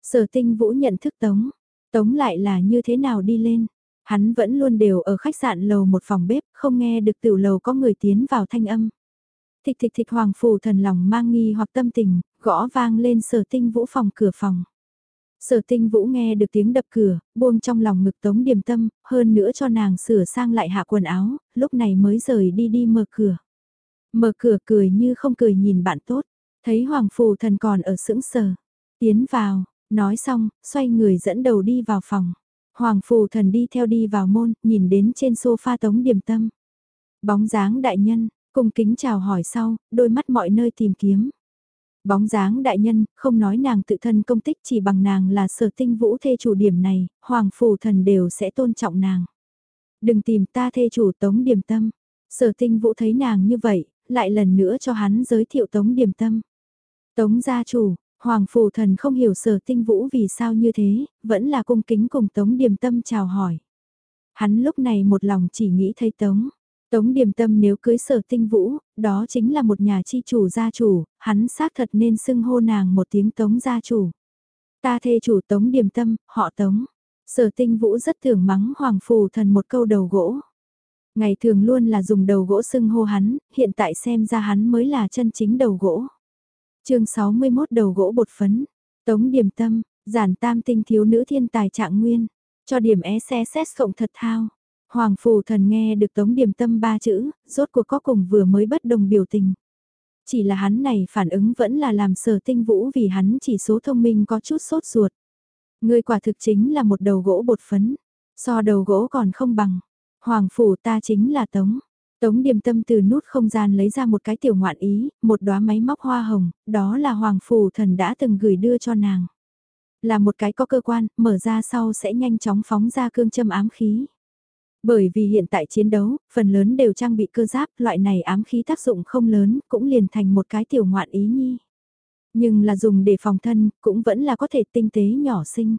Sở tinh vũ nhận thức tống, tống lại là như thế nào đi lên. Hắn vẫn luôn đều ở khách sạn lầu một phòng bếp không nghe được tiểu lầu có người tiến vào thanh âm. Thịch thịch thịch hoàng phù thần lòng mang nghi hoặc tâm tình, gõ vang lên sở tinh vũ phòng cửa phòng. Sở tinh vũ nghe được tiếng đập cửa, buông trong lòng ngực tống điềm tâm, hơn nữa cho nàng sửa sang lại hạ quần áo, lúc này mới rời đi đi mở cửa. Mở cửa cười như không cười nhìn bạn tốt, thấy hoàng phù thần còn ở sững sờ. Tiến vào, nói xong, xoay người dẫn đầu đi vào phòng. Hoàng phù thần đi theo đi vào môn, nhìn đến trên sofa tống điềm tâm. Bóng dáng đại nhân, cùng kính chào hỏi sau, đôi mắt mọi nơi tìm kiếm. Bóng dáng đại nhân, không nói nàng tự thân công tích chỉ bằng nàng là sở tinh vũ thê chủ điểm này, hoàng phủ thần đều sẽ tôn trọng nàng. Đừng tìm ta thê chủ tống điểm tâm. Sở tinh vũ thấy nàng như vậy, lại lần nữa cho hắn giới thiệu tống điểm tâm. Tống gia chủ, hoàng phủ thần không hiểu sở tinh vũ vì sao như thế, vẫn là cung kính cùng tống điểm tâm chào hỏi. Hắn lúc này một lòng chỉ nghĩ thấy tống. Tống điềm tâm nếu cưới sở tinh vũ, đó chính là một nhà chi chủ gia chủ, hắn xác thật nên xưng hô nàng một tiếng tống gia chủ. Ta thê chủ tống điềm tâm, họ tống. Sở tinh vũ rất thường mắng hoàng phù thần một câu đầu gỗ. Ngày thường luôn là dùng đầu gỗ xưng hô hắn, hiện tại xem ra hắn mới là chân chính đầu gỗ. chương 61 đầu gỗ bột phấn, tống điểm tâm, giản tam tinh thiếu nữ thiên tài trạng nguyên, cho điểm SSS cộng thật thao. Hoàng phù thần nghe được tống điểm tâm ba chữ, rốt cuộc có cùng vừa mới bất đồng biểu tình. Chỉ là hắn này phản ứng vẫn là làm sở tinh vũ vì hắn chỉ số thông minh có chút sốt ruột. Người quả thực chính là một đầu gỗ bột phấn, so đầu gỗ còn không bằng. Hoàng phủ ta chính là Tống. Tống điềm tâm từ nút không gian lấy ra một cái tiểu ngoạn ý, một đóa máy móc hoa hồng, đó là Hoàng phủ thần đã từng gửi đưa cho nàng. Là một cái có cơ quan, mở ra sau sẽ nhanh chóng phóng ra cương châm ám khí. Bởi vì hiện tại chiến đấu, phần lớn đều trang bị cơ giáp, loại này ám khí tác dụng không lớn, cũng liền thành một cái tiểu ngoạn ý nhi. Nhưng là dùng để phòng thân, cũng vẫn là có thể tinh tế nhỏ xinh.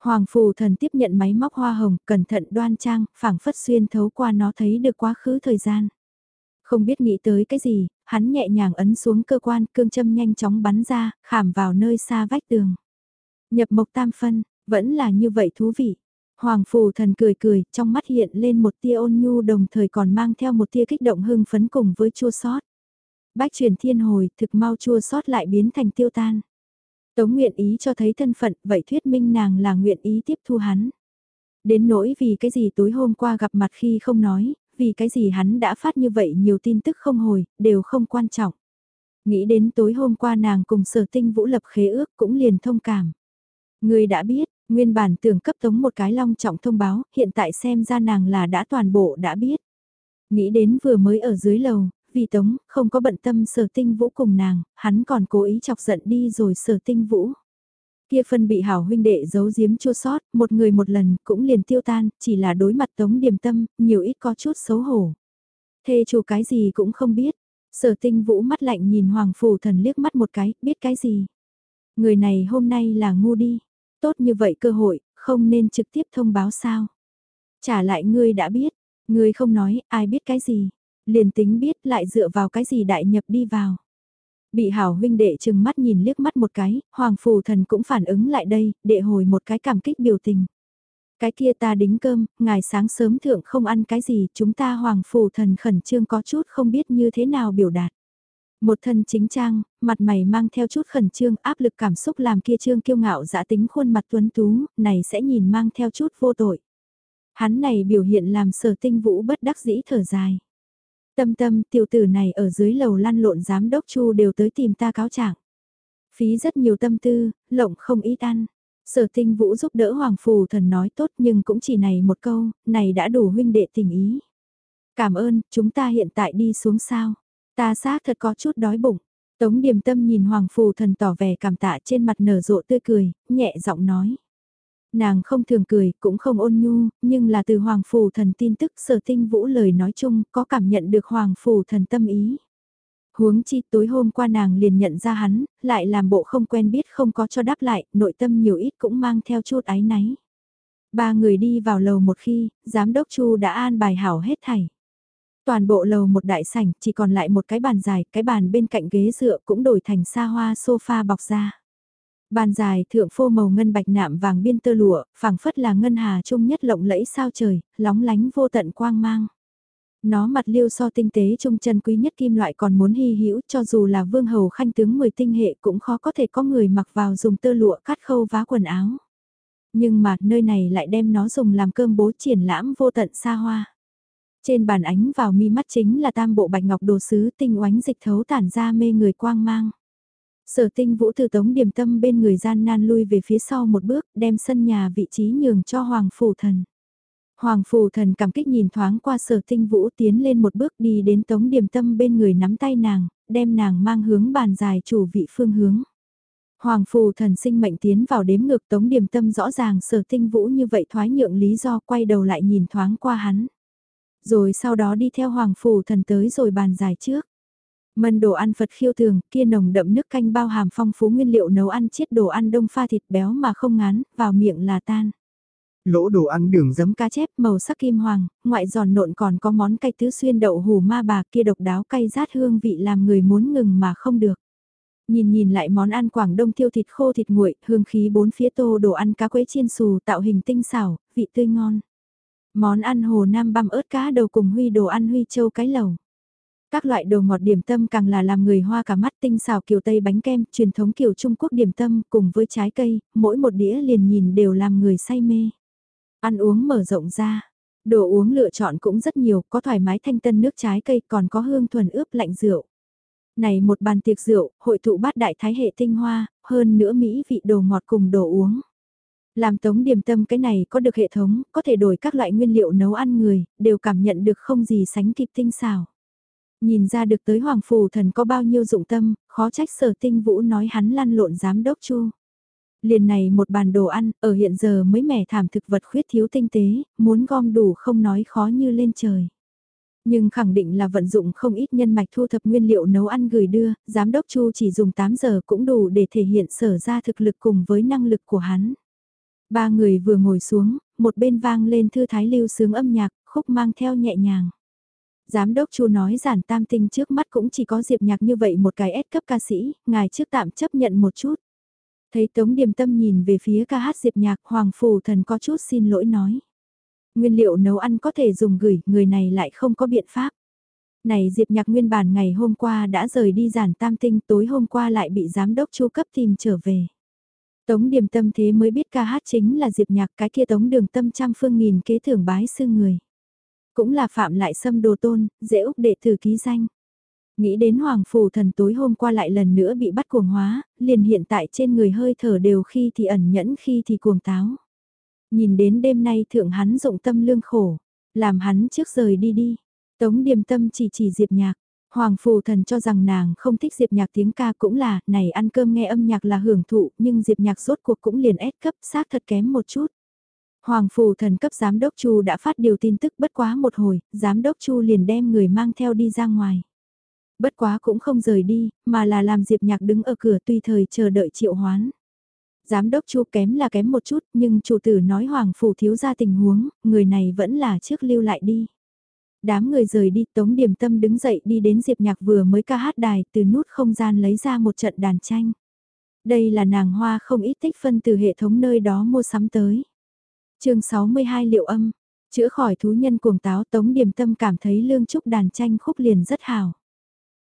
Hoàng phù thần tiếp nhận máy móc hoa hồng, cẩn thận đoan trang, phảng phất xuyên thấu qua nó thấy được quá khứ thời gian. Không biết nghĩ tới cái gì, hắn nhẹ nhàng ấn xuống cơ quan, cương châm nhanh chóng bắn ra, khảm vào nơi xa vách tường. Nhập mộc tam phân, vẫn là như vậy thú vị. Hoàng phù thần cười cười, trong mắt hiện lên một tia ôn nhu đồng thời còn mang theo một tia kích động hưng phấn cùng với chua sót. Bách truyền thiên hồi, thực mau chua sót lại biến thành tiêu tan. Tống nguyện ý cho thấy thân phận, vậy thuyết minh nàng là nguyện ý tiếp thu hắn. Đến nỗi vì cái gì tối hôm qua gặp mặt khi không nói, vì cái gì hắn đã phát như vậy nhiều tin tức không hồi, đều không quan trọng. Nghĩ đến tối hôm qua nàng cùng sở tinh vũ lập khế ước cũng liền thông cảm. Người đã biết, nguyên bản tưởng cấp tống một cái long trọng thông báo, hiện tại xem ra nàng là đã toàn bộ đã biết. Nghĩ đến vừa mới ở dưới lầu, vì Tống không có bận tâm sở tinh vũ cùng nàng, hắn còn cố ý chọc giận đi rồi sở tinh vũ. Kia phân bị hảo huynh đệ giấu giếm chua sót, một người một lần cũng liền tiêu tan, chỉ là đối mặt Tống điềm tâm, nhiều ít có chút xấu hổ. Thê chủ cái gì cũng không biết, sở tinh vũ mắt lạnh nhìn Hoàng Phủ Thần liếc mắt một cái, biết cái gì. Người này hôm nay là ngu đi, tốt như vậy cơ hội, không nên trực tiếp thông báo sao. Trả lại ngươi đã biết, ngươi không nói, ai biết cái gì liền tính biết lại dựa vào cái gì đại nhập đi vào. Bị hảo huynh đệ chừng mắt nhìn liếc mắt một cái, hoàng phù thần cũng phản ứng lại đây, đệ hồi một cái cảm kích biểu tình. Cái kia ta đính cơm, ngài sáng sớm thượng không ăn cái gì, chúng ta hoàng phù thần khẩn trương có chút không biết như thế nào biểu đạt. Một thân chính trang, mặt mày mang theo chút khẩn trương, áp lực cảm xúc làm kia trương kiêu ngạo giả tính khuôn mặt tuấn tú, này sẽ nhìn mang theo chút vô tội. Hắn này biểu hiện làm sở tinh vũ bất đắc dĩ thở dài. Tâm tâm tiểu tử này ở dưới lầu lăn lộn giám đốc chu đều tới tìm ta cáo trạng. Phí rất nhiều tâm tư, lộng không ít ăn. Sở tinh vũ giúp đỡ Hoàng Phù thần nói tốt nhưng cũng chỉ này một câu, này đã đủ huynh đệ tình ý. Cảm ơn, chúng ta hiện tại đi xuống sao. Ta xác thật có chút đói bụng. Tống điềm tâm nhìn Hoàng Phù thần tỏ vẻ cảm tạ trên mặt nở rộ tươi cười, nhẹ giọng nói. Nàng không thường cười, cũng không ôn nhu, nhưng là từ Hoàng phù Thần tin tức sở tinh vũ lời nói chung có cảm nhận được Hoàng phù Thần tâm ý. Huống chi tối hôm qua nàng liền nhận ra hắn, lại làm bộ không quen biết không có cho đáp lại, nội tâm nhiều ít cũng mang theo chút ái náy. Ba người đi vào lầu một khi, giám đốc Chu đã an bài hảo hết thảy. Toàn bộ lầu một đại sảnh, chỉ còn lại một cái bàn dài, cái bàn bên cạnh ghế dựa cũng đổi thành xa hoa sofa bọc ra. Bàn dài thượng phô màu ngân bạch nạm vàng biên tơ lụa, phảng phất là ngân hà trung nhất lộng lẫy sao trời, lóng lánh vô tận quang mang. Nó mặt liêu so tinh tế trung chân quý nhất kim loại còn muốn hy hữu cho dù là vương hầu khanh tướng 10 tinh hệ cũng khó có thể có người mặc vào dùng tơ lụa cắt khâu vá quần áo. Nhưng mà nơi này lại đem nó dùng làm cơm bố triển lãm vô tận xa hoa. Trên bàn ánh vào mi mắt chính là tam bộ bạch ngọc đồ sứ tinh oánh dịch thấu tản ra mê người quang mang. Sở tinh vũ từ tống điểm tâm bên người gian nan lui về phía sau một bước, đem sân nhà vị trí nhường cho Hoàng Phủ Thần. Hoàng Phủ Thần cảm kích nhìn thoáng qua sở tinh vũ tiến lên một bước đi đến tống điểm tâm bên người nắm tay nàng, đem nàng mang hướng bàn dài chủ vị phương hướng. Hoàng Phù Thần sinh mệnh tiến vào đếm ngược tống điểm tâm rõ ràng sở tinh vũ như vậy thoái nhượng lý do quay đầu lại nhìn thoáng qua hắn. Rồi sau đó đi theo Hoàng phủ Thần tới rồi bàn giải trước. Mân đồ ăn Phật khiêu thường, kia nồng đậm nước canh bao hàm phong phú nguyên liệu nấu ăn chiết đồ ăn đông pha thịt béo mà không ngán, vào miệng là tan. Lỗ đồ ăn đường giấm cá chép màu sắc kim hoàng, ngoại giòn nộn còn có món cay tứ xuyên đậu hù ma bà kia độc đáo cay rát hương vị làm người muốn ngừng mà không được. Nhìn nhìn lại món ăn Quảng Đông tiêu thịt khô thịt nguội, hương khí bốn phía tô đồ ăn cá quế chiên xù tạo hình tinh xảo, vị tươi ngon. Món ăn hồ nam băm ớt cá đầu cùng huy đồ ăn huy châu cái lẩu Các loại đồ ngọt điểm tâm càng là làm người hoa cả mắt tinh xào kiểu Tây bánh kem, truyền thống kiểu Trung Quốc điểm tâm cùng với trái cây, mỗi một đĩa liền nhìn đều làm người say mê. Ăn uống mở rộng ra, đồ uống lựa chọn cũng rất nhiều, có thoải mái thanh tân nước trái cây còn có hương thuần ướp lạnh rượu. Này một bàn tiệc rượu, hội tụ bát đại thái hệ tinh hoa, hơn nữa Mỹ vị đồ ngọt cùng đồ uống. Làm tống điểm tâm cái này có được hệ thống, có thể đổi các loại nguyên liệu nấu ăn người, đều cảm nhận được không gì sánh kịp tinh xảo Nhìn ra được tới Hoàng Phù Thần có bao nhiêu dụng tâm, khó trách sở tinh vũ nói hắn lăn lộn giám đốc chu. Liền này một bàn đồ ăn, ở hiện giờ mới mẻ thảm thực vật khuyết thiếu tinh tế, muốn gom đủ không nói khó như lên trời. Nhưng khẳng định là vận dụng không ít nhân mạch thu thập nguyên liệu nấu ăn gửi đưa, giám đốc Chu chỉ dùng 8 giờ cũng đủ để thể hiện sở ra thực lực cùng với năng lực của hắn. Ba người vừa ngồi xuống, một bên vang lên thư thái lưu sướng âm nhạc, khúc mang theo nhẹ nhàng. Giám đốc Chu nói giản tam tinh trước mắt cũng chỉ có diệp nhạc như vậy một cái S cấp ca sĩ, ngài trước tạm chấp nhận một chút. Thấy Tống Điềm Tâm nhìn về phía ca hát diệp nhạc Hoàng Phù Thần có chút xin lỗi nói. Nguyên liệu nấu ăn có thể dùng gửi, người này lại không có biện pháp. Này diệp nhạc nguyên bản ngày hôm qua đã rời đi giản tam tinh tối hôm qua lại bị giám đốc chu cấp tìm trở về. Tống Điềm Tâm thế mới biết ca hát chính là diệp nhạc cái kia tống đường tâm trăm phương nghìn kế thưởng bái sư người. Cũng là phạm lại xâm đồ tôn, dễ úc đệ thử ký danh. Nghĩ đến Hoàng Phủ Thần tối hôm qua lại lần nữa bị bắt cuồng hóa, liền hiện tại trên người hơi thở đều khi thì ẩn nhẫn khi thì cuồng táo. Nhìn đến đêm nay thượng hắn dụng tâm lương khổ, làm hắn trước rời đi đi. Tống điềm tâm chỉ chỉ Diệp Nhạc. Hoàng Phù Thần cho rằng nàng không thích Diệp Nhạc tiếng ca cũng là, này ăn cơm nghe âm nhạc là hưởng thụ, nhưng Diệp Nhạc rốt cuộc cũng liền ép cấp xác thật kém một chút. Hoàng Phù Thần cấp Giám đốc Chu đã phát điều tin tức bất quá một hồi, Giám đốc Chu liền đem người mang theo đi ra ngoài. Bất quá cũng không rời đi, mà là làm Diệp Nhạc đứng ở cửa tùy thời chờ đợi triệu hoán. Giám đốc Chu kém là kém một chút, nhưng chủ tử nói Hoàng Phù thiếu ra tình huống, người này vẫn là trước lưu lại đi. Đám người rời đi, Tống Điểm Tâm đứng dậy đi đến Diệp Nhạc vừa mới ca hát đài, từ nút không gian lấy ra một trận đàn tranh. Đây là nàng hoa không ít tích phân từ hệ thống nơi đó mua sắm tới chương 62 liệu âm, chữa khỏi thú nhân cuồng táo tống điểm tâm cảm thấy lương trúc đàn tranh khúc liền rất hào.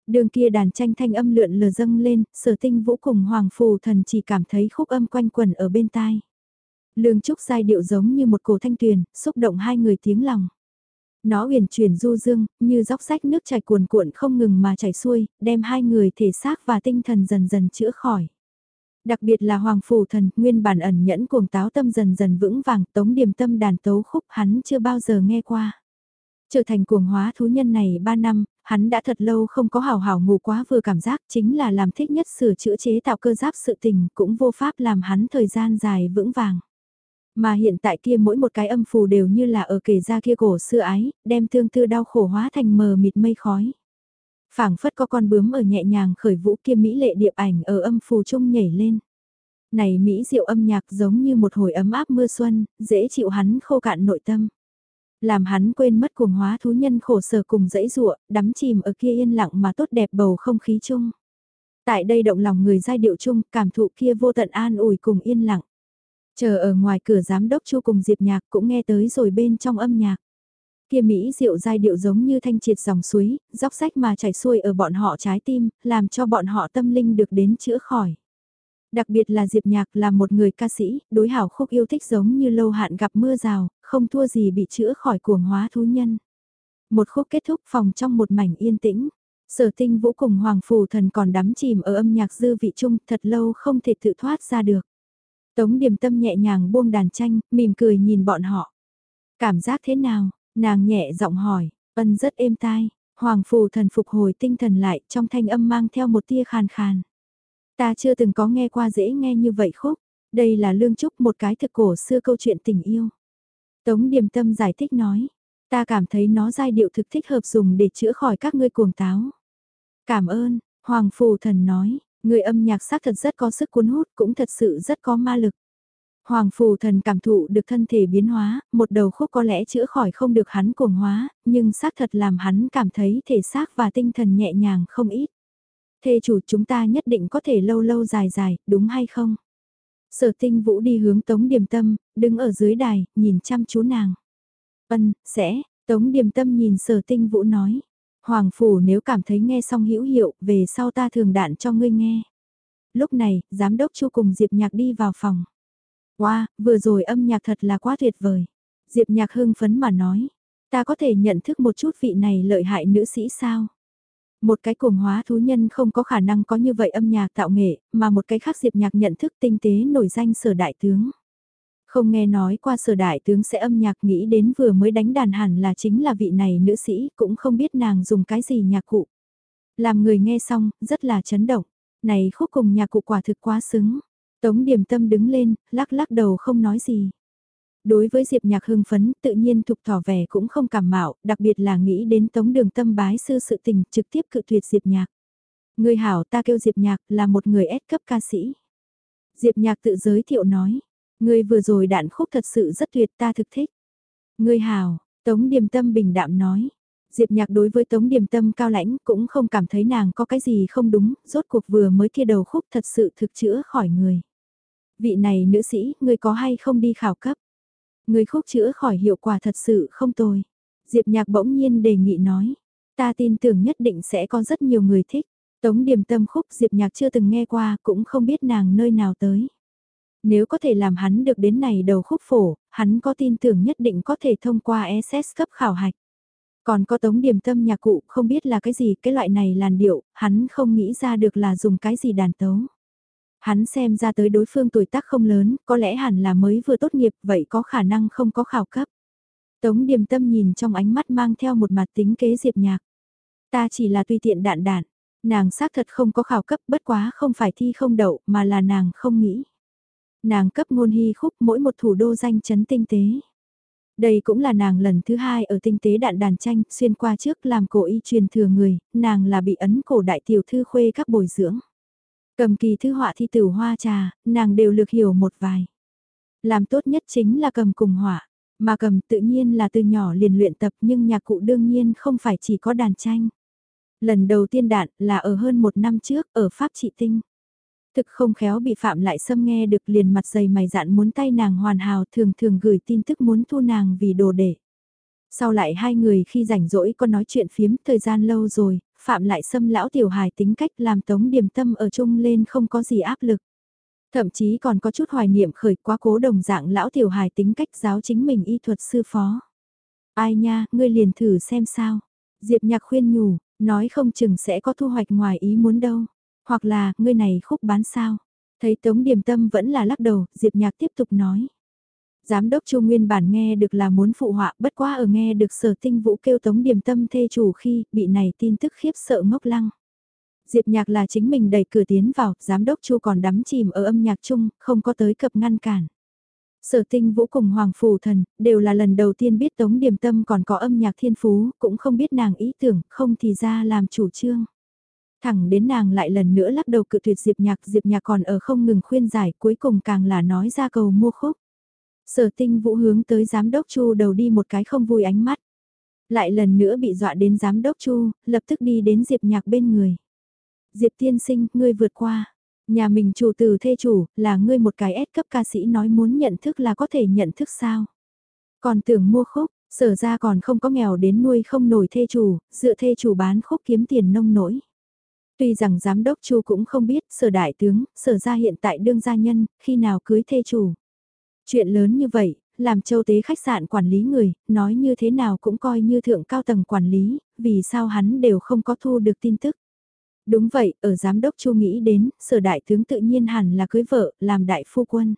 Đường kia đàn tranh thanh âm lượn lờ dâng lên, sở tinh vũ cùng hoàng phù thần chỉ cảm thấy khúc âm quanh quần ở bên tai. Lương trúc giai điệu giống như một cổ thanh tuyền, xúc động hai người tiếng lòng. Nó huyền chuyển du dương, như dốc sách nước chảy cuồn cuộn không ngừng mà chảy xuôi, đem hai người thể xác và tinh thần dần dần chữa khỏi. Đặc biệt là Hoàng Phủ Thần, nguyên bản ẩn nhẫn cuồng táo tâm dần dần vững vàng, tống điểm tâm đàn tấu khúc hắn chưa bao giờ nghe qua. Trở thành cuồng hóa thú nhân này 3 năm, hắn đã thật lâu không có hào hào ngủ quá vừa cảm giác chính là làm thích nhất sửa chữa chế tạo cơ giáp sự tình cũng vô pháp làm hắn thời gian dài vững vàng. Mà hiện tại kia mỗi một cái âm phù đều như là ở kể ra kia cổ xưa ái, đem thương tư đau khổ hóa thành mờ mịt mây khói phảng phất có con bướm ở nhẹ nhàng khởi vũ kia mỹ lệ điệp ảnh ở âm phù trung nhảy lên. Này mỹ diệu âm nhạc giống như một hồi ấm áp mưa xuân, dễ chịu hắn khô cạn nội tâm. Làm hắn quên mất cuồng hóa thú nhân khổ sở cùng dãy rụa, đắm chìm ở kia yên lặng mà tốt đẹp bầu không khí chung. Tại đây động lòng người giai điệu chung, cảm thụ kia vô tận an ủi cùng yên lặng. Chờ ở ngoài cửa giám đốc chu cùng Diệp Nhạc cũng nghe tới rồi bên trong âm nhạc. Kia Mỹ diệu giai điệu giống như thanh triệt dòng suối, dốc sách mà chảy xuôi ở bọn họ trái tim, làm cho bọn họ tâm linh được đến chữa khỏi. Đặc biệt là Diệp Nhạc là một người ca sĩ, đối hảo khúc yêu thích giống như lâu hạn gặp mưa rào, không thua gì bị chữa khỏi cuồng hóa thú nhân. Một khúc kết thúc phòng trong một mảnh yên tĩnh. Sở tinh vũ cùng Hoàng Phù Thần còn đắm chìm ở âm nhạc dư vị chung thật lâu không thể tự thoát ra được. Tống điểm tâm nhẹ nhàng buông đàn tranh, mỉm cười nhìn bọn họ. Cảm giác thế nào? Nàng nhẹ giọng hỏi, ân rất êm tai, hoàng phù thần phục hồi tinh thần lại trong thanh âm mang theo một tia khàn khàn. Ta chưa từng có nghe qua dễ nghe như vậy khúc, đây là lương trúc một cái thực cổ xưa câu chuyện tình yêu. Tống điềm tâm giải thích nói, ta cảm thấy nó giai điệu thực thích hợp dùng để chữa khỏi các ngươi cuồng táo. Cảm ơn, Hoàng Phù Thần nói, người âm nhạc xác thật rất có sức cuốn hút cũng thật sự rất có ma lực. Hoàng phù thần cảm thụ được thân thể biến hóa, một đầu khúc có lẽ chữa khỏi không được hắn cuồng hóa, nhưng xác thật làm hắn cảm thấy thể xác và tinh thần nhẹ nhàng không ít. Thê chủ chúng ta nhất định có thể lâu lâu dài dài, đúng hay không? Sở tinh vũ đi hướng tống điểm tâm, đứng ở dưới đài, nhìn chăm chú nàng. Ân, sẽ, Tống Điềm Tâm nhìn sở tinh vũ nói. Hoàng Phủ nếu cảm thấy nghe xong hữu hiệu, về sau ta thường đạn cho ngươi nghe. Lúc này, giám đốc chu cùng Diệp Nhạc đi vào phòng. Wow, vừa rồi âm nhạc thật là quá tuyệt vời. Diệp Nhạc hưng phấn mà nói. Ta có thể nhận thức một chút vị này lợi hại nữ sĩ sao? Một cái cuồng hóa thú nhân không có khả năng có như vậy âm nhạc tạo nghệ, mà một cái khác Diệp Nhạc nhận thức tinh tế nổi danh sở đại tướng. Không nghe nói qua sở đại tướng sẽ âm nhạc nghĩ đến vừa mới đánh đàn hẳn là chính là vị này nữ sĩ, cũng không biết nàng dùng cái gì nhạc cụ. Làm người nghe xong, rất là chấn động. Này khúc cùng nhạc cụ quả thực quá xứng. Tống điểm tâm đứng lên, lắc lắc đầu không nói gì. Đối với Diệp Nhạc hưng phấn, tự nhiên thục thỏ vẻ cũng không cảm mạo, đặc biệt là nghĩ đến Tống Đường Tâm bái sư sự tình trực tiếp cự tuyệt Diệp Nhạc. Người hảo ta kêu Diệp Nhạc là một người S cấp ca sĩ. Diệp Nhạc tự giới thiệu nói, ngươi vừa rồi đạn khúc thật sự rất tuyệt ta thực thích. ngươi hào Tống Điềm Tâm bình đạm nói. Diệp Nhạc đối với Tống Điềm Tâm cao lãnh cũng không cảm thấy nàng có cái gì không đúng, rốt cuộc vừa mới kia đầu khúc thật sự thực chữa khỏi người. Vị này nữ sĩ, ngươi có hay không đi khảo cấp? Người khúc chữa khỏi hiệu quả thật sự không tồi. Diệp Nhạc bỗng nhiên đề nghị nói. Ta tin tưởng nhất định sẽ có rất nhiều người thích. Tống điềm tâm khúc Diệp Nhạc chưa từng nghe qua cũng không biết nàng nơi nào tới. Nếu có thể làm hắn được đến này đầu khúc phổ, hắn có tin tưởng nhất định có thể thông qua SS cấp khảo hạch. Còn có tống điểm tâm nhạc cụ không biết là cái gì, cái loại này làn điệu, hắn không nghĩ ra được là dùng cái gì đàn tấu. Hắn xem ra tới đối phương tuổi tác không lớn, có lẽ hẳn là mới vừa tốt nghiệp, vậy có khả năng không có khảo cấp. Tống điềm tâm nhìn trong ánh mắt mang theo một mặt tính kế diệp nhạc. Ta chỉ là tùy tiện đạn đạn, nàng xác thật không có khảo cấp bất quá không phải thi không đậu mà là nàng không nghĩ. Nàng cấp ngôn hy khúc mỗi một thủ đô danh chấn tinh tế. Đây cũng là nàng lần thứ hai ở tinh tế đạn đàn tranh, xuyên qua trước làm cổ y truyền thừa người, nàng là bị ấn cổ đại tiểu thư khuê các bồi dưỡng. Cầm kỳ thư họa thi tử hoa trà, nàng đều lược hiểu một vài. Làm tốt nhất chính là cầm cùng họa, mà cầm tự nhiên là từ nhỏ liền luyện tập nhưng nhạc cụ đương nhiên không phải chỉ có đàn tranh. Lần đầu tiên đạn là ở hơn một năm trước ở Pháp Trị Tinh. Thực không khéo bị Phạm lại xâm nghe được liền mặt dày mày dạn muốn tay nàng hoàn hảo thường thường gửi tin tức muốn thu nàng vì đồ để. Sau lại hai người khi rảnh rỗi có nói chuyện phiếm thời gian lâu rồi, Phạm lại xâm lão tiểu hài tính cách làm tống điểm tâm ở chung lên không có gì áp lực. Thậm chí còn có chút hoài niệm khởi quá cố đồng dạng lão tiểu hài tính cách giáo chính mình y thuật sư phó. Ai nha, ngươi liền thử xem sao. Diệp nhạc khuyên nhủ, nói không chừng sẽ có thu hoạch ngoài ý muốn đâu. Hoặc là, ngươi này khúc bán sao. Thấy Tống Điềm Tâm vẫn là lắc đầu, Diệp Nhạc tiếp tục nói. Giám đốc Chu Nguyên bản nghe được là muốn phụ họa, bất quá ở nghe được sở tinh vũ kêu Tống Điềm Tâm thê chủ khi bị này tin tức khiếp sợ ngốc lăng. Diệp Nhạc là chính mình đẩy cửa tiến vào, giám đốc Chu còn đắm chìm ở âm nhạc chung, không có tới cập ngăn cản. Sở tinh vũ cùng Hoàng Phù Thần, đều là lần đầu tiên biết Tống Điềm Tâm còn có âm nhạc thiên phú, cũng không biết nàng ý tưởng, không thì ra làm chủ trương. Thẳng đến nàng lại lần nữa lắc đầu cự tuyệt Diệp Nhạc, Diệp Nhạc còn ở không ngừng khuyên giải, cuối cùng càng là nói ra cầu mua khúc. Sở tinh vũ hướng tới giám đốc Chu đầu đi một cái không vui ánh mắt. Lại lần nữa bị dọa đến giám đốc Chu, lập tức đi đến Diệp Nhạc bên người. Diệp tiên sinh, ngươi vượt qua. Nhà mình chủ từ thê chủ, là ngươi một cái S cấp ca sĩ nói muốn nhận thức là có thể nhận thức sao. Còn tưởng mua khúc, sở ra còn không có nghèo đến nuôi không nổi thê chủ, dựa thê chủ bán khúc kiếm tiền nông nổi. Tuy rằng giám đốc Chu cũng không biết sở đại tướng, sở gia hiện tại đương gia nhân, khi nào cưới thê chủ. Chuyện lớn như vậy, làm châu tế khách sạn quản lý người, nói như thế nào cũng coi như thượng cao tầng quản lý, vì sao hắn đều không có thu được tin tức. Đúng vậy, ở giám đốc Chu nghĩ đến, sở đại tướng tự nhiên hẳn là cưới vợ, làm đại phu quân.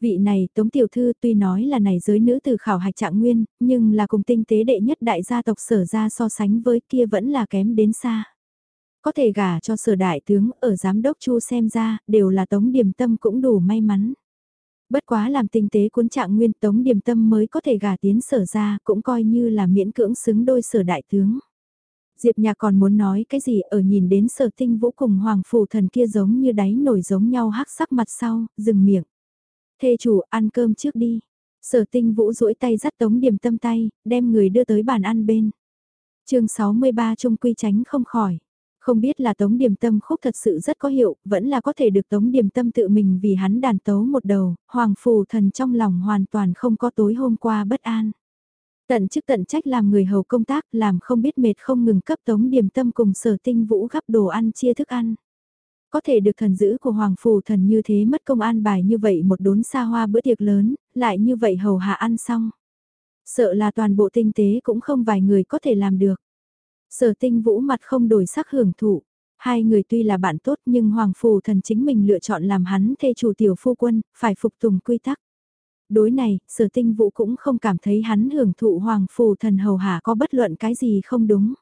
Vị này Tống Tiểu Thư tuy nói là này giới nữ từ khảo hạch trạng nguyên, nhưng là cùng tinh tế đệ nhất đại gia tộc sở ra so sánh với kia vẫn là kém đến xa. Có thể gả cho sở đại tướng ở giám đốc Chu xem ra, đều là Tống Điềm Tâm cũng đủ may mắn. Bất quá làm tinh tế cuốn trạng nguyên Tống Điềm Tâm mới có thể gả tiến sở ra, cũng coi như là miễn cưỡng xứng đôi sở đại tướng. Diệp Nhạc còn muốn nói cái gì ở nhìn đến sở tinh vũ cùng hoàng phủ thần kia giống như đáy nổi giống nhau hắc sắc mặt sau, dừng miệng. Thê chủ ăn cơm trước đi. Sở tinh vũ duỗi tay dắt tống điểm tâm tay, đem người đưa tới bàn ăn bên. chương 63 trung quy tránh không khỏi. Không biết là tống điểm tâm khúc thật sự rất có hiệu, vẫn là có thể được tống điểm tâm tự mình vì hắn đàn tấu một đầu, hoàng phù thần trong lòng hoàn toàn không có tối hôm qua bất an. Tận chức tận trách làm người hầu công tác, làm không biết mệt không ngừng cấp tống điểm tâm cùng sở tinh vũ gắp đồ ăn chia thức ăn. Có thể được thần giữ của Hoàng phù thần như thế mất công an bài như vậy một đốn xa hoa bữa tiệc lớn, lại như vậy hầu hạ ăn xong. Sợ là toàn bộ tinh tế cũng không vài người có thể làm được. Sở tinh vũ mặt không đổi sắc hưởng thụ. Hai người tuy là bạn tốt nhưng Hoàng Phù thần chính mình lựa chọn làm hắn thê chủ tiểu phu quân, phải phục tùng quy tắc. Đối này, sở tinh vũ cũng không cảm thấy hắn hưởng thụ Hoàng Phù thần hầu hạ có bất luận cái gì không đúng.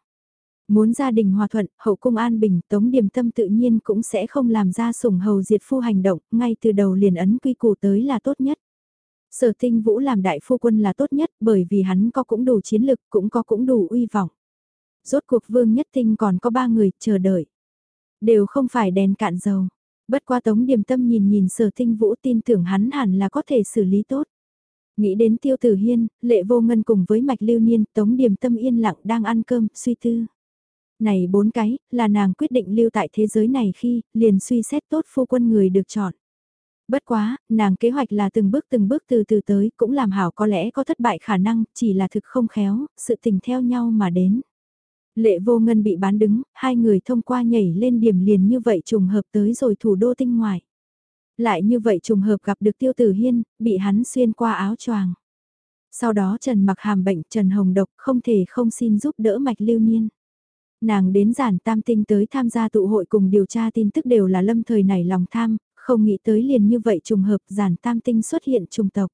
Muốn gia đình hòa thuận, hậu cung an bình, tống điểm tâm tự nhiên cũng sẽ không làm ra sủng hầu diệt phu hành động, ngay từ đầu liền ấn quy củ tới là tốt nhất. Sở tinh vũ làm đại phu quân là tốt nhất bởi vì hắn có cũng đủ chiến lực, cũng có cũng đủ uy vọng. Rốt cuộc vương nhất tinh còn có ba người chờ đợi. Đều không phải đèn cạn dầu. Bất qua tống điểm tâm nhìn nhìn sở tinh vũ tin tưởng hắn hẳn là có thể xử lý tốt. Nghĩ đến tiêu tử hiên, lệ vô ngân cùng với mạch lưu niên, tống điểm tâm yên lặng đang ăn cơm, suy tư. Này bốn cái, là nàng quyết định lưu tại thế giới này khi, liền suy xét tốt phu quân người được chọn. Bất quá, nàng kế hoạch là từng bước từng bước từ từ tới, cũng làm hảo có lẽ có thất bại khả năng, chỉ là thực không khéo, sự tình theo nhau mà đến. Lệ vô ngân bị bán đứng, hai người thông qua nhảy lên điểm liền như vậy trùng hợp tới rồi thủ đô tinh ngoài. Lại như vậy trùng hợp gặp được tiêu tử hiên, bị hắn xuyên qua áo choàng. Sau đó Trần mặc hàm bệnh Trần Hồng Độc không thể không xin giúp đỡ mạch lưu niên. Nàng đến giản tam tinh tới tham gia tụ hội cùng điều tra tin tức đều là lâm thời này lòng tham, không nghĩ tới liền như vậy trùng hợp giản tam tinh xuất hiện trùng tộc.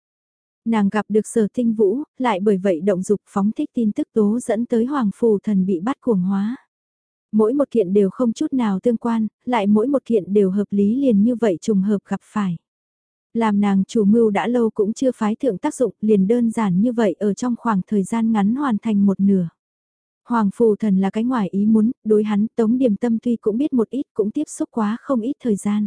Nàng gặp được sở tinh vũ, lại bởi vậy động dục phóng thích tin tức tố dẫn tới hoàng phù thần bị bắt cuồng hóa. Mỗi một kiện đều không chút nào tương quan, lại mỗi một kiện đều hợp lý liền như vậy trùng hợp gặp phải. Làm nàng chủ mưu đã lâu cũng chưa phái thượng tác dụng liền đơn giản như vậy ở trong khoảng thời gian ngắn hoàn thành một nửa. Hoàng phù thần là cái ngoài ý muốn, đối hắn tống điểm tâm tuy cũng biết một ít cũng tiếp xúc quá không ít thời gian.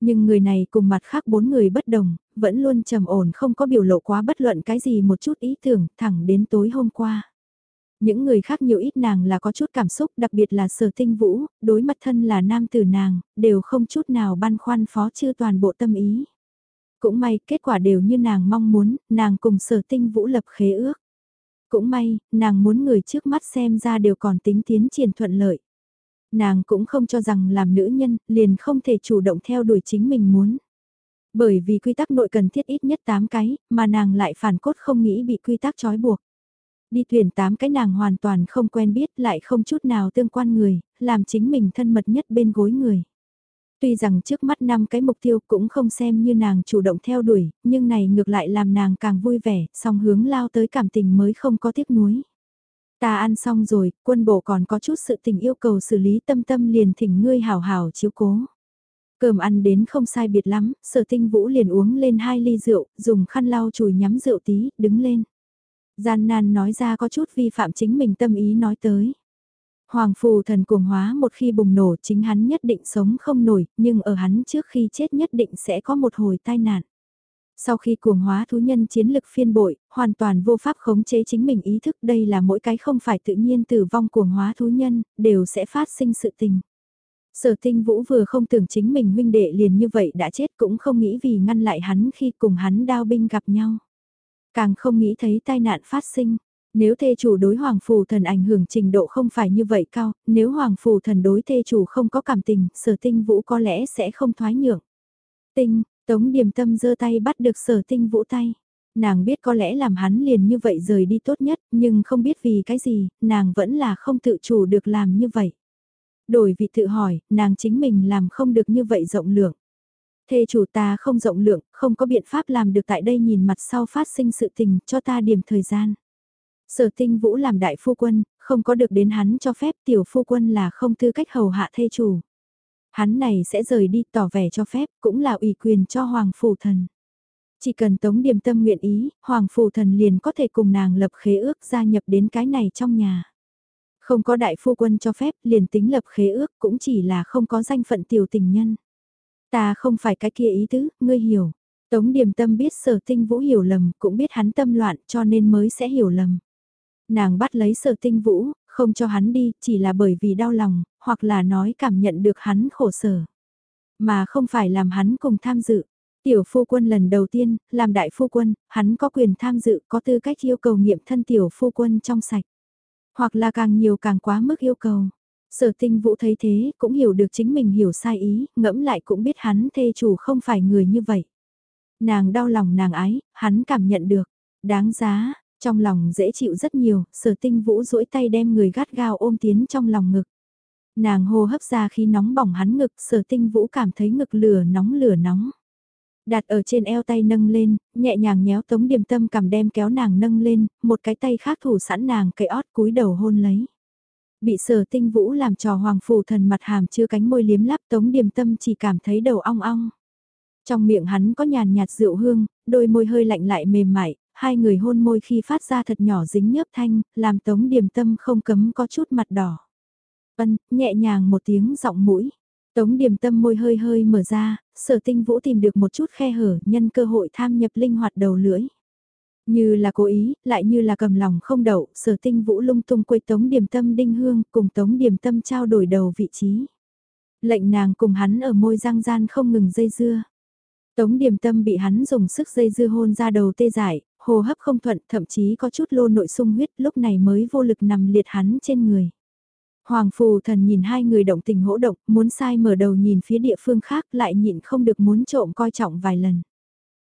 Nhưng người này cùng mặt khác bốn người bất đồng, vẫn luôn trầm ổn không có biểu lộ quá bất luận cái gì một chút ý tưởng thẳng đến tối hôm qua. Những người khác nhiều ít nàng là có chút cảm xúc đặc biệt là sở tinh vũ, đối mặt thân là nam tử nàng, đều không chút nào băn khoăn phó chưa toàn bộ tâm ý. Cũng may kết quả đều như nàng mong muốn, nàng cùng sở tinh vũ lập khế ước. Cũng may, nàng muốn người trước mắt xem ra đều còn tính tiến triển thuận lợi. Nàng cũng không cho rằng làm nữ nhân, liền không thể chủ động theo đuổi chính mình muốn. Bởi vì quy tắc nội cần thiết ít nhất 8 cái, mà nàng lại phản cốt không nghĩ bị quy tắc trói buộc. Đi thuyền 8 cái nàng hoàn toàn không quen biết lại không chút nào tương quan người, làm chính mình thân mật nhất bên gối người. Tuy rằng trước mắt năm cái mục tiêu cũng không xem như nàng chủ động theo đuổi, nhưng này ngược lại làm nàng càng vui vẻ, song hướng lao tới cảm tình mới không có tiếc nuối. Ta ăn xong rồi, quân bộ còn có chút sự tình yêu cầu xử lý tâm tâm liền thỉnh ngươi hào hào chiếu cố. Cơm ăn đến không sai biệt lắm, sở tinh vũ liền uống lên hai ly rượu, dùng khăn lau chùi nhắm rượu tí, đứng lên. Gian nan nói ra có chút vi phạm chính mình tâm ý nói tới. Hoàng phù thần cuồng hóa một khi bùng nổ chính hắn nhất định sống không nổi, nhưng ở hắn trước khi chết nhất định sẽ có một hồi tai nạn. Sau khi cuồng hóa thú nhân chiến lực phiên bội, hoàn toàn vô pháp khống chế chính mình ý thức đây là mỗi cái không phải tự nhiên tử vong cuồng hóa thú nhân, đều sẽ phát sinh sự tình. Sở tinh vũ vừa không tưởng chính mình huynh đệ liền như vậy đã chết cũng không nghĩ vì ngăn lại hắn khi cùng hắn đao binh gặp nhau. Càng không nghĩ thấy tai nạn phát sinh. Nếu thê chủ đối hoàng phù thần ảnh hưởng trình độ không phải như vậy cao, nếu hoàng phù thần đối thê chủ không có cảm tình, sở tinh vũ có lẽ sẽ không thoái nhượng. Tinh, tống điềm tâm giơ tay bắt được sở tinh vũ tay. Nàng biết có lẽ làm hắn liền như vậy rời đi tốt nhất, nhưng không biết vì cái gì, nàng vẫn là không tự chủ được làm như vậy. Đổi vị tự hỏi, nàng chính mình làm không được như vậy rộng lượng. Thê chủ ta không rộng lượng, không có biện pháp làm được tại đây nhìn mặt sau phát sinh sự tình cho ta điểm thời gian. Sở tinh vũ làm đại phu quân, không có được đến hắn cho phép tiểu phu quân là không tư cách hầu hạ thê chủ. Hắn này sẽ rời đi tỏ vẻ cho phép cũng là ủy quyền cho Hoàng Phủ Thần. Chỉ cần Tống Điềm Tâm nguyện ý, Hoàng Phủ Thần liền có thể cùng nàng lập khế ước gia nhập đến cái này trong nhà. Không có đại phu quân cho phép liền tính lập khế ước cũng chỉ là không có danh phận tiểu tình nhân. Ta không phải cái kia ý tứ, ngươi hiểu. Tống Điềm Tâm biết sở tinh vũ hiểu lầm, cũng biết hắn tâm loạn cho nên mới sẽ hiểu lầm. Nàng bắt lấy sở tinh vũ, không cho hắn đi, chỉ là bởi vì đau lòng, hoặc là nói cảm nhận được hắn khổ sở. Mà không phải làm hắn cùng tham dự. Tiểu phu quân lần đầu tiên, làm đại phu quân, hắn có quyền tham dự, có tư cách yêu cầu nghiệm thân tiểu phu quân trong sạch. Hoặc là càng nhiều càng quá mức yêu cầu. Sở tinh vũ thấy thế, cũng hiểu được chính mình hiểu sai ý, ngẫm lại cũng biết hắn thê chủ không phải người như vậy. Nàng đau lòng nàng ái, hắn cảm nhận được. Đáng giá, trong lòng dễ chịu rất nhiều, sở tinh vũ duỗi tay đem người gắt gao ôm tiến trong lòng ngực. Nàng hô hấp ra khi nóng bỏng hắn ngực, sở tinh vũ cảm thấy ngực lửa nóng lửa nóng. Đặt ở trên eo tay nâng lên, nhẹ nhàng nhéo tống điềm tâm cầm đem kéo nàng nâng lên, một cái tay khác thủ sẵn nàng cây ót cúi đầu hôn lấy. Bị sở tinh vũ làm trò hoàng phủ thần mặt hàm chưa cánh môi liếm lắp tống điềm tâm chỉ cảm thấy đầu ong ong. Trong miệng hắn có nhàn nhạt rượu hương, đôi môi hơi lạnh lại mềm mại, hai người hôn môi khi phát ra thật nhỏ dính nhớp thanh, làm tống điềm tâm không cấm có chút mặt đỏ. Ân, nhẹ nhàng một tiếng giọng mũi. Tống điềm tâm môi hơi hơi mở ra, sở tinh vũ tìm được một chút khe hở nhân cơ hội tham nhập linh hoạt đầu lưỡi. Như là cố ý, lại như là cầm lòng không đậu, sở tinh vũ lung tung quấy tống điểm tâm đinh hương cùng tống điểm tâm trao đổi đầu vị trí. Lệnh nàng cùng hắn ở môi răng gian không ngừng dây dưa. Tống điểm tâm bị hắn dùng sức dây dưa hôn ra đầu tê dại, hô hấp không thuận, thậm chí có chút lô nội sung huyết lúc này mới vô lực nằm liệt hắn trên người. Hoàng phù thần nhìn hai người động tình hỗ động, muốn sai mở đầu nhìn phía địa phương khác lại nhịn không được muốn trộm coi trọng vài lần.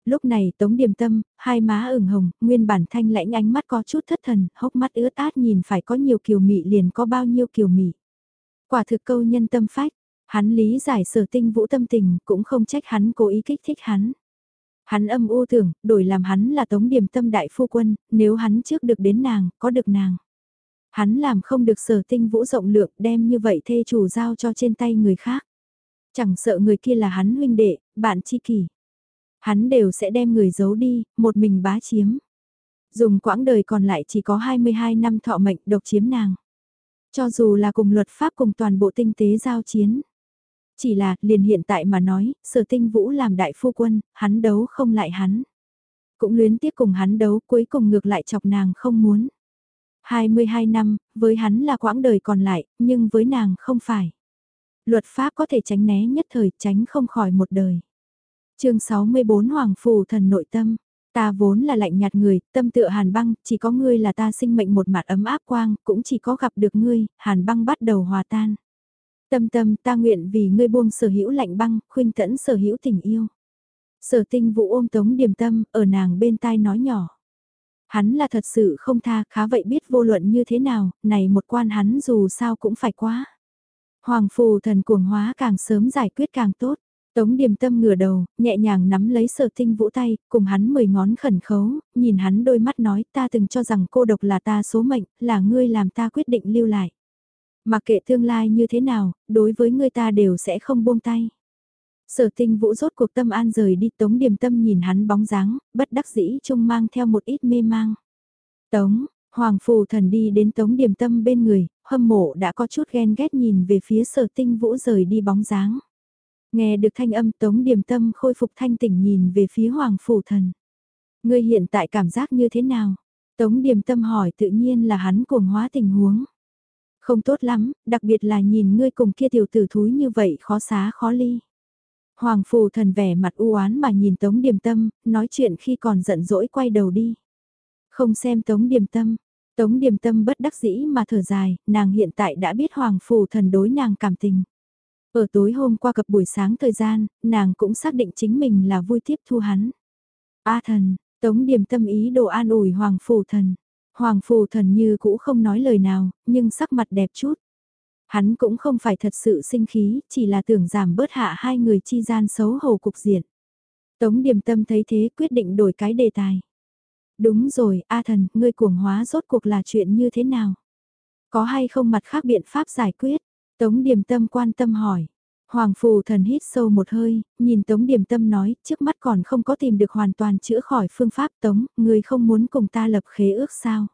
Lúc này tống điềm tâm, hai má ửng hồng, nguyên bản thanh lãnh ánh mắt có chút thất thần, hốc mắt ướt át nhìn phải có nhiều kiều mị liền có bao nhiêu kiều mị. Quả thực câu nhân tâm phách, hắn lý giải sở tinh vũ tâm tình, cũng không trách hắn cố ý kích thích hắn. Hắn âm u tưởng, đổi làm hắn là tống Điềm tâm đại phu quân, nếu hắn trước được đến nàng, có được nàng. Hắn làm không được sở tinh vũ rộng lượng đem như vậy thê chủ giao cho trên tay người khác. Chẳng sợ người kia là hắn huynh đệ, bạn chi kỷ. Hắn đều sẽ đem người giấu đi, một mình bá chiếm. Dùng quãng đời còn lại chỉ có 22 năm thọ mệnh độc chiếm nàng. Cho dù là cùng luật pháp cùng toàn bộ tinh tế giao chiến. Chỉ là, liền hiện tại mà nói, sở tinh vũ làm đại phu quân, hắn đấu không lại hắn. Cũng luyến tiếc cùng hắn đấu cuối cùng ngược lại chọc nàng không muốn. 22 năm, với hắn là quãng đời còn lại, nhưng với nàng không phải. Luật pháp có thể tránh né nhất thời, tránh không khỏi một đời. chương 64 Hoàng Phù Thần Nội Tâm Ta vốn là lạnh nhạt người, tâm tựa hàn băng, chỉ có ngươi là ta sinh mệnh một mặt ấm áp quang, cũng chỉ có gặp được ngươi, hàn băng bắt đầu hòa tan. Tâm tâm ta nguyện vì ngươi buông sở hữu lạnh băng, khuynh tẫn sở hữu tình yêu. Sở tinh vụ ôm tống điềm tâm, ở nàng bên tai nói nhỏ. Hắn là thật sự không tha, khá vậy biết vô luận như thế nào, này một quan hắn dù sao cũng phải quá. Hoàng phù thần cuồng hóa càng sớm giải quyết càng tốt. Tống điềm tâm ngửa đầu, nhẹ nhàng nắm lấy sở tinh vũ tay, cùng hắn mười ngón khẩn khấu, nhìn hắn đôi mắt nói ta từng cho rằng cô độc là ta số mệnh, là ngươi làm ta quyết định lưu lại. Mà kệ tương lai như thế nào, đối với ngươi ta đều sẽ không buông tay. Sở tinh vũ rốt cuộc tâm an rời đi tống điềm tâm nhìn hắn bóng dáng, bất đắc dĩ trông mang theo một ít mê mang. Tống, hoàng phù thần đi đến tống điềm tâm bên người, hâm mộ đã có chút ghen ghét nhìn về phía sở tinh vũ rời đi bóng dáng. Nghe được thanh âm tống điềm tâm khôi phục thanh tỉnh nhìn về phía hoàng phù thần. Ngươi hiện tại cảm giác như thế nào? Tống điềm tâm hỏi tự nhiên là hắn cuồng hóa tình huống. Không tốt lắm, đặc biệt là nhìn ngươi cùng kia tiểu tử thúi như vậy khó xá khó ly. Hoàng phù thần vẻ mặt u oán mà nhìn Tống Điềm Tâm, nói chuyện khi còn giận dỗi quay đầu đi. Không xem Tống Điềm Tâm, Tống Điềm Tâm bất đắc dĩ mà thở dài, nàng hiện tại đã biết Hoàng phù thần đối nàng cảm tình. Ở tối hôm qua cập buổi sáng thời gian, nàng cũng xác định chính mình là vui tiếp thu hắn. A thần, Tống Điềm Tâm ý đồ an ủi Hoàng phù thần. Hoàng phù thần như cũ không nói lời nào, nhưng sắc mặt đẹp chút. Hắn cũng không phải thật sự sinh khí, chỉ là tưởng giảm bớt hạ hai người chi gian xấu hổ cục diện. Tống điềm tâm thấy thế quyết định đổi cái đề tài. Đúng rồi, A thần, ngươi cuồng hóa rốt cuộc là chuyện như thế nào? Có hay không mặt khác biện pháp giải quyết? Tống điềm tâm quan tâm hỏi. Hoàng phù thần hít sâu một hơi, nhìn Tống Điềm Tâm nói, trước mắt còn không có tìm được hoàn toàn chữa khỏi phương pháp Tống, ngươi không muốn cùng ta lập khế ước sao?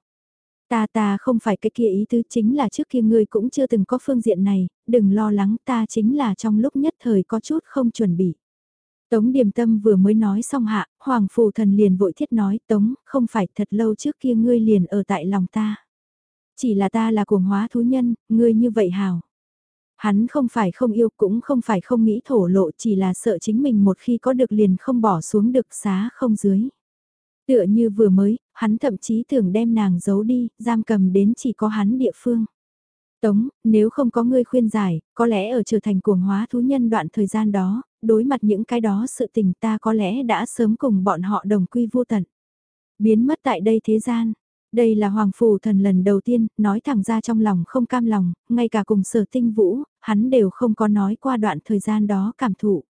Ta ta không phải cái kia ý tứ chính là trước kia ngươi cũng chưa từng có phương diện này, đừng lo lắng ta chính là trong lúc nhất thời có chút không chuẩn bị. Tống Điềm Tâm vừa mới nói xong hạ, Hoàng Phù Thần liền vội thiết nói Tống, không phải thật lâu trước kia ngươi liền ở tại lòng ta. Chỉ là ta là cuồng hóa thú nhân, ngươi như vậy hào. Hắn không phải không yêu cũng không phải không nghĩ thổ lộ chỉ là sợ chính mình một khi có được liền không bỏ xuống được xá không dưới. Tựa như vừa mới, hắn thậm chí tưởng đem nàng giấu đi, giam cầm đến chỉ có hắn địa phương. Tống, nếu không có ngươi khuyên giải, có lẽ ở trở thành cuồng hóa thú nhân đoạn thời gian đó, đối mặt những cái đó sự tình ta có lẽ đã sớm cùng bọn họ đồng quy vô tận. Biến mất tại đây thế gian. Đây là Hoàng Phủ Thần lần đầu tiên, nói thẳng ra trong lòng không cam lòng, ngay cả cùng sở tinh vũ, hắn đều không có nói qua đoạn thời gian đó cảm thụ.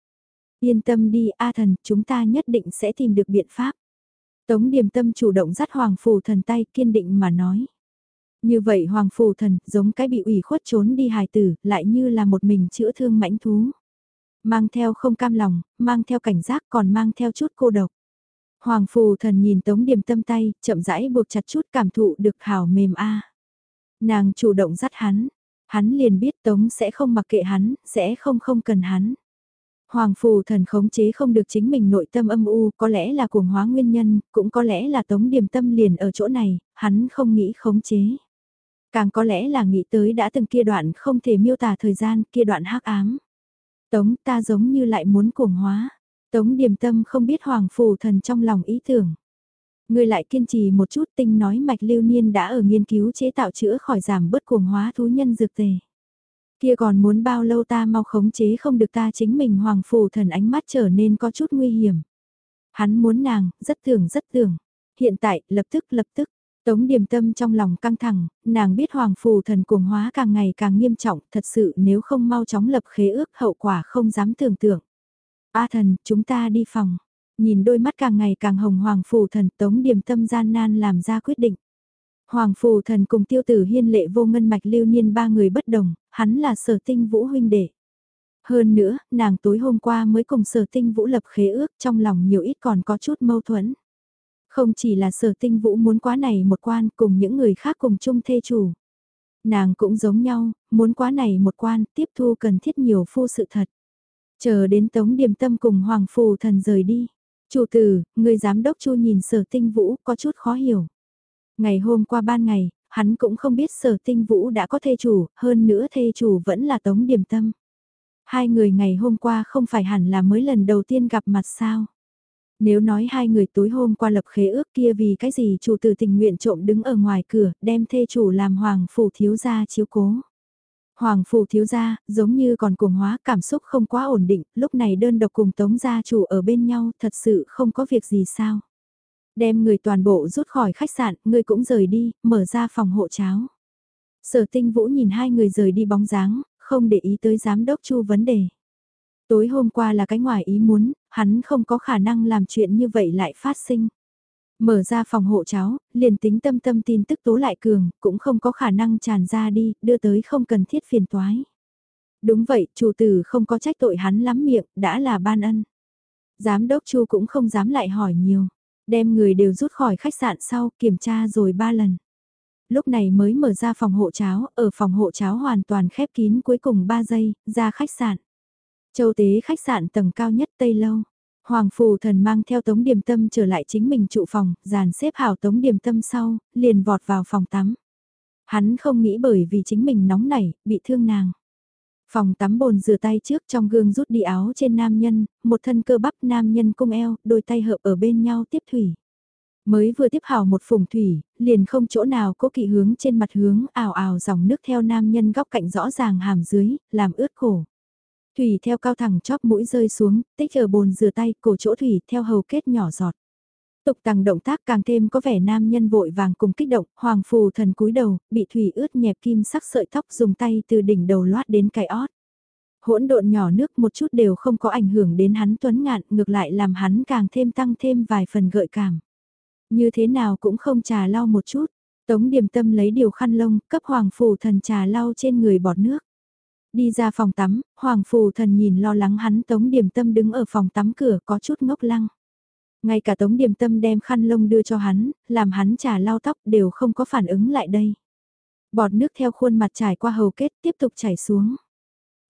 Yên tâm đi A thần, chúng ta nhất định sẽ tìm được biện pháp. Tống Điềm Tâm chủ động dắt Hoàng Phủ Thần tay kiên định mà nói. Như vậy Hoàng Phủ Thần giống cái bị ủy khuất trốn đi hài tử, lại như là một mình chữa thương mãnh thú. Mang theo không cam lòng, mang theo cảnh giác còn mang theo chút cô độc. Hoàng Phù Thần nhìn Tống Điềm Tâm tay, chậm rãi buộc chặt chút cảm thụ được hảo mềm a. Nàng chủ động dắt hắn, hắn liền biết Tống sẽ không mặc kệ hắn, sẽ không không cần hắn. Hoàng phù thần khống chế không được chính mình nội tâm âm u, có lẽ là cuồng hóa nguyên nhân, cũng có lẽ là tống điềm tâm liền ở chỗ này, hắn không nghĩ khống chế. Càng có lẽ là nghĩ tới đã từng kia đoạn không thể miêu tả thời gian, kia đoạn hắc ám. Tống ta giống như lại muốn cuồng hóa. Tống điềm tâm không biết hoàng phù thần trong lòng ý tưởng. Người lại kiên trì một chút tinh nói mạch lưu niên đã ở nghiên cứu chế tạo chữa khỏi giảm bớt cuồng hóa thú nhân dược tề. Kia còn muốn bao lâu ta mau khống chế không được ta chính mình hoàng phù thần ánh mắt trở nên có chút nguy hiểm. Hắn muốn nàng, rất tưởng rất tưởng. Hiện tại, lập tức lập tức, Tống điềm tâm trong lòng căng thẳng, nàng biết hoàng phù thần cuồng hóa càng ngày càng nghiêm trọng, thật sự nếu không mau chóng lập khế ước hậu quả không dám tưởng tượng. A thần, chúng ta đi phòng. Nhìn đôi mắt càng ngày càng hồng hoàng phù thần tống điềm tâm gian nan làm ra quyết định. Hoàng phù thần cùng tiêu tử hiên lệ vô ngân mạch lưu niên ba người bất đồng, hắn là sở tinh vũ huynh đệ. Hơn nữa, nàng tối hôm qua mới cùng sở tinh vũ lập khế ước trong lòng nhiều ít còn có chút mâu thuẫn. Không chỉ là sở tinh vũ muốn quá này một quan cùng những người khác cùng chung thê chủ. Nàng cũng giống nhau, muốn quá này một quan tiếp thu cần thiết nhiều phu sự thật. Chờ đến tống điềm tâm cùng hoàng phù thần rời đi. Chủ tử, người giám đốc chu nhìn sở tinh vũ có chút khó hiểu. Ngày hôm qua ban ngày, hắn cũng không biết sở tinh vũ đã có thê chủ, hơn nữa thê chủ vẫn là tống điểm tâm. Hai người ngày hôm qua không phải hẳn là mới lần đầu tiên gặp mặt sao. Nếu nói hai người tối hôm qua lập khế ước kia vì cái gì chủ tử tình nguyện trộm đứng ở ngoài cửa đem thê chủ làm hoàng phủ thiếu gia chiếu cố. Hoàng phủ thiếu gia, giống như còn cuồng hóa cảm xúc không quá ổn định, lúc này đơn độc cùng tống gia chủ ở bên nhau thật sự không có việc gì sao. Đem người toàn bộ rút khỏi khách sạn, người cũng rời đi, mở ra phòng hộ cháo. Sở tinh vũ nhìn hai người rời đi bóng dáng, không để ý tới giám đốc chu vấn đề. Tối hôm qua là cái ngoài ý muốn, hắn không có khả năng làm chuyện như vậy lại phát sinh. Mở ra phòng hộ cháo, liền tính tâm tâm tin tức tố lại cường, cũng không có khả năng tràn ra đi, đưa tới không cần thiết phiền toái. Đúng vậy, chủ tử không có trách tội hắn lắm miệng, đã là ban ân. Giám đốc chu cũng không dám lại hỏi nhiều. Đem người đều rút khỏi khách sạn sau, kiểm tra rồi ba lần. Lúc này mới mở ra phòng hộ cháo, ở phòng hộ cháo hoàn toàn khép kín cuối cùng 3 giây, ra khách sạn. Châu tế khách sạn tầng cao nhất Tây Lâu. Hoàng Phù Thần mang theo Tống Điềm Tâm trở lại chính mình trụ phòng, dàn xếp hảo Tống Điềm Tâm sau, liền vọt vào phòng tắm. Hắn không nghĩ bởi vì chính mình nóng nảy, bị thương nàng. Phòng tắm bồn rửa tay trước trong gương rút đi áo trên nam nhân, một thân cơ bắp nam nhân cung eo, đôi tay hợp ở bên nhau tiếp thủy. Mới vừa tiếp hào một phùng thủy, liền không chỗ nào cố kỵ hướng trên mặt hướng ảo ảo dòng nước theo nam nhân góc cạnh rõ ràng hàm dưới, làm ướt cổ. Thủy theo cao thẳng chóp mũi rơi xuống, tích ở bồn rửa tay, cổ chỗ thủy theo hầu kết nhỏ giọt. Tục tăng động tác càng thêm có vẻ nam nhân vội vàng cùng kích động, hoàng phù thần cúi đầu, bị thủy ướt nhẹp kim sắc sợi tóc dùng tay từ đỉnh đầu loát đến cái ót. Hỗn độn nhỏ nước một chút đều không có ảnh hưởng đến hắn tuấn ngạn, ngược lại làm hắn càng thêm tăng thêm vài phần gợi cảm. Như thế nào cũng không trà lau một chút, tống điềm tâm lấy điều khăn lông, cấp hoàng phù thần trà lau trên người bọt nước. Đi ra phòng tắm, hoàng phù thần nhìn lo lắng hắn tống điềm tâm đứng ở phòng tắm cửa có chút ngốc lăng. Ngay cả Tống Điềm Tâm đem khăn lông đưa cho hắn, làm hắn trả lau tóc đều không có phản ứng lại đây. Bọt nước theo khuôn mặt trải qua hầu kết tiếp tục chảy xuống.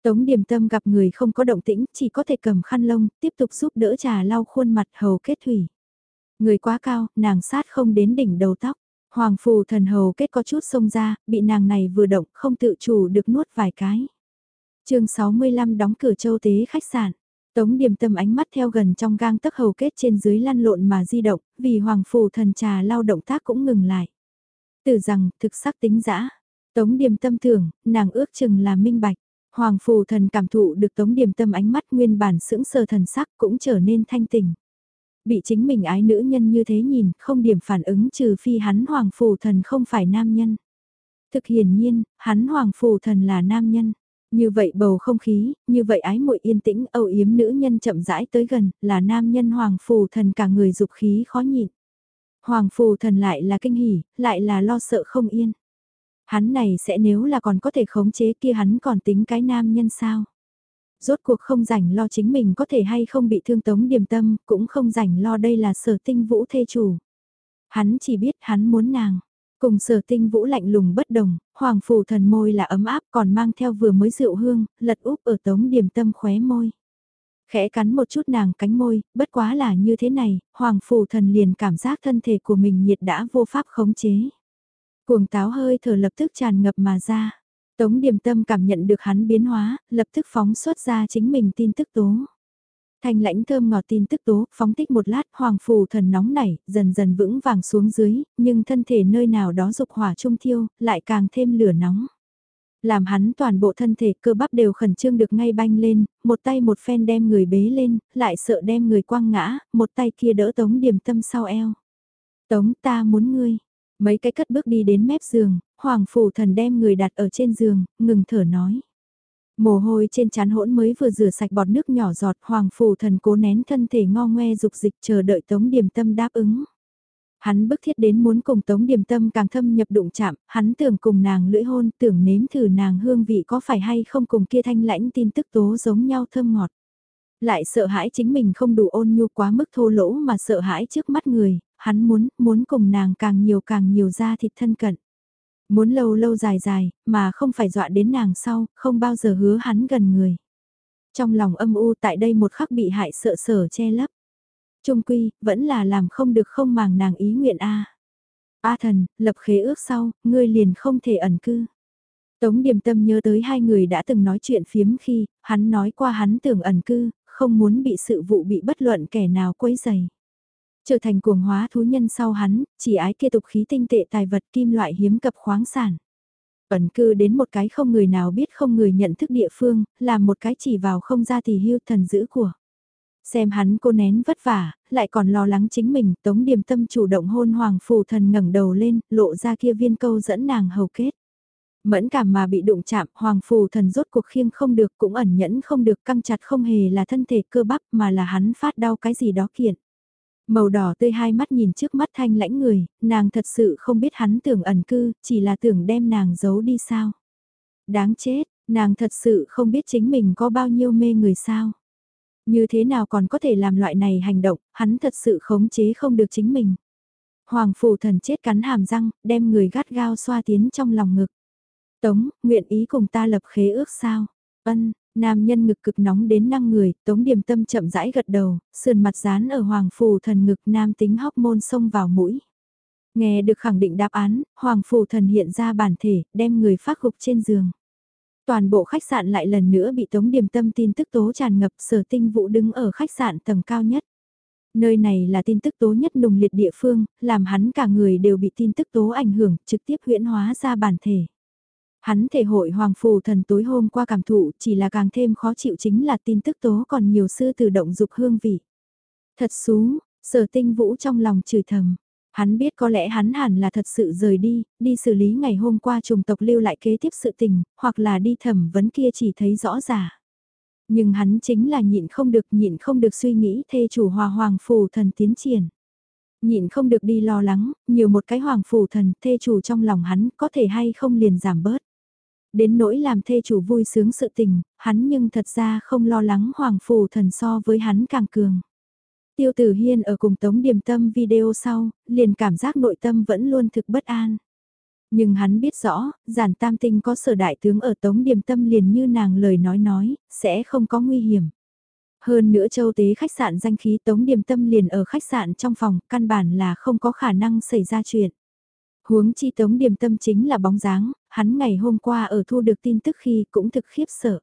Tống Điềm Tâm gặp người không có động tĩnh, chỉ có thể cầm khăn lông, tiếp tục giúp đỡ trà lau khuôn mặt hầu kết thủy. Người quá cao, nàng sát không đến đỉnh đầu tóc. Hoàng phù thần hầu kết có chút sông ra, bị nàng này vừa động, không tự chủ được nuốt vài cái. chương 65 đóng cửa châu tế khách sạn. Tống điểm tâm ánh mắt theo gần trong gang tấc hầu kết trên dưới lăn lộn mà di động, vì hoàng phù thần trà lao động tác cũng ngừng lại. Từ rằng, thực sắc tính dã Tống điểm tâm tưởng, nàng ước chừng là minh bạch. Hoàng phù thần cảm thụ được tống điểm tâm ánh mắt nguyên bản sững sờ thần sắc cũng trở nên thanh tình. Bị chính mình ái nữ nhân như thế nhìn, không điểm phản ứng trừ phi hắn hoàng phù thần không phải nam nhân. Thực hiển nhiên, hắn hoàng phù thần là nam nhân. Như vậy bầu không khí, như vậy ái muội yên tĩnh âu yếm nữ nhân chậm rãi tới gần, là nam nhân hoàng phù thần cả người dục khí khó nhịn. Hoàng phù thần lại là kinh hỉ, lại là lo sợ không yên. Hắn này sẽ nếu là còn có thể khống chế kia hắn còn tính cái nam nhân sao? Rốt cuộc không rảnh lo chính mình có thể hay không bị thương tống điềm tâm, cũng không rảnh lo đây là sở tinh vũ thê chủ. Hắn chỉ biết hắn muốn nàng. Cùng sở tinh vũ lạnh lùng bất đồng, hoàng phù thần môi là ấm áp còn mang theo vừa mới rượu hương, lật úp ở tống điểm tâm khóe môi. Khẽ cắn một chút nàng cánh môi, bất quá là như thế này, hoàng phù thần liền cảm giác thân thể của mình nhiệt đã vô pháp khống chế. Cuồng táo hơi thở lập tức tràn ngập mà ra. Tống điểm tâm cảm nhận được hắn biến hóa, lập tức phóng xuất ra chính mình tin tức tố. Thanh lãnh thơm ngọt tin tức tố, phóng tích một lát, hoàng phù thần nóng nảy, dần dần vững vàng xuống dưới, nhưng thân thể nơi nào đó dục hỏa trung thiêu, lại càng thêm lửa nóng. Làm hắn toàn bộ thân thể cơ bắp đều khẩn trương được ngay banh lên, một tay một phen đem người bế lên, lại sợ đem người quăng ngã, một tay kia đỡ tống điểm tâm sau eo. Tống ta muốn ngươi, Mấy cái cất bước đi đến mép giường, Hoàng Phủ Thần đem người đặt ở trên giường, ngừng thở nói. Mồ hôi trên chán hỗn mới vừa rửa sạch bọt nước nhỏ giọt, Hoàng Phủ Thần cố nén thân thể ngo ngoe dục dịch chờ đợi Tống Điềm Tâm đáp ứng. Hắn bức thiết đến muốn cùng Tống Điềm Tâm càng thâm nhập đụng chạm, hắn tưởng cùng nàng lưỡi hôn, tưởng nếm thử nàng hương vị có phải hay không cùng kia thanh lãnh tin tức tố giống nhau thơm ngọt. Lại sợ hãi chính mình không đủ ôn nhu quá mức thô lỗ mà sợ hãi trước mắt người, hắn muốn, muốn cùng nàng càng nhiều càng nhiều ra thịt thân cận. Muốn lâu lâu dài dài, mà không phải dọa đến nàng sau, không bao giờ hứa hắn gần người. Trong lòng âm u tại đây một khắc bị hại sợ sở che lấp. Trung quy, vẫn là làm không được không màng nàng ý nguyện A. A thần, lập khế ước sau, ngươi liền không thể ẩn cư. Tống điềm tâm nhớ tới hai người đã từng nói chuyện phiếm khi, hắn nói qua hắn tưởng ẩn cư, không muốn bị sự vụ bị bất luận kẻ nào quấy dày. Trở thành cuồng hóa thú nhân sau hắn, chỉ ái kia tục khí tinh tệ tài vật kim loại hiếm cập khoáng sản. Ẩn cư đến một cái không người nào biết không người nhận thức địa phương, làm một cái chỉ vào không ra thì hưu thần giữ của. Xem hắn cô nén vất vả, lại còn lo lắng chính mình, tống điềm tâm chủ động hôn hoàng phù thần ngẩng đầu lên, lộ ra kia viên câu dẫn nàng hầu kết. Mẫn cảm mà bị đụng chạm, hoàng phù thần rốt cuộc khiêng không được cũng ẩn nhẫn không được căng chặt không hề là thân thể cơ bắp mà là hắn phát đau cái gì đó kiện. Màu đỏ tươi hai mắt nhìn trước mắt thanh lãnh người, nàng thật sự không biết hắn tưởng ẩn cư, chỉ là tưởng đem nàng giấu đi sao. Đáng chết, nàng thật sự không biết chính mình có bao nhiêu mê người sao. Như thế nào còn có thể làm loại này hành động, hắn thật sự khống chế không được chính mình. Hoàng phủ thần chết cắn hàm răng, đem người gắt gao xoa tiến trong lòng ngực. Tống, nguyện ý cùng ta lập khế ước sao? Ân, Nam nhân ngực cực nóng đến năng người, tống điểm tâm chậm rãi gật đầu, sườn mặt dán ở hoàng phù thần ngực nam tính hóc môn xông vào mũi. Nghe được khẳng định đáp án, hoàng phù thần hiện ra bản thể, đem người phát gục trên giường. Toàn bộ khách sạn lại lần nữa bị tống điểm tâm tin tức tố tràn ngập sở tinh vụ đứng ở khách sạn tầng cao nhất. Nơi này là tin tức tố nhất nùng liệt địa phương, làm hắn cả người đều bị tin tức tố ảnh hưởng, trực tiếp huyễn hóa ra bản thể. Hắn thể hội hoàng phù thần tối hôm qua cảm thụ chỉ là càng thêm khó chịu chính là tin tức tố còn nhiều sư từ động dục hương vị. Thật xú, sở tinh vũ trong lòng chửi thầm. Hắn biết có lẽ hắn hẳn là thật sự rời đi, đi xử lý ngày hôm qua trùng tộc lưu lại kế tiếp sự tình, hoặc là đi thẩm vấn kia chỉ thấy rõ ràng. Nhưng hắn chính là nhịn không được nhịn không được suy nghĩ thê chủ hòa hoàng phù thần tiến triển. Nhịn không được đi lo lắng, nhiều một cái hoàng phù thần thê chủ trong lòng hắn có thể hay không liền giảm bớt. Đến nỗi làm thê chủ vui sướng sự tình, hắn nhưng thật ra không lo lắng hoàng phù thần so với hắn càng cường. Tiêu tử hiên ở cùng tống điềm tâm video sau, liền cảm giác nội tâm vẫn luôn thực bất an. Nhưng hắn biết rõ, giản tam tinh có sở đại tướng ở tống điềm tâm liền như nàng lời nói nói, sẽ không có nguy hiểm. Hơn nữa châu tế khách sạn danh khí tống điềm tâm liền ở khách sạn trong phòng, căn bản là không có khả năng xảy ra chuyện. Huống chi tống điềm tâm chính là bóng dáng, hắn ngày hôm qua ở thu được tin tức khi cũng thực khiếp sợ.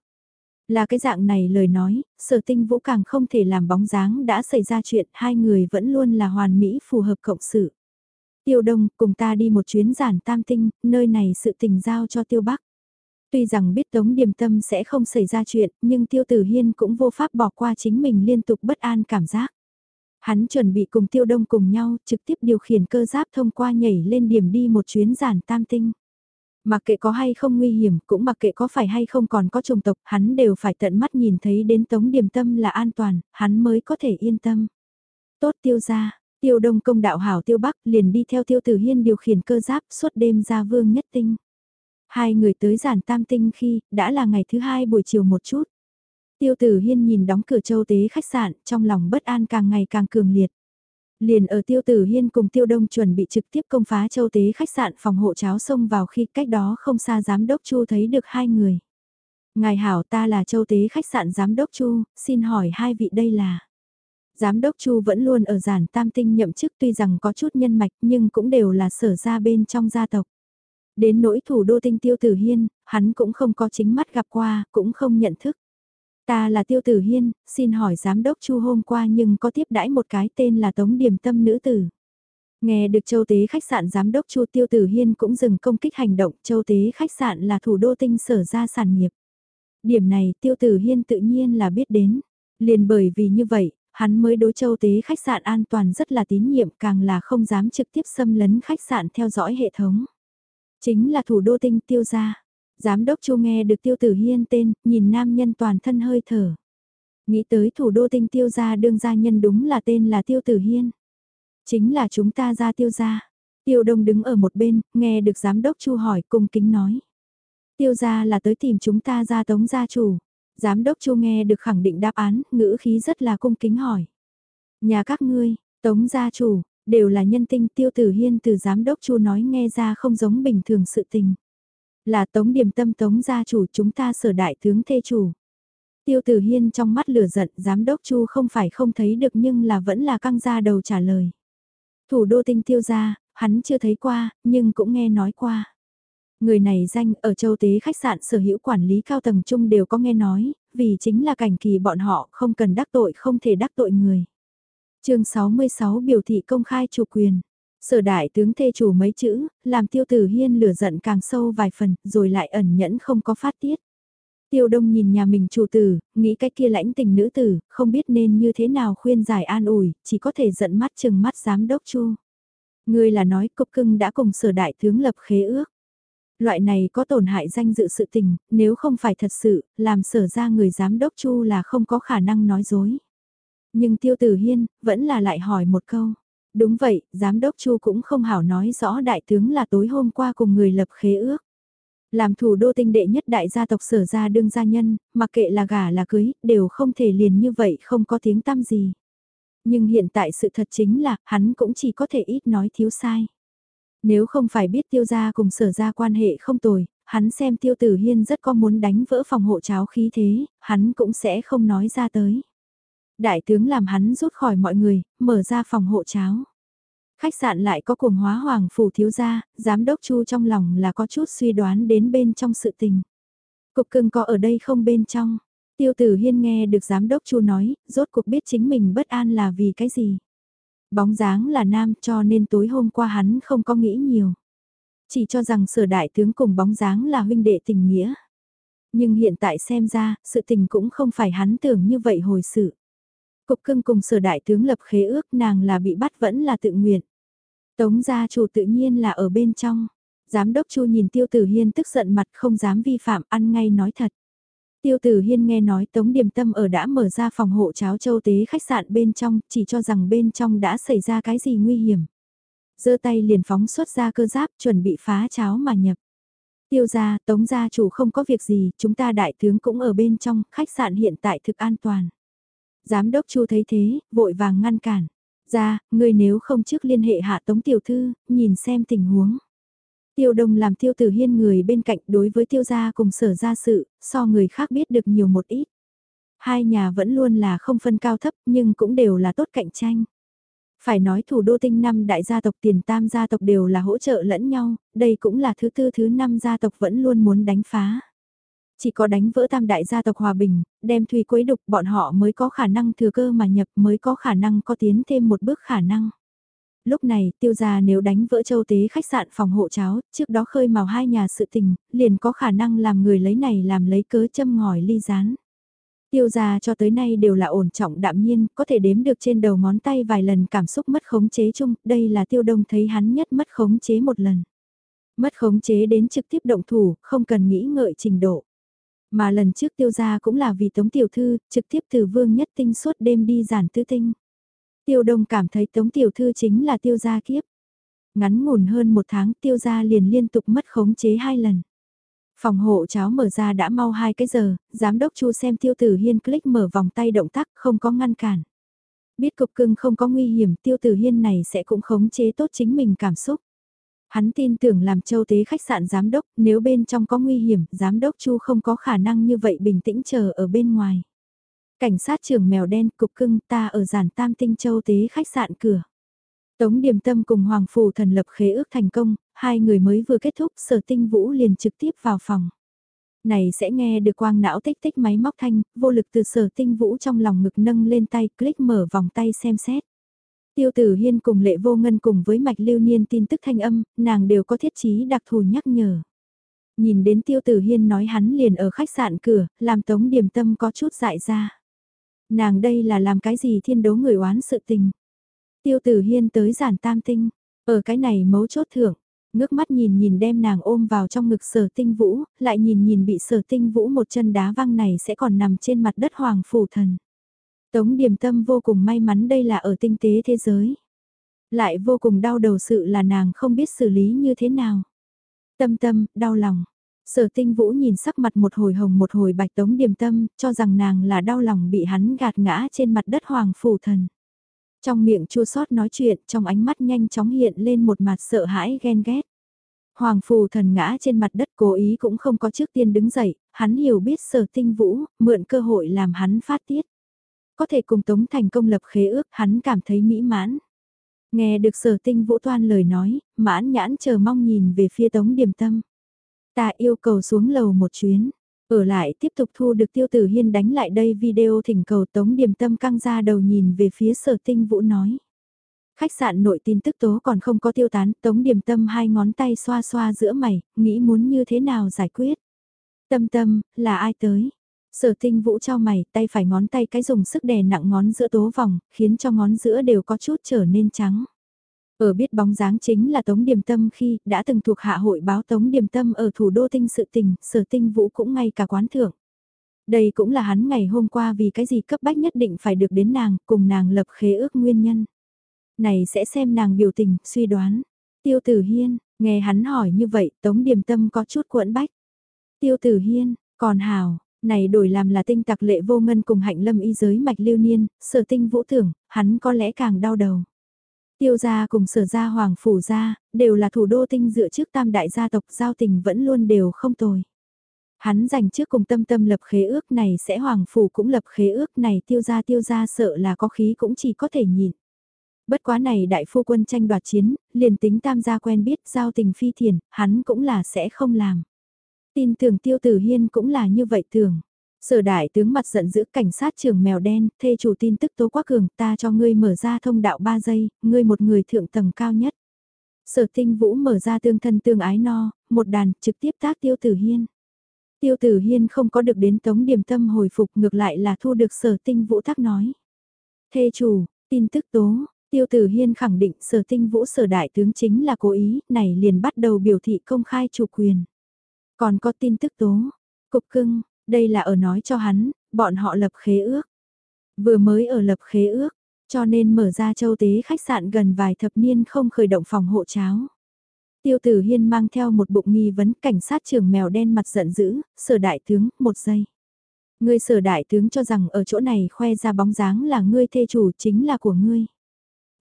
Là cái dạng này lời nói, sở tinh vũ càng không thể làm bóng dáng đã xảy ra chuyện hai người vẫn luôn là hoàn mỹ phù hợp cộng sự. Tiêu Đông cùng ta đi một chuyến giản tam tinh, nơi này sự tình giao cho Tiêu Bắc. Tuy rằng biết Tống Điềm Tâm sẽ không xảy ra chuyện, nhưng Tiêu Tử Hiên cũng vô pháp bỏ qua chính mình liên tục bất an cảm giác. Hắn chuẩn bị cùng Tiêu Đông cùng nhau, trực tiếp điều khiển cơ giáp thông qua nhảy lên điểm đi một chuyến giản tam tinh. Mặc kệ có hay không nguy hiểm, cũng mặc kệ có phải hay không còn có trùng tộc, hắn đều phải tận mắt nhìn thấy đến Tống điểm Tâm là an toàn, hắn mới có thể yên tâm. Tốt tiêu ra, tiêu đông công đạo hảo tiêu bắc liền đi theo tiêu tử hiên điều khiển cơ giáp suốt đêm ra vương nhất tinh. Hai người tới giản tam tinh khi, đã là ngày thứ hai buổi chiều một chút. Tiêu tử hiên nhìn đóng cửa châu tế khách sạn, trong lòng bất an càng ngày càng cường liệt. Liền ở tiêu tử hiên cùng tiêu đông chuẩn bị trực tiếp công phá châu tế khách sạn phòng hộ cháo sông vào khi cách đó không xa giám đốc chu thấy được hai người. Ngài hảo ta là châu tế khách sạn giám đốc chu, xin hỏi hai vị đây là. Giám đốc Chu vẫn luôn ở giản tam tinh nhậm chức tuy rằng có chút nhân mạch nhưng cũng đều là sở ra bên trong gia tộc. Đến nỗi thủ đô tinh tiêu tử hiên, hắn cũng không có chính mắt gặp qua, cũng không nhận thức. Ta là Tiêu Tử Hiên, xin hỏi giám đốc Chu hôm qua nhưng có tiếp đãi một cái tên là Tống điểm Tâm nữ tử. Nghe được châu tế khách sạn giám đốc Chu Tiêu Tử Hiên cũng dừng công kích hành động, châu tế khách sạn là thủ đô tinh sở ra sản nghiệp. Điểm này Tiêu Tử Hiên tự nhiên là biết đến. Liền bởi vì như vậy, hắn mới đối châu tế khách sạn an toàn rất là tín nhiệm càng là không dám trực tiếp xâm lấn khách sạn theo dõi hệ thống. Chính là thủ đô tinh tiêu gia. Giám đốc Chu nghe được tiêu tử hiên tên, nhìn nam nhân toàn thân hơi thở. Nghĩ tới thủ đô tinh tiêu gia đương gia nhân đúng là tên là tiêu tử hiên. Chính là chúng ta ra tiêu gia. Tiêu đông đứng ở một bên, nghe được giám đốc Chu hỏi cung kính nói. Tiêu gia là tới tìm chúng ta ra tống gia chủ. Giám đốc Chu nghe được khẳng định đáp án, ngữ khí rất là cung kính hỏi. Nhà các ngươi, tống gia chủ, đều là nhân tinh tiêu tử hiên từ giám đốc Chu nói nghe ra không giống bình thường sự tình. Là tống điểm tâm tống gia chủ chúng ta sở đại tướng thê chủ. Tiêu tử hiên trong mắt lửa giận giám đốc chu không phải không thấy được nhưng là vẫn là căng ra đầu trả lời. Thủ đô tinh tiêu gia, hắn chưa thấy qua, nhưng cũng nghe nói qua. Người này danh ở châu tế khách sạn sở hữu quản lý cao tầng chung đều có nghe nói, vì chính là cảnh kỳ bọn họ không cần đắc tội không thể đắc tội người. chương 66 biểu thị công khai chủ quyền. Sở đại tướng thê chủ mấy chữ, làm tiêu tử hiên lửa giận càng sâu vài phần, rồi lại ẩn nhẫn không có phát tiết. Tiêu đông nhìn nhà mình chủ tử, nghĩ cách kia lãnh tình nữ tử, không biết nên như thế nào khuyên giải an ủi, chỉ có thể giận mắt chừng mắt giám đốc chu. Người là nói cục cưng đã cùng sở đại tướng lập khế ước. Loại này có tổn hại danh dự sự tình, nếu không phải thật sự, làm sở ra người giám đốc chu là không có khả năng nói dối. Nhưng tiêu tử hiên, vẫn là lại hỏi một câu. Đúng vậy, giám đốc Chu cũng không hảo nói rõ đại tướng là tối hôm qua cùng người lập khế ước. Làm thủ đô tinh đệ nhất đại gia tộc sở gia đương gia nhân, mặc kệ là gả là cưới, đều không thể liền như vậy không có tiếng tăm gì. Nhưng hiện tại sự thật chính là, hắn cũng chỉ có thể ít nói thiếu sai. Nếu không phải biết tiêu gia cùng sở gia quan hệ không tồi, hắn xem tiêu tử hiên rất có muốn đánh vỡ phòng hộ cháo khí thế, hắn cũng sẽ không nói ra tới. Đại tướng làm hắn rút khỏi mọi người, mở ra phòng hộ cháo. Khách sạn lại có cuồng hóa hoàng phủ thiếu gia, giám đốc chu trong lòng là có chút suy đoán đến bên trong sự tình. Cục cưng có ở đây không bên trong. Tiêu tử hiên nghe được giám đốc chu nói, rốt cuộc biết chính mình bất an là vì cái gì. Bóng dáng là nam cho nên tối hôm qua hắn không có nghĩ nhiều. Chỉ cho rằng sở đại tướng cùng bóng dáng là huynh đệ tình nghĩa. Nhưng hiện tại xem ra, sự tình cũng không phải hắn tưởng như vậy hồi sự. Cục cưng cùng sở đại tướng lập khế ước nàng là bị bắt vẫn là tự nguyện. Tống gia chủ tự nhiên là ở bên trong. Giám đốc Chu nhìn Tiêu Tử Hiên tức giận mặt không dám vi phạm ăn ngay nói thật. Tiêu Tử Hiên nghe nói Tống Điềm Tâm ở đã mở ra phòng hộ cháo châu tế khách sạn bên trong, chỉ cho rằng bên trong đã xảy ra cái gì nguy hiểm. giơ tay liền phóng xuất ra cơ giáp chuẩn bị phá cháo mà nhập. Tiêu gia, Tống gia chủ không có việc gì, chúng ta đại tướng cũng ở bên trong, khách sạn hiện tại thực an toàn. Giám đốc Chu thấy thế, vội vàng ngăn cản. Ra, ngươi nếu không trước liên hệ hạ tống tiểu thư, nhìn xem tình huống. Tiêu đông làm tiêu tử hiên người bên cạnh đối với tiêu gia cùng sở gia sự, so người khác biết được nhiều một ít. Hai nhà vẫn luôn là không phân cao thấp nhưng cũng đều là tốt cạnh tranh. Phải nói thủ đô tinh năm đại gia tộc tiền tam gia tộc đều là hỗ trợ lẫn nhau, đây cũng là thứ tư thứ năm gia tộc vẫn luôn muốn đánh phá chỉ có đánh vỡ tam đại gia tộc hòa bình, đem thủy quấy đục bọn họ mới có khả năng thừa cơ mà nhập mới có khả năng có tiến thêm một bước khả năng. Lúc này tiêu gia nếu đánh vỡ châu tế khách sạn phòng hộ cháo, trước đó khơi màu hai nhà sự tình, liền có khả năng làm người lấy này làm lấy cớ châm ngòi ly rán. Tiêu gia cho tới nay đều là ổn trọng đạm nhiên, có thể đếm được trên đầu ngón tay vài lần cảm xúc mất khống chế chung, đây là tiêu đông thấy hắn nhất mất khống chế một lần. Mất khống chế đến trực tiếp động thủ, không cần nghĩ ngợi trình độ. Mà lần trước tiêu gia cũng là vì tống tiểu thư, trực tiếp từ vương nhất tinh suốt đêm đi giản tư tinh. Tiêu đông cảm thấy tống tiểu thư chính là tiêu gia kiếp. Ngắn ngủn hơn một tháng tiêu gia liền liên tục mất khống chế hai lần. Phòng hộ cháo mở ra đã mau hai cái giờ, giám đốc chu xem tiêu tử hiên click mở vòng tay động tác không có ngăn cản. Biết cục cưng không có nguy hiểm tiêu tử hiên này sẽ cũng khống chế tốt chính mình cảm xúc. Hắn tin tưởng làm châu tế khách sạn giám đốc, nếu bên trong có nguy hiểm, giám đốc Chu không có khả năng như vậy bình tĩnh chờ ở bên ngoài. Cảnh sát trưởng mèo đen cục cưng ta ở giản tam tinh châu tế khách sạn cửa. Tống Điềm Tâm cùng Hoàng Phủ Thần lập khế ước thành công, hai người mới vừa kết thúc sở tinh vũ liền trực tiếp vào phòng. Này sẽ nghe được quang não tích tích máy móc thanh, vô lực từ sở tinh vũ trong lòng ngực nâng lên tay, click mở vòng tay xem xét. Tiêu tử hiên cùng lệ vô ngân cùng với mạch lưu niên tin tức thanh âm, nàng đều có thiết chí đặc thù nhắc nhở. Nhìn đến tiêu tử hiên nói hắn liền ở khách sạn cửa, làm tống điểm tâm có chút dại ra. Nàng đây là làm cái gì thiên đấu người oán sự tình. Tiêu tử hiên tới giản tam tinh, ở cái này mấu chốt thưởng, ngước mắt nhìn nhìn đem nàng ôm vào trong ngực sở tinh vũ, lại nhìn nhìn bị sở tinh vũ một chân đá văng này sẽ còn nằm trên mặt đất hoàng phủ thần. Tống Điềm Tâm vô cùng may mắn đây là ở tinh tế thế giới. Lại vô cùng đau đầu sự là nàng không biết xử lý như thế nào. Tâm tâm, đau lòng. Sở tinh vũ nhìn sắc mặt một hồi hồng một hồi bạch tống điềm tâm, cho rằng nàng là đau lòng bị hắn gạt ngã trên mặt đất hoàng phủ thần. Trong miệng chua sót nói chuyện, trong ánh mắt nhanh chóng hiện lên một mặt sợ hãi ghen ghét. Hoàng phù thần ngã trên mặt đất cố ý cũng không có trước tiên đứng dậy, hắn hiểu biết sở tinh vũ, mượn cơ hội làm hắn phát tiết. Có thể cùng Tống thành công lập khế ước hắn cảm thấy mỹ mãn. Nghe được sở tinh vũ toan lời nói, mãn nhãn chờ mong nhìn về phía Tống Điềm Tâm. Ta yêu cầu xuống lầu một chuyến. Ở lại tiếp tục thu được tiêu tử hiên đánh lại đây video thỉnh cầu Tống Điềm Tâm căng ra đầu nhìn về phía sở tinh vũ nói. Khách sạn nội tin tức tố còn không có tiêu tán, Tống Điềm Tâm hai ngón tay xoa xoa giữa mày, nghĩ muốn như thế nào giải quyết. Tâm tâm, là ai tới? Sở tinh vũ cho mày, tay phải ngón tay cái dùng sức đè nặng ngón giữa tố vòng, khiến cho ngón giữa đều có chút trở nên trắng. Ở biết bóng dáng chính là Tống Điềm Tâm khi đã từng thuộc hạ hội báo Tống Điềm Tâm ở thủ đô tinh sự tình, sở tinh vũ cũng ngay cả quán thưởng. Đây cũng là hắn ngày hôm qua vì cái gì cấp bách nhất định phải được đến nàng, cùng nàng lập khế ước nguyên nhân. Này sẽ xem nàng biểu tình, suy đoán. Tiêu Tử Hiên, nghe hắn hỏi như vậy, Tống Điềm Tâm có chút cuộn bách. Tiêu Tử Hiên, còn hào, này đổi làm là tinh tặc lệ vô ngân cùng hạnh lâm y giới mạch lưu niên, sở tinh vũ tưởng, hắn có lẽ càng đau đầu. Tiêu gia cùng sở gia hoàng phủ gia, đều là thủ đô tinh dựa trước tam đại gia tộc giao tình vẫn luôn đều không tồi. Hắn dành trước cùng tâm tâm lập khế ước này sẽ hoàng phủ cũng lập khế ước này tiêu gia tiêu gia sợ là có khí cũng chỉ có thể nhìn. Bất quá này đại phu quân tranh đoạt chiến, liền tính tam gia quen biết giao tình phi thiền, hắn cũng là sẽ không làm. Tin tưởng tiêu tử hiên cũng là như vậy thường. Sở đại tướng mặt giận dữ cảnh sát trưởng mèo đen, thê chủ tin tức tố quá cường, ta cho ngươi mở ra thông đạo 3 giây, ngươi một người thượng tầng cao nhất. Sở tinh vũ mở ra tương thân tương ái no, một đàn, trực tiếp tác tiêu tử hiên. Tiêu tử hiên không có được đến tống điểm tâm hồi phục ngược lại là thu được sở tinh vũ tác nói. Thê chủ, tin tức tố, tiêu tử hiên khẳng định sở tinh vũ sở đại tướng chính là cố ý, này liền bắt đầu biểu thị công khai chủ quyền. Còn có tin tức tố, cục cưng, đây là ở nói cho hắn, bọn họ lập khế ước. Vừa mới ở lập khế ước, cho nên mở ra châu tế khách sạn gần vài thập niên không khởi động phòng hộ cháo. Tiêu tử hiên mang theo một bụng nghi vấn cảnh sát trưởng mèo đen mặt giận dữ, sở đại tướng, một giây. Ngươi sở đại tướng cho rằng ở chỗ này khoe ra bóng dáng là ngươi thê chủ chính là của ngươi.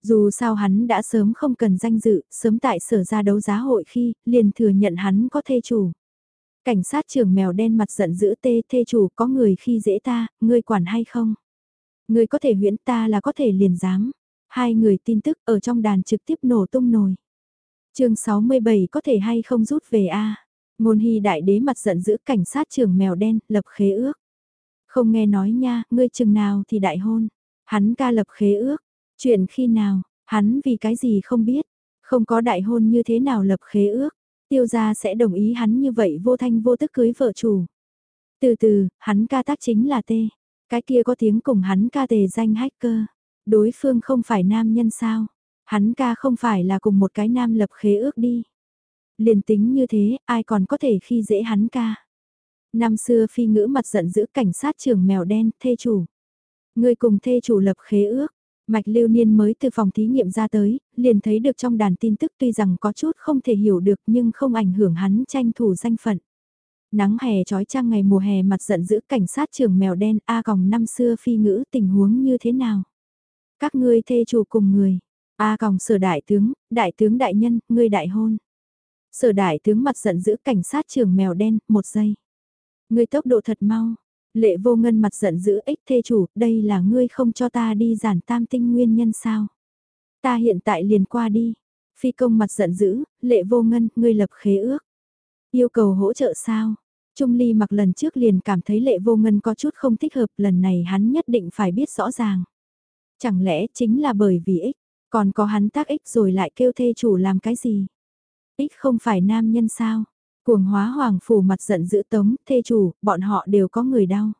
Dù sao hắn đã sớm không cần danh dự, sớm tại sở ra đấu giá hội khi, liền thừa nhận hắn có thê chủ. Cảnh sát trưởng mèo đen mặt giận dữ tê thê chủ có người khi dễ ta, ngươi quản hay không? Ngươi có thể huyễn ta là có thể liền dám. Hai người tin tức ở trong đàn trực tiếp nổ tung nồi. chương 67 có thể hay không rút về a Ngôn hy đại đế mặt giận dữ cảnh sát trưởng mèo đen, lập khế ước. Không nghe nói nha, ngươi chừng nào thì đại hôn. Hắn ca lập khế ước. Chuyện khi nào, hắn vì cái gì không biết. Không có đại hôn như thế nào lập khế ước. Tiêu gia sẽ đồng ý hắn như vậy vô thanh vô tức cưới vợ chủ. Từ từ, hắn ca tác chính là tê. Cái kia có tiếng cùng hắn ca tề danh hacker. Đối phương không phải nam nhân sao. Hắn ca không phải là cùng một cái nam lập khế ước đi. Liền tính như thế, ai còn có thể khi dễ hắn ca. Năm xưa phi ngữ mặt giận giữ cảnh sát trưởng mèo đen, thê chủ. Người cùng thê chủ lập khế ước. Mạch lưu niên mới từ phòng thí nghiệm ra tới, liền thấy được trong đàn tin tức tuy rằng có chút không thể hiểu được nhưng không ảnh hưởng hắn tranh thủ danh phận. Nắng hè trói trang ngày mùa hè mặt giận dữ cảnh sát trưởng mèo đen A còng năm xưa phi ngữ tình huống như thế nào? Các ngươi thê chủ cùng người. A còng sở đại tướng, đại tướng đại nhân, ngươi đại hôn. Sở đại tướng mặt giận dữ cảnh sát trưởng mèo đen, một giây. Ngươi tốc độ thật mau. Lệ vô ngân mặt giận dữ ích thê chủ, đây là ngươi không cho ta đi giản tam tinh nguyên nhân sao? Ta hiện tại liền qua đi. Phi công mặt giận dữ, lệ vô ngân, ngươi lập khế ước. Yêu cầu hỗ trợ sao? Trung Ly mặc lần trước liền cảm thấy lệ vô ngân có chút không thích hợp, lần này hắn nhất định phải biết rõ ràng. Chẳng lẽ chính là bởi vì ích, còn có hắn tác ích rồi lại kêu thê chủ làm cái gì? Ích không phải nam nhân sao? Cuồng hóa hoàng phủ mặt giận dữ tống, thê chủ, bọn họ đều có người đau.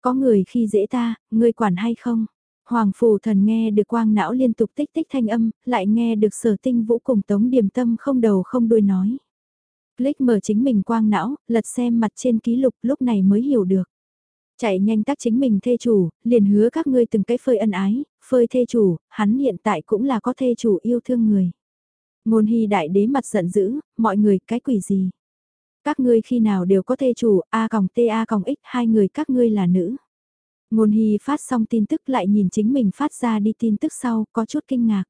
Có người khi dễ ta, ngươi quản hay không? Hoàng phủ thần nghe được quang não liên tục tích tích thanh âm, lại nghe được sở tinh vũ cùng tống điềm tâm không đầu không đuôi nói. Click mở chính mình quang não, lật xem mặt trên ký lục lúc này mới hiểu được. Chạy nhanh tác chính mình thê chủ, liền hứa các ngươi từng cái phơi ân ái, phơi thê chủ, hắn hiện tại cũng là có thê chủ yêu thương người. Ngôn hy đại đế mặt giận dữ, mọi người cái quỷ gì. Các ngươi khi nào đều có thê chủ, A còng T A còng X, hai người các ngươi là nữ. Ngôn hy phát xong tin tức lại nhìn chính mình phát ra đi tin tức sau, có chút kinh ngạc.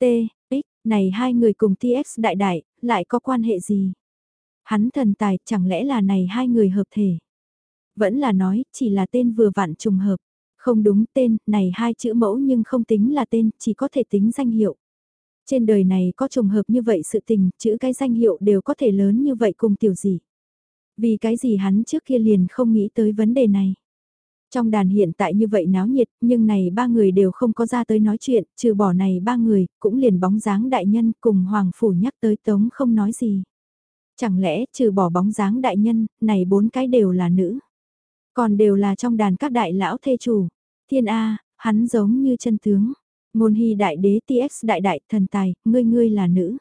T, X, này hai người cùng TX đại đại, lại có quan hệ gì? Hắn thần tài, chẳng lẽ là này hai người hợp thể? Vẫn là nói, chỉ là tên vừa vặn trùng hợp. Không đúng tên, này hai chữ mẫu nhưng không tính là tên, chỉ có thể tính danh hiệu. Trên đời này có trùng hợp như vậy sự tình, chữ cái danh hiệu đều có thể lớn như vậy cùng tiểu gì. Vì cái gì hắn trước kia liền không nghĩ tới vấn đề này. Trong đàn hiện tại như vậy náo nhiệt, nhưng này ba người đều không có ra tới nói chuyện, trừ bỏ này ba người, cũng liền bóng dáng đại nhân cùng Hoàng Phủ nhắc tới Tống không nói gì. Chẳng lẽ trừ bỏ bóng dáng đại nhân, này bốn cái đều là nữ. Còn đều là trong đàn các đại lão thê chủ. Thiên A, hắn giống như chân tướng. Ngôn hy đại đế TX đại đại thần tài, ngươi ngươi là nữ.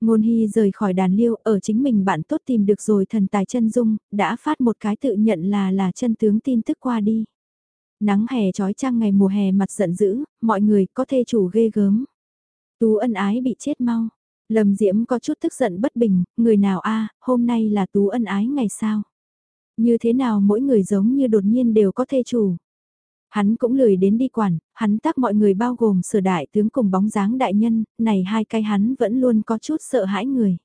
Ngôn hy rời khỏi đàn liêu ở chính mình bạn tốt tìm được rồi thần tài chân dung, đã phát một cái tự nhận là là chân tướng tin tức qua đi. Nắng hè trói trăng ngày mùa hè mặt giận dữ, mọi người có thê chủ ghê gớm. Tú ân ái bị chết mau. Lâm Diễm có chút tức giận bất bình, người nào a hôm nay là tú ân ái ngày sao? Như thế nào mỗi người giống như đột nhiên đều có thê chủ? Hắn cũng lười đến đi quản, hắn tác mọi người bao gồm sửa đại tướng cùng bóng dáng đại nhân, này hai cái hắn vẫn luôn có chút sợ hãi người.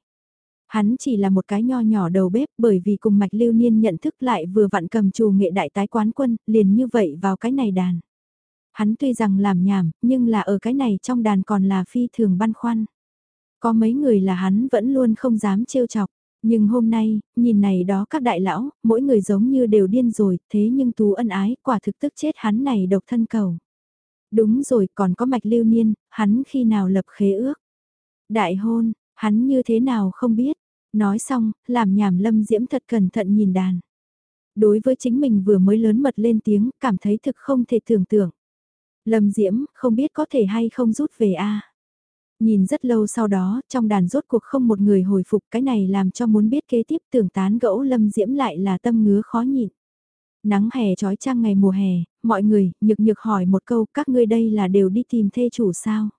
Hắn chỉ là một cái nho nhỏ đầu bếp bởi vì cùng mạch lưu niên nhận thức lại vừa vặn cầm trù nghệ đại tái quán quân, liền như vậy vào cái này đàn. Hắn tuy rằng làm nhảm, nhưng là ở cái này trong đàn còn là phi thường băn khoăn. Có mấy người là hắn vẫn luôn không dám trêu chọc. Nhưng hôm nay, nhìn này đó các đại lão, mỗi người giống như đều điên rồi, thế nhưng tú ân ái, quả thực tức chết hắn này độc thân cầu. Đúng rồi, còn có mạch lưu niên, hắn khi nào lập khế ước. Đại hôn, hắn như thế nào không biết. Nói xong, làm nhảm lâm diễm thật cẩn thận nhìn đàn. Đối với chính mình vừa mới lớn mật lên tiếng, cảm thấy thực không thể tưởng tượng. Lâm diễm, không biết có thể hay không rút về a Nhìn rất lâu sau đó, trong đàn rốt cuộc không một người hồi phục cái này làm cho muốn biết kế tiếp tưởng tán gẫu lâm diễm lại là tâm ngứa khó nhịn. Nắng hè trói trăng ngày mùa hè, mọi người, nhược nhược hỏi một câu, các ngươi đây là đều đi tìm thê chủ sao?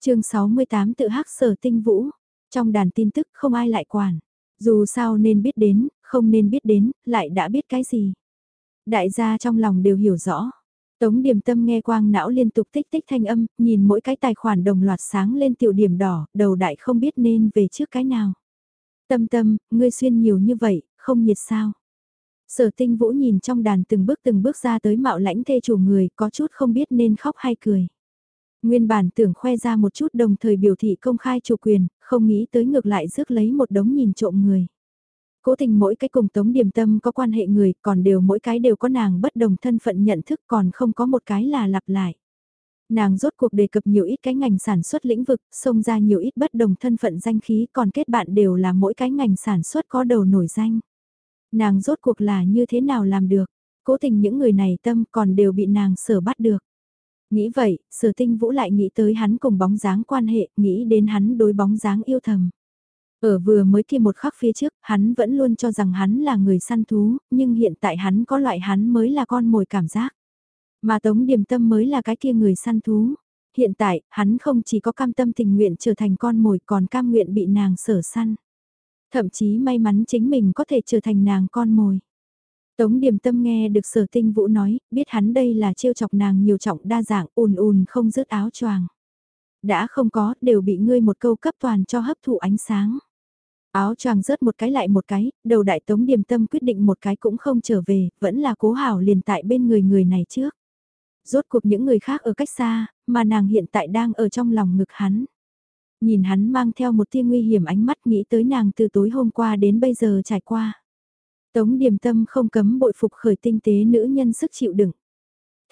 chương 68 tự hắc sở tinh vũ, trong đàn tin tức không ai lại quản, dù sao nên biết đến, không nên biết đến, lại đã biết cái gì. Đại gia trong lòng đều hiểu rõ, Tống điểm tâm nghe quang não liên tục tích tích thanh âm, nhìn mỗi cái tài khoản đồng loạt sáng lên tiểu điểm đỏ, đầu đại không biết nên về trước cái nào. Tâm tâm, ngươi xuyên nhiều như vậy, không nhiệt sao. Sở tinh vũ nhìn trong đàn từng bước từng bước ra tới mạo lãnh thê chủ người, có chút không biết nên khóc hay cười. Nguyên bản tưởng khoe ra một chút đồng thời biểu thị công khai chủ quyền, không nghĩ tới ngược lại rước lấy một đống nhìn trộm người. Cố tình mỗi cái cùng Tống Điềm Tâm có quan hệ người, còn đều mỗi cái đều có nàng bất đồng thân phận nhận thức còn không có một cái là lặp lại. Nàng rốt cuộc đề cập nhiều ít cái ngành sản xuất lĩnh vực, xông ra nhiều ít bất đồng thân phận danh khí còn kết bạn đều là mỗi cái ngành sản xuất có đầu nổi danh. Nàng rốt cuộc là như thế nào làm được, cố tình những người này tâm còn đều bị nàng sở bắt được. Nghĩ vậy, sở tinh vũ lại nghĩ tới hắn cùng bóng dáng quan hệ, nghĩ đến hắn đối bóng dáng yêu thầm. Ở vừa mới kia một khắc phía trước, hắn vẫn luôn cho rằng hắn là người săn thú, nhưng hiện tại hắn có loại hắn mới là con mồi cảm giác. Mà Tống Điềm Tâm mới là cái kia người săn thú. Hiện tại, hắn không chỉ có cam tâm tình nguyện trở thành con mồi còn cam nguyện bị nàng sở săn. Thậm chí may mắn chính mình có thể trở thành nàng con mồi. Tống Điềm Tâm nghe được sở tinh vũ nói, biết hắn đây là trêu chọc nàng nhiều trọng đa dạng ùn ùn không rớt áo choàng. Đã không có, đều bị ngươi một câu cấp toàn cho hấp thụ ánh sáng. Áo choàng rớt một cái lại một cái, đầu đại Tống Điềm Tâm quyết định một cái cũng không trở về, vẫn là cố hảo liền tại bên người người này trước. Rốt cuộc những người khác ở cách xa, mà nàng hiện tại đang ở trong lòng ngực hắn. Nhìn hắn mang theo một tia nguy hiểm ánh mắt nghĩ tới nàng từ tối hôm qua đến bây giờ trải qua. Tống điềm tâm không cấm bội phục khởi tinh tế nữ nhân sức chịu đựng.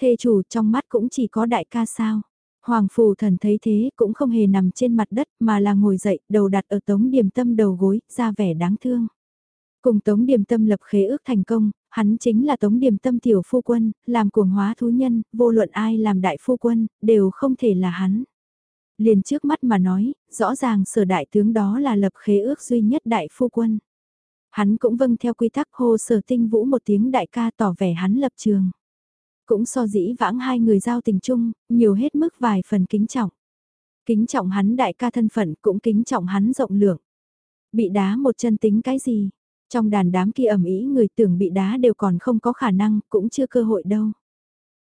Thê chủ trong mắt cũng chỉ có đại ca sao. Hoàng phù thần thấy thế cũng không hề nằm trên mặt đất mà là ngồi dậy đầu đặt ở tống điểm tâm đầu gối ra vẻ đáng thương. Cùng tống điểm tâm lập khế ước thành công, hắn chính là tống điểm tâm tiểu phu quân, làm cuồng hóa thú nhân, vô luận ai làm đại phu quân, đều không thể là hắn. Liền trước mắt mà nói, rõ ràng sở đại tướng đó là lập khế ước duy nhất đại phu quân. Hắn cũng vâng theo quy tắc hô sở tinh vũ một tiếng đại ca tỏ vẻ hắn lập trường. Cũng so dĩ vãng hai người giao tình chung, nhiều hết mức vài phần kính trọng. Kính trọng hắn đại ca thân phận cũng kính trọng hắn rộng lượng. Bị đá một chân tính cái gì? Trong đàn đám kia ẩm ý người tưởng bị đá đều còn không có khả năng, cũng chưa cơ hội đâu.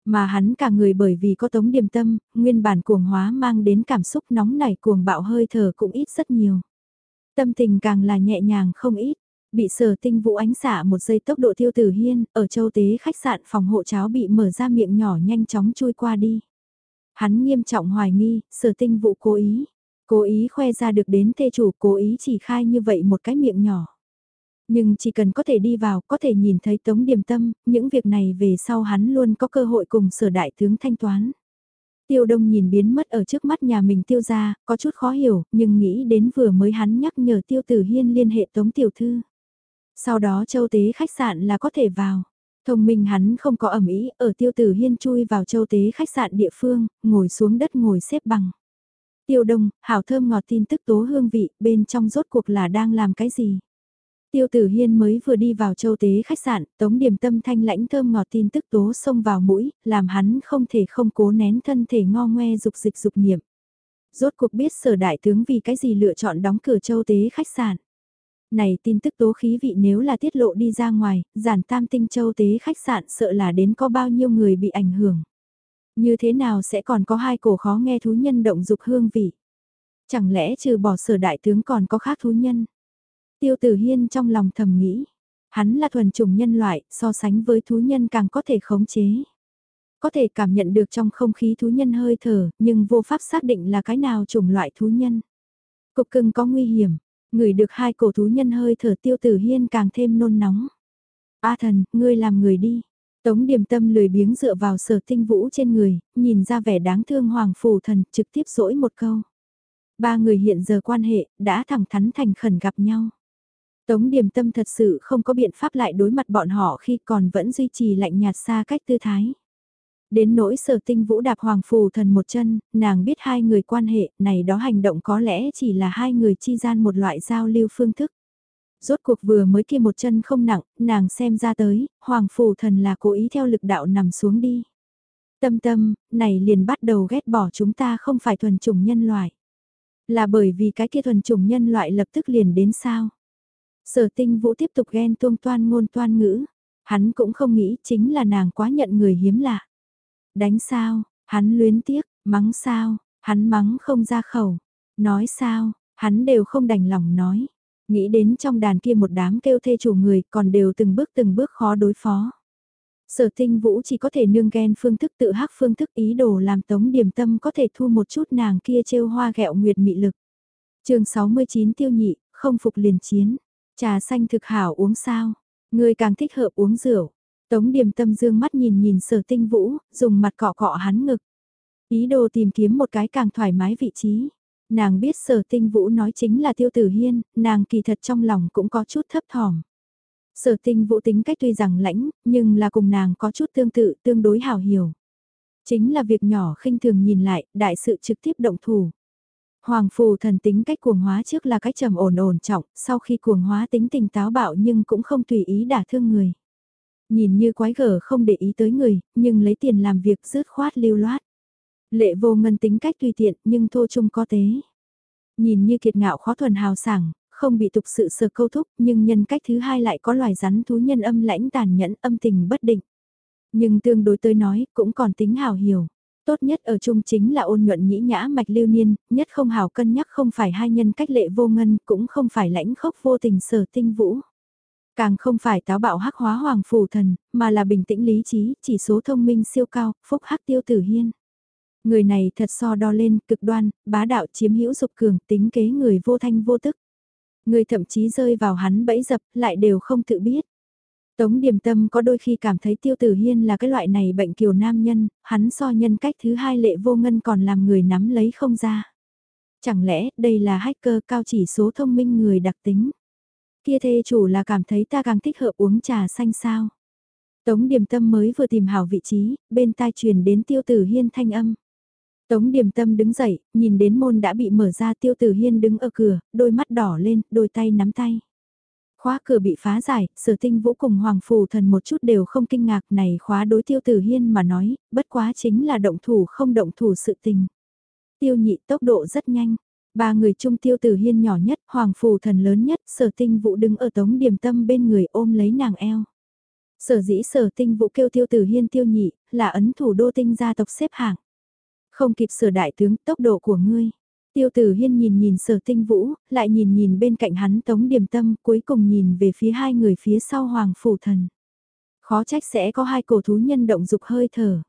Mà hắn cả người bởi vì có tống điềm tâm, nguyên bản cuồng hóa mang đến cảm xúc nóng nảy cuồng bạo hơi thở cũng ít rất nhiều. Tâm tình càng là nhẹ nhàng không ít, bị sở tinh vũ ánh xả một giây tốc độ tiêu tử hiên, ở châu tế khách sạn phòng hộ cháo bị mở ra miệng nhỏ nhanh chóng chui qua đi. Hắn nghiêm trọng hoài nghi, sở tinh vũ cố ý, cố ý khoe ra được đến thê chủ cố ý chỉ khai như vậy một cái miệng nhỏ. Nhưng chỉ cần có thể đi vào, có thể nhìn thấy Tống Điềm Tâm, những việc này về sau hắn luôn có cơ hội cùng sở đại tướng thanh toán. Tiêu đông nhìn biến mất ở trước mắt nhà mình tiêu ra, có chút khó hiểu, nhưng nghĩ đến vừa mới hắn nhắc nhở tiêu tử hiên liên hệ Tống Tiểu Thư. Sau đó châu tế khách sạn là có thể vào. Thông minh hắn không có ẩm ý, ở tiêu tử hiên chui vào châu tế khách sạn địa phương, ngồi xuống đất ngồi xếp bằng. Tiêu đông, hảo thơm ngọt tin tức tố hương vị, bên trong rốt cuộc là đang làm cái gì? Tiêu Tử Hiên mới vừa đi vào châu tế khách sạn, tống điểm tâm thanh lãnh thơm ngọt tin tức tố xông vào mũi, làm hắn không thể không cố nén thân thể ngo ngoe dục dịch dục niệm. Rốt cuộc biết sở đại tướng vì cái gì lựa chọn đóng cửa châu tế khách sạn. Này tin tức tố khí vị nếu là tiết lộ đi ra ngoài, giản tam tinh châu tế khách sạn sợ là đến có bao nhiêu người bị ảnh hưởng. Như thế nào sẽ còn có hai cổ khó nghe thú nhân động dục hương vị? Chẳng lẽ trừ bỏ sở đại tướng còn có khác thú nhân? Tiêu Tử Hiên trong lòng thầm nghĩ, hắn là thuần chủng nhân loại, so sánh với thú nhân càng có thể khống chế. Có thể cảm nhận được trong không khí thú nhân hơi thở, nhưng vô pháp xác định là cái nào chủng loại thú nhân. Cục cưng có nguy hiểm, người được hai cổ thú nhân hơi thở Tiêu Tử Hiên càng thêm nôn nóng. A thần, ngươi làm người đi. Tống điềm tâm lười biếng dựa vào sở tinh vũ trên người, nhìn ra vẻ đáng thương hoàng phủ thần, trực tiếp dỗi một câu. Ba người hiện giờ quan hệ, đã thẳng thắn thành khẩn gặp nhau. Tống điềm tâm thật sự không có biện pháp lại đối mặt bọn họ khi còn vẫn duy trì lạnh nhạt xa cách tư thái. Đến nỗi sở tinh vũ đạp hoàng phù thần một chân, nàng biết hai người quan hệ, này đó hành động có lẽ chỉ là hai người chi gian một loại giao lưu phương thức. Rốt cuộc vừa mới kia một chân không nặng, nàng xem ra tới, hoàng phù thần là cố ý theo lực đạo nằm xuống đi. Tâm tâm, này liền bắt đầu ghét bỏ chúng ta không phải thuần chủng nhân loại. Là bởi vì cái kia thuần chủng nhân loại lập tức liền đến sao? Sở tinh vũ tiếp tục ghen tuông toan ngôn toan ngữ. Hắn cũng không nghĩ chính là nàng quá nhận người hiếm lạ. Đánh sao, hắn luyến tiếc, mắng sao, hắn mắng không ra khẩu. Nói sao, hắn đều không đành lòng nói. Nghĩ đến trong đàn kia một đám kêu thê chủ người còn đều từng bước từng bước khó đối phó. Sở tinh vũ chỉ có thể nương ghen phương thức tự hắc phương thức ý đồ làm tống điểm tâm có thể thu một chút nàng kia trêu hoa gẹo nguyệt mị lực. chương 69 tiêu nhị, không phục liền chiến. Trà xanh thực hảo uống sao? Người càng thích hợp uống rượu. Tống điểm tâm dương mắt nhìn nhìn sở tinh vũ, dùng mặt cọ cọ hắn ngực. Ý đồ tìm kiếm một cái càng thoải mái vị trí. Nàng biết sở tinh vũ nói chính là tiêu tử hiên, nàng kỳ thật trong lòng cũng có chút thấp thỏm. Sở tinh vũ tính cách tuy rằng lãnh, nhưng là cùng nàng có chút tương tự, tương đối hào hiểu. Chính là việc nhỏ khinh thường nhìn lại, đại sự trực tiếp động thủ. Hoàng phù thần tính cách cuồng hóa trước là cách trầm ổn ổn trọng, sau khi cuồng hóa tính tình táo bạo nhưng cũng không tùy ý đả thương người. Nhìn như quái gở không để ý tới người, nhưng lấy tiền làm việc rứt khoát lưu loát. Lệ vô ngân tính cách tùy tiện nhưng thô chung có tế. Nhìn như kiệt ngạo khó thuần hào sảng, không bị tục sự sờ câu thúc nhưng nhân cách thứ hai lại có loài rắn thú nhân âm lãnh tàn nhẫn âm tình bất định. Nhưng tương đối tới nói cũng còn tính hào hiểu. Tốt nhất ở chung chính là ôn nhuận nhĩ nhã mạch lưu niên, nhất không hào cân nhắc không phải hai nhân cách lệ vô ngân, cũng không phải lãnh khốc vô tình sở tinh vũ. Càng không phải táo bạo hắc hóa hoàng phù thần, mà là bình tĩnh lý trí, chỉ số thông minh siêu cao, phúc hắc tiêu tử hiên. Người này thật so đo lên, cực đoan, bá đạo chiếm hữu dục cường, tính kế người vô thanh vô tức. Người thậm chí rơi vào hắn bẫy dập, lại đều không tự biết. Tống điểm tâm có đôi khi cảm thấy tiêu tử hiên là cái loại này bệnh kiều nam nhân, hắn so nhân cách thứ hai lệ vô ngân còn làm người nắm lấy không ra. Chẳng lẽ đây là hacker cao chỉ số thông minh người đặc tính? Kia thê chủ là cảm thấy ta càng thích hợp uống trà xanh sao? Tống điềm tâm mới vừa tìm hảo vị trí, bên tai truyền đến tiêu tử hiên thanh âm. Tống điềm tâm đứng dậy, nhìn đến môn đã bị mở ra tiêu tử hiên đứng ở cửa, đôi mắt đỏ lên, đôi tay nắm tay. Khóa cửa bị phá giải, sở tinh vũ cùng hoàng phù thần một chút đều không kinh ngạc này khóa đối tiêu tử hiên mà nói, bất quá chính là động thủ không động thủ sự tình. Tiêu nhị tốc độ rất nhanh, ba người trung tiêu tử hiên nhỏ nhất, hoàng phù thần lớn nhất, sở tinh vũ đứng ở tống điềm tâm bên người ôm lấy nàng eo. Sở dĩ sở tinh vũ kêu tiêu tử hiên tiêu nhị, là ấn thủ đô tinh gia tộc xếp hạng. Không kịp sở đại tướng tốc độ của ngươi. Tiêu tử hiên nhìn nhìn sở tinh vũ, lại nhìn nhìn bên cạnh hắn tống điềm tâm, cuối cùng nhìn về phía hai người phía sau hoàng phủ thần. Khó trách sẽ có hai cổ thú nhân động dục hơi thở.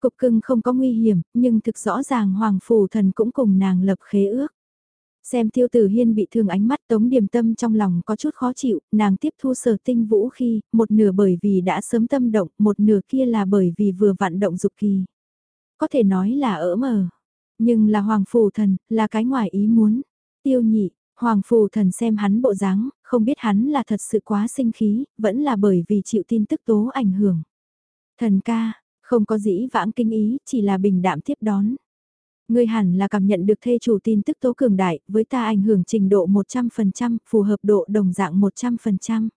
Cục cưng không có nguy hiểm, nhưng thực rõ ràng hoàng phủ thần cũng cùng nàng lập khế ước. Xem tiêu tử hiên bị thương ánh mắt tống điềm tâm trong lòng có chút khó chịu, nàng tiếp thu sở tinh vũ khi, một nửa bởi vì đã sớm tâm động, một nửa kia là bởi vì vừa vặn động dục kỳ. Có thể nói là ở mờ. Nhưng là Hoàng Phù Thần, là cái ngoài ý muốn. Tiêu nhị, Hoàng Phù Thần xem hắn bộ dáng, không biết hắn là thật sự quá sinh khí, vẫn là bởi vì chịu tin tức tố ảnh hưởng. Thần ca, không có dĩ vãng kinh ý, chỉ là bình đạm tiếp đón. Ngươi hẳn là cảm nhận được thê chủ tin tức tố cường đại, với ta ảnh hưởng trình độ 100%, phù hợp độ đồng dạng 100%.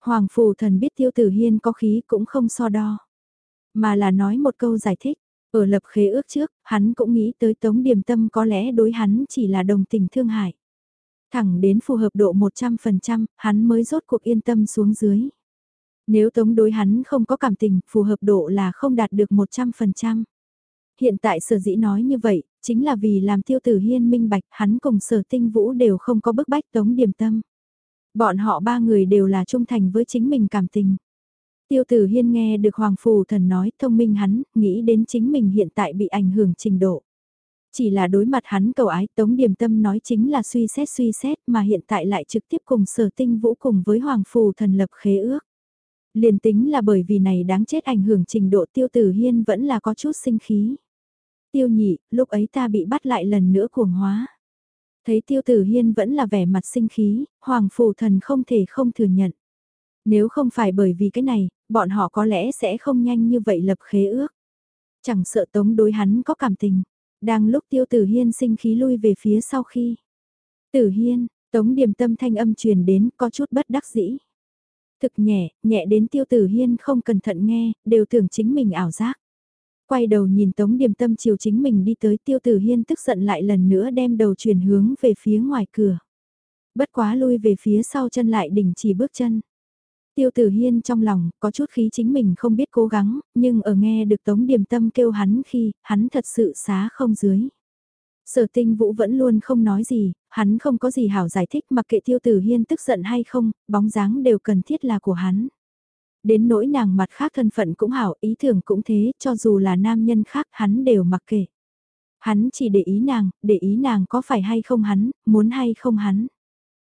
Hoàng Phù Thần biết Tiêu Tử Hiên có khí cũng không so đo. Mà là nói một câu giải thích, ở lập khế ước trước, hắn cũng nghĩ tới Tống Điềm Tâm có lẽ đối hắn chỉ là đồng tình thương hại. Thẳng đến phù hợp độ 100%, hắn mới rốt cuộc yên tâm xuống dưới. Nếu Tống đối hắn không có cảm tình, phù hợp độ là không đạt được 100%. Hiện tại sở dĩ nói như vậy, chính là vì làm tiêu tử hiên minh bạch, hắn cùng sở tinh vũ đều không có bức bách Tống điểm Tâm. Bọn họ ba người đều là trung thành với chính mình cảm tình. Tiêu tử hiên nghe được Hoàng Phù Thần nói thông minh hắn, nghĩ đến chính mình hiện tại bị ảnh hưởng trình độ. Chỉ là đối mặt hắn cầu ái Tống Điềm Tâm nói chính là suy xét suy xét mà hiện tại lại trực tiếp cùng sở tinh vũ cùng với Hoàng Phù Thần lập khế ước. Liền tính là bởi vì này đáng chết ảnh hưởng trình độ tiêu tử hiên vẫn là có chút sinh khí. Tiêu nhị, lúc ấy ta bị bắt lại lần nữa cuồng hóa. Thấy tiêu tử hiên vẫn là vẻ mặt sinh khí, Hoàng Phù Thần không thể không thừa nhận. Nếu không phải bởi vì cái này, bọn họ có lẽ sẽ không nhanh như vậy lập khế ước. Chẳng sợ Tống đối hắn có cảm tình. Đang lúc Tiêu Tử Hiên sinh khí lui về phía sau khi. Tử Hiên, Tống điểm tâm thanh âm truyền đến có chút bất đắc dĩ. Thực nhẹ, nhẹ đến Tiêu Tử Hiên không cẩn thận nghe, đều tưởng chính mình ảo giác. Quay đầu nhìn Tống điểm tâm chiều chính mình đi tới Tiêu Tử Hiên tức giận lại lần nữa đem đầu chuyển hướng về phía ngoài cửa. Bất quá lui về phía sau chân lại đình chỉ bước chân. Tiêu tử hiên trong lòng, có chút khí chính mình không biết cố gắng, nhưng ở nghe được tống điềm tâm kêu hắn khi, hắn thật sự xá không dưới. Sở tinh vũ vẫn luôn không nói gì, hắn không có gì hảo giải thích mặc kệ tiêu tử hiên tức giận hay không, bóng dáng đều cần thiết là của hắn. Đến nỗi nàng mặt khác thân phận cũng hảo, ý tưởng cũng thế, cho dù là nam nhân khác hắn đều mặc kệ. Hắn chỉ để ý nàng, để ý nàng có phải hay không hắn, muốn hay không hắn.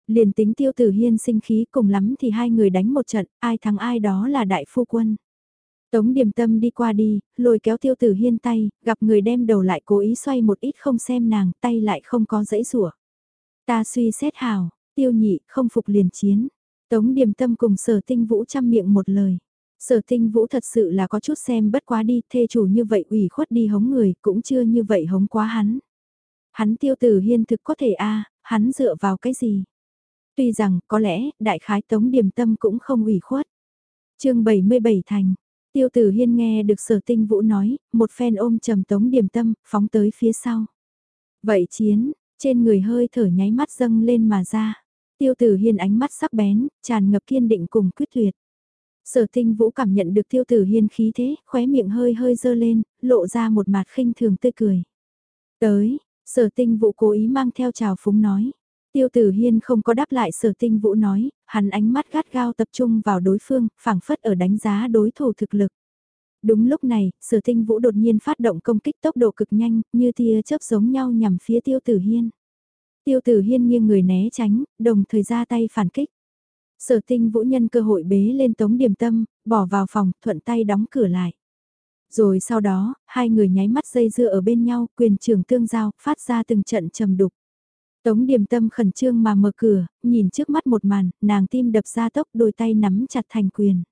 Liền tính tiêu tử hiên sinh khí cùng lắm thì hai người đánh một trận, ai thắng ai đó là đại phu quân. Tống điềm tâm đi qua đi, lôi kéo tiêu tử hiên tay, gặp người đem đầu lại cố ý xoay một ít không xem nàng, tay lại không có dãy rủa Ta suy xét hào, tiêu nhị, không phục liền chiến. Tống điềm tâm cùng sở tinh vũ chăm miệng một lời. Sở tinh vũ thật sự là có chút xem bất quá đi, thê chủ như vậy ủy khuất đi hống người, cũng chưa như vậy hống quá hắn. Hắn tiêu tử hiên thực có thể a hắn dựa vào cái gì? Tuy rằng, có lẽ, đại khái tống điềm tâm cũng không ủy khuất. chương 77 thành, tiêu tử hiên nghe được sở tinh vũ nói, một phen ôm trầm tống điềm tâm, phóng tới phía sau. Vậy chiến, trên người hơi thở nháy mắt dâng lên mà ra. Tiêu tử hiên ánh mắt sắc bén, tràn ngập kiên định cùng quyết tuyệt. Sở tinh vũ cảm nhận được tiêu tử hiên khí thế, khóe miệng hơi hơi dơ lên, lộ ra một mặt khinh thường tươi cười. Tới, sở tinh vũ cố ý mang theo trào phúng nói. Tiêu tử hiên không có đáp lại sở tinh vũ nói, hắn ánh mắt gắt gao tập trung vào đối phương, phảng phất ở đánh giá đối thủ thực lực. Đúng lúc này, sở tinh vũ đột nhiên phát động công kích tốc độ cực nhanh, như tia chớp giống nhau nhằm phía tiêu tử hiên. Tiêu tử hiên nghiêng người né tránh, đồng thời ra tay phản kích. Sở tinh vũ nhân cơ hội bế lên tống điểm tâm, bỏ vào phòng, thuận tay đóng cửa lại. Rồi sau đó, hai người nháy mắt dây dưa ở bên nhau, quyền trường tương giao, phát ra từng trận trầm đục. Tống điềm tâm khẩn trương mà mở cửa, nhìn trước mắt một màn, nàng tim đập ra tốc đôi tay nắm chặt thành quyền.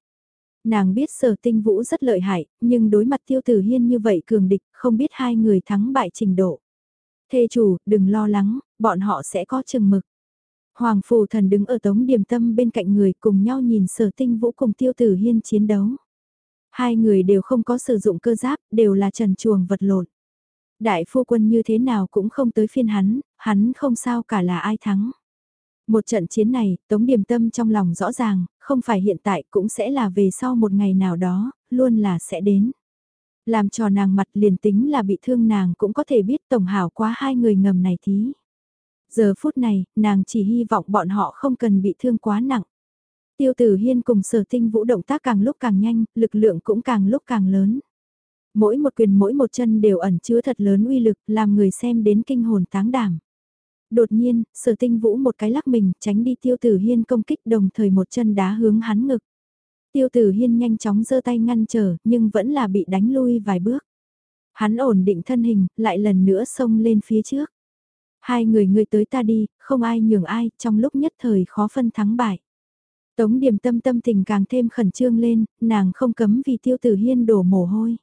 Nàng biết sở tinh vũ rất lợi hại, nhưng đối mặt tiêu tử hiên như vậy cường địch, không biết hai người thắng bại trình độ. Thê chủ, đừng lo lắng, bọn họ sẽ có chừng mực. Hoàng phù thần đứng ở tống điềm tâm bên cạnh người cùng nhau nhìn sở tinh vũ cùng tiêu tử hiên chiến đấu. Hai người đều không có sử dụng cơ giáp, đều là trần chuồng vật lộn. Đại phu quân như thế nào cũng không tới phiên hắn, hắn không sao cả là ai thắng. Một trận chiến này, Tống Điềm Tâm trong lòng rõ ràng, không phải hiện tại cũng sẽ là về sau một ngày nào đó, luôn là sẽ đến. Làm cho nàng mặt liền tính là bị thương nàng cũng có thể biết tổng hảo quá hai người ngầm này thí. Giờ phút này, nàng chỉ hy vọng bọn họ không cần bị thương quá nặng. Tiêu tử hiên cùng sở tinh vũ động tác càng lúc càng nhanh, lực lượng cũng càng lúc càng lớn. Mỗi một quyền mỗi một chân đều ẩn chứa thật lớn uy lực, làm người xem đến kinh hồn táng đảm. Đột nhiên, sở tinh vũ một cái lắc mình, tránh đi tiêu tử hiên công kích đồng thời một chân đá hướng hắn ngực. Tiêu tử hiên nhanh chóng giơ tay ngăn trở, nhưng vẫn là bị đánh lui vài bước. Hắn ổn định thân hình, lại lần nữa xông lên phía trước. Hai người người tới ta đi, không ai nhường ai, trong lúc nhất thời khó phân thắng bại. Tống điểm tâm tâm tình càng thêm khẩn trương lên, nàng không cấm vì tiêu tử hiên đổ mồ hôi.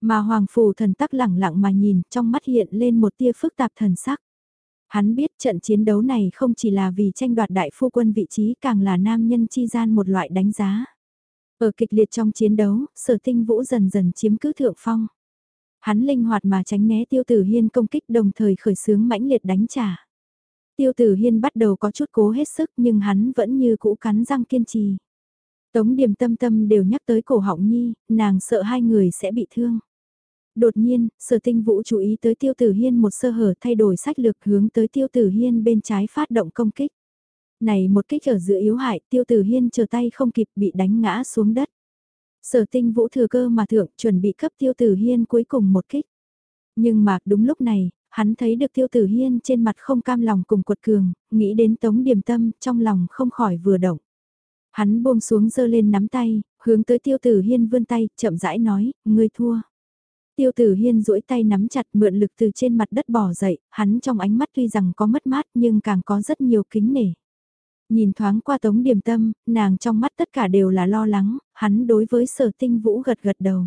Mà hoàng phù thần tắc lẳng lặng mà nhìn, trong mắt hiện lên một tia phức tạp thần sắc. Hắn biết trận chiến đấu này không chỉ là vì tranh đoạt đại phu quân vị trí càng là nam nhân chi gian một loại đánh giá. Ở kịch liệt trong chiến đấu, sở tinh vũ dần dần chiếm cứ thượng phong. Hắn linh hoạt mà tránh né tiêu tử hiên công kích đồng thời khởi xướng mãnh liệt đánh trả. Tiêu tử hiên bắt đầu có chút cố hết sức nhưng hắn vẫn như cũ cắn răng kiên trì. Tống điểm tâm tâm đều nhắc tới cổ họng nhi, nàng sợ hai người sẽ bị thương. Đột nhiên, sở tinh vũ chú ý tới tiêu tử hiên một sơ hở thay đổi sách lược hướng tới tiêu tử hiên bên trái phát động công kích. Này một kích ở giữa yếu hại tiêu tử hiên chờ tay không kịp bị đánh ngã xuống đất. Sở tinh vũ thừa cơ mà thượng chuẩn bị cấp tiêu tử hiên cuối cùng một kích. Nhưng mà đúng lúc này, hắn thấy được tiêu tử hiên trên mặt không cam lòng cùng quật cường, nghĩ đến tống điểm tâm trong lòng không khỏi vừa động. Hắn buông xuống giơ lên nắm tay, hướng tới tiêu tử hiên vươn tay, chậm rãi nói, ngươi thua. Tiêu tử hiên duỗi tay nắm chặt mượn lực từ trên mặt đất bỏ dậy, hắn trong ánh mắt tuy rằng có mất mát nhưng càng có rất nhiều kính nể. Nhìn thoáng qua tống điềm tâm, nàng trong mắt tất cả đều là lo lắng, hắn đối với sở tinh vũ gật gật đầu.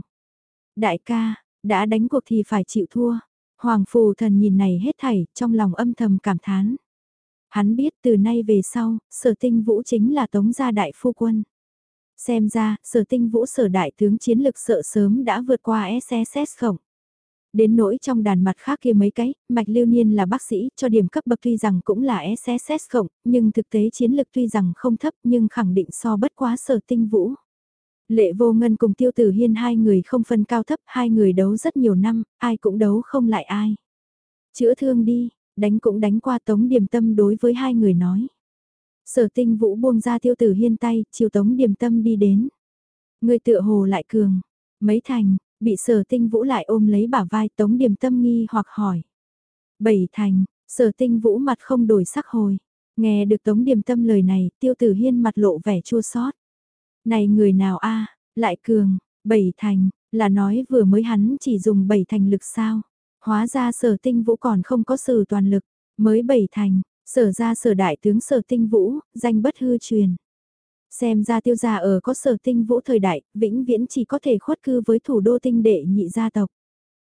Đại ca, đã đánh cuộc thì phải chịu thua. Hoàng phù thần nhìn này hết thảy, trong lòng âm thầm cảm thán. Hắn biết từ nay về sau, sở tinh vũ chính là tống gia đại phu quân. Xem ra, sở tinh vũ sở đại tướng chiến lực sợ sớm đã vượt qua SSS khổng. Đến nỗi trong đàn mặt khác kia mấy cái, Mạch Lưu Niên là bác sĩ, cho điểm cấp bậc tuy rằng cũng là SSS khổng, nhưng thực tế chiến lực tuy rằng không thấp nhưng khẳng định so bất quá sở tinh vũ. Lệ vô ngân cùng tiêu tử hiên hai người không phân cao thấp, hai người đấu rất nhiều năm, ai cũng đấu không lại ai. Chữa thương đi, đánh cũng đánh qua tống điểm tâm đối với hai người nói. Sở tinh vũ buông ra tiêu tử hiên tay, chiều tống Điềm tâm đi đến. Người tựa hồ lại cường, mấy thành, bị sở tinh vũ lại ôm lấy bả vai tống Điềm tâm nghi hoặc hỏi. Bảy thành, sở tinh vũ mặt không đổi sắc hồi. Nghe được Tống Điềm Tâm lời này, Tiêu Tử Hiên mặt lộ vẻ chua xót. Này người nào a, lại cường, bảy thành, là nói vừa mới hắn chỉ dùng bảy thành lực sao? Hóa ra Sở Tinh Vũ còn không có sử toàn lực, mới bảy thành, Sở ra Sở đại tướng Sở Tinh Vũ, danh bất hư truyền. Xem ra tiêu gia ở có sở tinh vũ thời đại, vĩnh viễn chỉ có thể khuất cư với thủ đô tinh đệ nhị gia tộc.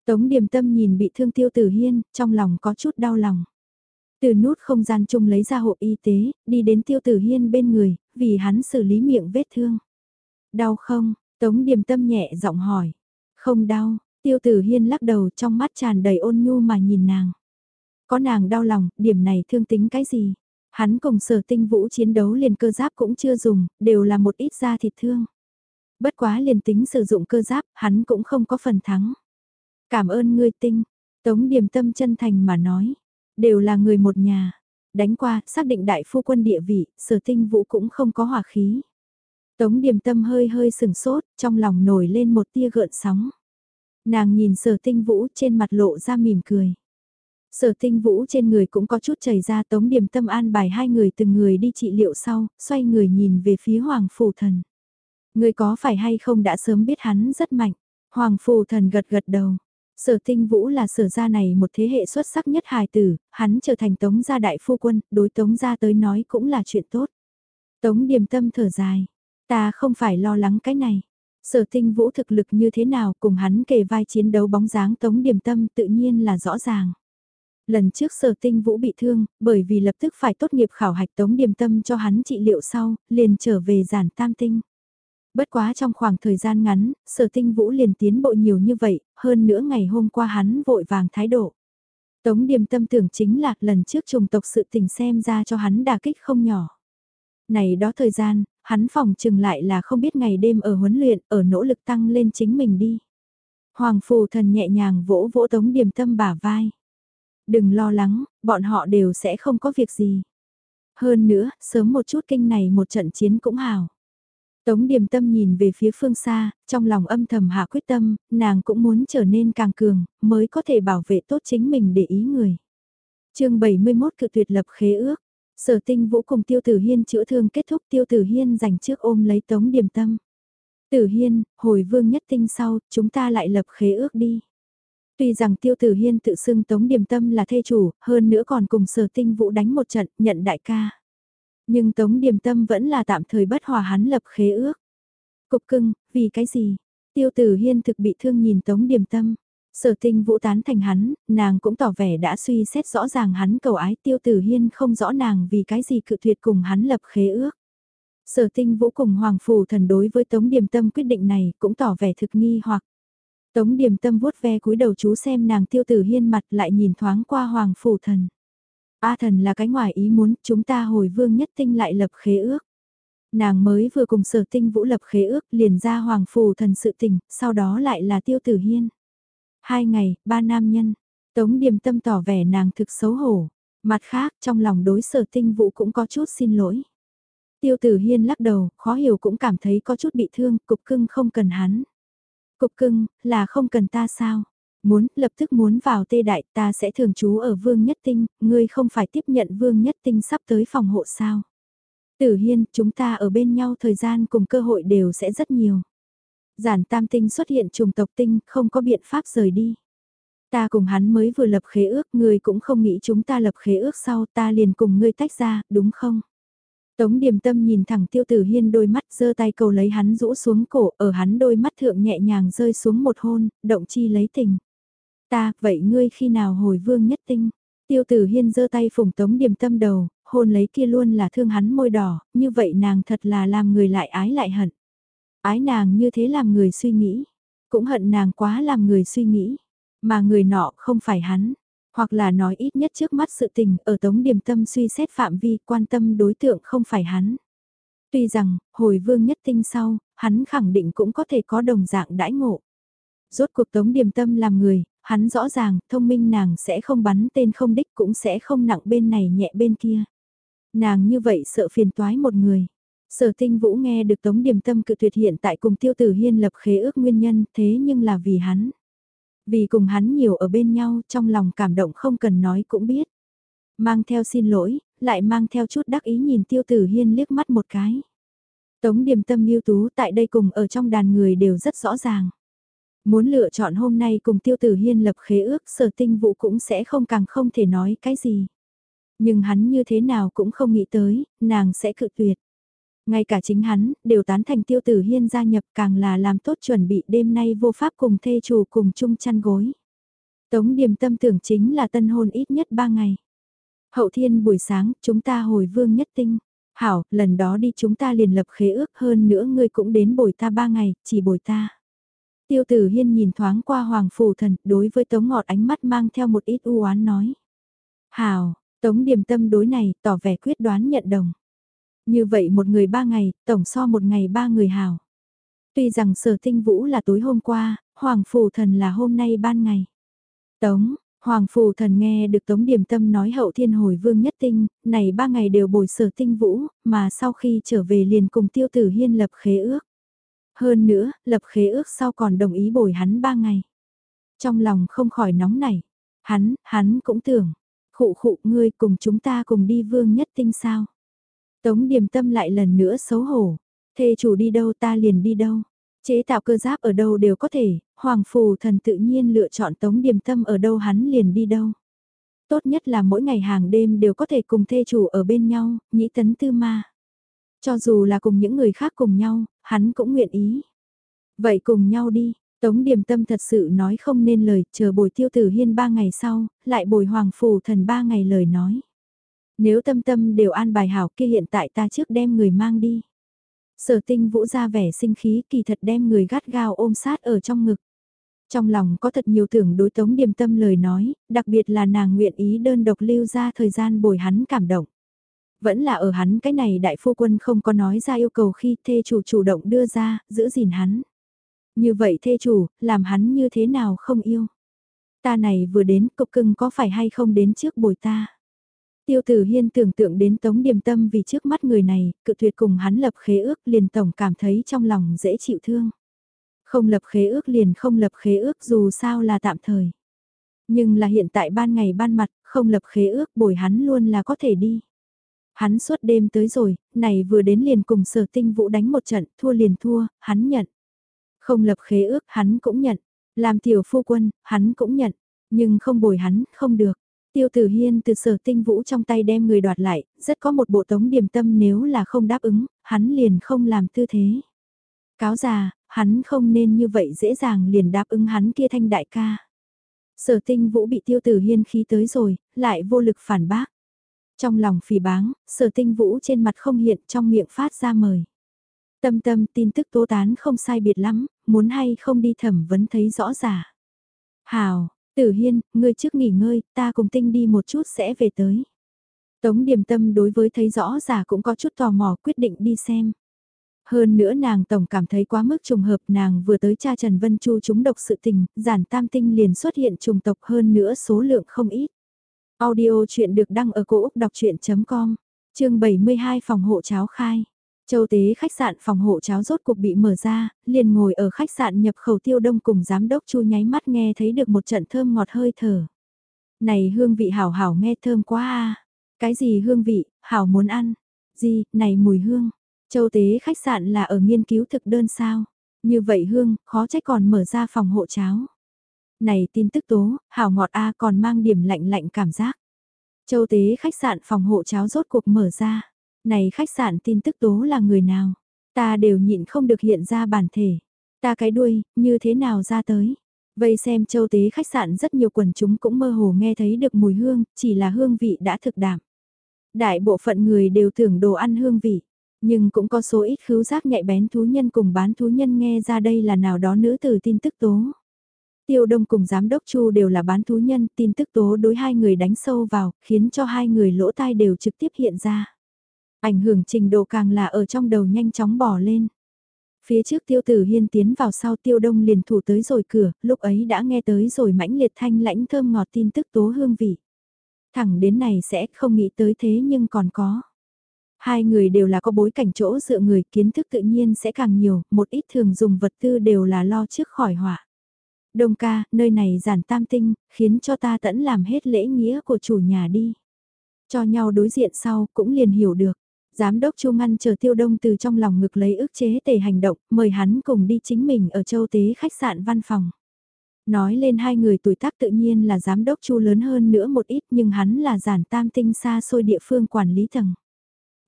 Tống điềm tâm nhìn bị thương tiêu tử hiên, trong lòng có chút đau lòng. Từ nút không gian chung lấy ra hộ y tế, đi đến tiêu tử hiên bên người, vì hắn xử lý miệng vết thương. Đau không? Tống điềm tâm nhẹ giọng hỏi. Không đau, tiêu tử hiên lắc đầu trong mắt tràn đầy ôn nhu mà nhìn nàng. Có nàng đau lòng, điểm này thương tính cái gì? Hắn cùng sở tinh vũ chiến đấu liền cơ giáp cũng chưa dùng, đều là một ít da thịt thương. Bất quá liền tính sử dụng cơ giáp, hắn cũng không có phần thắng. Cảm ơn ngươi tinh, Tống Điềm Tâm chân thành mà nói, đều là người một nhà. Đánh qua, xác định đại phu quân địa vị, sở tinh vũ cũng không có hỏa khí. Tống Điềm Tâm hơi hơi sừng sốt, trong lòng nổi lên một tia gợn sóng. Nàng nhìn sở tinh vũ trên mặt lộ ra mỉm cười. Sở tinh vũ trên người cũng có chút chảy ra tống điểm tâm an bài hai người từng người đi trị liệu sau, xoay người nhìn về phía Hoàng Phủ Thần. Người có phải hay không đã sớm biết hắn rất mạnh. Hoàng Phủ Thần gật gật đầu. Sở tinh vũ là sở gia này một thế hệ xuất sắc nhất hài tử, hắn trở thành tống gia đại phu quân, đối tống gia tới nói cũng là chuyện tốt. Tống điểm tâm thở dài, ta không phải lo lắng cái này. Sở tinh vũ thực lực như thế nào cùng hắn kề vai chiến đấu bóng dáng tống điểm tâm tự nhiên là rõ ràng. Lần trước sở tinh vũ bị thương, bởi vì lập tức phải tốt nghiệp khảo hạch tống điềm tâm cho hắn trị liệu sau, liền trở về giản tam tinh. Bất quá trong khoảng thời gian ngắn, sở tinh vũ liền tiến bộ nhiều như vậy, hơn nữa ngày hôm qua hắn vội vàng thái độ. Tống điềm tâm tưởng chính là lần trước trùng tộc sự tình xem ra cho hắn đà kích không nhỏ. Này đó thời gian, hắn phòng chừng lại là không biết ngày đêm ở huấn luyện, ở nỗ lực tăng lên chính mình đi. Hoàng phù thần nhẹ nhàng vỗ vỗ tống điềm tâm bả vai. Đừng lo lắng, bọn họ đều sẽ không có việc gì. Hơn nữa, sớm một chút kinh này một trận chiến cũng hào. Tống điềm tâm nhìn về phía phương xa, trong lòng âm thầm hạ quyết tâm, nàng cũng muốn trở nên càng cường, mới có thể bảo vệ tốt chính mình để ý người. chương 71 cự tuyệt lập khế ước, sở tinh vũ cùng tiêu tử hiên chữa thương kết thúc tiêu tử hiên dành trước ôm lấy tống điềm tâm. Tử hiên, hồi vương nhất tinh sau, chúng ta lại lập khế ước đi. Tuy rằng tiêu tử hiên tự xưng tống điểm tâm là thê chủ, hơn nữa còn cùng sở tinh vũ đánh một trận, nhận đại ca. Nhưng tống điểm tâm vẫn là tạm thời bất hòa hắn lập khế ước. Cục cưng, vì cái gì? Tiêu tử hiên thực bị thương nhìn tống điểm tâm. Sở tinh vũ tán thành hắn, nàng cũng tỏ vẻ đã suy xét rõ ràng hắn cầu ái tiêu tử hiên không rõ nàng vì cái gì cự tuyệt cùng hắn lập khế ước. Sở tinh vũ cùng Hoàng Phủ thần đối với Tống Điềm Tâm quyết định này cũng tỏ vẻ thực nghi hoặc. Tống điềm tâm vuốt ve cúi đầu chú xem nàng tiêu tử hiên mặt lại nhìn thoáng qua hoàng phủ thần. A thần là cái ngoài ý muốn chúng ta hồi vương nhất tinh lại lập khế ước. Nàng mới vừa cùng sở tinh vũ lập khế ước liền ra hoàng phủ thần sự tình, sau đó lại là tiêu tử hiên. Hai ngày, ba nam nhân, tống điềm tâm tỏ vẻ nàng thực xấu hổ. Mặt khác, trong lòng đối sở tinh vũ cũng có chút xin lỗi. Tiêu tử hiên lắc đầu, khó hiểu cũng cảm thấy có chút bị thương, cục cưng không cần hắn. Cục cưng, là không cần ta sao? Muốn, lập tức muốn vào tê đại ta sẽ thường trú ở Vương Nhất Tinh, ngươi không phải tiếp nhận Vương Nhất Tinh sắp tới phòng hộ sao? Tử Hiên, chúng ta ở bên nhau thời gian cùng cơ hội đều sẽ rất nhiều. Giản tam tinh xuất hiện trùng tộc tinh, không có biện pháp rời đi. Ta cùng hắn mới vừa lập khế ước, ngươi cũng không nghĩ chúng ta lập khế ước sau, ta liền cùng ngươi tách ra, đúng không? Tống điềm tâm nhìn thẳng tiêu tử hiên đôi mắt giơ tay cầu lấy hắn rũ xuống cổ ở hắn đôi mắt thượng nhẹ nhàng rơi xuống một hôn, động chi lấy tình. Ta, vậy ngươi khi nào hồi vương nhất tinh? Tiêu tử hiên giơ tay phủng tống điềm tâm đầu, hôn lấy kia luôn là thương hắn môi đỏ, như vậy nàng thật là làm người lại ái lại hận. Ái nàng như thế làm người suy nghĩ, cũng hận nàng quá làm người suy nghĩ, mà người nọ không phải hắn, hoặc là nói ít nhất trước mắt sự tình ở tống điểm tâm suy xét phạm vi quan tâm đối tượng không phải hắn. Tuy rằng, hồi vương nhất tinh sau, hắn khẳng định cũng có thể có đồng dạng đãi ngộ. Rốt cuộc tống điểm tâm làm người, hắn rõ ràng, thông minh nàng sẽ không bắn tên không đích cũng sẽ không nặng bên này nhẹ bên kia. Nàng như vậy sợ phiền toái một người. Sở tinh vũ nghe được tống điểm tâm cự tuyệt hiện tại cùng tiêu tử hiên lập khế ước nguyên nhân thế nhưng là vì hắn. Vì cùng hắn nhiều ở bên nhau trong lòng cảm động không cần nói cũng biết. Mang theo xin lỗi, lại mang theo chút đắc ý nhìn tiêu tử hiên liếc mắt một cái. Tống điềm tâm yêu tú tại đây cùng ở trong đàn người đều rất rõ ràng. Muốn lựa chọn hôm nay cùng tiêu tử hiên lập khế ước sở tinh vụ cũng sẽ không càng không thể nói cái gì. Nhưng hắn như thế nào cũng không nghĩ tới, nàng sẽ cự tuyệt. Ngay cả chính hắn, đều tán thành tiêu tử hiên gia nhập càng là làm tốt chuẩn bị đêm nay vô pháp cùng thê chủ cùng chung chăn gối. Tống điểm tâm tưởng chính là tân hôn ít nhất ba ngày. Hậu thiên buổi sáng, chúng ta hồi vương nhất tinh. Hảo, lần đó đi chúng ta liền lập khế ước hơn nữa ngươi cũng đến bồi ta ba ngày, chỉ bồi ta. Tiêu tử hiên nhìn thoáng qua hoàng phủ thần, đối với tống ngọt ánh mắt mang theo một ít u oán nói. Hảo, tống điểm tâm đối này, tỏ vẻ quyết đoán nhận đồng. Như vậy một người ba ngày, tổng so một ngày ba người hảo. Tuy rằng sở tinh vũ là tối hôm qua, hoàng phủ thần là hôm nay ban ngày. Tống, Hoàng Phù Thần nghe được Tống điểm Tâm nói hậu thiên hồi vương nhất tinh, này ba ngày đều bồi sở tinh vũ, mà sau khi trở về liền cùng tiêu tử hiên lập khế ước. Hơn nữa, lập khế ước sau còn đồng ý bồi hắn ba ngày. Trong lòng không khỏi nóng nảy, hắn, hắn cũng tưởng, khụ khụ ngươi cùng chúng ta cùng đi vương nhất tinh sao. Tống Điềm Tâm lại lần nữa xấu hổ, thê chủ đi đâu ta liền đi đâu. Chế tạo cơ giáp ở đâu đều có thể, Hoàng Phù Thần tự nhiên lựa chọn Tống Điềm Tâm ở đâu hắn liền đi đâu. Tốt nhất là mỗi ngày hàng đêm đều có thể cùng thê chủ ở bên nhau, nhĩ tấn tư ma. Cho dù là cùng những người khác cùng nhau, hắn cũng nguyện ý. Vậy cùng nhau đi, Tống Điềm Tâm thật sự nói không nên lời, chờ bồi tiêu tử hiên ba ngày sau, lại bồi Hoàng Phù Thần ba ngày lời nói. Nếu tâm tâm đều an bài hảo kia hiện tại ta trước đem người mang đi. Sở tinh vũ ra vẻ sinh khí kỳ thật đem người gắt gao ôm sát ở trong ngực. Trong lòng có thật nhiều tưởng đối tống điềm tâm lời nói, đặc biệt là nàng nguyện ý đơn độc lưu ra thời gian bồi hắn cảm động. Vẫn là ở hắn cái này đại phu quân không có nói ra yêu cầu khi thê chủ chủ động đưa ra, giữ gìn hắn. Như vậy thê chủ, làm hắn như thế nào không yêu. Ta này vừa đến cục cưng có phải hay không đến trước bồi ta. Tiêu tử hiên tưởng tượng đến tống điềm tâm vì trước mắt người này, cự tuyệt cùng hắn lập khế ước liền tổng cảm thấy trong lòng dễ chịu thương. Không lập khế ước liền không lập khế ước dù sao là tạm thời. Nhưng là hiện tại ban ngày ban mặt, không lập khế ước bồi hắn luôn là có thể đi. Hắn suốt đêm tới rồi, này vừa đến liền cùng sở tinh vũ đánh một trận, thua liền thua, hắn nhận. Không lập khế ước, hắn cũng nhận. Làm tiểu phu quân, hắn cũng nhận. Nhưng không bồi hắn, không được. Tiêu Tử Hiên từ sở tinh vũ trong tay đem người đoạt lại, rất có một bộ tống điểm tâm nếu là không đáp ứng, hắn liền không làm tư thế. Cáo già, hắn không nên như vậy dễ dàng liền đáp ứng hắn kia thanh đại ca. Sở tinh vũ bị tiêu tử hiên khí tới rồi, lại vô lực phản bác. Trong lòng phỉ báng, sở tinh vũ trên mặt không hiện trong miệng phát ra mời. Tâm tâm tin tức tố tán không sai biệt lắm, muốn hay không đi thẩm vấn thấy rõ ràng. Hào, tử hiên, ngươi trước nghỉ ngơi, ta cùng tinh đi một chút sẽ về tới. Tống điềm tâm đối với thấy rõ giả cũng có chút tò mò quyết định đi xem. Hơn nữa nàng tổng cảm thấy quá mức trùng hợp nàng vừa tới cha Trần Vân Chu chúng độc sự tình, giản tam tinh liền xuất hiện trùng tộc hơn nữa số lượng không ít. Audio chuyện được đăng ở cổ Úc đọc chuyện.com, chương 72 phòng hộ cháo khai. Châu tế khách sạn phòng hộ cháo rốt cuộc bị mở ra, liền ngồi ở khách sạn nhập khẩu tiêu đông cùng giám đốc chu nháy mắt nghe thấy được một trận thơm ngọt hơi thở. Này hương vị hảo hảo nghe thơm quá à. Cái gì hương vị, hảo muốn ăn. Gì, này mùi hương. Châu tế khách sạn là ở nghiên cứu thực đơn sao. Như vậy hương, khó trách còn mở ra phòng hộ cháo. Này tin tức tố, hảo ngọt A còn mang điểm lạnh lạnh cảm giác. Châu tế khách sạn phòng hộ cháo rốt cuộc mở ra. Này khách sạn tin tức tố là người nào? Ta đều nhịn không được hiện ra bản thể. Ta cái đuôi, như thế nào ra tới? Vây xem châu tế khách sạn rất nhiều quần chúng cũng mơ hồ nghe thấy được mùi hương, chỉ là hương vị đã thực đạm. Đại bộ phận người đều tưởng đồ ăn hương vị. Nhưng cũng có số ít khứu giác nhạy bén thú nhân cùng bán thú nhân nghe ra đây là nào đó nữ từ tin tức tố. Tiêu Đông cùng Giám đốc Chu đều là bán thú nhân, tin tức tố đối hai người đánh sâu vào, khiến cho hai người lỗ tai đều trực tiếp hiện ra. Ảnh hưởng trình độ càng là ở trong đầu nhanh chóng bỏ lên. Phía trước tiêu tử hiên tiến vào sau tiêu đông liền thủ tới rồi cửa, lúc ấy đã nghe tới rồi mãnh liệt thanh lãnh thơm ngọt tin tức tố hương vị. Thẳng đến này sẽ không nghĩ tới thế nhưng còn có. Hai người đều là có bối cảnh chỗ dựa người kiến thức tự nhiên sẽ càng nhiều, một ít thường dùng vật tư đều là lo trước khỏi họa. Đông ca, nơi này giản tam tinh, khiến cho ta tẫn làm hết lễ nghĩa của chủ nhà đi. Cho nhau đối diện sau cũng liền hiểu được. Giám đốc Chu ngăn chờ Tiêu Đông từ trong lòng ngực lấy ức chế tề hành động, mời hắn cùng đi chính mình ở châu tế khách sạn văn phòng. Nói lên hai người tuổi tác tự nhiên là giám đốc Chu lớn hơn nữa một ít nhưng hắn là giản tam tinh xa xôi địa phương quản lý tầng.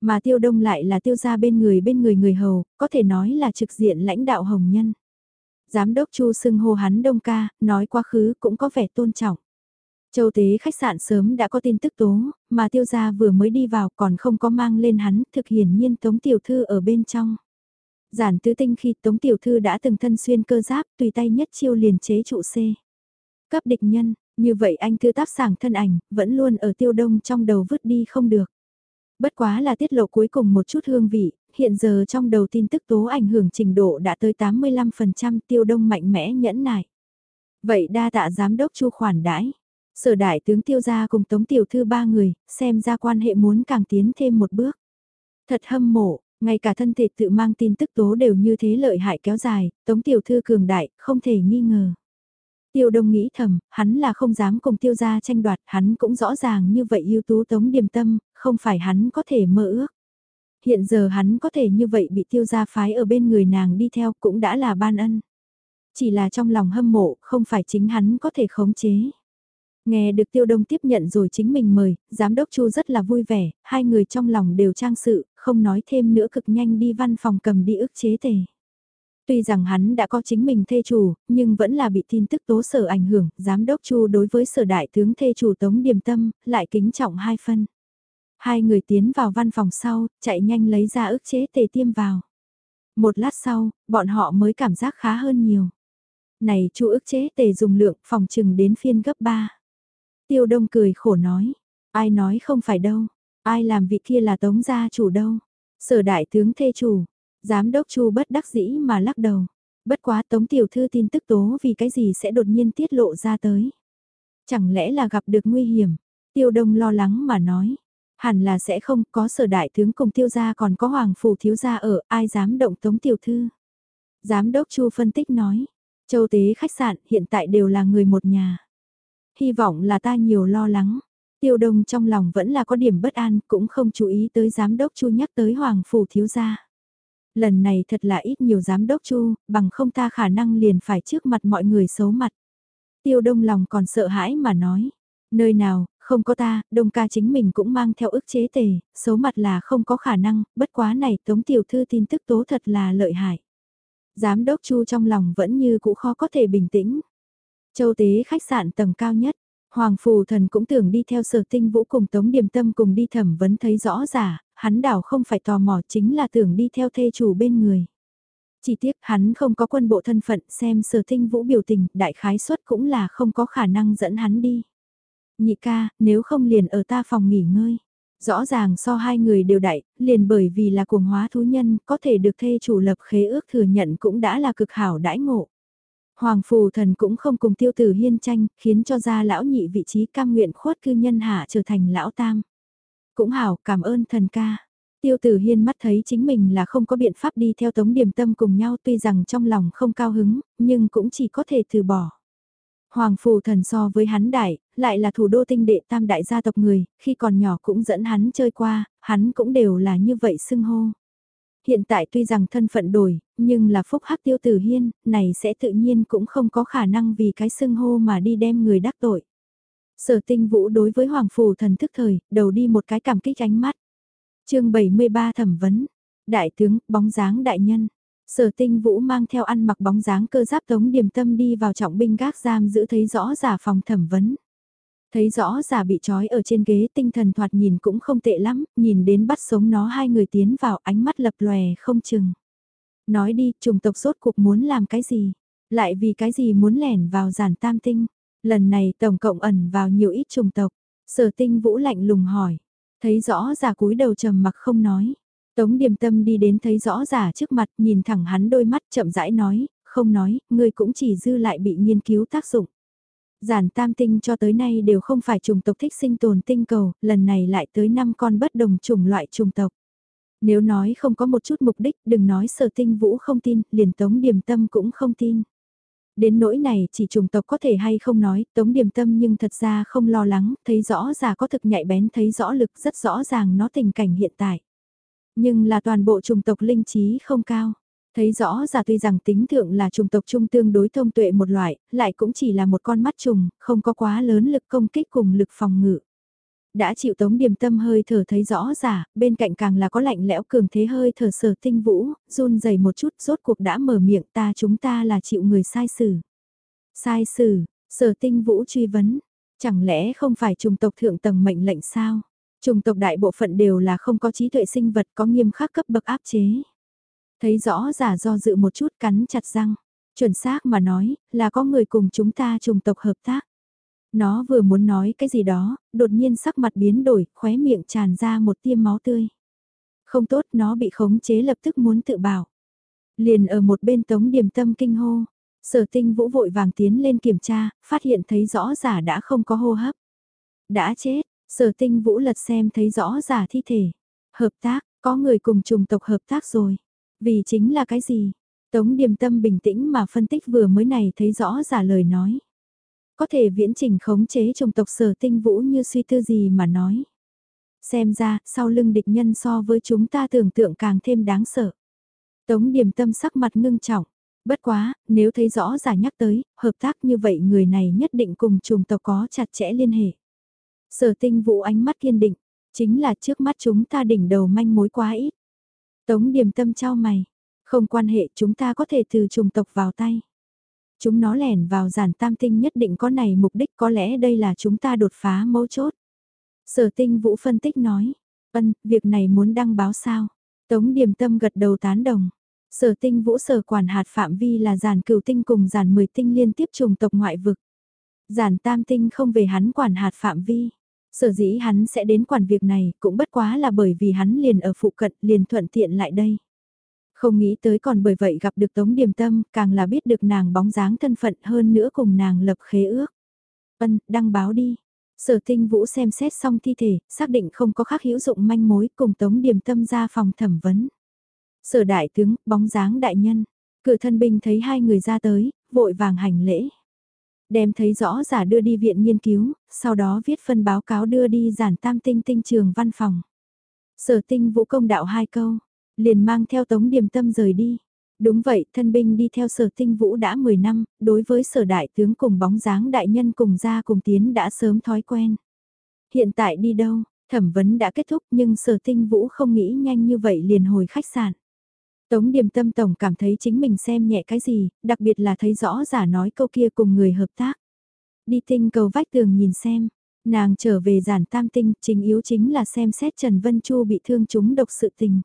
Mà Tiêu Đông lại là tiêu gia bên người bên người người hầu, có thể nói là trực diện lãnh đạo hồng nhân. Giám đốc Chu xưng hô hắn Đông ca, nói quá khứ cũng có vẻ tôn trọng. Châu tế khách sạn sớm đã có tin tức tố, mà tiêu gia vừa mới đi vào còn không có mang lên hắn, thực hiển nhiên Tống Tiểu Thư ở bên trong. Giản tứ tinh khi Tống Tiểu Thư đã từng thân xuyên cơ giáp tùy tay nhất chiêu liền chế trụ C. Cấp địch nhân, như vậy anh thư tác sảng thân ảnh, vẫn luôn ở tiêu đông trong đầu vứt đi không được. Bất quá là tiết lộ cuối cùng một chút hương vị, hiện giờ trong đầu tin tức tố ảnh hưởng trình độ đã tới 85% tiêu đông mạnh mẽ nhẫn nại. Vậy đa tạ giám đốc chu khoản đãi. Sở đại tướng tiêu gia cùng tống tiểu thư ba người, xem ra quan hệ muốn càng tiến thêm một bước. Thật hâm mộ, ngay cả thân thể tự mang tin tức tố đều như thế lợi hại kéo dài, tống tiểu thư cường đại, không thể nghi ngờ. Tiêu đông nghĩ thầm, hắn là không dám cùng tiêu gia tranh đoạt, hắn cũng rõ ràng như vậy ưu tú tống điềm tâm, không phải hắn có thể mơ ước. Hiện giờ hắn có thể như vậy bị tiêu gia phái ở bên người nàng đi theo cũng đã là ban ân. Chỉ là trong lòng hâm mộ, không phải chính hắn có thể khống chế. Nghe được tiêu đông tiếp nhận rồi chính mình mời, giám đốc chu rất là vui vẻ, hai người trong lòng đều trang sự, không nói thêm nữa cực nhanh đi văn phòng cầm đi ức chế tề. Tuy rằng hắn đã có chính mình thê chủ, nhưng vẫn là bị tin tức tố sở ảnh hưởng, giám đốc chu đối với sở đại tướng thê chủ Tống Điềm Tâm, lại kính trọng hai phân. Hai người tiến vào văn phòng sau, chạy nhanh lấy ra ức chế tề tiêm vào. Một lát sau, bọn họ mới cảm giác khá hơn nhiều. Này chu ức chế tề dùng lượng phòng trừng đến phiên gấp 3. Tiêu đông cười khổ nói, ai nói không phải đâu, ai làm vị kia là tống gia chủ đâu. Sở đại tướng thê chủ, giám đốc chu bất đắc dĩ mà lắc đầu. Bất quá tống tiểu thư tin tức tố vì cái gì sẽ đột nhiên tiết lộ ra tới. Chẳng lẽ là gặp được nguy hiểm, tiêu đông lo lắng mà nói. Hẳn là sẽ không có sở đại tướng cùng tiêu gia còn có hoàng phủ thiếu gia ở ai dám động tống tiểu thư. Giám đốc chu phân tích nói, châu tế khách sạn hiện tại đều là người một nhà. Hy vọng là ta nhiều lo lắng. Tiêu đông trong lòng vẫn là có điểm bất an, cũng không chú ý tới giám đốc chu nhắc tới hoàng phủ thiếu gia. Lần này thật là ít nhiều giám đốc chu, bằng không ta khả năng liền phải trước mặt mọi người xấu mặt. Tiêu đông lòng còn sợ hãi mà nói. Nơi nào, không có ta, đông ca chính mình cũng mang theo ức chế tề, xấu mặt là không có khả năng, bất quá này tống tiểu thư tin tức tố thật là lợi hại. Giám đốc chu trong lòng vẫn như cũ khó có thể bình tĩnh. Châu tế khách sạn tầng cao nhất, Hoàng Phù Thần cũng tưởng đi theo sở tinh vũ cùng Tống Điềm Tâm cùng đi thẩm vấn thấy rõ giả, hắn đảo không phải tò mò chính là tưởng đi theo thê chủ bên người. Chỉ tiếc hắn không có quân bộ thân phận xem sở tinh vũ biểu tình, đại khái suất cũng là không có khả năng dẫn hắn đi. Nhị ca, nếu không liền ở ta phòng nghỉ ngơi. Rõ ràng so hai người đều đại, liền bởi vì là cuồng hóa thú nhân, có thể được thê chủ lập khế ước thừa nhận cũng đã là cực hảo đãi ngộ. Hoàng phù thần cũng không cùng tiêu tử hiên tranh, khiến cho gia lão nhị vị trí cam nguyện khuất cư nhân hạ trở thành lão tam. Cũng hảo, cảm ơn thần ca. Tiêu tử hiên mắt thấy chính mình là không có biện pháp đi theo tống điểm tâm cùng nhau tuy rằng trong lòng không cao hứng, nhưng cũng chỉ có thể từ bỏ. Hoàng phù thần so với hắn đại, lại là thủ đô tinh đệ tam đại gia tộc người, khi còn nhỏ cũng dẫn hắn chơi qua, hắn cũng đều là như vậy xưng hô. Hiện tại tuy rằng thân phận đổi, nhưng là phúc hắc tiêu tử hiên, này sẽ tự nhiên cũng không có khả năng vì cái xưng hô mà đi đem người đắc tội. Sở tinh vũ đối với Hoàng Phủ thần thức thời, đầu đi một cái cảm kích ánh mắt. chương 73 thẩm vấn, đại tướng, bóng dáng đại nhân. Sở tinh vũ mang theo ăn mặc bóng dáng cơ giáp tống điểm tâm đi vào trọng binh gác giam giữ thấy rõ giả phòng thẩm vấn. Thấy rõ giả bị trói ở trên ghế tinh thần thoạt nhìn cũng không tệ lắm, nhìn đến bắt sống nó hai người tiến vào ánh mắt lập lòe không chừng. Nói đi, trùng tộc sốt cuộc muốn làm cái gì? Lại vì cái gì muốn lẻn vào giản tam tinh? Lần này tổng cộng ẩn vào nhiều ít trùng tộc. Sở tinh vũ lạnh lùng hỏi. Thấy rõ giả cúi đầu trầm mặc không nói. Tống điềm tâm đi đến thấy rõ giả trước mặt nhìn thẳng hắn đôi mắt chậm rãi nói, không nói, ngươi cũng chỉ dư lại bị nghiên cứu tác dụng. Giản tam tinh cho tới nay đều không phải chủng tộc thích sinh tồn tinh cầu, lần này lại tới 5 con bất đồng chủng loại chủng tộc. Nếu nói không có một chút mục đích, đừng nói sở tinh vũ không tin, liền tống điểm tâm cũng không tin. Đến nỗi này chỉ trùng tộc có thể hay không nói, tống điềm tâm nhưng thật ra không lo lắng, thấy rõ già có thực nhạy bén thấy rõ lực rất rõ ràng nó tình cảnh hiện tại. Nhưng là toàn bộ trùng tộc linh trí không cao. Thấy rõ ra tuy rằng tính thượng là trùng tộc trung tương đối thông tuệ một loại, lại cũng chỉ là một con mắt trùng, không có quá lớn lực công kích cùng lực phòng ngự. Đã chịu tống điềm tâm hơi thở thấy rõ giả, bên cạnh càng là có lạnh lẽo cường thế hơi thở sở tinh vũ, run dày một chút rốt cuộc đã mở miệng ta chúng ta là chịu người sai xử. Sai xử, sở tinh vũ truy vấn, chẳng lẽ không phải trùng tộc thượng tầng mệnh lệnh sao? Trùng tộc đại bộ phận đều là không có trí tuệ sinh vật có nghiêm khắc cấp bậc áp chế. Thấy rõ giả do dự một chút cắn chặt răng. Chuẩn xác mà nói, là có người cùng chúng ta trùng tộc hợp tác. Nó vừa muốn nói cái gì đó, đột nhiên sắc mặt biến đổi, khóe miệng tràn ra một tiêm máu tươi. Không tốt, nó bị khống chế lập tức muốn tự bảo. Liền ở một bên tống điểm tâm kinh hô. Sở tinh vũ vội vàng tiến lên kiểm tra, phát hiện thấy rõ giả đã không có hô hấp. Đã chết, sở tinh vũ lật xem thấy rõ giả thi thể. Hợp tác, có người cùng trùng tộc hợp tác rồi. Vì chính là cái gì? Tống điềm tâm bình tĩnh mà phân tích vừa mới này thấy rõ giả lời nói. Có thể viễn trình khống chế chủng tộc sở tinh vũ như suy tư gì mà nói. Xem ra, sau lưng địch nhân so với chúng ta tưởng tượng càng thêm đáng sợ. Tống điềm tâm sắc mặt ngưng trọng. Bất quá, nếu thấy rõ giả nhắc tới, hợp tác như vậy người này nhất định cùng trùng tộc có chặt chẽ liên hệ. Sở tinh vũ ánh mắt kiên định, chính là trước mắt chúng ta đỉnh đầu manh mối quá ít. Tống điềm tâm trao mày. Không quan hệ chúng ta có thể từ trùng tộc vào tay. Chúng nó lẻn vào giản tam tinh nhất định có này mục đích có lẽ đây là chúng ta đột phá mấu chốt. Sở tinh vũ phân tích nói. Ân, việc này muốn đăng báo sao? Tống điềm tâm gật đầu tán đồng. Sở tinh vũ sở quản hạt phạm vi là giản cửu tinh cùng giản 10 tinh liên tiếp trùng tộc ngoại vực. Giản tam tinh không về hắn quản hạt phạm vi. Sở dĩ hắn sẽ đến quản việc này cũng bất quá là bởi vì hắn liền ở phụ cận liền thuận tiện lại đây. Không nghĩ tới còn bởi vậy gặp được Tống Điềm Tâm, càng là biết được nàng bóng dáng thân phận hơn nữa cùng nàng lập khế ước. Ân, đăng báo đi. Sở tinh vũ xem xét xong thi thể, xác định không có khác hữu dụng manh mối cùng Tống Điềm Tâm ra phòng thẩm vấn. Sở đại tướng, bóng dáng đại nhân. Cự thân binh thấy hai người ra tới, vội vàng hành lễ đem thấy rõ giả đưa đi viện nghiên cứu, sau đó viết phân báo cáo đưa đi giản tam tinh tinh trường văn phòng. Sở tinh vũ công đạo hai câu, liền mang theo tống điểm tâm rời đi. Đúng vậy, thân binh đi theo sở tinh vũ đã 10 năm, đối với sở đại tướng cùng bóng dáng đại nhân cùng ra cùng tiến đã sớm thói quen. Hiện tại đi đâu, thẩm vấn đã kết thúc nhưng sở tinh vũ không nghĩ nhanh như vậy liền hồi khách sạn. Tống Điềm Tâm Tổng cảm thấy chính mình xem nhẹ cái gì, đặc biệt là thấy rõ giả nói câu kia cùng người hợp tác. Đi tinh cầu vách tường nhìn xem, nàng trở về giản tam tinh, chính yếu chính là xem xét Trần Vân Chu bị thương chúng độc sự tình.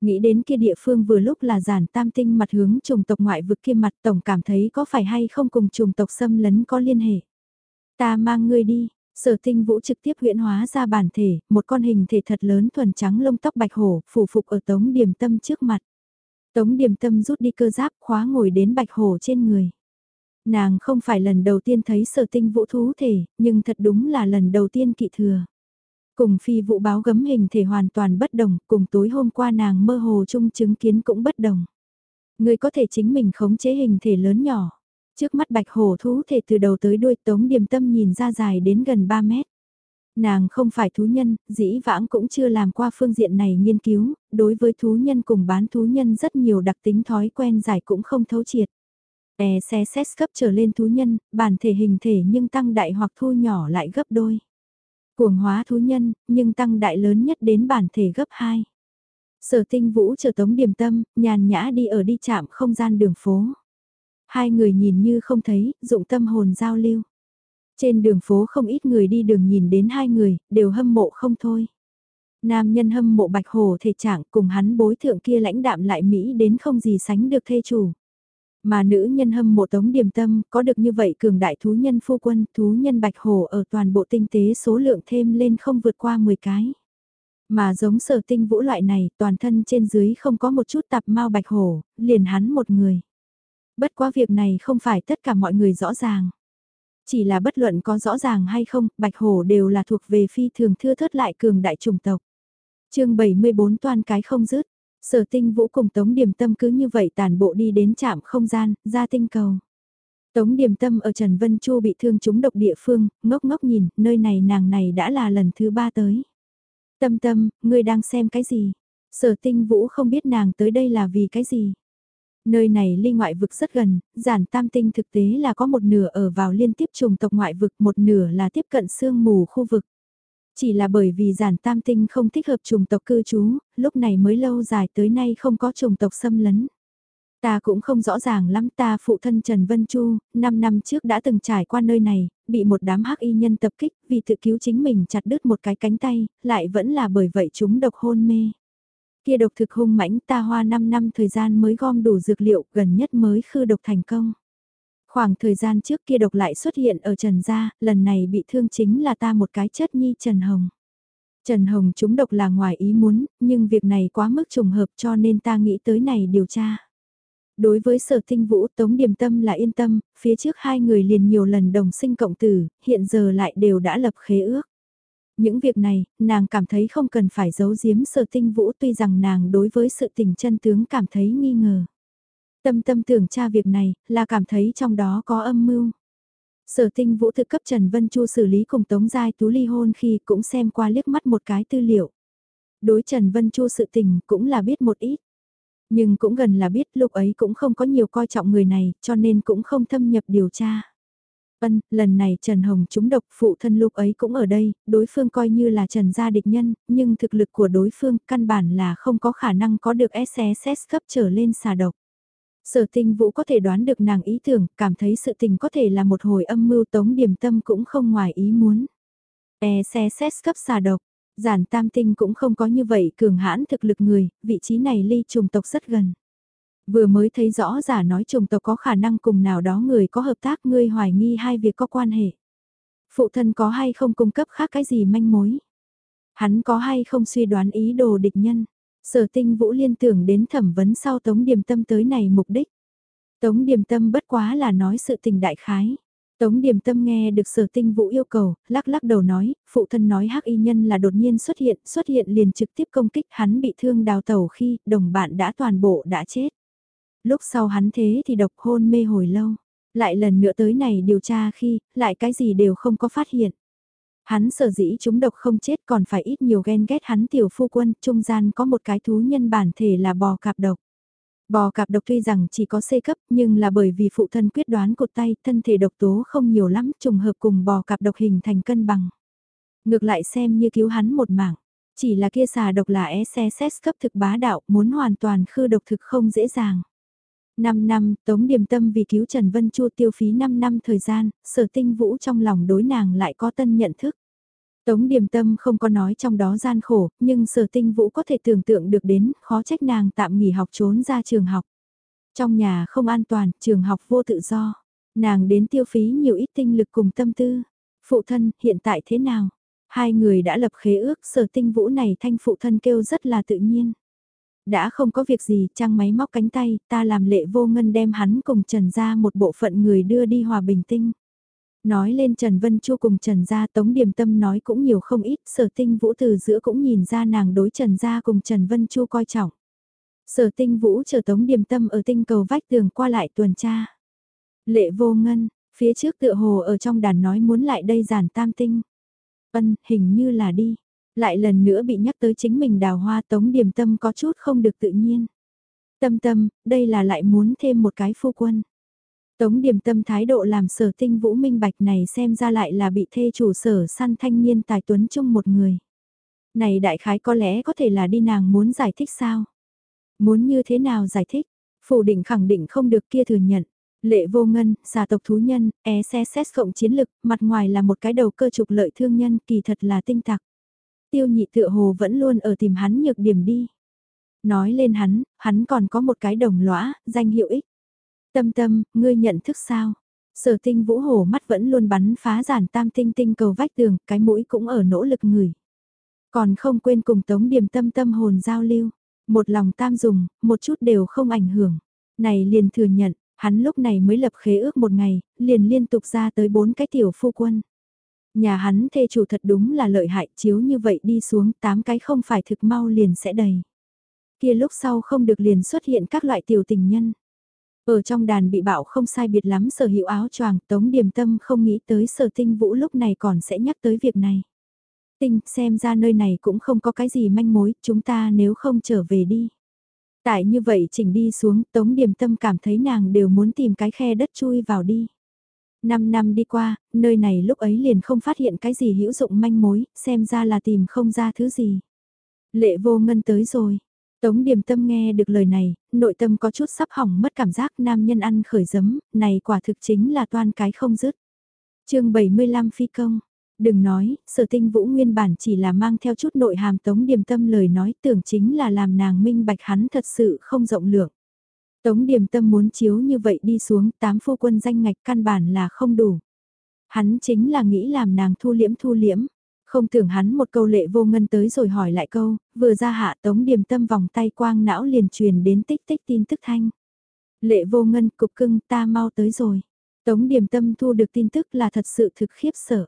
Nghĩ đến kia địa phương vừa lúc là giản tam tinh mặt hướng trùng tộc ngoại vực kia mặt tổng cảm thấy có phải hay không cùng trùng tộc xâm lấn có liên hệ. Ta mang ngươi đi, sở tinh vũ trực tiếp huyễn hóa ra bản thể, một con hình thể thật lớn thuần trắng lông tóc bạch hổ, phủ phục ở tống điểm tâm trước mặt. Tống điềm tâm rút đi cơ giáp khóa ngồi đến bạch hổ trên người. Nàng không phải lần đầu tiên thấy sở tinh vũ thú thể, nhưng thật đúng là lần đầu tiên kỵ thừa. Cùng phi vụ báo gấm hình thể hoàn toàn bất đồng, cùng tối hôm qua nàng mơ hồ chung chứng kiến cũng bất đồng. Người có thể chính mình khống chế hình thể lớn nhỏ. Trước mắt bạch hổ thú thể từ đầu tới đuôi tống điềm tâm nhìn ra dài đến gần 3 mét. Nàng không phải thú nhân, dĩ vãng cũng chưa làm qua phương diện này nghiên cứu, đối với thú nhân cùng bán thú nhân rất nhiều đặc tính thói quen giải cũng không thấu triệt. E xe xét cấp trở lên thú nhân, bản thể hình thể nhưng tăng đại hoặc thu nhỏ lại gấp đôi. Cuồng hóa thú nhân, nhưng tăng đại lớn nhất đến bản thể gấp 2. Sở tinh vũ chờ tống điểm tâm, nhàn nhã đi ở đi chạm không gian đường phố. Hai người nhìn như không thấy, dụng tâm hồn giao lưu. Trên đường phố không ít người đi đường nhìn đến hai người, đều hâm mộ không thôi. Nam nhân hâm mộ bạch hồ thể trạng cùng hắn bối thượng kia lãnh đạm lại Mỹ đến không gì sánh được thê chủ. Mà nữ nhân hâm mộ tống điềm tâm có được như vậy cường đại thú nhân phu quân, thú nhân bạch hồ ở toàn bộ tinh tế số lượng thêm lên không vượt qua 10 cái. Mà giống sở tinh vũ loại này toàn thân trên dưới không có một chút tạp mau bạch hồ, liền hắn một người. Bất quá việc này không phải tất cả mọi người rõ ràng. Chỉ là bất luận có rõ ràng hay không, bạch hổ đều là thuộc về phi thường thưa thớt lại cường đại chủng tộc. chương 74 toàn cái không dứt sở tinh vũ cùng tống điềm tâm cứ như vậy tàn bộ đi đến trạm không gian, ra tinh cầu. Tống Điềm Tâm ở Trần Vân Chu bị thương trúng độc địa phương, ngốc ngốc nhìn, nơi này nàng này đã là lần thứ ba tới. Tâm tâm, ngươi đang xem cái gì? Sở tinh vũ không biết nàng tới đây là vì cái gì. Nơi này ly ngoại vực rất gần, giản tam tinh thực tế là có một nửa ở vào liên tiếp trùng tộc ngoại vực, một nửa là tiếp cận sương mù khu vực. Chỉ là bởi vì giản tam tinh không thích hợp trùng tộc cư trú, lúc này mới lâu dài tới nay không có trùng tộc xâm lấn. Ta cũng không rõ ràng lắm ta phụ thân Trần Vân Chu, 5 năm trước đã từng trải qua nơi này, bị một đám hắc y nhân tập kích vì tự cứu chính mình chặt đứt một cái cánh tay, lại vẫn là bởi vậy chúng độc hôn mê. Kia độc thực hung mãnh ta hoa 5 năm thời gian mới gom đủ dược liệu gần nhất mới khư độc thành công. Khoảng thời gian trước kia độc lại xuất hiện ở Trần Gia, lần này bị thương chính là ta một cái chất nhi Trần Hồng. Trần Hồng chúng độc là ngoài ý muốn, nhưng việc này quá mức trùng hợp cho nên ta nghĩ tới này điều tra. Đối với sở tinh vũ Tống Điềm Tâm là yên tâm, phía trước hai người liền nhiều lần đồng sinh cộng tử, hiện giờ lại đều đã lập khế ước. Những việc này, nàng cảm thấy không cần phải giấu giếm sở tinh vũ tuy rằng nàng đối với sự tình chân tướng cảm thấy nghi ngờ. Tâm tâm tưởng tra việc này, là cảm thấy trong đó có âm mưu. Sở tinh vũ thực cấp Trần Vân Chu xử lý cùng Tống Giai Tú ly hôn khi cũng xem qua liếc mắt một cái tư liệu. Đối Trần Vân Chu sự tình cũng là biết một ít. Nhưng cũng gần là biết lúc ấy cũng không có nhiều coi trọng người này cho nên cũng không thâm nhập điều tra. Ân, lần này Trần Hồng trúng độc phụ thân lúc ấy cũng ở đây, đối phương coi như là Trần gia địch nhân, nhưng thực lực của đối phương căn bản là không có khả năng có được SSS cấp trở lên xà độc. Sở tinh vũ có thể đoán được nàng ý tưởng, cảm thấy sự tình có thể là một hồi âm mưu tống điểm tâm cũng không ngoài ý muốn. SSS cấp xà độc, giản tam tinh cũng không có như vậy cường hãn thực lực người, vị trí này ly trùng tộc rất gần. Vừa mới thấy rõ giả nói chồng tộc có khả năng cùng nào đó người có hợp tác ngươi hoài nghi hai việc có quan hệ. Phụ thân có hay không cung cấp khác cái gì manh mối. Hắn có hay không suy đoán ý đồ địch nhân. Sở tinh vũ liên tưởng đến thẩm vấn sau Tống Điềm Tâm tới này mục đích. Tống Điềm Tâm bất quá là nói sự tình đại khái. Tống Điềm Tâm nghe được sở tinh vũ yêu cầu, lắc lắc đầu nói, phụ thân nói hắc y nhân là đột nhiên xuất hiện, xuất hiện liền trực tiếp công kích hắn bị thương đào tàu khi đồng bạn đã toàn bộ đã chết. Lúc sau hắn thế thì độc hôn mê hồi lâu. Lại lần nữa tới này điều tra khi, lại cái gì đều không có phát hiện. Hắn sở dĩ chúng độc không chết còn phải ít nhiều ghen ghét hắn tiểu phu quân, trung gian có một cái thú nhân bản thể là bò cạp độc. Bò cạp độc tuy rằng chỉ có C cấp nhưng là bởi vì phụ thân quyết đoán cột tay thân thể độc tố không nhiều lắm trùng hợp cùng bò cạp độc hình thành cân bằng. Ngược lại xem như cứu hắn một mạng, chỉ là kia xà độc là SSS cấp thực bá đạo muốn hoàn toàn khư độc thực không dễ dàng. 5 năm, Tống Điềm Tâm vì cứu Trần Vân Chu tiêu phí 5 năm thời gian, sở tinh vũ trong lòng đối nàng lại có tân nhận thức. Tống Điềm Tâm không có nói trong đó gian khổ, nhưng sở tinh vũ có thể tưởng tượng được đến, khó trách nàng tạm nghỉ học trốn ra trường học. Trong nhà không an toàn, trường học vô tự do. Nàng đến tiêu phí nhiều ít tinh lực cùng tâm tư. Phụ thân, hiện tại thế nào? Hai người đã lập khế ước, sở tinh vũ này thanh phụ thân kêu rất là tự nhiên đã không có việc gì, trang máy móc cánh tay, ta làm lệ vô ngân đem hắn cùng Trần ra một bộ phận người đưa đi hòa bình tinh. Nói lên Trần Vân Chu cùng Trần Gia Tống Điềm Tâm nói cũng nhiều không ít, sở tinh vũ từ giữa cũng nhìn ra nàng đối Trần Gia cùng Trần Vân Chu coi trọng. Sở tinh vũ chờ Tống Điềm Tâm ở tinh cầu vách tường qua lại tuần tra. Lệ vô ngân, phía trước tựa hồ ở trong đàn nói muốn lại đây giản tam tinh. Ân, hình như là đi. Lại lần nữa bị nhắc tới chính mình đào hoa tống điềm tâm có chút không được tự nhiên. Tâm tâm, đây là lại muốn thêm một cái phu quân. Tống điềm tâm thái độ làm sở tinh vũ minh bạch này xem ra lại là bị thê chủ sở săn thanh niên tài tuấn chung một người. Này đại khái có lẽ có thể là đi nàng muốn giải thích sao? Muốn như thế nào giải thích? Phủ định khẳng định không được kia thừa nhận. Lệ vô ngân, xà tộc thú nhân, e xe xét cộng chiến lực, mặt ngoài là một cái đầu cơ trục lợi thương nhân kỳ thật là tinh tặc. Tiêu nhị tựa hồ vẫn luôn ở tìm hắn nhược điểm đi. Nói lên hắn, hắn còn có một cái đồng lõa, danh hiệu ích. Tâm tâm, ngươi nhận thức sao? Sở tinh vũ hổ mắt vẫn luôn bắn phá giản tam tinh tinh cầu vách tường, cái mũi cũng ở nỗ lực người. Còn không quên cùng tống điểm tâm tâm hồn giao lưu. Một lòng tam dùng, một chút đều không ảnh hưởng. Này liền thừa nhận, hắn lúc này mới lập khế ước một ngày, liền liên tục ra tới bốn cái tiểu phu quân. Nhà hắn thê chủ thật đúng là lợi hại chiếu như vậy đi xuống tám cái không phải thực mau liền sẽ đầy. Kia lúc sau không được liền xuất hiện các loại tiểu tình nhân. Ở trong đàn bị bạo không sai biệt lắm sở hữu áo choàng, Tống Điềm Tâm không nghĩ tới sở tinh vũ lúc này còn sẽ nhắc tới việc này. Tinh, xem ra nơi này cũng không có cái gì manh mối, chúng ta nếu không trở về đi. Tại như vậy chỉnh đi xuống, Tống Điềm Tâm cảm thấy nàng đều muốn tìm cái khe đất chui vào đi. Năm năm đi qua, nơi này lúc ấy liền không phát hiện cái gì hữu dụng manh mối, xem ra là tìm không ra thứ gì. Lệ vô ngân tới rồi. Tống điềm tâm nghe được lời này, nội tâm có chút sắp hỏng mất cảm giác nam nhân ăn khởi giấm, này quả thực chính là toan cái không dứt. chương 75 phi công. Đừng nói, sở tinh vũ nguyên bản chỉ là mang theo chút nội hàm tống điềm tâm lời nói tưởng chính là làm nàng minh bạch hắn thật sự không rộng lượng. Tống điềm tâm muốn chiếu như vậy đi xuống tám phu quân danh ngạch căn bản là không đủ. Hắn chính là nghĩ làm nàng thu liễm thu liễm. Không tưởng hắn một câu lệ vô ngân tới rồi hỏi lại câu, vừa ra hạ tống điềm tâm vòng tay quang não liền truyền đến tích tích tin tức thanh. Lệ vô ngân cục cưng ta mau tới rồi. Tống điềm tâm thu được tin tức là thật sự thực khiếp sợ.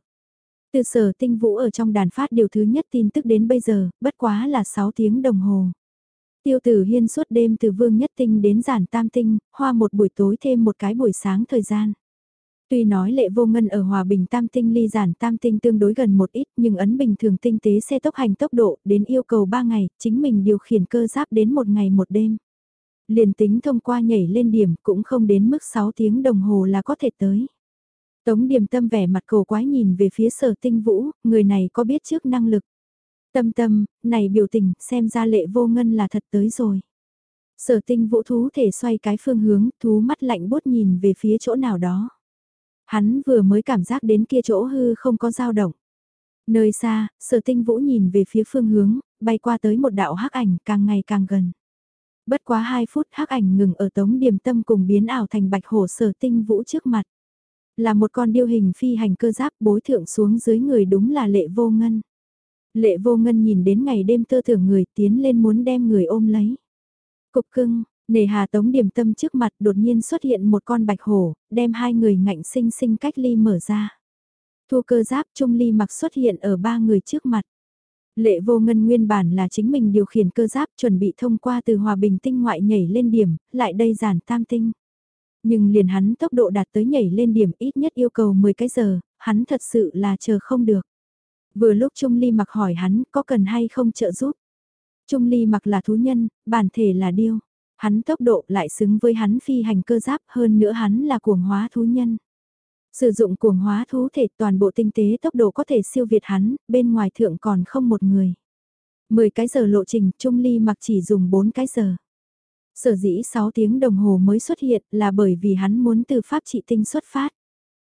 Từ sở tinh vũ ở trong đàn phát điều thứ nhất tin tức đến bây giờ, bất quá là 6 tiếng đồng hồ. Tiêu tử hiên suốt đêm từ vương nhất tinh đến giản tam tinh, hoa một buổi tối thêm một cái buổi sáng thời gian. Tuy nói lệ vô ngân ở hòa bình tam tinh ly giản tam tinh tương đối gần một ít nhưng ấn bình thường tinh tế xe tốc hành tốc độ đến yêu cầu 3 ngày, chính mình điều khiển cơ giáp đến một ngày một đêm. Liền tính thông qua nhảy lên điểm cũng không đến mức 6 tiếng đồng hồ là có thể tới. Tống điểm tâm vẻ mặt cổ quái nhìn về phía sở tinh vũ, người này có biết trước năng lực. Tâm tâm, này biểu tình, xem ra lệ vô ngân là thật tới rồi. Sở tinh vũ thú thể xoay cái phương hướng, thú mắt lạnh bút nhìn về phía chỗ nào đó. Hắn vừa mới cảm giác đến kia chỗ hư không có dao động. Nơi xa, sở tinh vũ nhìn về phía phương hướng, bay qua tới một đạo hắc ảnh càng ngày càng gần. Bất quá 2 phút hắc ảnh ngừng ở tống điểm tâm cùng biến ảo thành bạch hổ sở tinh vũ trước mặt. Là một con điêu hình phi hành cơ giáp bối thượng xuống dưới người đúng là lệ vô ngân. Lệ vô ngân nhìn đến ngày đêm tơ thưởng người tiến lên muốn đem người ôm lấy. Cục cưng, nề hà tống điểm tâm trước mặt đột nhiên xuất hiện một con bạch hổ, đem hai người ngạnh sinh sinh cách ly mở ra. Thu cơ giáp trung ly mặc xuất hiện ở ba người trước mặt. Lệ vô ngân nguyên bản là chính mình điều khiển cơ giáp chuẩn bị thông qua từ hòa bình tinh ngoại nhảy lên điểm, lại đây giản tam tinh. Nhưng liền hắn tốc độ đạt tới nhảy lên điểm ít nhất yêu cầu 10 cái giờ, hắn thật sự là chờ không được. Vừa lúc Trung Ly mặc hỏi hắn có cần hay không trợ giúp. Trung Ly mặc là thú nhân, bản thể là điêu. Hắn tốc độ lại xứng với hắn phi hành cơ giáp hơn nữa hắn là cuồng hóa thú nhân. Sử dụng cuồng hóa thú thể toàn bộ tinh tế tốc độ có thể siêu việt hắn, bên ngoài thượng còn không một người. 10 cái giờ lộ trình, Trung Ly mặc chỉ dùng 4 cái giờ. Sở dĩ 6 tiếng đồng hồ mới xuất hiện là bởi vì hắn muốn từ pháp trị tinh xuất phát.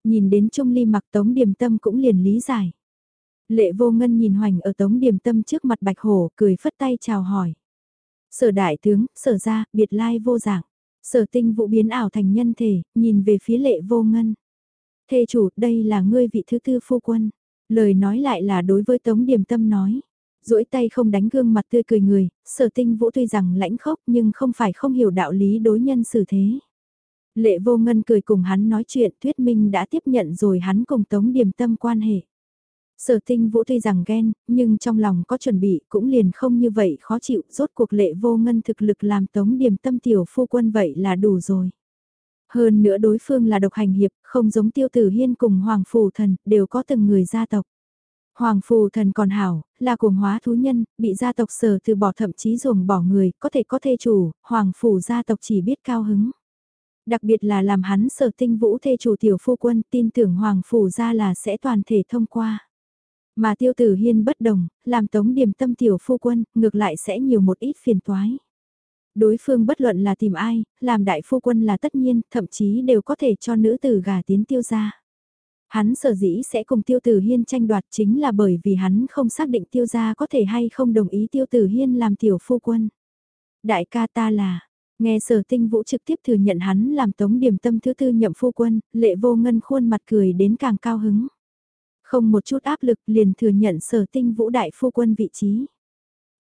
Nhìn đến Trung Ly mặc tống điềm tâm cũng liền lý giải. Lệ vô ngân nhìn hoành ở tống điểm tâm trước mặt bạch hổ cười phất tay chào hỏi. Sở đại tướng, sở ra, biệt lai vô dạng. Sở tinh vụ biến ảo thành nhân thể, nhìn về phía lệ vô ngân. Thê chủ, đây là ngươi vị thứ tư phu quân. Lời nói lại là đối với tống điểm tâm nói duỗi tay không đánh gương mặt tươi cười người, sở tinh vũ tuy rằng lãnh khốc nhưng không phải không hiểu đạo lý đối nhân xử thế. Lệ vô ngân cười cùng hắn nói chuyện thuyết minh đã tiếp nhận rồi hắn cùng tống điểm tâm quan hệ. Sở tinh vũ tuy rằng ghen, nhưng trong lòng có chuẩn bị cũng liền không như vậy khó chịu, rốt cuộc lệ vô ngân thực lực làm tống điểm tâm tiểu phu quân vậy là đủ rồi. Hơn nữa đối phương là độc hành hiệp, không giống tiêu tử hiên cùng hoàng phù thần, đều có từng người gia tộc. Hoàng phù thần còn hảo, là cuồng hóa thú nhân, bị gia tộc sở từ bỏ thậm chí dùng bỏ người, có thể có thê chủ, hoàng phủ gia tộc chỉ biết cao hứng. Đặc biệt là làm hắn sở tinh vũ thê chủ tiểu phu quân tin tưởng hoàng phủ gia là sẽ toàn thể thông qua. Mà tiêu tử hiên bất đồng, làm tống điểm tâm tiểu phu quân, ngược lại sẽ nhiều một ít phiền toái. Đối phương bất luận là tìm ai, làm đại phu quân là tất nhiên, thậm chí đều có thể cho nữ tử gà tiến tiêu ra. Hắn sở dĩ sẽ cùng tiêu tử hiên tranh đoạt chính là bởi vì hắn không xác định tiêu gia có thể hay không đồng ý tiêu tử hiên làm tiểu phu quân. Đại ca ta là, nghe sở tinh vũ trực tiếp thừa nhận hắn làm tống điểm tâm thứ tư nhậm phu quân, lệ vô ngân khuôn mặt cười đến càng cao hứng. Không một chút áp lực liền thừa nhận sở tinh vũ đại phu quân vị trí.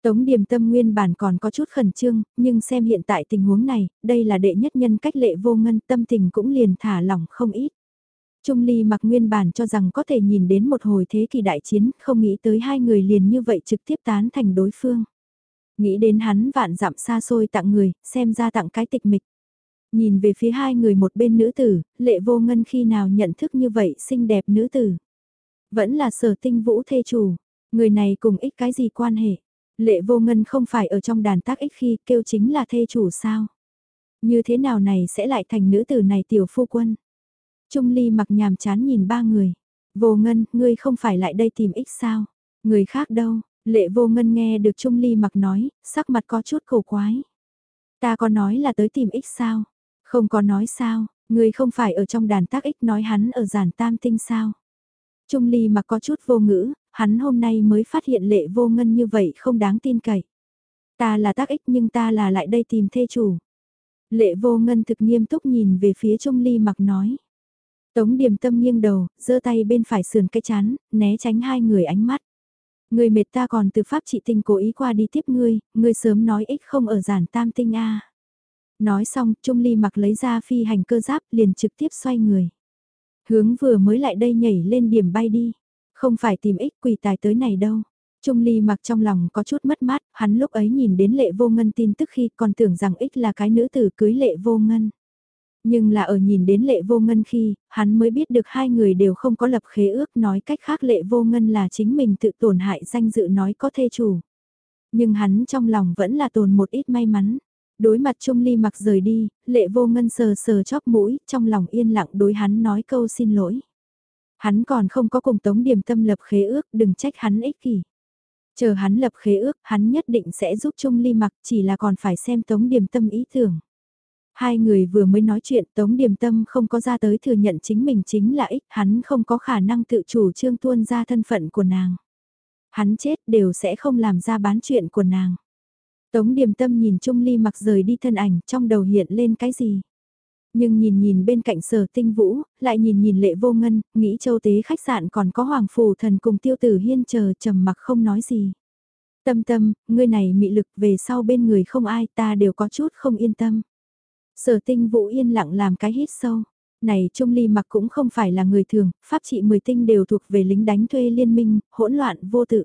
Tống điểm tâm nguyên bản còn có chút khẩn trương, nhưng xem hiện tại tình huống này, đây là đệ nhất nhân cách lệ vô ngân tâm tình cũng liền thả lỏng không ít. Trung Ly mặc nguyên bản cho rằng có thể nhìn đến một hồi thế kỷ đại chiến, không nghĩ tới hai người liền như vậy trực tiếp tán thành đối phương. Nghĩ đến hắn vạn dặm xa xôi tặng người, xem ra tặng cái tịch mịch. Nhìn về phía hai người một bên nữ tử, lệ vô ngân khi nào nhận thức như vậy xinh đẹp nữ tử. Vẫn là sở tinh vũ thê chủ, người này cùng ích cái gì quan hệ. Lệ vô ngân không phải ở trong đàn tác ích khi kêu chính là thê chủ sao. Như thế nào này sẽ lại thành nữ tử này tiểu phu quân. Trung ly mặc nhàm chán nhìn ba người. Vô ngân, ngươi không phải lại đây tìm ích sao? Người khác đâu? Lệ vô ngân nghe được Trung ly mặc nói, sắc mặt có chút cổ quái. Ta có nói là tới tìm ích sao? Không có nói sao, ngươi không phải ở trong đàn tác ích nói hắn ở giản tam tinh sao? Trung ly mặc có chút vô ngữ, hắn hôm nay mới phát hiện lệ vô ngân như vậy không đáng tin cậy. Ta là tác ích nhưng ta là lại đây tìm thê chủ. Lệ vô ngân thực nghiêm túc nhìn về phía Trung ly mặc nói. Tống điềm tâm nghiêng đầu, giơ tay bên phải sườn cái chán, né tránh hai người ánh mắt. Người mệt ta còn từ pháp trị tinh cố ý qua đi tiếp ngươi, ngươi sớm nói ích không ở giản tam tinh a. Nói xong, Trung Ly mặc lấy ra phi hành cơ giáp liền trực tiếp xoay người. Hướng vừa mới lại đây nhảy lên điểm bay đi. Không phải tìm ích quỷ tài tới này đâu. Trung Ly mặc trong lòng có chút mất mát, hắn lúc ấy nhìn đến lệ vô ngân tin tức khi còn tưởng rằng ích là cái nữ tử cưới lệ vô ngân. Nhưng là ở nhìn đến lệ vô ngân khi, hắn mới biết được hai người đều không có lập khế ước nói cách khác lệ vô ngân là chính mình tự tổn hại danh dự nói có thê chủ. Nhưng hắn trong lòng vẫn là tồn một ít may mắn. Đối mặt Trung Ly mặc rời đi, lệ vô ngân sờ sờ chóp mũi, trong lòng yên lặng đối hắn nói câu xin lỗi. Hắn còn không có cùng tống điểm tâm lập khế ước, đừng trách hắn ích kỷ. Chờ hắn lập khế ước, hắn nhất định sẽ giúp Trung Ly mặc, chỉ là còn phải xem tống điểm tâm ý tưởng. Hai người vừa mới nói chuyện Tống Điềm Tâm không có ra tới thừa nhận chính mình chính là ích, hắn không có khả năng tự chủ trương tuôn ra thân phận của nàng. Hắn chết đều sẽ không làm ra bán chuyện của nàng. Tống Điềm Tâm nhìn Trung Ly mặc rời đi thân ảnh trong đầu hiện lên cái gì. Nhưng nhìn nhìn bên cạnh sở tinh vũ, lại nhìn nhìn lệ vô ngân, nghĩ châu tế khách sạn còn có hoàng phù thần cùng tiêu tử hiên chờ trầm mặc không nói gì. Tâm tâm, ngươi này mị lực về sau bên người không ai ta đều có chút không yên tâm. Sở tinh vũ yên lặng làm cái hít sâu. Này Trung Ly mặc cũng không phải là người thường, pháp trị 10 tinh đều thuộc về lính đánh thuê liên minh, hỗn loạn vô tự.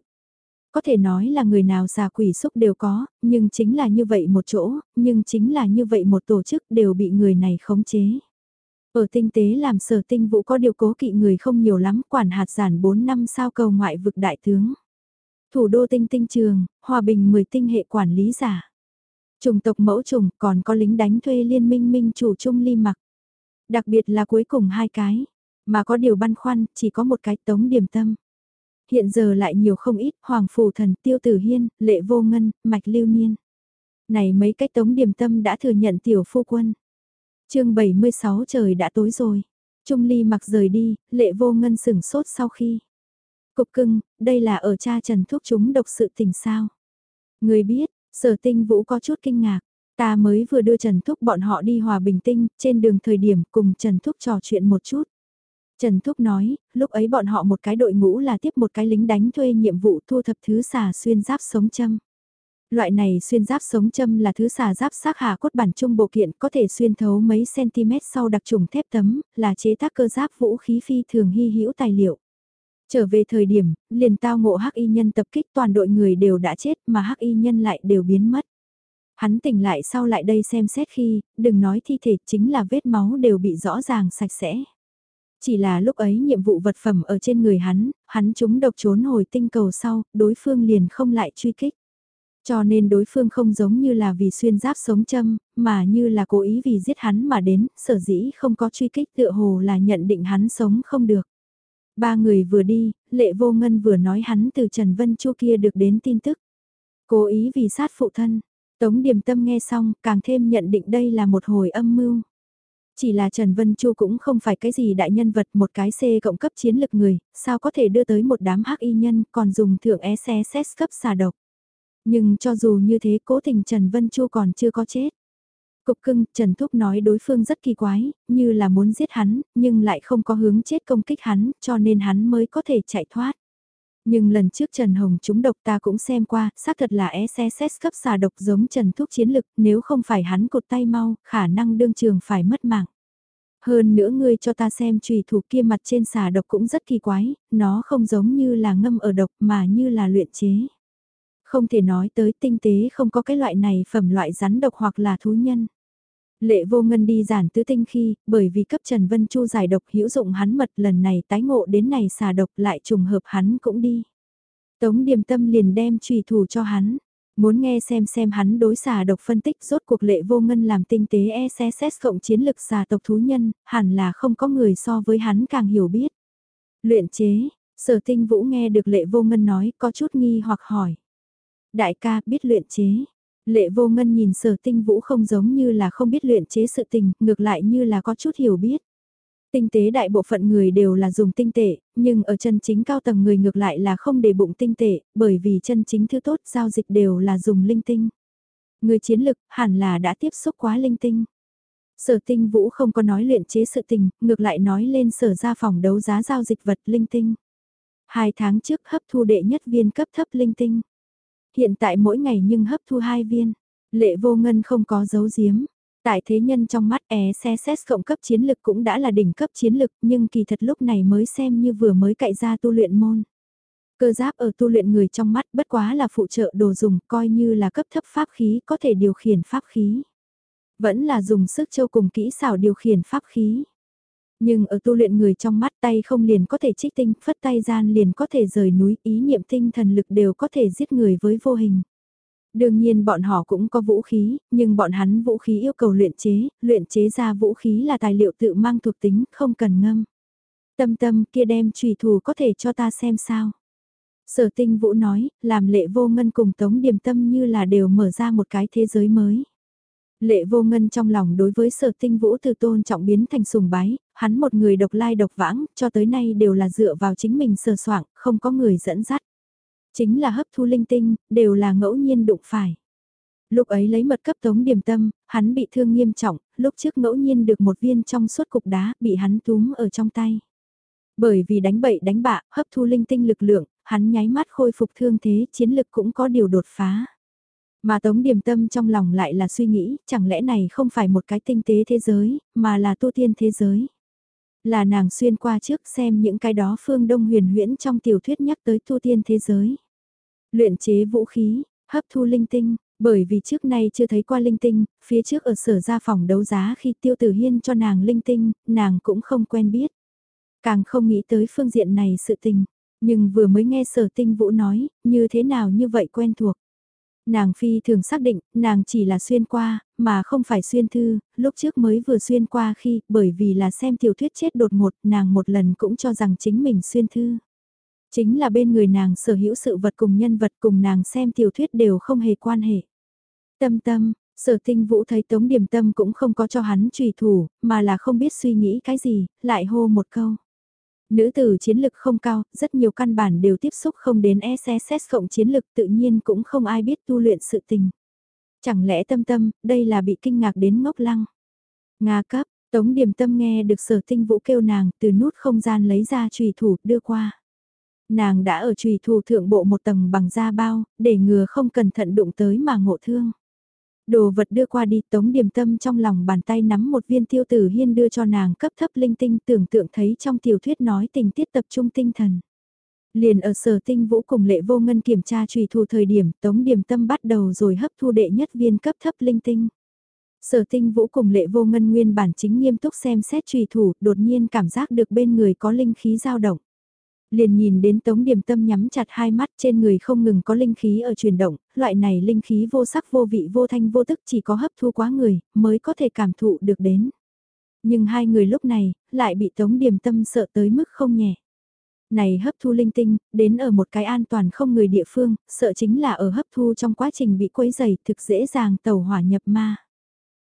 Có thể nói là người nào xà quỷ xúc đều có, nhưng chính là như vậy một chỗ, nhưng chính là như vậy một tổ chức đều bị người này khống chế. Ở tinh tế làm sở tinh vũ có điều cố kỵ người không nhiều lắm, quản hạt giản 4 năm sao cầu ngoại vực đại tướng. Thủ đô tinh tinh trường, hòa bình 10 tinh hệ quản lý giả. Trùng tộc mẫu trùng còn có lính đánh thuê liên minh minh chủ trung ly mặc. Đặc biệt là cuối cùng hai cái, mà có điều băn khoăn, chỉ có một cái tống điểm tâm. Hiện giờ lại nhiều không ít, Hoàng Phủ Thần, Tiêu Tử Hiên, Lệ Vô Ngân, Mạch Lưu Niên. Này mấy cái tống điểm tâm đã thừa nhận tiểu phu quân. chương 76 trời đã tối rồi. Trung Ly mặc rời đi, Lệ Vô Ngân sửng sốt sau khi. Cục cưng, đây là ở cha Trần Thúc chúng độc sự tình sao. Người biết, Sở tinh vũ có chút kinh ngạc. Ta mới vừa đưa Trần Thúc bọn họ đi hòa bình tinh, trên đường thời điểm cùng Trần Thúc trò chuyện một chút. Trần Thúc nói, lúc ấy bọn họ một cái đội ngũ là tiếp một cái lính đánh thuê nhiệm vụ thu thập thứ xà xuyên giáp sống châm. Loại này xuyên giáp sống châm là thứ xà giáp xác hạ cốt bản trung bộ kiện có thể xuyên thấu mấy cm sau đặc trùng thép tấm, là chế tác cơ giáp vũ khí phi thường hy hữu tài liệu. Trở về thời điểm, liền tao ngộ hắc y nhân tập kích toàn đội người đều đã chết mà hắc y nhân lại đều biến mất. Hắn tỉnh lại sau lại đây xem xét khi, đừng nói thi thể chính là vết máu đều bị rõ ràng sạch sẽ. Chỉ là lúc ấy nhiệm vụ vật phẩm ở trên người hắn, hắn chúng độc trốn hồi tinh cầu sau, đối phương liền không lại truy kích. Cho nên đối phương không giống như là vì xuyên giáp sống châm, mà như là cố ý vì giết hắn mà đến, sở dĩ không có truy kích tựa hồ là nhận định hắn sống không được. Ba người vừa đi, lệ vô ngân vừa nói hắn từ Trần Vân Chu kia được đến tin tức. Cố ý vì sát phụ thân. Tống Điềm Tâm nghe xong, càng thêm nhận định đây là một hồi âm mưu. Chỉ là Trần Vân Chu cũng không phải cái gì đại nhân vật một cái C cộng cấp chiến lực người, sao có thể đưa tới một đám hắc y nhân còn dùng thượng e SSS cấp xà độc. Nhưng cho dù như thế cố tình Trần Vân Chu còn chưa có chết. Cục cưng, Trần Thúc nói đối phương rất kỳ quái, như là muốn giết hắn, nhưng lại không có hướng chết công kích hắn, cho nên hắn mới có thể chạy thoát. Nhưng lần trước Trần Hồng chúng độc ta cũng xem qua, xác thật là SSS cấp xà độc giống Trần Thúc chiến lực, nếu không phải hắn cột tay mau, khả năng đương trường phải mất mạng. Hơn nữa ngươi cho ta xem trùy thủ kia mặt trên xà độc cũng rất kỳ quái, nó không giống như là ngâm ở độc mà như là luyện chế. Không thể nói tới tinh tế không có cái loại này phẩm loại rắn độc hoặc là thú nhân. Lệ vô ngân đi giản tứ tinh khi, bởi vì cấp Trần Vân Chu giải độc hữu dụng hắn mật lần này tái ngộ đến này xà độc lại trùng hợp hắn cũng đi. Tống điềm tâm liền đem trùy thủ cho hắn. Muốn nghe xem xem hắn đối xà độc phân tích rốt cuộc lệ vô ngân làm tinh tế e xe xét cộng chiến lực xà tộc thú nhân, hẳn là không có người so với hắn càng hiểu biết. Luyện chế, sở tinh vũ nghe được lệ vô ngân nói có chút nghi hoặc hỏi. Đại ca biết luyện chế. Lệ vô ngân nhìn sở tinh vũ không giống như là không biết luyện chế sự tình, ngược lại như là có chút hiểu biết. Tinh tế đại bộ phận người đều là dùng tinh tệ, nhưng ở chân chính cao tầng người ngược lại là không để bụng tinh tệ, bởi vì chân chính thứ tốt giao dịch đều là dùng linh tinh. Người chiến lực hẳn là đã tiếp xúc quá linh tinh. Sở tinh vũ không có nói luyện chế sự tình, ngược lại nói lên sở ra phòng đấu giá giao dịch vật linh tinh. Hai tháng trước hấp thu đệ nhất viên cấp thấp linh tinh. Hiện tại mỗi ngày nhưng hấp thu hai viên. Lệ vô ngân không có dấu giếm. Tại thế nhân trong mắt é xe xét cộng cấp chiến lực cũng đã là đỉnh cấp chiến lực, nhưng kỳ thật lúc này mới xem như vừa mới cậy ra tu luyện môn. Cơ giáp ở tu luyện người trong mắt bất quá là phụ trợ đồ dùng, coi như là cấp thấp pháp khí, có thể điều khiển pháp khí. Vẫn là dùng sức châu cùng kỹ xảo điều khiển pháp khí. Nhưng ở tu luyện người trong mắt tay không liền có thể trích tinh, phất tay gian liền có thể rời núi, ý niệm tinh thần lực đều có thể giết người với vô hình. Đương nhiên bọn họ cũng có vũ khí, nhưng bọn hắn vũ khí yêu cầu luyện chế, luyện chế ra vũ khí là tài liệu tự mang thuộc tính, không cần ngâm. Tâm tâm kia đem trùy thủ có thể cho ta xem sao. Sở tinh vũ nói, làm lệ vô ngân cùng tống điềm tâm như là đều mở ra một cái thế giới mới. Lệ vô ngân trong lòng đối với sở tinh vũ từ tôn trọng biến thành sùng bái, hắn một người độc lai độc vãng, cho tới nay đều là dựa vào chính mình sờ soạng, không có người dẫn dắt. Chính là hấp thu linh tinh, đều là ngẫu nhiên đụng phải. Lúc ấy lấy mật cấp tống điểm tâm, hắn bị thương nghiêm trọng, lúc trước ngẫu nhiên được một viên trong suốt cục đá bị hắn túm ở trong tay. Bởi vì đánh bậy đánh bạ, hấp thu linh tinh lực lượng, hắn nháy mắt khôi phục thương thế, chiến lực cũng có điều đột phá. Mà Tống Điềm Tâm trong lòng lại là suy nghĩ, chẳng lẽ này không phải một cái tinh tế thế giới, mà là tu tiên thế giới. Là nàng xuyên qua trước xem những cái đó phương đông huyền huyễn trong tiểu thuyết nhắc tới tu tiên thế giới. Luyện chế vũ khí, hấp thu linh tinh, bởi vì trước nay chưa thấy qua linh tinh, phía trước ở sở ra phòng đấu giá khi tiêu tử hiên cho nàng linh tinh, nàng cũng không quen biết. Càng không nghĩ tới phương diện này sự tình, nhưng vừa mới nghe sở tinh vũ nói, như thế nào như vậy quen thuộc. Nàng phi thường xác định, nàng chỉ là xuyên qua, mà không phải xuyên thư, lúc trước mới vừa xuyên qua khi, bởi vì là xem tiểu thuyết chết đột ngột, nàng một lần cũng cho rằng chính mình xuyên thư. Chính là bên người nàng sở hữu sự vật cùng nhân vật cùng nàng xem tiểu thuyết đều không hề quan hệ. Tâm tâm, sở tinh vũ thấy tống điểm tâm cũng không có cho hắn trùy thủ, mà là không biết suy nghĩ cái gì, lại hô một câu. Nữ tử chiến lực không cao, rất nhiều căn bản đều tiếp xúc không đến SSS cộng chiến lực tự nhiên cũng không ai biết tu luyện sự tình. Chẳng lẽ tâm tâm, đây là bị kinh ngạc đến ngốc lăng. Nga cấp, Tống Điềm Tâm nghe được sở tinh vũ kêu nàng từ nút không gian lấy ra trùy thủ đưa qua. Nàng đã ở trùy thủ thượng bộ một tầng bằng da bao, để ngừa không cẩn thận đụng tới mà ngộ thương. Đồ vật đưa qua đi, tống điềm tâm trong lòng bàn tay nắm một viên tiêu tử hiên đưa cho nàng cấp thấp linh tinh, tưởng tượng thấy trong tiểu thuyết nói tình tiết tập trung tinh thần. Liền ở sở tinh vũ cùng lệ vô ngân kiểm tra trùy thu thời điểm, tống điềm tâm bắt đầu rồi hấp thu đệ nhất viên cấp thấp linh tinh. Sở tinh vũ cùng lệ vô ngân nguyên bản chính nghiêm túc xem xét trùy thủ, đột nhiên cảm giác được bên người có linh khí dao động. Liền nhìn đến Tống Điềm Tâm nhắm chặt hai mắt trên người không ngừng có linh khí ở chuyển động, loại này linh khí vô sắc vô vị vô thanh vô tức chỉ có hấp thu quá người mới có thể cảm thụ được đến. Nhưng hai người lúc này lại bị Tống Điềm Tâm sợ tới mức không nhẹ. Này hấp thu linh tinh, đến ở một cái an toàn không người địa phương, sợ chính là ở hấp thu trong quá trình bị quấy dày thực dễ dàng tàu hỏa nhập ma.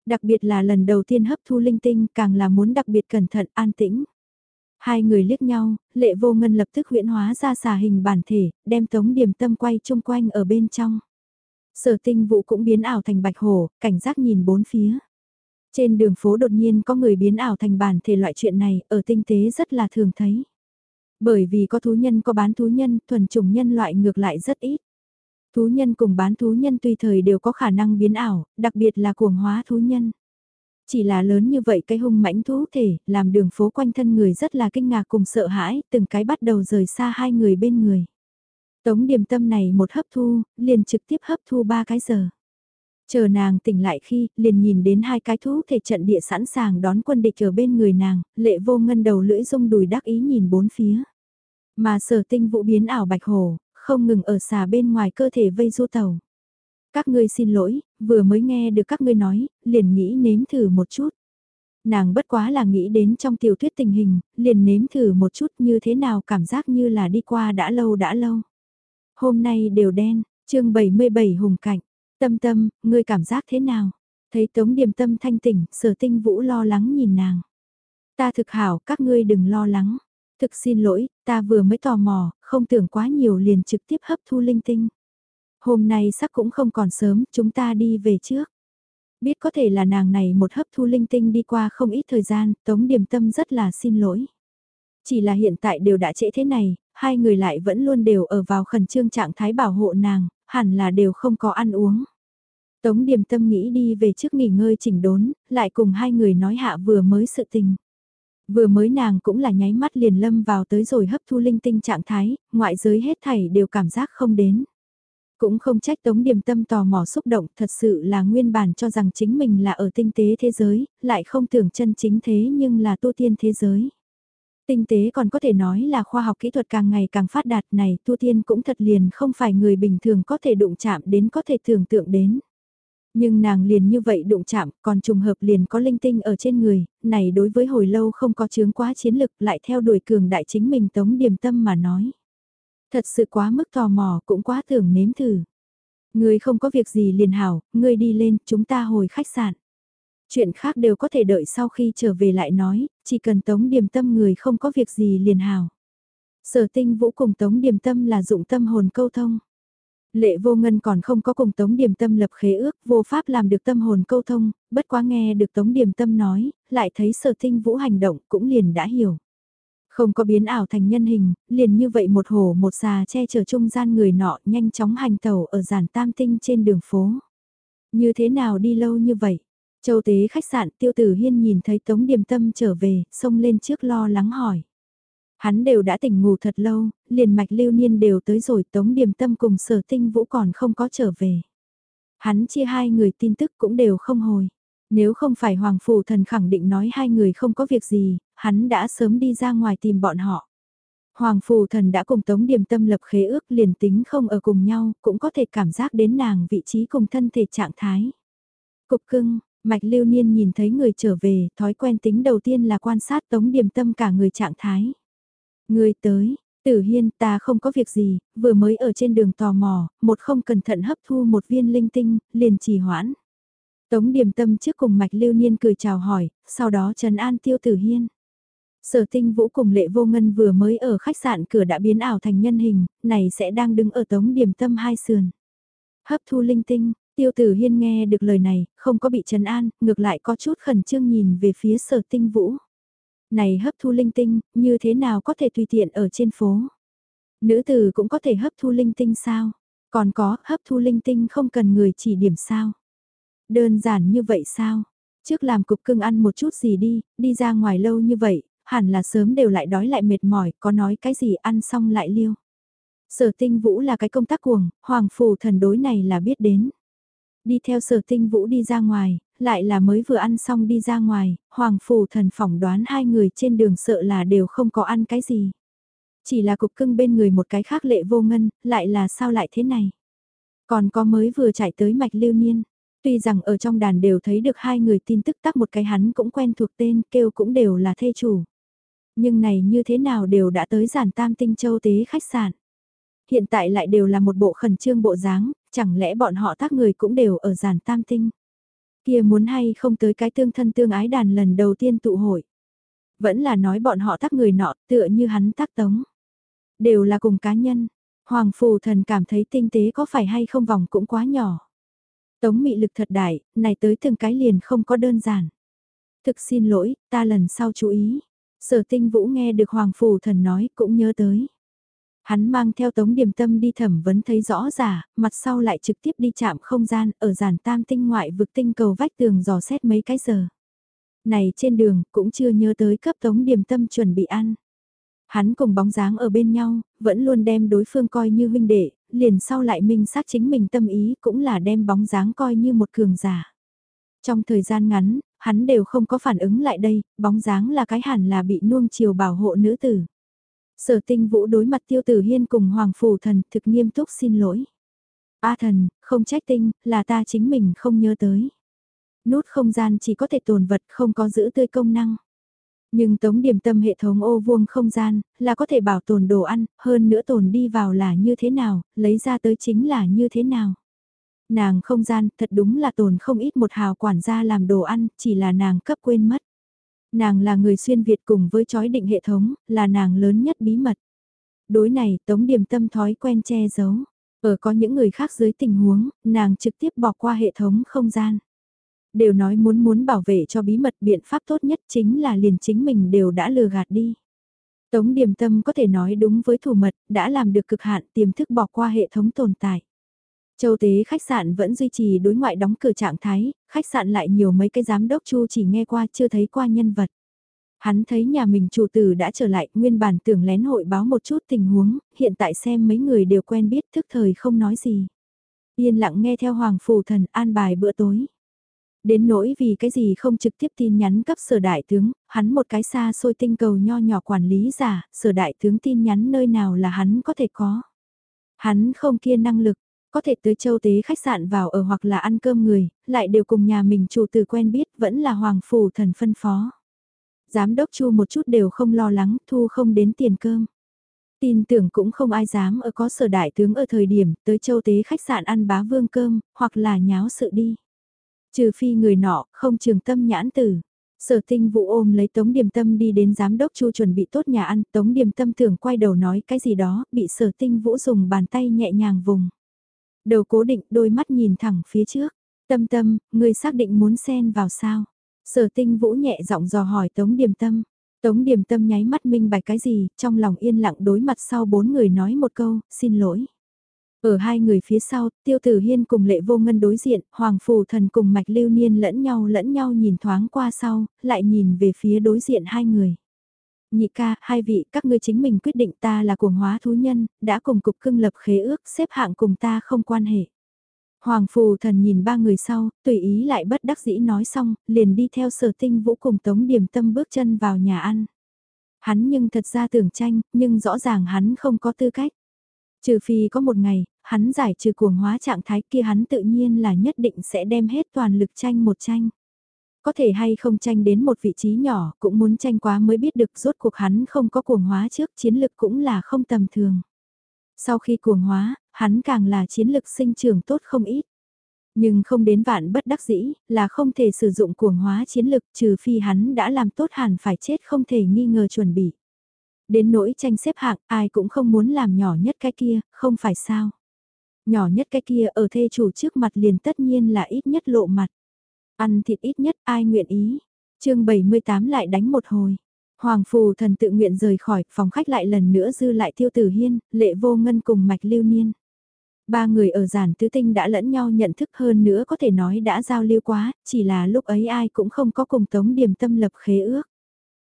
Đặc biệt là lần đầu tiên hấp thu linh tinh càng là muốn đặc biệt cẩn thận an tĩnh. Hai người liếc nhau, lệ vô ngân lập tức huyễn hóa ra xà hình bản thể, đem tống điểm tâm quay chung quanh ở bên trong. Sở tinh vụ cũng biến ảo thành bạch hổ, cảnh giác nhìn bốn phía. Trên đường phố đột nhiên có người biến ảo thành bản thể loại chuyện này, ở tinh tế rất là thường thấy. Bởi vì có thú nhân có bán thú nhân, thuần chủng nhân loại ngược lại rất ít. Thú nhân cùng bán thú nhân tùy thời đều có khả năng biến ảo, đặc biệt là cuồng hóa thú nhân. Chỉ là lớn như vậy cái hung mãnh thú thể, làm đường phố quanh thân người rất là kinh ngạc cùng sợ hãi, từng cái bắt đầu rời xa hai người bên người. Tống điểm tâm này một hấp thu, liền trực tiếp hấp thu ba cái giờ. Chờ nàng tỉnh lại khi, liền nhìn đến hai cái thú thể trận địa sẵn sàng đón quân địch ở bên người nàng, lệ vô ngân đầu lưỡi rung đùi đắc ý nhìn bốn phía. Mà sở tinh vụ biến ảo bạch hồ, không ngừng ở xà bên ngoài cơ thể vây du tàu. Các ngươi xin lỗi, vừa mới nghe được các ngươi nói, liền nghĩ nếm thử một chút. Nàng bất quá là nghĩ đến trong tiểu thuyết tình hình, liền nếm thử một chút như thế nào cảm giác như là đi qua đã lâu đã lâu. Hôm nay đều đen, chương 77 hùng cảnh, tâm tâm, ngươi cảm giác thế nào? Thấy tống điềm tâm thanh tỉnh, sở tinh vũ lo lắng nhìn nàng. Ta thực hảo, các ngươi đừng lo lắng. Thực xin lỗi, ta vừa mới tò mò, không tưởng quá nhiều liền trực tiếp hấp thu linh tinh. Hôm nay sắc cũng không còn sớm, chúng ta đi về trước. Biết có thể là nàng này một hấp thu linh tinh đi qua không ít thời gian, Tống Điềm Tâm rất là xin lỗi. Chỉ là hiện tại đều đã trễ thế này, hai người lại vẫn luôn đều ở vào khẩn trương trạng thái bảo hộ nàng, hẳn là đều không có ăn uống. Tống Điềm Tâm nghĩ đi về trước nghỉ ngơi chỉnh đốn, lại cùng hai người nói hạ vừa mới sự tình. Vừa mới nàng cũng là nháy mắt liền lâm vào tới rồi hấp thu linh tinh trạng thái, ngoại giới hết thảy đều cảm giác không đến. Cũng không trách Tống Điềm Tâm tò mò xúc động, thật sự là nguyên bản cho rằng chính mình là ở tinh tế thế giới, lại không tưởng chân chính thế nhưng là tu tiên thế giới. Tinh tế còn có thể nói là khoa học kỹ thuật càng ngày càng phát đạt này tu tiên cũng thật liền không phải người bình thường có thể đụng chạm đến có thể tưởng tượng đến. Nhưng nàng liền như vậy đụng chạm, còn trùng hợp liền có linh tinh ở trên người, này đối với hồi lâu không có chướng quá chiến lực lại theo đuổi cường đại chính mình tống điềm tâm mà nói. Thật sự quá mức tò mò cũng quá tưởng nếm thử. Người không có việc gì liền hảo, người đi lên, chúng ta hồi khách sạn. Chuyện khác đều có thể đợi sau khi trở về lại nói, chỉ cần tống điềm tâm người không có việc gì liền hảo. Sở tinh vũ cùng tống điềm tâm là dụng tâm hồn câu thông. Lệ vô ngân còn không có cùng Tống Điềm Tâm lập khế ước, vô pháp làm được tâm hồn câu thông, bất quá nghe được Tống Điềm Tâm nói, lại thấy sở tinh vũ hành động cũng liền đã hiểu. Không có biến ảo thành nhân hình, liền như vậy một hồ một xà che chở trung gian người nọ nhanh chóng hành tàu ở giản tam tinh trên đường phố. Như thế nào đi lâu như vậy? Châu tế khách sạn tiêu tử hiên nhìn thấy Tống Điềm Tâm trở về, xông lên trước lo lắng hỏi. Hắn đều đã tỉnh ngủ thật lâu, liền mạch lưu niên đều tới rồi Tống Điềm Tâm cùng sở tinh vũ còn không có trở về. Hắn chia hai người tin tức cũng đều không hồi. Nếu không phải Hoàng Phủ Thần khẳng định nói hai người không có việc gì, hắn đã sớm đi ra ngoài tìm bọn họ. Hoàng Phù Thần đã cùng Tống Điềm Tâm lập khế ước liền tính không ở cùng nhau, cũng có thể cảm giác đến nàng vị trí cùng thân thể trạng thái. Cục cưng, Mạch Lưu Niên nhìn thấy người trở về, thói quen tính đầu tiên là quan sát Tống Điềm Tâm cả người trạng thái. Người tới, Tử Hiên ta không có việc gì, vừa mới ở trên đường tò mò, một không cẩn thận hấp thu một viên linh tinh, liền trì hoãn. Tống Điềm Tâm trước cùng Mạch Lưu Niên cười chào hỏi, sau đó trần an Tiêu Tử Hiên. Sở tinh vũ cùng lệ vô ngân vừa mới ở khách sạn cửa đã biến ảo thành nhân hình, này sẽ đang đứng ở tống điểm tâm hai sườn. Hấp thu linh tinh, tiêu tử hiên nghe được lời này, không có bị trấn an, ngược lại có chút khẩn trương nhìn về phía sở tinh vũ. Này hấp thu linh tinh, như thế nào có thể tùy tiện ở trên phố? Nữ tử cũng có thể hấp thu linh tinh sao? Còn có, hấp thu linh tinh không cần người chỉ điểm sao? Đơn giản như vậy sao? Trước làm cục cưng ăn một chút gì đi, đi ra ngoài lâu như vậy, hẳn là sớm đều lại đói lại mệt mỏi, có nói cái gì ăn xong lại liêu. Sở tinh vũ là cái công tác cuồng, hoàng phù thần đối này là biết đến. Đi theo sở tinh vũ đi ra ngoài, lại là mới vừa ăn xong đi ra ngoài, hoàng phù thần phỏng đoán hai người trên đường sợ là đều không có ăn cái gì. Chỉ là cục cưng bên người một cái khác lệ vô ngân, lại là sao lại thế này. Còn có mới vừa chạy tới mạch lưu niên, Tuy rằng ở trong đàn đều thấy được hai người tin tức tắc một cái hắn cũng quen thuộc tên, kêu cũng đều là thê chủ. Nhưng này như thế nào đều đã tới giản tam tinh châu tế khách sạn. Hiện tại lại đều là một bộ khẩn trương bộ dáng, chẳng lẽ bọn họ tác người cũng đều ở giản tam tinh. Kia muốn hay không tới cái tương thân tương ái đàn lần đầu tiên tụ hội. Vẫn là nói bọn họ tác người nọ tựa như hắn tác tống. Đều là cùng cá nhân. Hoàng phù thần cảm thấy tinh tế có phải hay không vòng cũng quá nhỏ. Tống mị lực thật đại, này tới từng cái liền không có đơn giản. Thực xin lỗi, ta lần sau chú ý. Sở tinh vũ nghe được Hoàng Phủ Thần nói cũng nhớ tới. Hắn mang theo tống điểm tâm đi thẩm vấn thấy rõ giả, mặt sau lại trực tiếp đi chạm không gian ở giản tam tinh ngoại vực tinh cầu vách tường dò xét mấy cái giờ. Này trên đường cũng chưa nhớ tới cấp tống điểm tâm chuẩn bị ăn. Hắn cùng bóng dáng ở bên nhau, vẫn luôn đem đối phương coi như huynh đệ, liền sau lại minh xác chính mình tâm ý cũng là đem bóng dáng coi như một cường giả. Trong thời gian ngắn, hắn đều không có phản ứng lại đây, bóng dáng là cái hẳn là bị nuông chiều bảo hộ nữ tử. Sở tinh vũ đối mặt tiêu tử hiên cùng hoàng phủ thần thực nghiêm túc xin lỗi. A thần, không trách tinh, là ta chính mình không nhớ tới. Nút không gian chỉ có thể tồn vật không có giữ tươi công năng. Nhưng tống điểm tâm hệ thống ô vuông không gian, là có thể bảo tồn đồ ăn, hơn nữa tồn đi vào là như thế nào, lấy ra tới chính là như thế nào. Nàng không gian, thật đúng là tồn không ít một hào quản gia làm đồ ăn, chỉ là nàng cấp quên mất. Nàng là người xuyên Việt cùng với chói định hệ thống, là nàng lớn nhất bí mật. Đối này, tống điểm tâm thói quen che giấu. Ở có những người khác dưới tình huống, nàng trực tiếp bỏ qua hệ thống không gian. Đều nói muốn muốn bảo vệ cho bí mật biện pháp tốt nhất chính là liền chính mình đều đã lừa gạt đi. Tống điểm tâm có thể nói đúng với thủ mật, đã làm được cực hạn tiềm thức bỏ qua hệ thống tồn tại. Châu tế khách sạn vẫn duy trì đối ngoại đóng cửa trạng thái, khách sạn lại nhiều mấy cái giám đốc chu chỉ nghe qua chưa thấy qua nhân vật. Hắn thấy nhà mình chủ tử đã trở lại, nguyên bản tưởng lén hội báo một chút tình huống, hiện tại xem mấy người đều quen biết thức thời không nói gì. Yên lặng nghe theo Hoàng Phù Thần an bài bữa tối. Đến nỗi vì cái gì không trực tiếp tin nhắn cấp sở đại tướng, hắn một cái xa xôi tinh cầu nho nhỏ quản lý giả, sở đại tướng tin nhắn nơi nào là hắn có thể có. Hắn không kia năng lực, có thể tới châu tế khách sạn vào ở hoặc là ăn cơm người, lại đều cùng nhà mình chủ từ quen biết vẫn là hoàng phủ thần phân phó. Giám đốc chu một chút đều không lo lắng, thu không đến tiền cơm. Tin tưởng cũng không ai dám ở có sở đại tướng ở thời điểm tới châu tế khách sạn ăn bá vương cơm, hoặc là nháo sự đi. Trừ phi người nọ, không trường tâm nhãn tử. Sở tinh vụ ôm lấy Tống Điềm Tâm đi đến giám đốc Chu chuẩn bị tốt nhà ăn, Tống Điềm Tâm tưởng quay đầu nói cái gì đó, bị sở tinh vũ dùng bàn tay nhẹ nhàng vùng. Đầu cố định đôi mắt nhìn thẳng phía trước. Tâm tâm, người xác định muốn xen vào sao? Sở tinh vũ nhẹ giọng dò hỏi Tống Điềm Tâm. Tống Điềm Tâm nháy mắt minh bạch cái gì, trong lòng yên lặng đối mặt sau bốn người nói một câu, xin lỗi. Ở hai người phía sau, Tiêu Tử Hiên cùng Lệ Vô Ngân đối diện, Hoàng Phù Thần cùng Mạch Lưu Niên lẫn nhau lẫn nhau nhìn thoáng qua sau, lại nhìn về phía đối diện hai người. Nhị ca, hai vị, các ngươi chính mình quyết định ta là cuồng hóa thú nhân, đã cùng cục cưng lập khế ước xếp hạng cùng ta không quan hệ. Hoàng Phù Thần nhìn ba người sau, tùy ý lại bất đắc dĩ nói xong, liền đi theo sở tinh vũ cùng Tống Điểm Tâm bước chân vào nhà ăn. Hắn nhưng thật ra tưởng tranh, nhưng rõ ràng hắn không có tư cách. Trừ phi có một ngày, hắn giải trừ cuồng hóa trạng thái kia hắn tự nhiên là nhất định sẽ đem hết toàn lực tranh một tranh. Có thể hay không tranh đến một vị trí nhỏ, cũng muốn tranh quá mới biết được rốt cuộc hắn không có cuồng hóa trước chiến lực cũng là không tầm thường. Sau khi cuồng hóa, hắn càng là chiến lực sinh trưởng tốt không ít. Nhưng không đến vạn bất đắc dĩ, là không thể sử dụng cuồng hóa chiến lực trừ phi hắn đã làm tốt hẳn phải chết không thể nghi ngờ chuẩn bị. Đến nỗi tranh xếp hạng, ai cũng không muốn làm nhỏ nhất cái kia, không phải sao. Nhỏ nhất cái kia ở thê chủ trước mặt liền tất nhiên là ít nhất lộ mặt. Ăn thịt ít nhất ai nguyện ý. chương 78 lại đánh một hồi. Hoàng phù thần tự nguyện rời khỏi, phòng khách lại lần nữa dư lại tiêu tử hiên, lệ vô ngân cùng mạch lưu niên. Ba người ở giản tứ tinh đã lẫn nhau nhận thức hơn nữa có thể nói đã giao lưu quá, chỉ là lúc ấy ai cũng không có cùng tống điểm tâm lập khế ước.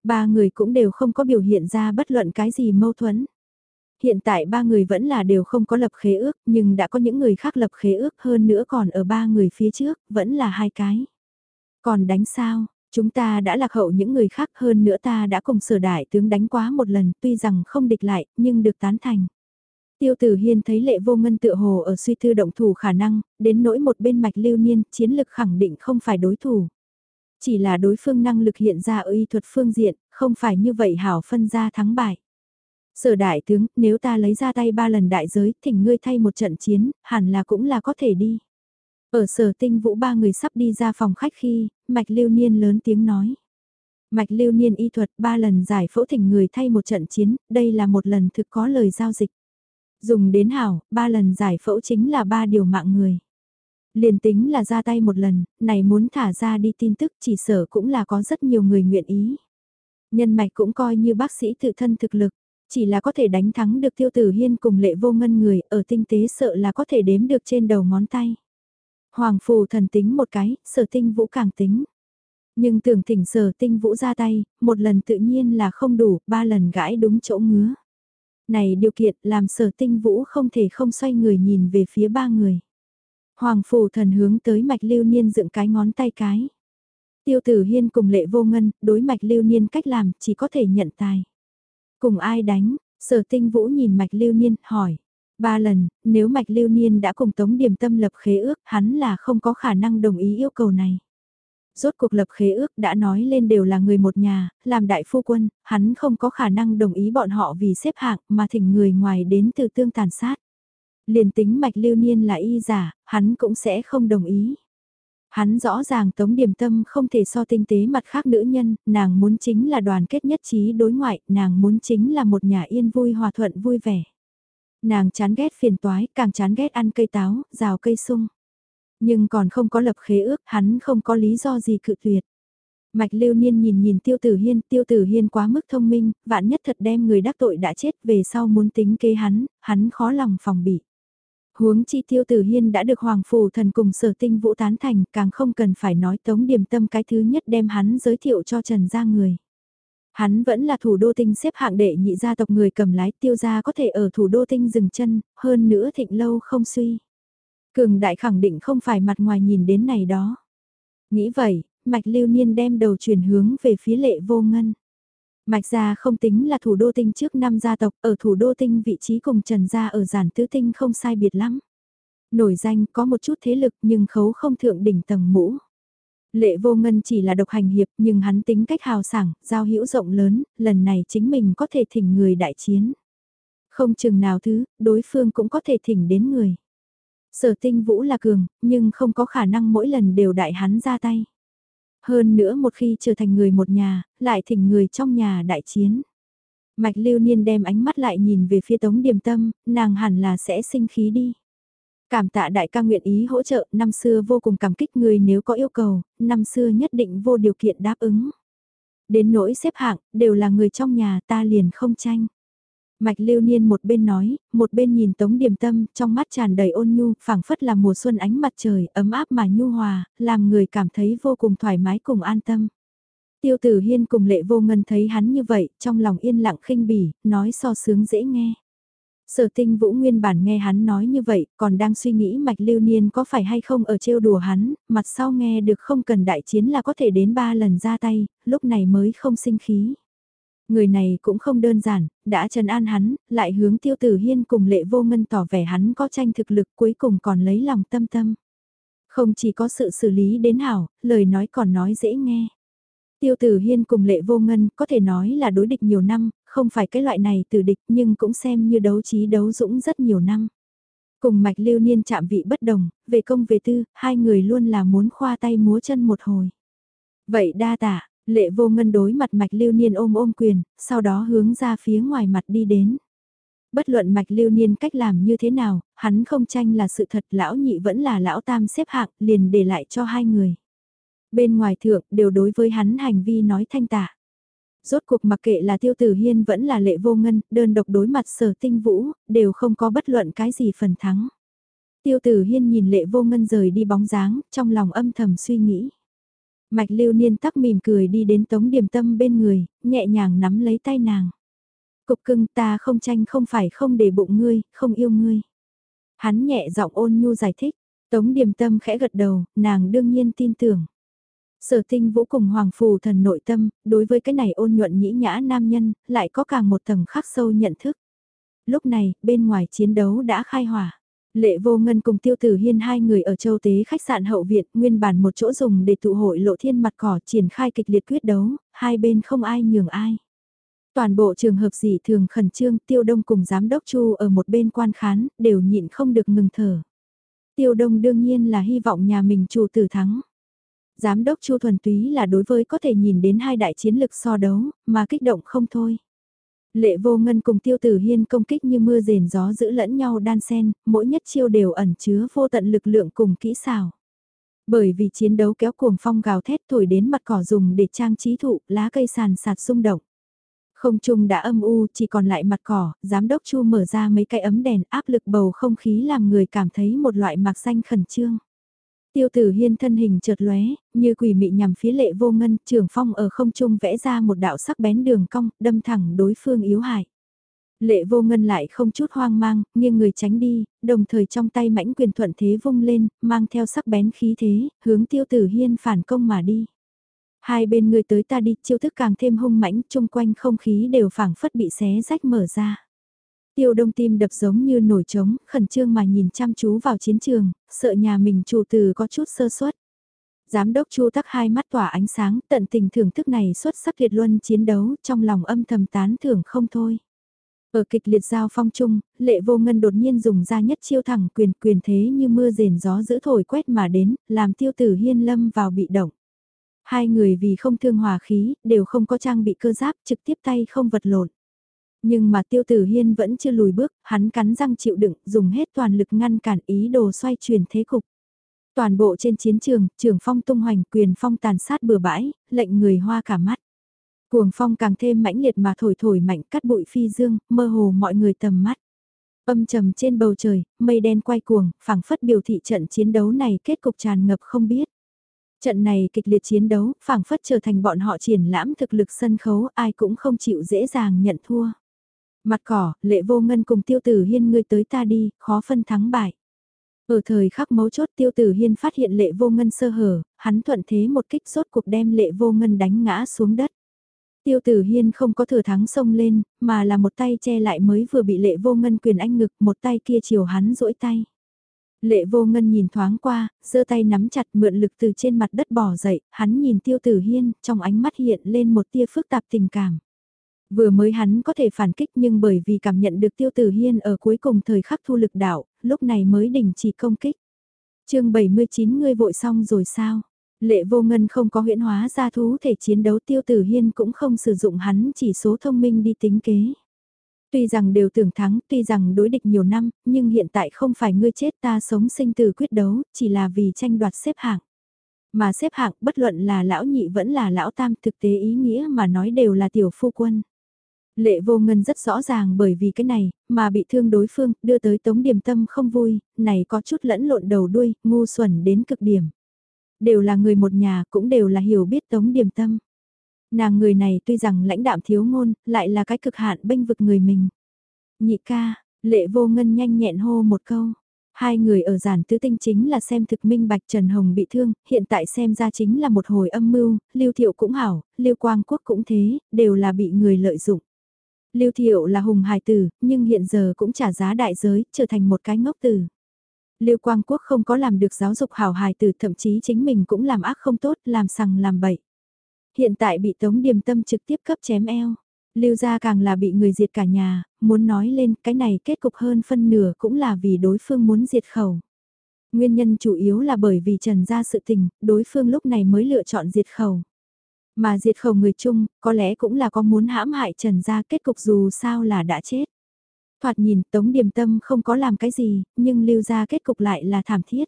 Ba người cũng đều không có biểu hiện ra bất luận cái gì mâu thuẫn. Hiện tại ba người vẫn là đều không có lập khế ước, nhưng đã có những người khác lập khế ước hơn nữa còn ở ba người phía trước, vẫn là hai cái. Còn đánh sao, chúng ta đã lạc hậu những người khác hơn nữa ta đã cùng sở đại tướng đánh quá một lần, tuy rằng không địch lại, nhưng được tán thành. Tiêu tử hiên thấy lệ vô ngân tựa hồ ở suy thư động thủ khả năng, đến nỗi một bên mạch lưu niên, chiến lực khẳng định không phải đối thủ. Chỉ là đối phương năng lực hiện ra ở y thuật phương diện, không phải như vậy hảo phân ra thắng bại. Sở đại tướng, nếu ta lấy ra tay ba lần đại giới, thỉnh ngươi thay một trận chiến, hẳn là cũng là có thể đi. Ở sở tinh vũ ba người sắp đi ra phòng khách khi, mạch lưu niên lớn tiếng nói. Mạch lưu niên y thuật ba lần giải phẫu thỉnh người thay một trận chiến, đây là một lần thực có lời giao dịch. Dùng đến hảo, ba lần giải phẫu chính là ba điều mạng người. Liền tính là ra tay một lần, này muốn thả ra đi tin tức chỉ sở cũng là có rất nhiều người nguyện ý. Nhân mạch cũng coi như bác sĩ tự thân thực lực, chỉ là có thể đánh thắng được tiêu tử hiên cùng lệ vô ngân người ở tinh tế sợ là có thể đếm được trên đầu ngón tay. Hoàng phù thần tính một cái, sở tinh vũ càng tính. Nhưng tưởng thỉnh sở tinh vũ ra tay, một lần tự nhiên là không đủ, ba lần gãi đúng chỗ ngứa. Này điều kiện làm sở tinh vũ không thể không xoay người nhìn về phía ba người. Hoàng Phù thần hướng tới mạch lưu niên dựng cái ngón tay cái. Tiêu tử hiên cùng lệ vô ngân, đối mạch lưu niên cách làm chỉ có thể nhận tài. Cùng ai đánh, sở tinh vũ nhìn mạch lưu niên, hỏi. Ba lần, nếu mạch lưu niên đã cùng tống điềm tâm lập khế ước, hắn là không có khả năng đồng ý yêu cầu này. Rốt cuộc lập khế ước đã nói lên đều là người một nhà, làm đại phu quân, hắn không có khả năng đồng ý bọn họ vì xếp hạng mà thỉnh người ngoài đến từ tương tàn sát. Liền tính mạch lưu niên là y giả, hắn cũng sẽ không đồng ý. Hắn rõ ràng Tống Điềm Tâm không thể so tinh tế mặt khác nữ nhân, nàng muốn chính là đoàn kết nhất trí đối ngoại, nàng muốn chính là một nhà yên vui hòa thuận vui vẻ. Nàng chán ghét phiền toái, càng chán ghét ăn cây táo, rào cây sung. Nhưng còn không có lập khế ước, hắn không có lý do gì cự tuyệt. Mạch lưu niên nhìn nhìn tiêu tử hiên, tiêu tử hiên quá mức thông minh, vạn nhất thật đem người đắc tội đã chết về sau muốn tính kế hắn, hắn khó lòng phòng bị. Huống chi tiêu tử hiên đã được hoàng phủ thần cùng sở tinh vũ tán thành, càng không cần phải nói tống điểm tâm cái thứ nhất đem hắn giới thiệu cho trần gia người. Hắn vẫn là thủ đô tinh xếp hạng đệ nhị gia tộc người cầm lái tiêu gia có thể ở thủ đô tinh dừng chân, hơn nữa thịnh lâu không suy. Cường đại khẳng định không phải mặt ngoài nhìn đến này đó. Nghĩ vậy, mạch lưu niên đem đầu chuyển hướng về phía lệ vô ngân. Mạch gia không tính là thủ đô tinh trước năm gia tộc, ở thủ đô tinh vị trí cùng trần gia ở giản tứ tinh không sai biệt lắm. Nổi danh có một chút thế lực nhưng khấu không thượng đỉnh tầng mũ. Lệ vô ngân chỉ là độc hành hiệp nhưng hắn tính cách hào sảng, giao hữu rộng lớn, lần này chính mình có thể thỉnh người đại chiến. Không chừng nào thứ, đối phương cũng có thể thỉnh đến người. Sở tinh vũ là cường, nhưng không có khả năng mỗi lần đều đại hắn ra tay. Hơn nữa một khi trở thành người một nhà, lại thỉnh người trong nhà đại chiến. Mạch lưu niên đem ánh mắt lại nhìn về phía tống điềm tâm, nàng hẳn là sẽ sinh khí đi. Cảm tạ đại ca nguyện ý hỗ trợ, năm xưa vô cùng cảm kích người nếu có yêu cầu, năm xưa nhất định vô điều kiện đáp ứng. Đến nỗi xếp hạng, đều là người trong nhà ta liền không tranh. Mạch lưu niên một bên nói, một bên nhìn tống điềm tâm, trong mắt tràn đầy ôn nhu, phảng phất là mùa xuân ánh mặt trời, ấm áp mà nhu hòa, làm người cảm thấy vô cùng thoải mái cùng an tâm. Tiêu tử hiên cùng lệ vô ngân thấy hắn như vậy, trong lòng yên lặng khinh bỉ, nói so sướng dễ nghe. Sở tinh vũ nguyên bản nghe hắn nói như vậy, còn đang suy nghĩ mạch lưu niên có phải hay không ở trêu đùa hắn, mặt sau nghe được không cần đại chiến là có thể đến ba lần ra tay, lúc này mới không sinh khí. Người này cũng không đơn giản, đã trần an hắn, lại hướng tiêu tử hiên cùng lệ vô ngân tỏ vẻ hắn có tranh thực lực cuối cùng còn lấy lòng tâm tâm. Không chỉ có sự xử lý đến hảo, lời nói còn nói dễ nghe. Tiêu tử hiên cùng lệ vô ngân có thể nói là đối địch nhiều năm, không phải cái loại này từ địch nhưng cũng xem như đấu trí đấu dũng rất nhiều năm. Cùng mạch lưu niên chạm vị bất đồng, về công về tư, hai người luôn là muốn khoa tay múa chân một hồi. Vậy đa tạ, lệ vô ngân đối mặt mạch lưu niên ôm ôm quyền, sau đó hướng ra phía ngoài mặt đi đến. Bất luận mạch lưu niên cách làm như thế nào, hắn không tranh là sự thật lão nhị vẫn là lão tam xếp hạng liền để lại cho hai người. Bên ngoài thượng đều đối với hắn hành vi nói thanh tạ. Rốt cuộc mặc kệ là tiêu tử hiên vẫn là lệ vô ngân, đơn độc đối mặt sở tinh vũ, đều không có bất luận cái gì phần thắng. Tiêu tử hiên nhìn lệ vô ngân rời đi bóng dáng, trong lòng âm thầm suy nghĩ. Mạch lưu niên tắc mỉm cười đi đến tống điểm tâm bên người, nhẹ nhàng nắm lấy tay nàng. Cục cưng ta không tranh không phải không để bụng ngươi, không yêu ngươi. Hắn nhẹ giọng ôn nhu giải thích, tống điểm tâm khẽ gật đầu, nàng đương nhiên tin tưởng. Sở tinh vũ cùng hoàng phù thần nội tâm, đối với cái này ôn nhuận nhĩ nhã nam nhân, lại có càng một tầng khắc sâu nhận thức. Lúc này, bên ngoài chiến đấu đã khai hỏa. Lệ vô ngân cùng tiêu tử hiên hai người ở châu tế khách sạn hậu viện nguyên bản một chỗ dùng để tụ hội lộ thiên mặt cỏ triển khai kịch liệt quyết đấu, hai bên không ai nhường ai. Toàn bộ trường hợp dị thường khẩn trương tiêu đông cùng giám đốc chu ở một bên quan khán, đều nhịn không được ngừng thở. Tiêu đông đương nhiên là hy vọng nhà mình chủ tử thắng. Giám đốc Chu thuần túy là đối với có thể nhìn đến hai đại chiến lực so đấu, mà kích động không thôi. Lệ vô ngân cùng tiêu tử hiên công kích như mưa rền gió giữ lẫn nhau đan sen, mỗi nhất chiêu đều ẩn chứa vô tận lực lượng cùng kỹ xảo. Bởi vì chiến đấu kéo cuồng phong gào thét thổi đến mặt cỏ dùng để trang trí thụ, lá cây sàn sạt rung động. Không trung đã âm u, chỉ còn lại mặt cỏ, giám đốc Chu mở ra mấy cái ấm đèn áp lực bầu không khí làm người cảm thấy một loại mạc xanh khẩn trương. Tiêu tử hiên thân hình chợt lóe, như quỷ mị nhằm phía lệ vô ngân, trường phong ở không trung vẽ ra một đạo sắc bén đường cong, đâm thẳng đối phương yếu hại. Lệ vô ngân lại không chút hoang mang, nghiêng người tránh đi, đồng thời trong tay mãnh quyền thuận thế vung lên, mang theo sắc bén khí thế, hướng tiêu tử hiên phản công mà đi. Hai bên người tới ta đi, chiêu thức càng thêm hung mãnh, chung quanh không khí đều phảng phất bị xé rách mở ra. Tiêu đông tim đập giống như nổi trống, khẩn trương mà nhìn chăm chú vào chiến trường, sợ nhà mình chủ từ có chút sơ suất. Giám đốc Chu tắc hai mắt tỏa ánh sáng, tận tình thưởng thức này xuất sắc liệt luân chiến đấu, trong lòng âm thầm tán thưởng không thôi. Ở kịch liệt giao phong chung, lệ vô ngân đột nhiên dùng ra nhất chiêu thẳng quyền quyền thế như mưa rền gió giữ thổi quét mà đến, làm tiêu tử hiên lâm vào bị động. Hai người vì không thương hòa khí, đều không có trang bị cơ giáp trực tiếp tay không vật lộn. Nhưng mà tiêu tử hiên vẫn chưa lùi bước, hắn cắn răng chịu đựng, dùng hết toàn lực ngăn cản ý đồ xoay chuyển thế cục. Toàn bộ trên chiến trường, trường phong tung hoành quyền phong tàn sát bừa bãi, lệnh người hoa cả mắt. Cuồng phong càng thêm mãnh liệt mà thổi thổi mạnh cắt bụi phi dương, mơ hồ mọi người tầm mắt. Âm trầm trên bầu trời, mây đen quay cuồng, phảng phất biểu thị trận chiến đấu này kết cục tràn ngập không biết. Trận này kịch liệt chiến đấu, phảng phất trở thành bọn họ triển lãm thực lực sân khấu, ai cũng không chịu dễ dàng nhận thua. Mặt cỏ, lệ vô ngân cùng tiêu tử hiên ngươi tới ta đi, khó phân thắng bại. Ở thời khắc mấu chốt tiêu tử hiên phát hiện lệ vô ngân sơ hở, hắn thuận thế một kích rốt cuộc đem lệ vô ngân đánh ngã xuống đất. Tiêu tử hiên không có thừa thắng xông lên, mà là một tay che lại mới vừa bị lệ vô ngân quyền anh ngực, một tay kia chiều hắn rỗi tay. Lệ vô ngân nhìn thoáng qua, giơ tay nắm chặt mượn lực từ trên mặt đất bỏ dậy, hắn nhìn tiêu tử hiên, trong ánh mắt hiện lên một tia phức tạp tình cảm. Vừa mới hắn có thể phản kích nhưng bởi vì cảm nhận được tiêu tử hiên ở cuối cùng thời khắc thu lực đạo, lúc này mới đình chỉ công kích. chương 79 ngươi vội xong rồi sao? Lệ vô ngân không có huyễn hóa ra thú thể chiến đấu tiêu tử hiên cũng không sử dụng hắn chỉ số thông minh đi tính kế. Tuy rằng đều tưởng thắng, tuy rằng đối địch nhiều năm, nhưng hiện tại không phải ngươi chết ta sống sinh từ quyết đấu, chỉ là vì tranh đoạt xếp hạng. Mà xếp hạng bất luận là lão nhị vẫn là lão tam thực tế ý nghĩa mà nói đều là tiểu phu quân. Lệ vô ngân rất rõ ràng bởi vì cái này, mà bị thương đối phương, đưa tới tống điểm tâm không vui, này có chút lẫn lộn đầu đuôi, ngu xuẩn đến cực điểm. Đều là người một nhà, cũng đều là hiểu biết tống điểm tâm. Nàng người này tuy rằng lãnh đạm thiếu ngôn, lại là cái cực hạn bênh vực người mình. Nhị ca, lệ vô ngân nhanh nhẹn hô một câu. Hai người ở giản tứ tinh chính là xem thực minh bạch Trần Hồng bị thương, hiện tại xem ra chính là một hồi âm mưu, lưu thiệu cũng hảo, lưu quang quốc cũng thế, đều là bị người lợi dụng. Lưu Thiệu là hùng hài tử, nhưng hiện giờ cũng trả giá đại giới, trở thành một cái ngốc tử. Lưu Quang Quốc không có làm được giáo dục hảo hài tử, thậm chí chính mình cũng làm ác không tốt, làm sằng làm bậy. Hiện tại bị Tống Điềm Tâm trực tiếp cấp chém eo. Lưu gia càng là bị người diệt cả nhà, muốn nói lên cái này kết cục hơn phân nửa cũng là vì đối phương muốn diệt khẩu. Nguyên nhân chủ yếu là bởi vì trần ra sự tình, đối phương lúc này mới lựa chọn diệt khẩu. Mà diệt khẩu người chung, có lẽ cũng là có muốn hãm hại Trần gia kết cục dù sao là đã chết. Thoạt nhìn Tống Điềm Tâm không có làm cái gì, nhưng lưu ra kết cục lại là thảm thiết.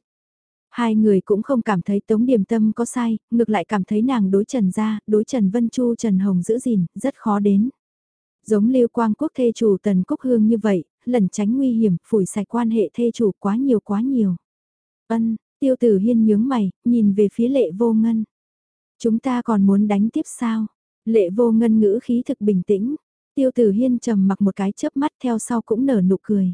Hai người cũng không cảm thấy Tống Điềm Tâm có sai, ngược lại cảm thấy nàng đối Trần gia, đối Trần Vân Chu Trần Hồng giữ gìn, rất khó đến. Giống lưu quang quốc thê chủ Tần Cúc Hương như vậy, lần tránh nguy hiểm, phủi sạch quan hệ thê chủ quá nhiều quá nhiều. Ân, tiêu tử hiên nhướng mày, nhìn về phía lệ vô ngân. Chúng ta còn muốn đánh tiếp sao? Lệ vô ngân ngữ khí thực bình tĩnh. Tiêu tử hiên trầm mặc một cái chớp mắt theo sau cũng nở nụ cười.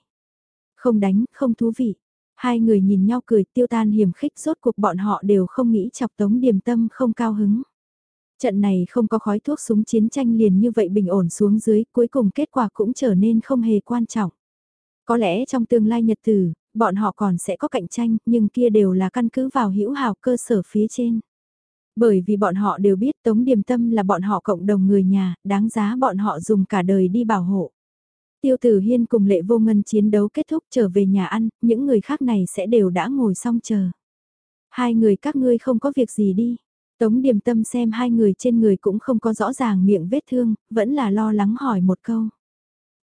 Không đánh, không thú vị. Hai người nhìn nhau cười tiêu tan hiểm khích rốt cuộc bọn họ đều không nghĩ chọc tống điềm tâm không cao hứng. Trận này không có khói thuốc súng chiến tranh liền như vậy bình ổn xuống dưới, cuối cùng kết quả cũng trở nên không hề quan trọng. Có lẽ trong tương lai nhật tử, bọn họ còn sẽ có cạnh tranh, nhưng kia đều là căn cứ vào hữu hào cơ sở phía trên. Bởi vì bọn họ đều biết Tống Điềm Tâm là bọn họ cộng đồng người nhà, đáng giá bọn họ dùng cả đời đi bảo hộ. Tiêu Tử Hiên cùng Lệ Vô Ngân chiến đấu kết thúc trở về nhà ăn, những người khác này sẽ đều đã ngồi xong chờ. Hai người các ngươi không có việc gì đi. Tống Điềm Tâm xem hai người trên người cũng không có rõ ràng miệng vết thương, vẫn là lo lắng hỏi một câu.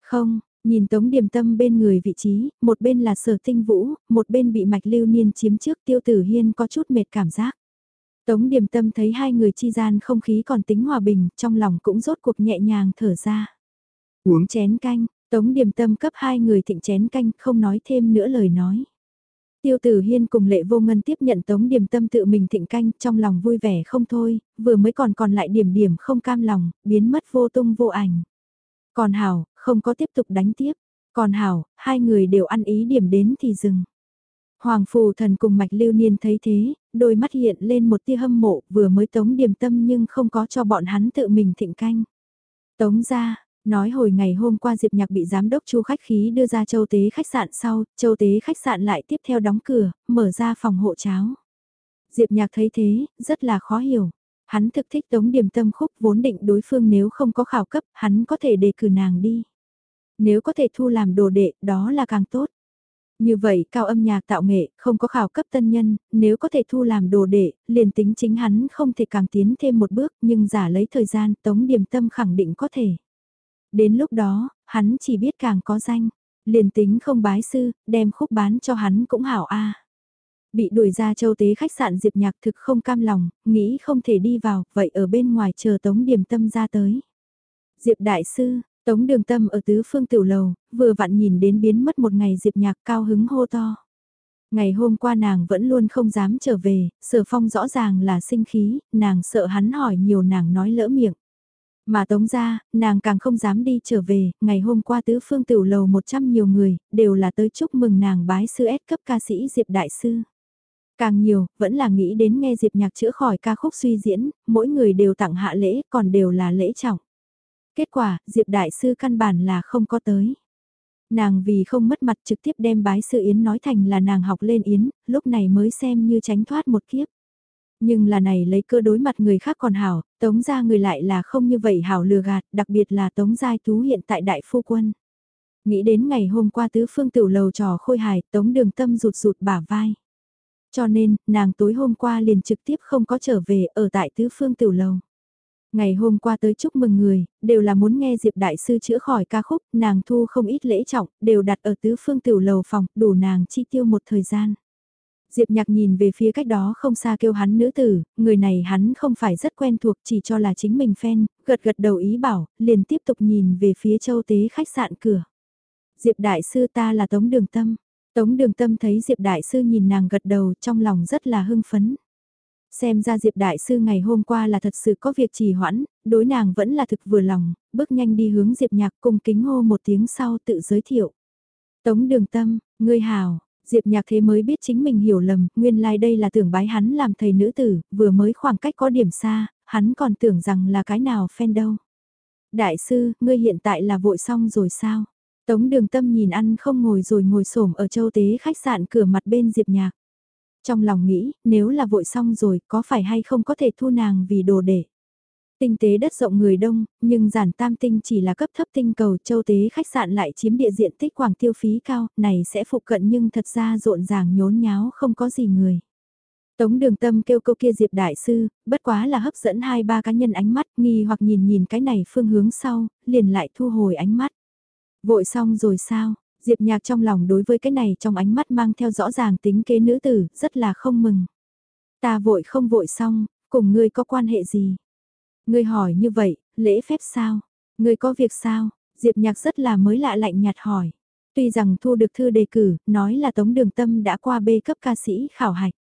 Không, nhìn Tống Điềm Tâm bên người vị trí, một bên là sở tinh vũ, một bên bị mạch lưu niên chiếm trước Tiêu Tử Hiên có chút mệt cảm giác. Tống điềm tâm thấy hai người chi gian không khí còn tính hòa bình, trong lòng cũng rốt cuộc nhẹ nhàng thở ra. Uống chén canh, tống điềm tâm cấp hai người thịnh chén canh, không nói thêm nữa lời nói. Tiêu Tử Hiên cùng Lệ Vô Ngân tiếp nhận Tống Điềm Tâm tự mình thịnh canh, trong lòng vui vẻ không thôi, vừa mới còn còn lại điểm điểm không cam lòng, biến mất vô tung vô ảnh. Còn Hảo, không có tiếp tục đánh tiếp. Còn Hảo, hai người đều ăn ý điểm đến thì dừng. Hoàng Phù Thần cùng Mạch Lưu Niên thấy thế, đôi mắt hiện lên một tia hâm mộ, vừa mới Tống Điềm Tâm nhưng không có cho bọn hắn tự mình thịnh canh. Tống ra, Nói hồi ngày hôm qua Diệp Nhạc bị giám đốc Chu khách khí đưa ra châu tế khách sạn sau, châu tế khách sạn lại tiếp theo đóng cửa, mở ra phòng hộ cháo. Diệp Nhạc thấy thế, rất là khó hiểu. Hắn thực thích tống điểm tâm khúc vốn định đối phương nếu không có khảo cấp, hắn có thể đề cử nàng đi. Nếu có thể thu làm đồ đệ, đó là càng tốt. Như vậy cao âm nhạc tạo nghệ, không có khảo cấp tân nhân, nếu có thể thu làm đồ đệ, liền tính chính hắn không thể càng tiến thêm một bước nhưng giả lấy thời gian tống điểm tâm khẳng định có thể. Đến lúc đó, hắn chỉ biết càng có danh, liền tính không bái sư, đem khúc bán cho hắn cũng hảo a. Bị đuổi ra châu tế khách sạn Diệp Nhạc thực không cam lòng, nghĩ không thể đi vào, vậy ở bên ngoài chờ Tống điểm Tâm ra tới. Diệp Đại Sư, Tống Đường Tâm ở tứ phương tiểu lầu, vừa vặn nhìn đến biến mất một ngày Diệp Nhạc cao hứng hô to. Ngày hôm qua nàng vẫn luôn không dám trở về, sở phong rõ ràng là sinh khí, nàng sợ hắn hỏi nhiều nàng nói lỡ miệng. Mà tống ra, nàng càng không dám đi trở về, ngày hôm qua tứ phương tiểu lầu 100 nhiều người, đều là tới chúc mừng nàng bái sư S cấp ca sĩ Diệp Đại Sư. Càng nhiều, vẫn là nghĩ đến nghe Diệp Nhạc chữa khỏi ca khúc suy diễn, mỗi người đều tặng hạ lễ, còn đều là lễ trọng. Kết quả, Diệp Đại Sư căn bản là không có tới. Nàng vì không mất mặt trực tiếp đem bái sư Yến nói thành là nàng học lên Yến, lúc này mới xem như tránh thoát một kiếp. Nhưng là này lấy cơ đối mặt người khác còn hảo, tống gia người lại là không như vậy hảo lừa gạt, đặc biệt là tống giai tú hiện tại đại phu quân. Nghĩ đến ngày hôm qua tứ phương tiểu lầu trò khôi hài, tống đường tâm rụt rụt bả vai. Cho nên, nàng tối hôm qua liền trực tiếp không có trở về ở tại tứ phương tiểu lầu. Ngày hôm qua tới chúc mừng người, đều là muốn nghe Diệp Đại Sư chữa khỏi ca khúc, nàng thu không ít lễ trọng, đều đặt ở tứ phương tiểu lầu phòng, đủ nàng chi tiêu một thời gian. Diệp nhạc nhìn về phía cách đó không xa kêu hắn nữ tử, người này hắn không phải rất quen thuộc chỉ cho là chính mình fan, gật gật đầu ý bảo, liền tiếp tục nhìn về phía châu tế khách sạn cửa. Diệp đại sư ta là Tống Đường Tâm. Tống Đường Tâm thấy Diệp đại sư nhìn nàng gật đầu trong lòng rất là hưng phấn. Xem ra Diệp đại sư ngày hôm qua là thật sự có việc trì hoãn, đối nàng vẫn là thực vừa lòng, bước nhanh đi hướng Diệp nhạc cùng kính hô một tiếng sau tự giới thiệu. Tống Đường Tâm, ngươi hào, Diệp nhạc thế mới biết chính mình hiểu lầm, nguyên lai like đây là tưởng bái hắn làm thầy nữ tử, vừa mới khoảng cách có điểm xa, hắn còn tưởng rằng là cái nào fan đâu. Đại sư, ngươi hiện tại là vội xong rồi sao? Tống đường tâm nhìn ăn không ngồi rồi ngồi xổm ở châu tế khách sạn cửa mặt bên Diệp nhạc. Trong lòng nghĩ, nếu là vội xong rồi, có phải hay không có thể thu nàng vì đồ để. Tinh tế đất rộng người đông, nhưng giản tam tinh chỉ là cấp thấp tinh cầu châu tế khách sạn lại chiếm địa diện tích quảng tiêu phí cao, này sẽ phụ cận nhưng thật ra rộn ràng nhốn nháo không có gì người. Tống đường tâm kêu câu kia Diệp Đại Sư, bất quá là hấp dẫn hai ba cá nhân ánh mắt nghi hoặc nhìn nhìn cái này phương hướng sau, liền lại thu hồi ánh mắt. Vội xong rồi sao, Diệp Nhạc trong lòng đối với cái này trong ánh mắt mang theo rõ ràng tính kế nữ tử, rất là không mừng. Ta vội không vội xong, cùng ngươi có quan hệ gì? Ngươi hỏi như vậy, lễ phép sao? Ngươi có việc sao? Diệp Nhạc rất là mới lạ lạnh nhạt hỏi. Tuy rằng thu được thư đề cử, nói là Tống Đường Tâm đã qua bê cấp ca sĩ khảo hạch.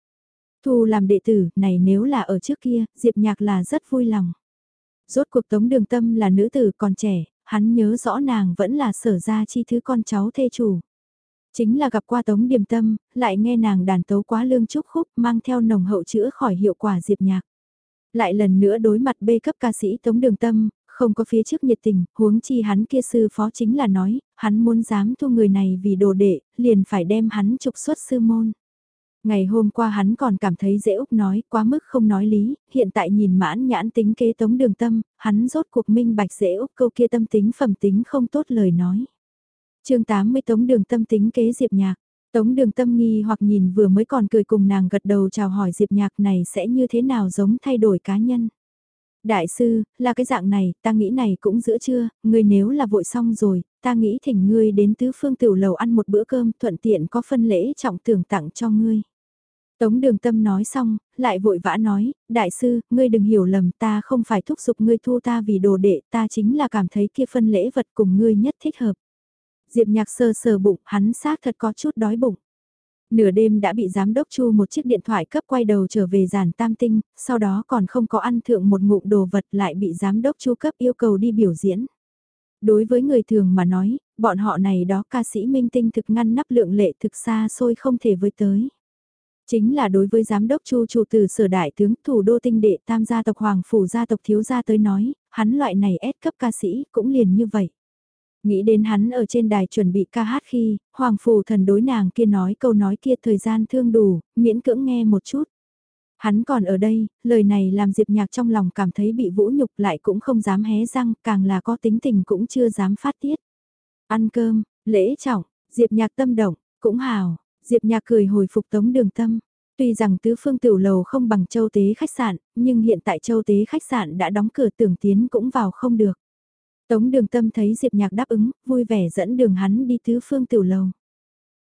Thu làm đệ tử, này nếu là ở trước kia, Diệp Nhạc là rất vui lòng. Rốt cuộc Tống Đường Tâm là nữ tử còn trẻ, hắn nhớ rõ nàng vẫn là sở ra chi thứ con cháu thê chủ. Chính là gặp qua Tống Điềm Tâm, lại nghe nàng đàn tấu quá lương trúc khúc mang theo nồng hậu chữa khỏi hiệu quả Diệp Nhạc. Lại lần nữa đối mặt bê cấp ca sĩ Tống Đường Tâm, không có phía trước nhiệt tình, huống chi hắn kia sư phó chính là nói, hắn muốn dám thu người này vì đồ đệ, liền phải đem hắn trục xuất sư môn. Ngày hôm qua hắn còn cảm thấy dễ úc nói quá mức không nói lý, hiện tại nhìn mãn nhãn tính kế tống đường tâm, hắn rốt cuộc minh bạch dễ úc câu kia tâm tính phẩm tính không tốt lời nói. chương 80 tống đường tâm tính kế diệp nhạc, Tống đường tâm nghi hoặc nhìn vừa mới còn cười cùng nàng gật đầu chào hỏi Diệp Nhạc này sẽ như thế nào giống thay đổi cá nhân. Đại sư, là cái dạng này, ta nghĩ này cũng giữa trưa, ngươi nếu là vội xong rồi, ta nghĩ thỉnh ngươi đến tứ phương tiểu lầu ăn một bữa cơm thuận tiện có phân lễ trọng tưởng tặng cho ngươi. Tống đường tâm nói xong, lại vội vã nói, đại sư, ngươi đừng hiểu lầm ta không phải thúc giục ngươi thu ta vì đồ đệ, ta chính là cảm thấy kia phân lễ vật cùng ngươi nhất thích hợp. Diệp nhạc sơ sờ bụng, hắn xác thật có chút đói bụng. Nửa đêm đã bị giám đốc Chu một chiếc điện thoại cấp quay đầu trở về giàn tam tinh, sau đó còn không có ăn thượng một ngụm đồ vật lại bị giám đốc Chu cấp yêu cầu đi biểu diễn. Đối với người thường mà nói, bọn họ này đó ca sĩ minh tinh thực ngăn nắp lượng lệ thực xa xôi không thể với tới. Chính là đối với giám đốc Chu chủ từ sở đại tướng thủ đô tinh đệ tam gia tộc hoàng phủ gia tộc thiếu gia tới nói, hắn loại này ép cấp ca sĩ cũng liền như vậy. Nghĩ đến hắn ở trên đài chuẩn bị ca hát khi, hoàng phủ thần đối nàng kia nói câu nói kia thời gian thương đủ, miễn cưỡng nghe một chút. Hắn còn ở đây, lời này làm Diệp Nhạc trong lòng cảm thấy bị vũ nhục lại cũng không dám hé răng, càng là có tính tình cũng chưa dám phát tiết. Ăn cơm, lễ trọng, Diệp Nhạc tâm động, cũng hào, Diệp Nhạc cười hồi phục tống đường tâm. Tuy rằng tứ phương tiểu lầu không bằng châu tế khách sạn, nhưng hiện tại châu tế khách sạn đã đóng cửa tưởng tiến cũng vào không được. Tống đường tâm thấy Diệp Nhạc đáp ứng, vui vẻ dẫn đường hắn đi tứ phương tiểu lầu.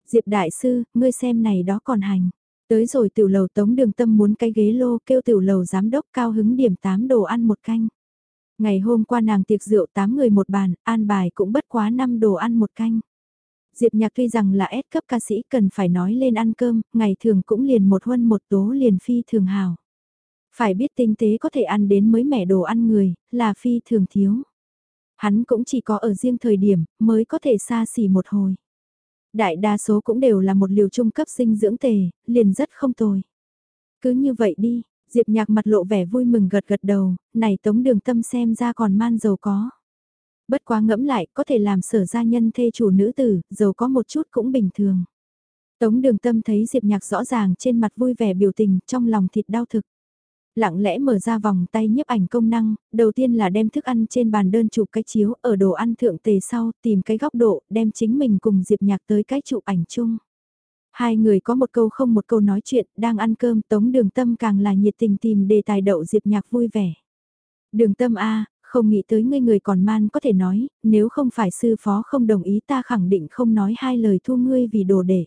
Diệp đại sư, ngươi xem này đó còn hành. Tới rồi tiểu lầu tống đường tâm muốn cái ghế lô kêu tiểu lầu giám đốc cao hứng điểm 8 đồ ăn một canh. Ngày hôm qua nàng tiệc rượu 8 người một bàn, an bài cũng bất quá 5 đồ ăn một canh. Diệp Nhạc tuy rằng là S cấp ca sĩ cần phải nói lên ăn cơm, ngày thường cũng liền một huân một tố liền phi thường hào. Phải biết tinh tế có thể ăn đến mới mẻ đồ ăn người, là phi thường thiếu. Hắn cũng chỉ có ở riêng thời điểm, mới có thể xa xỉ một hồi. Đại đa số cũng đều là một liều trung cấp sinh dưỡng tề, liền rất không tồi. Cứ như vậy đi, Diệp Nhạc mặt lộ vẻ vui mừng gật gật đầu, này tống đường tâm xem ra còn man giàu có. Bất quá ngẫm lại, có thể làm sở gia nhân thê chủ nữ tử, giàu có một chút cũng bình thường. Tống đường tâm thấy Diệp Nhạc rõ ràng trên mặt vui vẻ biểu tình, trong lòng thịt đau thực. Lặng lẽ mở ra vòng tay nhiếp ảnh công năng, đầu tiên là đem thức ăn trên bàn đơn chụp cái chiếu ở đồ ăn thượng tề sau, tìm cái góc độ, đem chính mình cùng Diệp Nhạc tới cái chụp ảnh chung. Hai người có một câu không một câu nói chuyện, đang ăn cơm, Tống Đường Tâm càng là nhiệt tình tìm đề tài đậu Diệp Nhạc vui vẻ. Đường Tâm A, không nghĩ tới ngươi người còn man có thể nói, nếu không phải sư phó không đồng ý ta khẳng định không nói hai lời thu ngươi vì đồ để.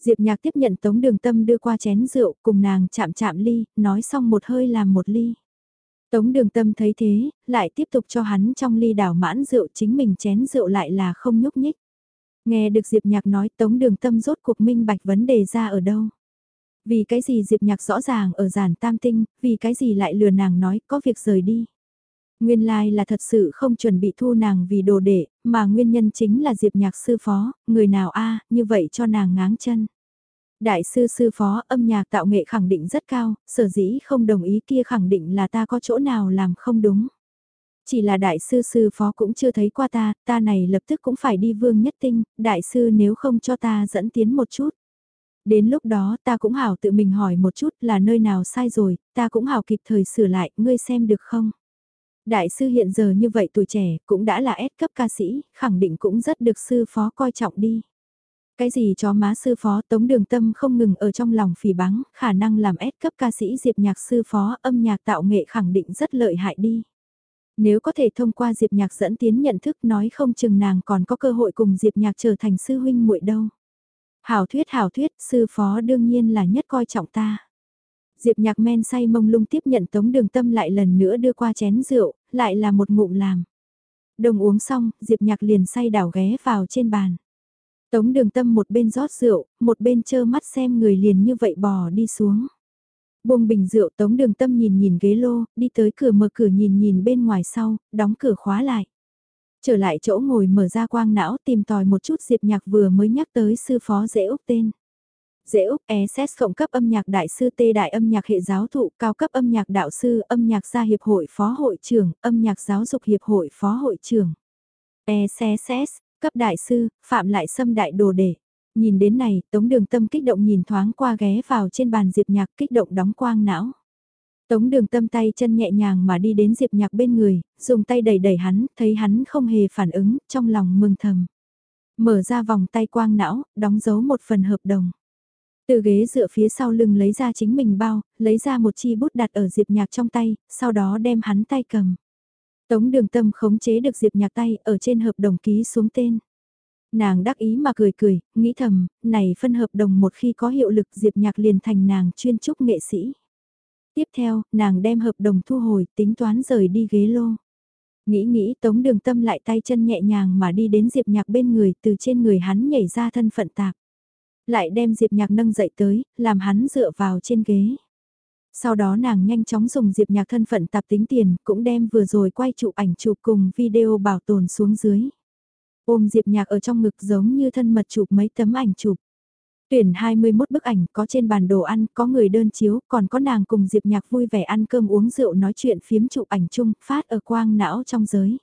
Diệp nhạc tiếp nhận tống đường tâm đưa qua chén rượu cùng nàng chạm chạm ly, nói xong một hơi làm một ly. Tống đường tâm thấy thế, lại tiếp tục cho hắn trong ly đảo mãn rượu chính mình chén rượu lại là không nhúc nhích. Nghe được Diệp nhạc nói tống đường tâm rốt cuộc minh bạch vấn đề ra ở đâu. Vì cái gì Diệp nhạc rõ ràng ở giản tam tinh, vì cái gì lại lừa nàng nói có việc rời đi. Nguyên lai like là thật sự không chuẩn bị thu nàng vì đồ đệ, mà nguyên nhân chính là Diệp nhạc sư phó, người nào a như vậy cho nàng ngáng chân. Đại sư sư phó âm nhạc tạo nghệ khẳng định rất cao, sở dĩ không đồng ý kia khẳng định là ta có chỗ nào làm không đúng. Chỉ là đại sư sư phó cũng chưa thấy qua ta, ta này lập tức cũng phải đi vương nhất tinh, đại sư nếu không cho ta dẫn tiến một chút. Đến lúc đó ta cũng hảo tự mình hỏi một chút là nơi nào sai rồi, ta cũng hảo kịp thời sửa lại, ngươi xem được không? Đại sư hiện giờ như vậy tuổi trẻ cũng đã là S cấp ca sĩ, khẳng định cũng rất được sư phó coi trọng đi. Cái gì cho má sư phó Tống Đường Tâm không ngừng ở trong lòng phỉ báng, khả năng làm S cấp ca sĩ Diệp Nhạc sư phó âm nhạc tạo nghệ khẳng định rất lợi hại đi. Nếu có thể thông qua Diệp Nhạc dẫn tiến nhận thức nói không chừng nàng còn có cơ hội cùng Diệp Nhạc trở thành sư huynh muội đâu. Hảo thuyết hảo thuyết, sư phó đương nhiên là nhất coi trọng ta. Diệp nhạc men say mông lung tiếp nhận tống đường tâm lại lần nữa đưa qua chén rượu, lại là một ngụm làm. Đồng uống xong, Diệp nhạc liền say đảo ghé vào trên bàn. Tống đường tâm một bên rót rượu, một bên chơ mắt xem người liền như vậy bò đi xuống. Buông bình rượu tống đường tâm nhìn nhìn ghế lô, đi tới cửa mở cửa nhìn nhìn bên ngoài sau, đóng cửa khóa lại. Trở lại chỗ ngồi mở ra quang não tìm tòi một chút Diệp Nhạc vừa mới nhắc tới sư phó dễ Úc tên. Dễ Úc ESS cộng cấp âm nhạc đại sư tê đại âm nhạc hệ giáo thụ, cao cấp âm nhạc đạo sư, âm nhạc gia hiệp hội phó hội trưởng, âm nhạc giáo dục hiệp hội phó hội trưởng. ESS, cấp đại sư, phạm lại xâm đại đồ đề. Nhìn đến này, Tống Đường Tâm kích động nhìn thoáng qua ghé vào trên bàn Diệp Nhạc kích động đóng quang não. Tống Đường Tâm tay chân nhẹ nhàng mà đi đến Diệp Nhạc bên người, dùng tay đẩy đẩy hắn, thấy hắn không hề phản ứng, trong lòng mừng thầm. Mở ra vòng tay quang não, đóng dấu một phần hợp đồng. Từ ghế dựa phía sau lưng lấy ra chính mình bao, lấy ra một chi bút đặt ở Diệp Nhạc trong tay, sau đó đem hắn tay cầm. Tống đường tâm khống chế được Diệp Nhạc tay ở trên hợp đồng ký xuống tên. Nàng đắc ý mà cười cười, nghĩ thầm, này phân hợp đồng một khi có hiệu lực Diệp Nhạc liền thành nàng chuyên trúc nghệ sĩ. Tiếp theo, nàng đem hợp đồng thu hồi, tính toán rời đi ghế lô. Nghĩ nghĩ tống đường tâm lại tay chân nhẹ nhàng mà đi đến Diệp Nhạc bên người từ trên người hắn nhảy ra thân phận tạp. Lại đem Diệp Nhạc nâng dậy tới, làm hắn dựa vào trên ghế. Sau đó nàng nhanh chóng dùng Diệp Nhạc thân phận tạp tính tiền, cũng đem vừa rồi quay chụp ảnh chụp cùng video bảo tồn xuống dưới. Ôm Diệp Nhạc ở trong ngực giống như thân mật chụp mấy tấm ảnh chụp. Tuyển 21 bức ảnh, có trên bàn đồ ăn, có người đơn chiếu, còn có nàng cùng Diệp Nhạc vui vẻ ăn cơm uống rượu nói chuyện phiếm chụp ảnh chung, phát ở quang não trong giới.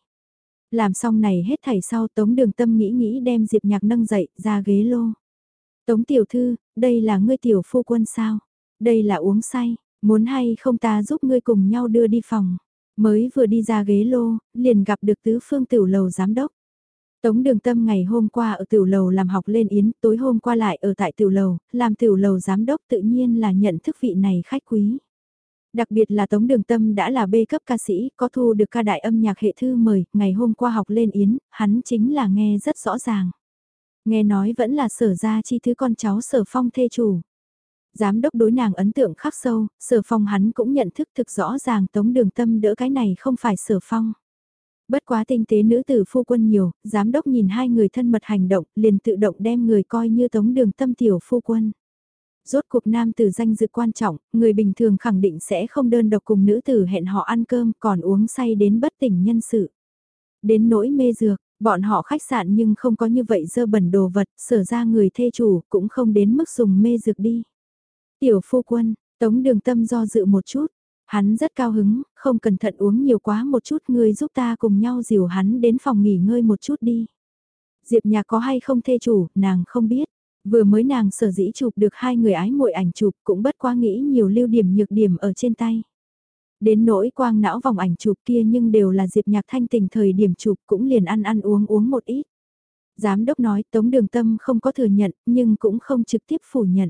Làm xong này hết thảy sau Tống Đường Tâm nghĩ nghĩ đem Diệp Nhạc nâng dậy, ra ghế lô. Tống Tiểu Thư, đây là ngươi tiểu phu quân sao? Đây là uống say, muốn hay không ta giúp ngươi cùng nhau đưa đi phòng. Mới vừa đi ra ghế lô, liền gặp được tứ phương tiểu lầu giám đốc. Tống đường tâm ngày hôm qua ở tiểu lầu làm học lên yến, tối hôm qua lại ở tại tiểu lầu, làm tiểu lầu giám đốc tự nhiên là nhận thức vị này khách quý. Đặc biệt là Tống Đường Tâm đã là bê cấp ca sĩ, có thu được ca đại âm nhạc hệ thư mời, ngày hôm qua học lên yến, hắn chính là nghe rất rõ ràng. Nghe nói vẫn là sở ra chi thứ con cháu sở phong thê chủ. Giám đốc đối nàng ấn tượng khắc sâu, sở phong hắn cũng nhận thức thực rõ ràng Tống Đường Tâm đỡ cái này không phải sở phong. Bất quá tinh tế nữ tử phu quân nhiều, giám đốc nhìn hai người thân mật hành động, liền tự động đem người coi như tống đường tâm tiểu phu quân. Rốt cuộc nam tử danh dự quan trọng, người bình thường khẳng định sẽ không đơn độc cùng nữ tử hẹn họ ăn cơm còn uống say đến bất tỉnh nhân sự. Đến nỗi mê dược, bọn họ khách sạn nhưng không có như vậy dơ bẩn đồ vật, sở ra người thê chủ cũng không đến mức dùng mê dược đi. Tiểu phu quân, tống đường tâm do dự một chút, Hắn rất cao hứng, không cẩn thận uống nhiều quá một chút ngươi giúp ta cùng nhau dìu hắn đến phòng nghỉ ngơi một chút đi. Diệp nhạc có hay không thê chủ, nàng không biết. Vừa mới nàng sở dĩ chụp được hai người ái muội ảnh chụp cũng bất quá nghĩ nhiều lưu điểm nhược điểm ở trên tay. Đến nỗi quang não vòng ảnh chụp kia nhưng đều là Diệp nhạc thanh tình thời điểm chụp cũng liền ăn ăn uống uống một ít. Giám đốc nói Tống Đường Tâm không có thừa nhận, nhưng cũng không trực tiếp phủ nhận.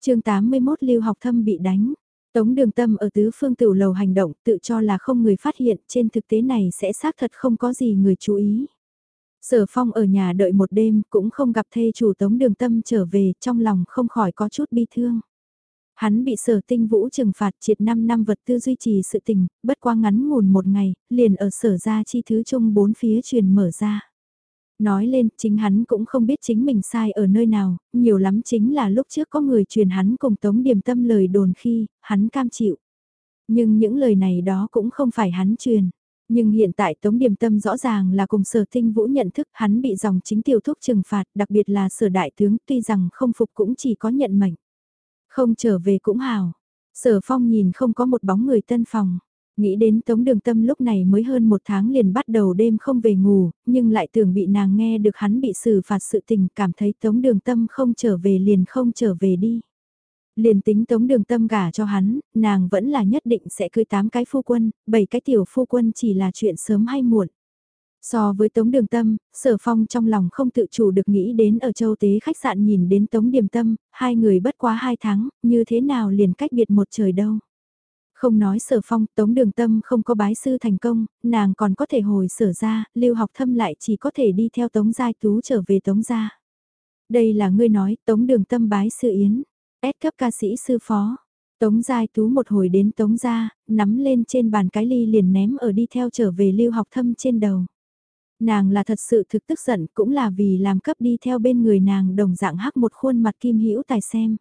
chương 81 lưu học thâm bị đánh. Tống đường tâm ở tứ phương tiểu lầu hành động tự cho là không người phát hiện, trên thực tế này sẽ xác thật không có gì người chú ý. Sở phong ở nhà đợi một đêm cũng không gặp thê chủ tống đường tâm trở về, trong lòng không khỏi có chút bi thương. Hắn bị sở tinh vũ trừng phạt triệt 5 năm vật tư duy trì sự tình, bất quá ngắn ngủn một ngày, liền ở sở ra chi thứ chung bốn phía truyền mở ra. Nói lên, chính hắn cũng không biết chính mình sai ở nơi nào, nhiều lắm chính là lúc trước có người truyền hắn cùng Tống Điềm Tâm lời đồn khi, hắn cam chịu. Nhưng những lời này đó cũng không phải hắn truyền. Nhưng hiện tại Tống Điềm Tâm rõ ràng là cùng sở tinh vũ nhận thức hắn bị dòng chính tiểu thúc trừng phạt, đặc biệt là sở đại tướng tuy rằng không phục cũng chỉ có nhận mệnh. Không trở về cũng hào. Sở phong nhìn không có một bóng người tân phòng. Nghĩ đến Tống Đường Tâm lúc này mới hơn một tháng liền bắt đầu đêm không về ngủ, nhưng lại tưởng bị nàng nghe được hắn bị xử phạt sự tình cảm thấy Tống Đường Tâm không trở về liền không trở về đi. Liền tính Tống Đường Tâm gả cho hắn, nàng vẫn là nhất định sẽ cưới tám cái phu quân, bảy cái tiểu phu quân chỉ là chuyện sớm hay muộn. So với Tống Đường Tâm, Sở Phong trong lòng không tự chủ được nghĩ đến ở châu tế khách sạn nhìn đến Tống Điềm Tâm, hai người bất quá hai tháng, như thế nào liền cách biệt một trời đâu. Không nói sở phong, tống đường tâm không có bái sư thành công, nàng còn có thể hồi sở ra, lưu học thâm lại chỉ có thể đi theo tống giai tú trở về tống gia. Đây là ngươi nói, tống đường tâm bái sư yến, S cấp ca sĩ sư phó. Tống giai tú một hồi đến tống gia, nắm lên trên bàn cái ly liền ném ở đi theo trở về lưu học thâm trên đầu. Nàng là thật sự thực tức giận cũng là vì làm cấp đi theo bên người nàng đồng dạng hắc một khuôn mặt kim hữu tài xem.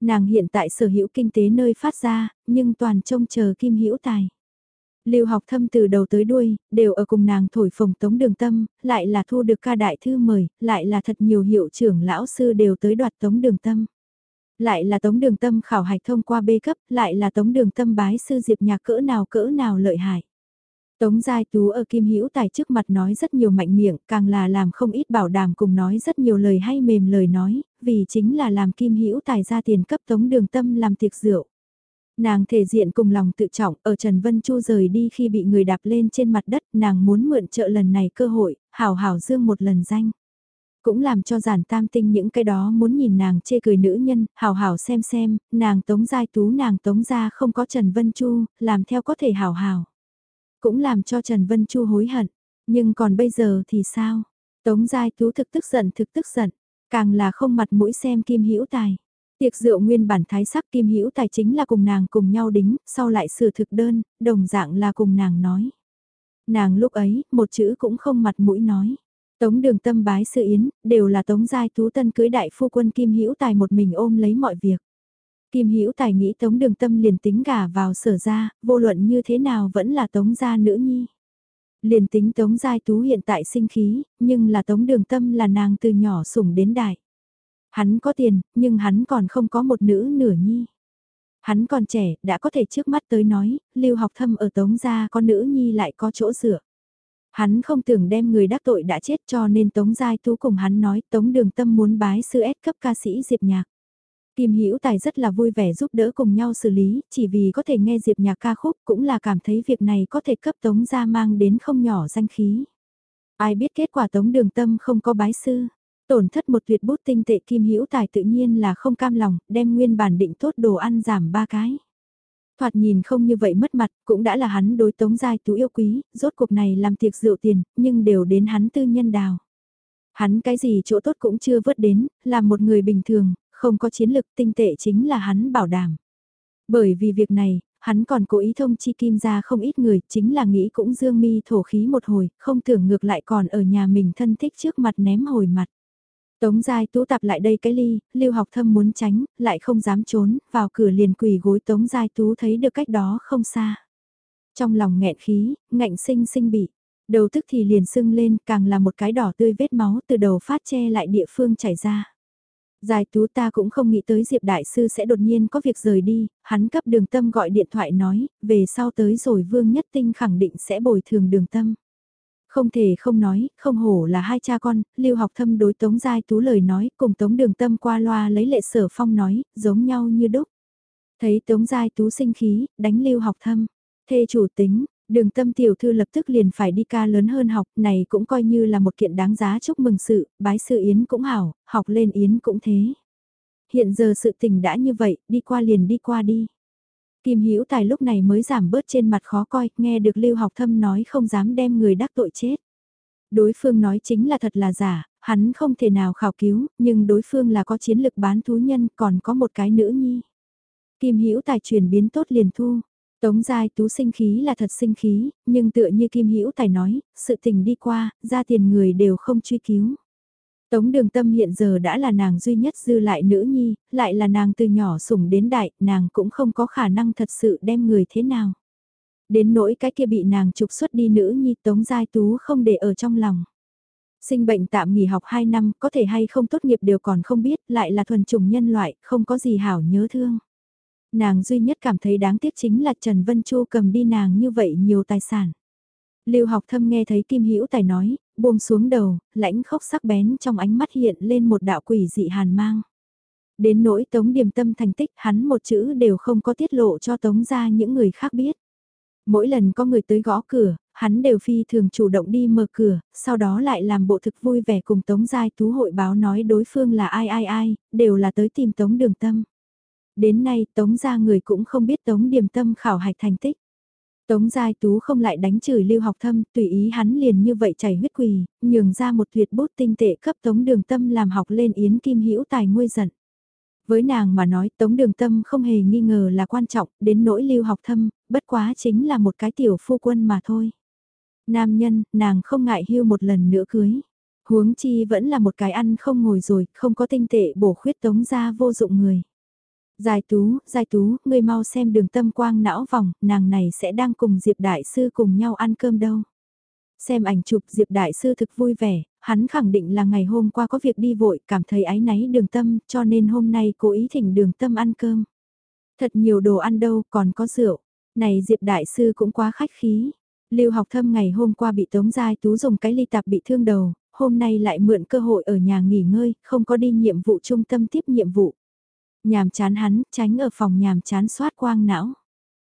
Nàng hiện tại sở hữu kinh tế nơi phát ra, nhưng toàn trông chờ kim hữu tài. Lưu học thâm từ đầu tới đuôi, đều ở cùng nàng thổi phồng tống đường tâm, lại là thu được ca đại thư mời, lại là thật nhiều hiệu trưởng lão sư đều tới đoạt tống đường tâm. Lại là tống đường tâm khảo hạch thông qua bê cấp, lại là tống đường tâm bái sư diệp nhà cỡ nào cỡ nào lợi hại. Tống Giai Tú ở Kim Hữu Tài trước mặt nói rất nhiều mạnh miệng, càng là làm không ít bảo đảm cùng nói rất nhiều lời hay mềm lời nói, vì chính là làm Kim Hữu Tài ra tiền cấp Tống Đường Tâm làm tiệc rượu. Nàng thể diện cùng lòng tự trọng, ở Trần Vân Chu rời đi khi bị người đạp lên trên mặt đất, nàng muốn mượn trợ lần này cơ hội, hào hào dương một lần danh. Cũng làm cho giản tam tinh những cái đó muốn nhìn nàng chê cười nữ nhân, hào hào xem xem, nàng tống giai tú nàng tống gia không có Trần Vân Chu, làm theo có thể hào hào. Cũng làm cho Trần Vân Chu hối hận. Nhưng còn bây giờ thì sao? Tống Giai Tú thực tức giận thực tức giận. Càng là không mặt mũi xem Kim Hữu Tài. Tiệc rượu nguyên bản thái sắc Kim Hữu Tài chính là cùng nàng cùng nhau đính, sau lại sửa thực đơn, đồng dạng là cùng nàng nói. Nàng lúc ấy, một chữ cũng không mặt mũi nói. Tống đường tâm bái sư yến, đều là tống giai tú tân cưới đại phu quân Kim Hữu Tài một mình ôm lấy mọi việc. Kim Hữu Tài nghĩ tống đường tâm liền tính gả vào sở Gia vô luận như thế nào vẫn là tống gia nữ nhi. Liền tính tống giai tú hiện tại sinh khí, nhưng là tống đường tâm là nàng từ nhỏ sủng đến đại. Hắn có tiền, nhưng hắn còn không có một nữ nửa nhi. Hắn còn trẻ, đã có thể trước mắt tới nói, lưu học thâm ở tống gia con nữ nhi lại có chỗ dựa. Hắn không tưởng đem người đắc tội đã chết cho nên Tống Giai Tú cùng hắn nói Tống Đường Tâm muốn bái sư S cấp ca sĩ Diệp Nhạc. Kim Hữu Tài rất là vui vẻ giúp đỡ cùng nhau xử lý, chỉ vì có thể nghe Diệp Nhạc ca khúc cũng là cảm thấy việc này có thể cấp Tống gia mang đến không nhỏ danh khí. Ai biết kết quả Tống Đường Tâm không có bái sư, tổn thất một tuyệt bút tinh tệ Kim Hữu Tài tự nhiên là không cam lòng, đem nguyên bản định tốt đồ ăn giảm ba cái. Thoạt nhìn không như vậy mất mặt, cũng đã là hắn đối tống giai tú yêu quý, rốt cuộc này làm tiệc rượu tiền, nhưng đều đến hắn tư nhân đào. Hắn cái gì chỗ tốt cũng chưa vớt đến, là một người bình thường, không có chiến lực tinh tệ chính là hắn bảo đảm. Bởi vì việc này, hắn còn cố ý thông chi kim ra không ít người, chính là nghĩ cũng dương mi thổ khí một hồi, không tưởng ngược lại còn ở nhà mình thân thích trước mặt ném hồi mặt. Tống Giai Tú tập lại đây cái ly, Lưu Học Thâm muốn tránh, lại không dám trốn, vào cửa liền quỳ gối Tống Giai Tú thấy được cách đó không xa. Trong lòng nghẹn khí, ngạnh sinh sinh bị, đầu tức thì liền sưng lên, càng là một cái đỏ tươi vết máu từ đầu phát che lại địa phương chảy ra. Giai Tú ta cũng không nghĩ tới Diệp Đại Sư sẽ đột nhiên có việc rời đi, hắn cấp đường tâm gọi điện thoại nói, về sau tới rồi Vương Nhất Tinh khẳng định sẽ bồi thường đường tâm. Không thể không nói, không hổ là hai cha con, lưu học thâm đối tống giai tú lời nói, cùng tống đường tâm qua loa lấy lệ sở phong nói, giống nhau như đúc. Thấy tống giai tú sinh khí, đánh lưu học thâm, thê chủ tính, đường tâm tiểu thư lập tức liền phải đi ca lớn hơn học, này cũng coi như là một kiện đáng giá chúc mừng sự, bái sư yến cũng hảo, học lên yến cũng thế. Hiện giờ sự tình đã như vậy, đi qua liền đi qua đi. Kim Hữu Tài lúc này mới giảm bớt trên mặt khó coi, nghe được Lưu Học Thâm nói không dám đem người đắc tội chết. Đối phương nói chính là thật là giả, hắn không thể nào khảo cứu, nhưng đối phương là có chiến lực bán thú nhân, còn có một cái nữ nhi. Kim Hữu Tài chuyển biến tốt liền thu. Tống Giai Tú sinh khí là thật sinh khí, nhưng tựa như Kim Hữu Tài nói, sự tình đi qua, ra tiền người đều không truy cứu. Tống đường tâm hiện giờ đã là nàng duy nhất dư lại nữ nhi, lại là nàng từ nhỏ sủng đến đại, nàng cũng không có khả năng thật sự đem người thế nào. Đến nỗi cái kia bị nàng trục xuất đi nữ nhi Tống Giai Tú không để ở trong lòng. Sinh bệnh tạm nghỉ học 2 năm, có thể hay không tốt nghiệp đều còn không biết, lại là thuần chủng nhân loại, không có gì hảo nhớ thương. Nàng duy nhất cảm thấy đáng tiếc chính là Trần Vân Chu cầm đi nàng như vậy nhiều tài sản. Lưu học thâm nghe thấy Kim Hữu Tài nói, buông xuống đầu, lãnh khốc sắc bén trong ánh mắt hiện lên một đạo quỷ dị hàn mang. Đến nỗi tống điềm tâm thành tích hắn một chữ đều không có tiết lộ cho tống ra những người khác biết. Mỗi lần có người tới gõ cửa, hắn đều phi thường chủ động đi mở cửa, sau đó lại làm bộ thực vui vẻ cùng tống giai tú hội báo nói đối phương là ai ai ai, đều là tới tìm tống đường tâm. Đến nay tống gia người cũng không biết tống điềm tâm khảo hạch thành tích. Tống Giai Tú không lại đánh chửi lưu học thâm, tùy ý hắn liền như vậy chảy huyết quỳ, nhường ra một tuyệt bút tinh tệ cấp Tống Đường Tâm làm học lên Yến Kim Hữu tài nguôi giận. Với nàng mà nói Tống Đường Tâm không hề nghi ngờ là quan trọng, đến nỗi lưu học thâm, bất quá chính là một cái tiểu phu quân mà thôi. Nam nhân, nàng không ngại hưu một lần nữa cưới. Huống chi vẫn là một cái ăn không ngồi rồi, không có tinh tệ bổ khuyết tống ra vô dụng người. Giải tú, giải tú, ngươi mau xem đường tâm quang não vòng, nàng này sẽ đang cùng Diệp Đại Sư cùng nhau ăn cơm đâu. Xem ảnh chụp Diệp Đại Sư thực vui vẻ, hắn khẳng định là ngày hôm qua có việc đi vội, cảm thấy ái náy đường tâm, cho nên hôm nay cố ý thỉnh đường tâm ăn cơm. Thật nhiều đồ ăn đâu, còn có rượu. Này Diệp Đại Sư cũng quá khách khí. Lưu học thâm ngày hôm qua bị Tống Giai Tú dùng cái ly tạp bị thương đầu, hôm nay lại mượn cơ hội ở nhà nghỉ ngơi, không có đi nhiệm vụ trung tâm tiếp nhiệm vụ. Nhàm chán hắn, tránh ở phòng nhàm chán soát quang não.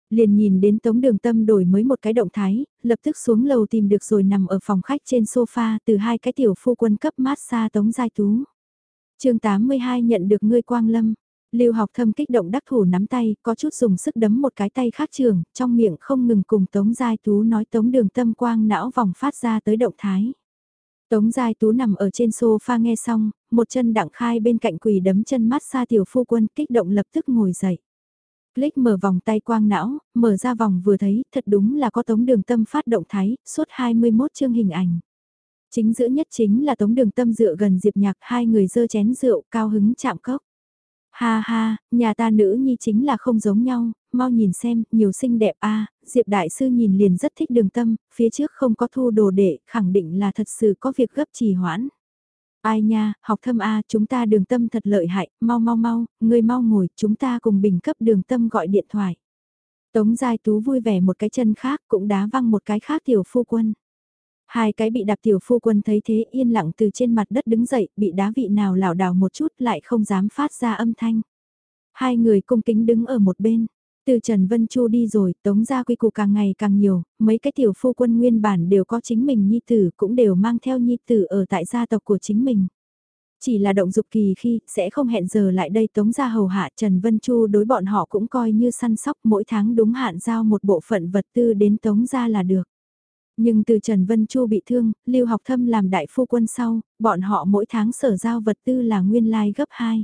Liền nhìn đến tống đường tâm đổi mới một cái động thái, lập tức xuống lầu tìm được rồi nằm ở phòng khách trên sofa từ hai cái tiểu phu quân cấp massage tống giai tú. chương 82 nhận được ngươi quang lâm. Lưu học thâm kích động đắc thủ nắm tay, có chút dùng sức đấm một cái tay khác trường, trong miệng không ngừng cùng Tống Giai Tú nói Tống đường tâm quang não vòng phát ra tới động thái. Tống Giai Tú nằm ở trên sofa nghe xong, một chân đặng khai bên cạnh quỳ đấm chân mát xa tiểu phu quân kích động lập tức ngồi dậy. Click mở vòng tay quang não, mở ra vòng vừa thấy, thật đúng là có tống đường tâm phát động thái, suốt 21 chương hình ảnh. Chính giữa nhất chính là Tống Đường Tâm dựa gần Diệp Nhạc hai người dơ chén rượu cao hứng chạm cốc. Ha ha, nhà ta nữ nhi chính là không giống nhau, mau nhìn xem, nhiều xinh đẹp a Diệp Đại Sư nhìn liền rất thích đường tâm, phía trước không có thu đồ đệ, khẳng định là thật sự có việc gấp trì hoãn. Ai nha, học thâm A, chúng ta đường tâm thật lợi hại, mau mau mau, người mau ngồi, chúng ta cùng bình cấp đường tâm gọi điện thoại. Tống Giai Tú vui vẻ một cái chân khác cũng đá văng một cái khác tiểu phu quân. Hai cái bị đạp tiểu phu quân thấy thế yên lặng từ trên mặt đất đứng dậy, bị đá vị nào lảo đảo một chút lại không dám phát ra âm thanh. Hai người cung kính đứng ở một bên. Từ Trần Vân Chu đi rồi, tống gia quy củ càng ngày càng nhiều, mấy cái tiểu phu quân nguyên bản đều có chính mình nhi tử cũng đều mang theo nhi tử ở tại gia tộc của chính mình. Chỉ là động dục kỳ khi, sẽ không hẹn giờ lại đây tống gia hầu hạ Trần Vân Chu đối bọn họ cũng coi như săn sóc mỗi tháng đúng hạn giao một bộ phận vật tư đến tống gia là được. Nhưng từ Trần Vân Chu bị thương, Lưu Học Thâm làm đại phu quân sau, bọn họ mỗi tháng sở giao vật tư là nguyên lai gấp 2.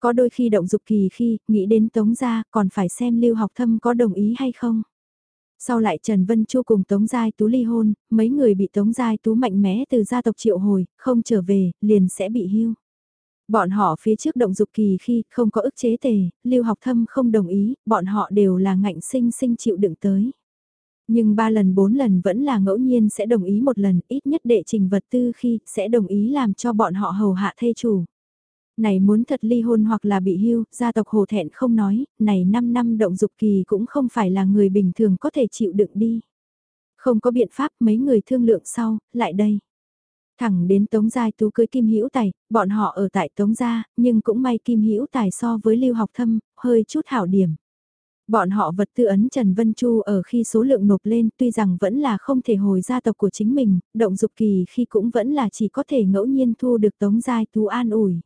Có đôi khi động dục kỳ khi, nghĩ đến Tống Gia, còn phải xem Lưu Học Thâm có đồng ý hay không. Sau lại Trần Vân Chu cùng Tống Giai Tú ly hôn, mấy người bị Tống Giai Tú mạnh mẽ từ gia tộc triệu hồi, không trở về, liền sẽ bị hưu. Bọn họ phía trước động dục kỳ khi không có ức chế tề, Lưu Học Thâm không đồng ý, bọn họ đều là ngạnh sinh sinh chịu đựng tới. Nhưng ba lần bốn lần vẫn là ngẫu nhiên sẽ đồng ý một lần, ít nhất đệ trình vật tư khi sẽ đồng ý làm cho bọn họ hầu hạ thê chủ. Này muốn thật ly hôn hoặc là bị hưu, gia tộc hồ thẹn không nói, này 5 năm động dục kỳ cũng không phải là người bình thường có thể chịu đựng đi. Không có biện pháp mấy người thương lượng sau, lại đây. Thẳng đến Tống Giai Tú cưới Kim Hữu Tài, bọn họ ở tại Tống Gia, nhưng cũng may Kim Hữu Tài so với Lưu Học Thâm, hơi chút hảo điểm. Bọn họ vật tư ấn Trần Vân Chu ở khi số lượng nộp lên tuy rằng vẫn là không thể hồi gia tộc của chính mình, động dục kỳ khi cũng vẫn là chỉ có thể ngẫu nhiên thu được Tống Giai Tú an ủi.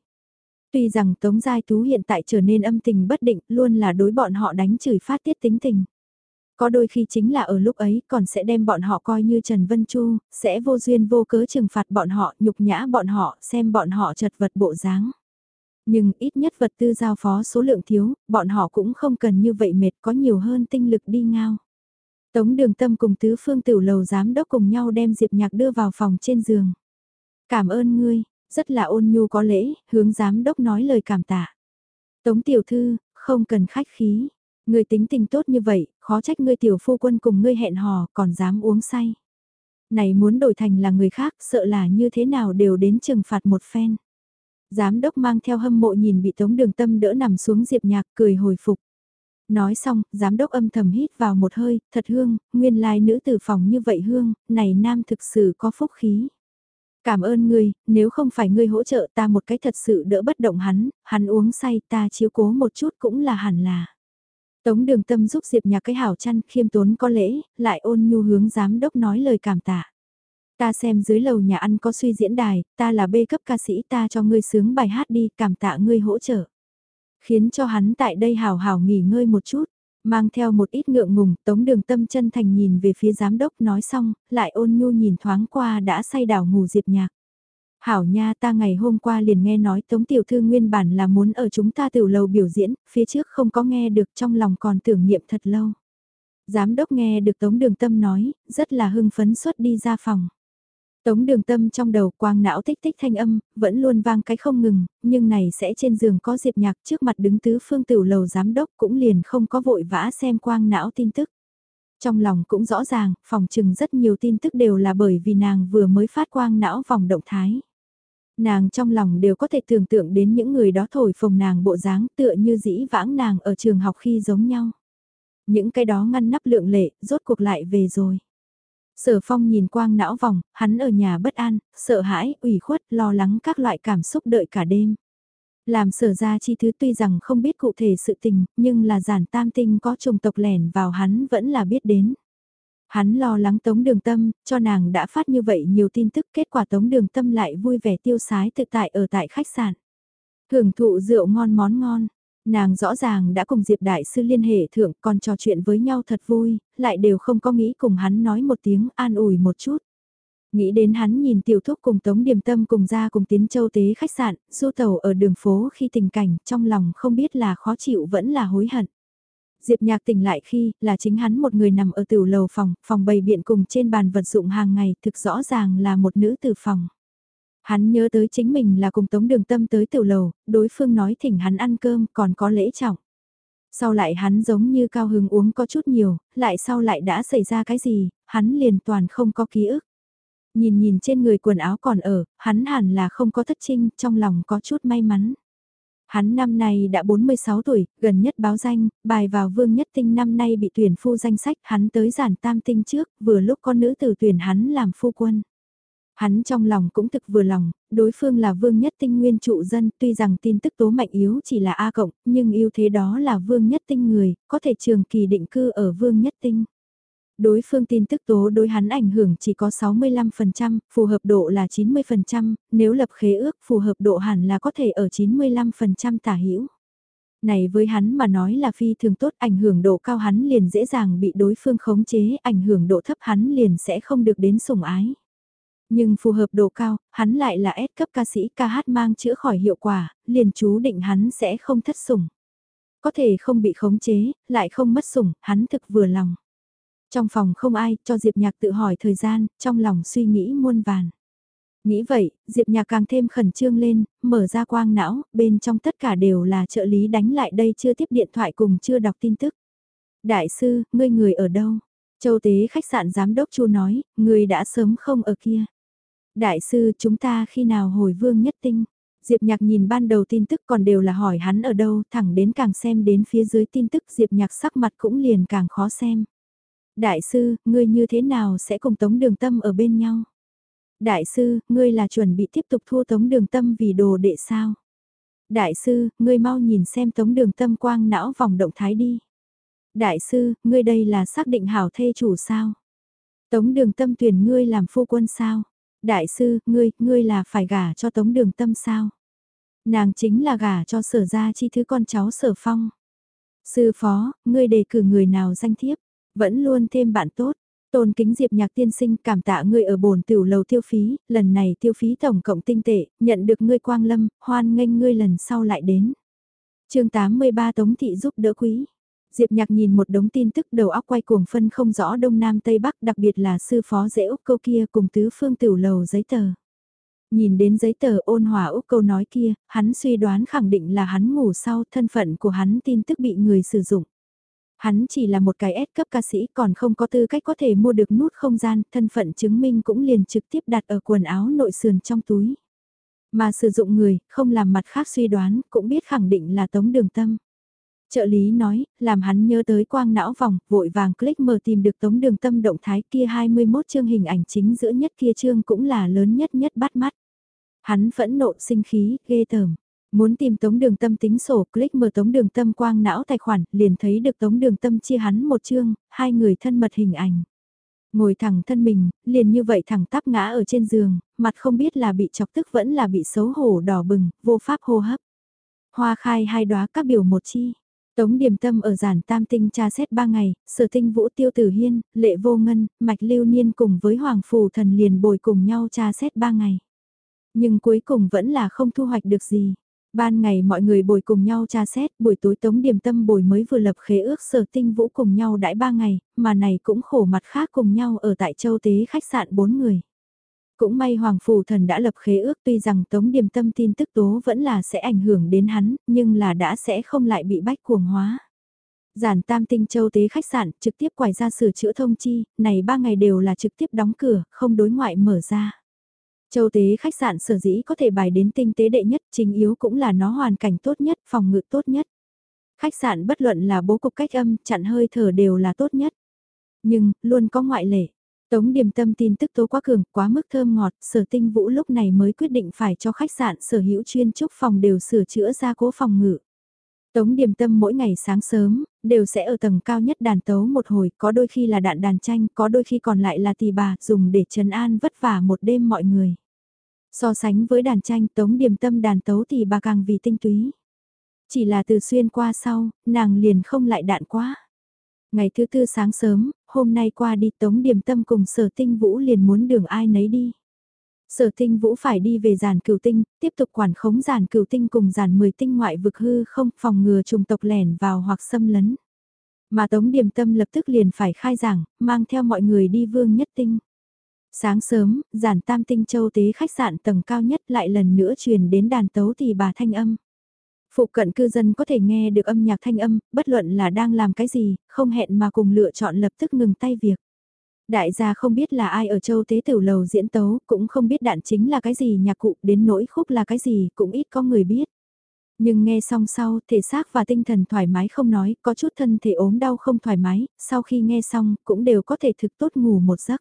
Tuy rằng Tống Giai Tú hiện tại trở nên âm tình bất định luôn là đối bọn họ đánh chửi phát tiết tính tình. Có đôi khi chính là ở lúc ấy còn sẽ đem bọn họ coi như Trần Vân Chu, sẽ vô duyên vô cớ trừng phạt bọn họ, nhục nhã bọn họ, xem bọn họ chật vật bộ dáng. Nhưng ít nhất vật tư giao phó số lượng thiếu, bọn họ cũng không cần như vậy mệt có nhiều hơn tinh lực đi ngao. Tống đường tâm cùng tứ phương tiểu lầu giám đốc cùng nhau đem Diệp Nhạc đưa vào phòng trên giường. Cảm ơn ngươi, rất là ôn nhu có lễ, hướng giám đốc nói lời cảm tạ. Tống tiểu thư, không cần khách khí. Ngươi tính tình tốt như vậy, khó trách ngươi tiểu phu quân cùng ngươi hẹn hò, còn dám uống say. Này muốn đổi thành là người khác, sợ là như thế nào đều đến trừng phạt một phen. Giám đốc mang theo hâm mộ nhìn bị tống đường tâm đỡ nằm xuống diệp nhạc cười hồi phục. Nói xong, giám đốc âm thầm hít vào một hơi, thật hương, nguyên lai nữ tử phòng như vậy hương, này nam thực sự có phúc khí. Cảm ơn ngươi, nếu không phải ngươi hỗ trợ ta một cái thật sự đỡ bất động hắn, hắn uống say ta chiếu cố một chút cũng là hẳn là. Tống đường tâm giúp Diệp nhạc cái hảo chăn khiêm tốn có lễ, lại ôn nhu hướng giám đốc nói lời cảm tạ. Ta xem dưới lầu nhà ăn có suy diễn đài, ta là bê cấp ca sĩ ta cho ngươi sướng bài hát đi, cảm tạ ngươi hỗ trợ. Khiến cho hắn tại đây hào hào nghỉ ngơi một chút, mang theo một ít ngượng ngùng, tống đường tâm chân thành nhìn về phía giám đốc nói xong, lại ôn nhu nhìn thoáng qua đã say đảo ngủ diệp nhạc. Hảo nha ta ngày hôm qua liền nghe nói Tống Tiểu Thư nguyên bản là muốn ở chúng ta tiểu lầu biểu diễn, phía trước không có nghe được trong lòng còn tưởng niệm thật lâu. Giám đốc nghe được Tống Đường Tâm nói, rất là hưng phấn xuất đi ra phòng. Tống đường tâm trong đầu quang não tích tích thanh âm, vẫn luôn vang cái không ngừng, nhưng này sẽ trên giường có diệp nhạc trước mặt đứng tứ phương tiểu lầu giám đốc cũng liền không có vội vã xem quang não tin tức. Trong lòng cũng rõ ràng, phòng trừng rất nhiều tin tức đều là bởi vì nàng vừa mới phát quang não vòng động thái. Nàng trong lòng đều có thể tưởng tượng đến những người đó thổi phồng nàng bộ dáng tựa như dĩ vãng nàng ở trường học khi giống nhau. Những cái đó ngăn nắp lượng lệ, rốt cuộc lại về rồi. Sở phong nhìn quang não vòng, hắn ở nhà bất an, sợ hãi, ủy khuất, lo lắng các loại cảm xúc đợi cả đêm. Làm sở ra chi thứ tuy rằng không biết cụ thể sự tình, nhưng là giản tam tinh có trùng tộc lẻn vào hắn vẫn là biết đến. Hắn lo lắng tống đường tâm, cho nàng đã phát như vậy nhiều tin tức kết quả tống đường tâm lại vui vẻ tiêu sái tự tại ở tại khách sạn. Hưởng thụ rượu ngon món ngon, Nàng rõ ràng đã cùng Diệp Đại Sư liên hệ thượng còn trò chuyện với nhau thật vui, lại đều không có nghĩ cùng hắn nói một tiếng an ủi một chút. Nghĩ đến hắn nhìn tiểu thúc cùng Tống Điềm Tâm cùng ra cùng tiến châu tế khách sạn, du tàu ở đường phố khi tình cảnh trong lòng không biết là khó chịu vẫn là hối hận. Diệp Nhạc tỉnh lại khi là chính hắn một người nằm ở tiểu lầu phòng, phòng bày biện cùng trên bàn vật dụng hàng ngày thực rõ ràng là một nữ tử phòng. Hắn nhớ tới chính mình là cùng Tống Đường Tâm tới tiểu lầu, đối phương nói thỉnh hắn ăn cơm còn có lễ trọng. Sau lại hắn giống như cao hứng uống có chút nhiều, lại sau lại đã xảy ra cái gì, hắn liền toàn không có ký ức. Nhìn nhìn trên người quần áo còn ở, hắn hẳn là không có thất trinh, trong lòng có chút may mắn. Hắn năm nay đã 46 tuổi, gần nhất báo danh, bài vào vương nhất tinh năm nay bị tuyển phu danh sách, hắn tới giản tam tinh trước, vừa lúc con nữ tử tuyển hắn làm phu quân. Hắn trong lòng cũng thực vừa lòng, đối phương là vương nhất tinh nguyên trụ dân, tuy rằng tin tức tố mạnh yếu chỉ là A cộng, nhưng ưu thế đó là vương nhất tinh người, có thể trường kỳ định cư ở vương nhất tinh. Đối phương tin tức tố đối hắn ảnh hưởng chỉ có 65%, phù hợp độ là 90%, nếu lập khế ước phù hợp độ hẳn là có thể ở 95% tả hữu này với hắn mà nói là phi thường tốt, ảnh hưởng độ cao hắn liền dễ dàng bị đối phương khống chế, ảnh hưởng độ thấp hắn liền sẽ không được đến sủng ái. Nhưng phù hợp độ cao, hắn lại là S cấp ca sĩ ca hát mang chữa khỏi hiệu quả, liền chú định hắn sẽ không thất sủng. Có thể không bị khống chế, lại không mất sủng, hắn thực vừa lòng. Trong phòng không ai, cho Diệp Nhạc tự hỏi thời gian, trong lòng suy nghĩ muôn vàn. Nghĩ vậy, Diệp Nhạc càng thêm khẩn trương lên, mở ra quang não, bên trong tất cả đều là trợ lý đánh lại đây chưa tiếp điện thoại cùng chưa đọc tin tức. Đại sư, ngươi người ở đâu? Châu tế khách sạn giám đốc chu nói, người đã sớm không ở kia. Đại sư chúng ta khi nào hồi vương nhất tinh? Diệp Nhạc nhìn ban đầu tin tức còn đều là hỏi hắn ở đâu, thẳng đến càng xem đến phía dưới tin tức Diệp Nhạc sắc mặt cũng liền càng khó xem. Đại sư, ngươi như thế nào sẽ cùng Tống Đường Tâm ở bên nhau? Đại sư, ngươi là chuẩn bị tiếp tục thua Tống Đường Tâm vì đồ đệ sao? Đại sư, ngươi mau nhìn xem Tống Đường Tâm quang não vòng động thái đi. Đại sư, ngươi đây là xác định hảo thê chủ sao? Tống Đường Tâm tuyển ngươi làm phu quân sao? Đại sư, ngươi, ngươi là phải gả cho Tống Đường Tâm sao? Nàng chính là gả cho sở gia chi thứ con cháu sở phong. Sư phó, ngươi đề cử người nào danh thiếp? Vẫn luôn thêm bạn tốt. Tôn kính Diệp Nhạc tiên sinh cảm tạ ngươi ở bồn tiểu lầu tiêu phí, lần này tiêu phí tổng cộng tinh tệ, nhận được ngươi quang lâm, hoan nghênh ngươi lần sau lại đến. chương 83 Tống Thị giúp đỡ quý. Diệp Nhạc nhìn một đống tin tức đầu óc quay cuồng phân không rõ đông nam tây bắc đặc biệt là sư phó dễ Úc câu kia cùng tứ phương tiểu lầu giấy tờ. Nhìn đến giấy tờ ôn hòa Úc câu nói kia, hắn suy đoán khẳng định là hắn ngủ sau thân phận của hắn tin tức bị người sử dụng. Hắn chỉ là một cái S cấp ca sĩ còn không có tư cách có thể mua được nút không gian, thân phận chứng minh cũng liền trực tiếp đặt ở quần áo nội sườn trong túi. Mà sử dụng người, không làm mặt khác suy đoán, cũng biết khẳng định là tống đường tâm. Trợ lý nói, làm hắn nhớ tới quang não vòng, vội vàng click mở tìm được tống đường tâm động thái kia 21 chương hình ảnh chính giữa nhất kia chương cũng là lớn nhất nhất bắt mắt. Hắn phẫn nộ sinh khí, ghê tởm. Muốn tìm Tống Đường Tâm tính sổ, click mở Tống Đường Tâm quang não tài khoản, liền thấy được Tống Đường Tâm chia hắn một chương, hai người thân mật hình ảnh. Ngồi thẳng thân mình, liền như vậy thẳng tắp ngã ở trên giường, mặt không biết là bị chọc tức vẫn là bị xấu hổ đỏ bừng, vô pháp hô hấp. Hoa khai hai đóa các biểu một chi. Tống Điềm Tâm ở giản tam tinh tra xét ba ngày, sở tinh vũ tiêu tử hiên, lệ vô ngân, mạch lưu niên cùng với hoàng phù thần liền bồi cùng nhau tra xét ba ngày. Nhưng cuối cùng vẫn là không thu hoạch được gì. Ban ngày mọi người bồi cùng nhau tra xét, buổi tối tống điểm tâm bồi mới vừa lập khế ước sở tinh vũ cùng nhau đãi ba ngày, mà này cũng khổ mặt khác cùng nhau ở tại châu tế khách sạn bốn người. Cũng may Hoàng Phù Thần đã lập khế ước tuy rằng tống điềm tâm tin tức tố vẫn là sẽ ảnh hưởng đến hắn, nhưng là đã sẽ không lại bị bách cuồng hóa. Giản tam tinh châu tế khách sạn trực tiếp quải ra sửa chữa thông chi, này ba ngày đều là trực tiếp đóng cửa, không đối ngoại mở ra. Châu tế khách sạn sở dĩ có thể bài đến tinh tế đệ nhất chính yếu cũng là nó hoàn cảnh tốt nhất, phòng ngự tốt nhất. Khách sạn bất luận là bố cục cách âm, chặn hơi thở đều là tốt nhất. Nhưng, luôn có ngoại lệ. Tống điểm tâm tin tức tố quá cường, quá mức thơm ngọt, sở tinh vũ lúc này mới quyết định phải cho khách sạn sở hữu chuyên trúc phòng đều sửa chữa ra cố phòng ngự. Tống điểm tâm mỗi ngày sáng sớm, đều sẽ ở tầng cao nhất đàn tấu một hồi, có đôi khi là đạn đàn tranh, có đôi khi còn lại là tỳ bà, dùng để trấn an vất vả một đêm mọi người. So sánh với đàn tranh tống điểm tâm đàn tấu thì bà càng vì tinh túy. Chỉ là từ xuyên qua sau, nàng liền không lại đạn quá. Ngày thứ tư sáng sớm, hôm nay qua đi tống điểm tâm cùng sở tinh vũ liền muốn đường ai nấy đi. Sở tinh vũ phải đi về giàn cửu tinh, tiếp tục quản khống giàn cửu tinh cùng giàn 10 tinh ngoại vực hư không phòng ngừa trùng tộc lẻn vào hoặc xâm lấn. Mà Tống Điềm Tâm lập tức liền phải khai giảng, mang theo mọi người đi vương nhất tinh. Sáng sớm, giản tam tinh châu tế khách sạn tầng cao nhất lại lần nữa truyền đến đàn tấu thì bà thanh âm. Phụ cận cư dân có thể nghe được âm nhạc thanh âm, bất luận là đang làm cái gì, không hẹn mà cùng lựa chọn lập tức ngừng tay việc. Đại gia không biết là ai ở châu tế tiểu lầu diễn tấu, cũng không biết đạn chính là cái gì nhạc cụ, đến nỗi khúc là cái gì, cũng ít có người biết. Nhưng nghe xong sau, thể xác và tinh thần thoải mái không nói, có chút thân thể ốm đau không thoải mái, sau khi nghe xong, cũng đều có thể thực tốt ngủ một giấc.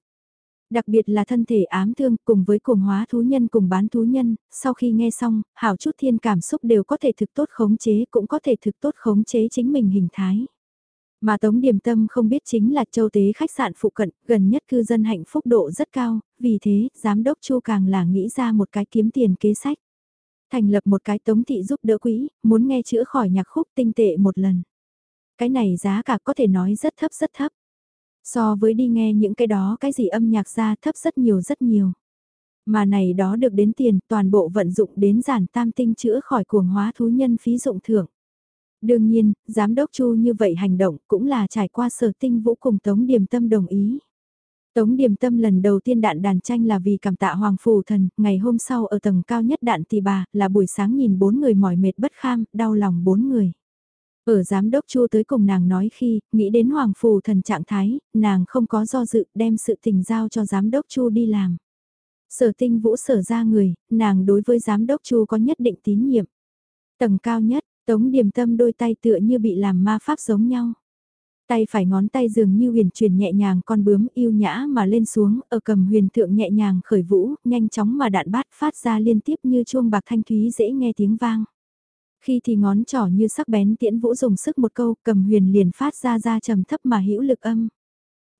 Đặc biệt là thân thể ám thương cùng với cùng hóa thú nhân cùng bán thú nhân, sau khi nghe xong, hảo chút thiên cảm xúc đều có thể thực tốt khống chế cũng có thể thực tốt khống chế chính mình hình thái. Mà Tống Điềm Tâm không biết chính là châu tế khách sạn phụ cận, gần nhất cư dân hạnh phúc độ rất cao, vì thế, giám đốc Chu càng là nghĩ ra một cái kiếm tiền kế sách. Thành lập một cái tống thị giúp đỡ quỹ, muốn nghe chữa khỏi nhạc khúc tinh tệ một lần. Cái này giá cả có thể nói rất thấp rất thấp. So với đi nghe những cái đó cái gì âm nhạc ra thấp rất nhiều rất nhiều. Mà này đó được đến tiền toàn bộ vận dụng đến giản tam tinh chữa khỏi cuồng hóa thú nhân phí dụng thưởng. Đương nhiên, giám đốc Chu như vậy hành động cũng là trải qua sở tinh vũ cùng Tống Điềm Tâm đồng ý. Tống Điềm Tâm lần đầu tiên đạn đàn tranh là vì cảm tạ Hoàng Phù Thần, ngày hôm sau ở tầng cao nhất đạn tỷ bà, là buổi sáng nhìn bốn người mỏi mệt bất kham, đau lòng bốn người. Ở giám đốc Chu tới cùng nàng nói khi, nghĩ đến Hoàng Phù Thần trạng thái, nàng không có do dự đem sự tình giao cho giám đốc Chu đi làm. Sở tinh vũ sở ra người, nàng đối với giám đốc Chu có nhất định tín nhiệm. Tầng cao nhất, Tống Điềm Tâm đôi tay tựa như bị làm ma pháp giống nhau. Tay phải ngón tay dường như huyền truyền nhẹ nhàng con bướm yêu nhã mà lên xuống, ở cầm huyền thượng nhẹ nhàng khởi vũ, nhanh chóng mà đạn bát phát ra liên tiếp như chuông bạc thanh thúy dễ nghe tiếng vang. Khi thì ngón trỏ như sắc bén tiễn vũ dùng sức một câu, cầm huyền liền phát ra ra trầm thấp mà hữu lực âm.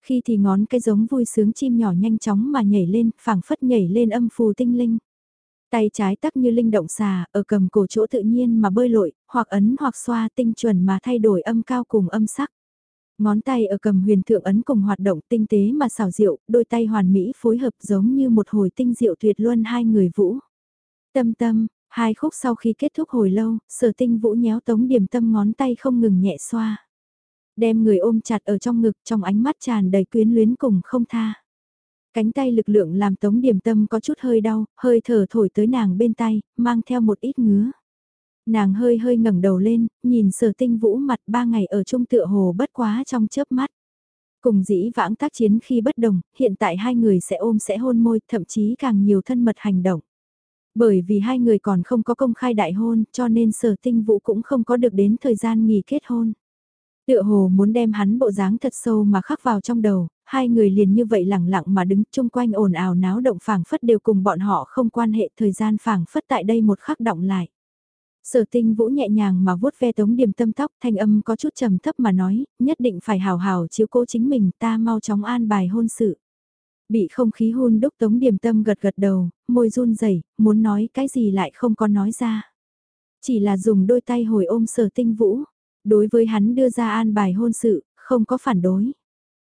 Khi thì ngón cái giống vui sướng chim nhỏ nhanh chóng mà nhảy lên, phảng phất nhảy lên âm phù tinh linh. Tay trái tắc như linh động xà, ở cầm cổ chỗ tự nhiên mà bơi lội, hoặc ấn hoặc xoa tinh chuẩn mà thay đổi âm cao cùng âm sắc. Ngón tay ở cầm huyền thượng ấn cùng hoạt động tinh tế mà xảo diệu, đôi tay hoàn mỹ phối hợp giống như một hồi tinh diệu tuyệt luân hai người vũ. Tâm tâm, hai khúc sau khi kết thúc hồi lâu, sở tinh vũ nhéo tống điểm tâm ngón tay không ngừng nhẹ xoa. Đem người ôm chặt ở trong ngực trong ánh mắt tràn đầy quyến luyến cùng không tha. Cánh tay lực lượng làm tống điểm tâm có chút hơi đau, hơi thở thổi tới nàng bên tay, mang theo một ít ngứa. Nàng hơi hơi ngẩng đầu lên, nhìn sở tinh vũ mặt ba ngày ở trung tựa hồ bất quá trong chớp mắt. Cùng dĩ vãng tác chiến khi bất đồng, hiện tại hai người sẽ ôm sẽ hôn môi, thậm chí càng nhiều thân mật hành động. Bởi vì hai người còn không có công khai đại hôn, cho nên sở tinh vũ cũng không có được đến thời gian nghỉ kết hôn. Tựa hồ muốn đem hắn bộ dáng thật sâu mà khắc vào trong đầu, hai người liền như vậy lẳng lặng mà đứng chung quanh ồn ào náo động phảng phất đều cùng bọn họ không quan hệ thời gian phảng phất tại đây một khắc động lại. Sở tinh vũ nhẹ nhàng mà vuốt ve tống điểm tâm tóc thanh âm có chút trầm thấp mà nói, nhất định phải hào hào chiếu cố chính mình ta mau chóng an bài hôn sự. Bị không khí hôn đúc tống điểm tâm gật gật đầu, môi run rẩy muốn nói cái gì lại không có nói ra. Chỉ là dùng đôi tay hồi ôm sở tinh vũ, đối với hắn đưa ra an bài hôn sự, không có phản đối.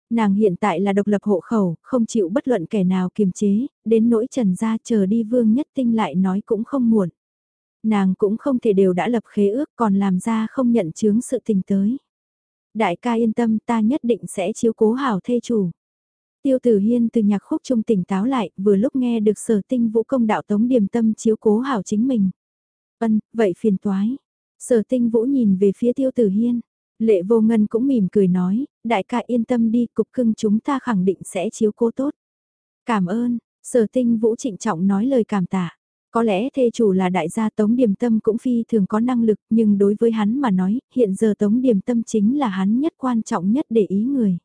Nàng hiện tại là độc lập hộ khẩu, không chịu bất luận kẻ nào kiềm chế, đến nỗi trần ra chờ đi vương nhất tinh lại nói cũng không muộn. Nàng cũng không thể đều đã lập khế ước còn làm ra không nhận chướng sự tình tới. Đại ca yên tâm ta nhất định sẽ chiếu cố hảo thê chủ. Tiêu tử hiên từ nhạc khúc trung tỉnh táo lại, vừa lúc nghe được sở tinh vũ công đạo tống điềm tâm chiếu cố hảo chính mình. Ân, vậy phiền toái. Sở tinh vũ nhìn về phía tiêu tử hiên. Lệ vô ngân cũng mỉm cười nói, đại ca yên tâm đi, cục cưng chúng ta khẳng định sẽ chiếu cố tốt. Cảm ơn, sở tinh vũ trịnh trọng nói lời cảm tạ. Có lẽ thê chủ là đại gia Tống Điềm Tâm cũng phi thường có năng lực, nhưng đối với hắn mà nói, hiện giờ Tống Điềm Tâm chính là hắn nhất quan trọng nhất để ý người.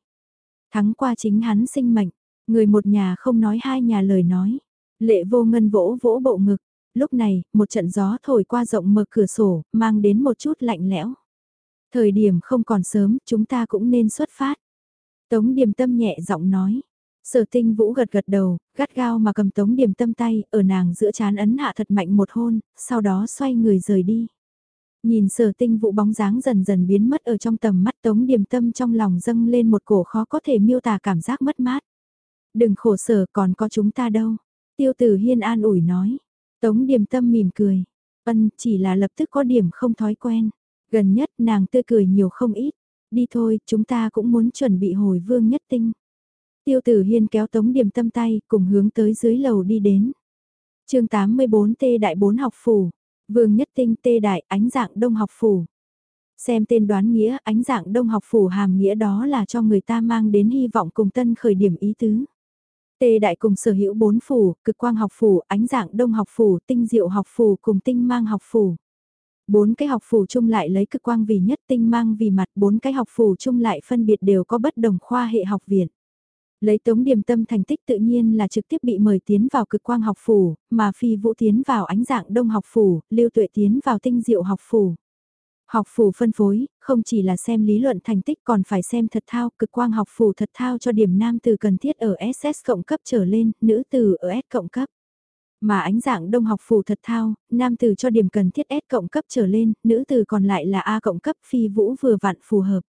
Thắng qua chính hắn sinh mệnh, người một nhà không nói hai nhà lời nói. Lệ vô ngân vỗ vỗ bộ ngực, lúc này, một trận gió thổi qua rộng mở cửa sổ, mang đến một chút lạnh lẽo. Thời điểm không còn sớm, chúng ta cũng nên xuất phát. Tống Điềm Tâm nhẹ giọng nói, Sở tinh vũ gật gật đầu, gắt gao mà cầm tống điểm tâm tay, ở nàng giữa chán ấn hạ thật mạnh một hôn, sau đó xoay người rời đi. Nhìn sở tinh vụ bóng dáng dần dần biến mất ở trong tầm mắt tống điềm tâm trong lòng dâng lên một cổ khó có thể miêu tả cảm giác mất mát. Đừng khổ sở còn có chúng ta đâu. Tiêu tử hiên an ủi nói. Tống điềm tâm mỉm cười. Ân chỉ là lập tức có điểm không thói quen. Gần nhất nàng tươi cười nhiều không ít. Đi thôi, chúng ta cũng muốn chuẩn bị hồi vương nhất tinh. Tiêu tử hiên kéo tống điềm tâm tay, cùng hướng tới dưới lầu đi đến. chương 84 T Đại 4 học phủ. Vương nhất tinh tê Đại ánh dạng đông học phủ. Xem tên đoán nghĩa ánh dạng đông học phủ hàm nghĩa đó là cho người ta mang đến hy vọng cùng tân khởi điểm ý tứ. Tê đại cùng sở hữu bốn phủ, cực quang học phủ, ánh dạng đông học phủ, tinh diệu học phủ cùng tinh mang học phủ. Bốn cái học phủ chung lại lấy cực quang vì nhất tinh mang vì mặt, bốn cái học phủ chung lại phân biệt đều có bất đồng khoa hệ học viện. Lấy tống điểm tâm thành tích tự nhiên là trực tiếp bị mời tiến vào cực quang học phủ, mà phi vũ tiến vào ánh dạng đông học phủ, lưu tuệ tiến vào tinh diệu học phủ. Học phủ phân phối, không chỉ là xem lý luận thành tích còn phải xem thật thao, cực quang học phủ thật thao cho điểm nam từ cần thiết ở SS cộng cấp trở lên, nữ từ ở S cộng cấp. Mà ánh dạng đông học phủ thật thao, nam từ cho điểm cần thiết S cộng cấp trở lên, nữ từ còn lại là A cộng cấp phi vũ vừa vặn phù hợp.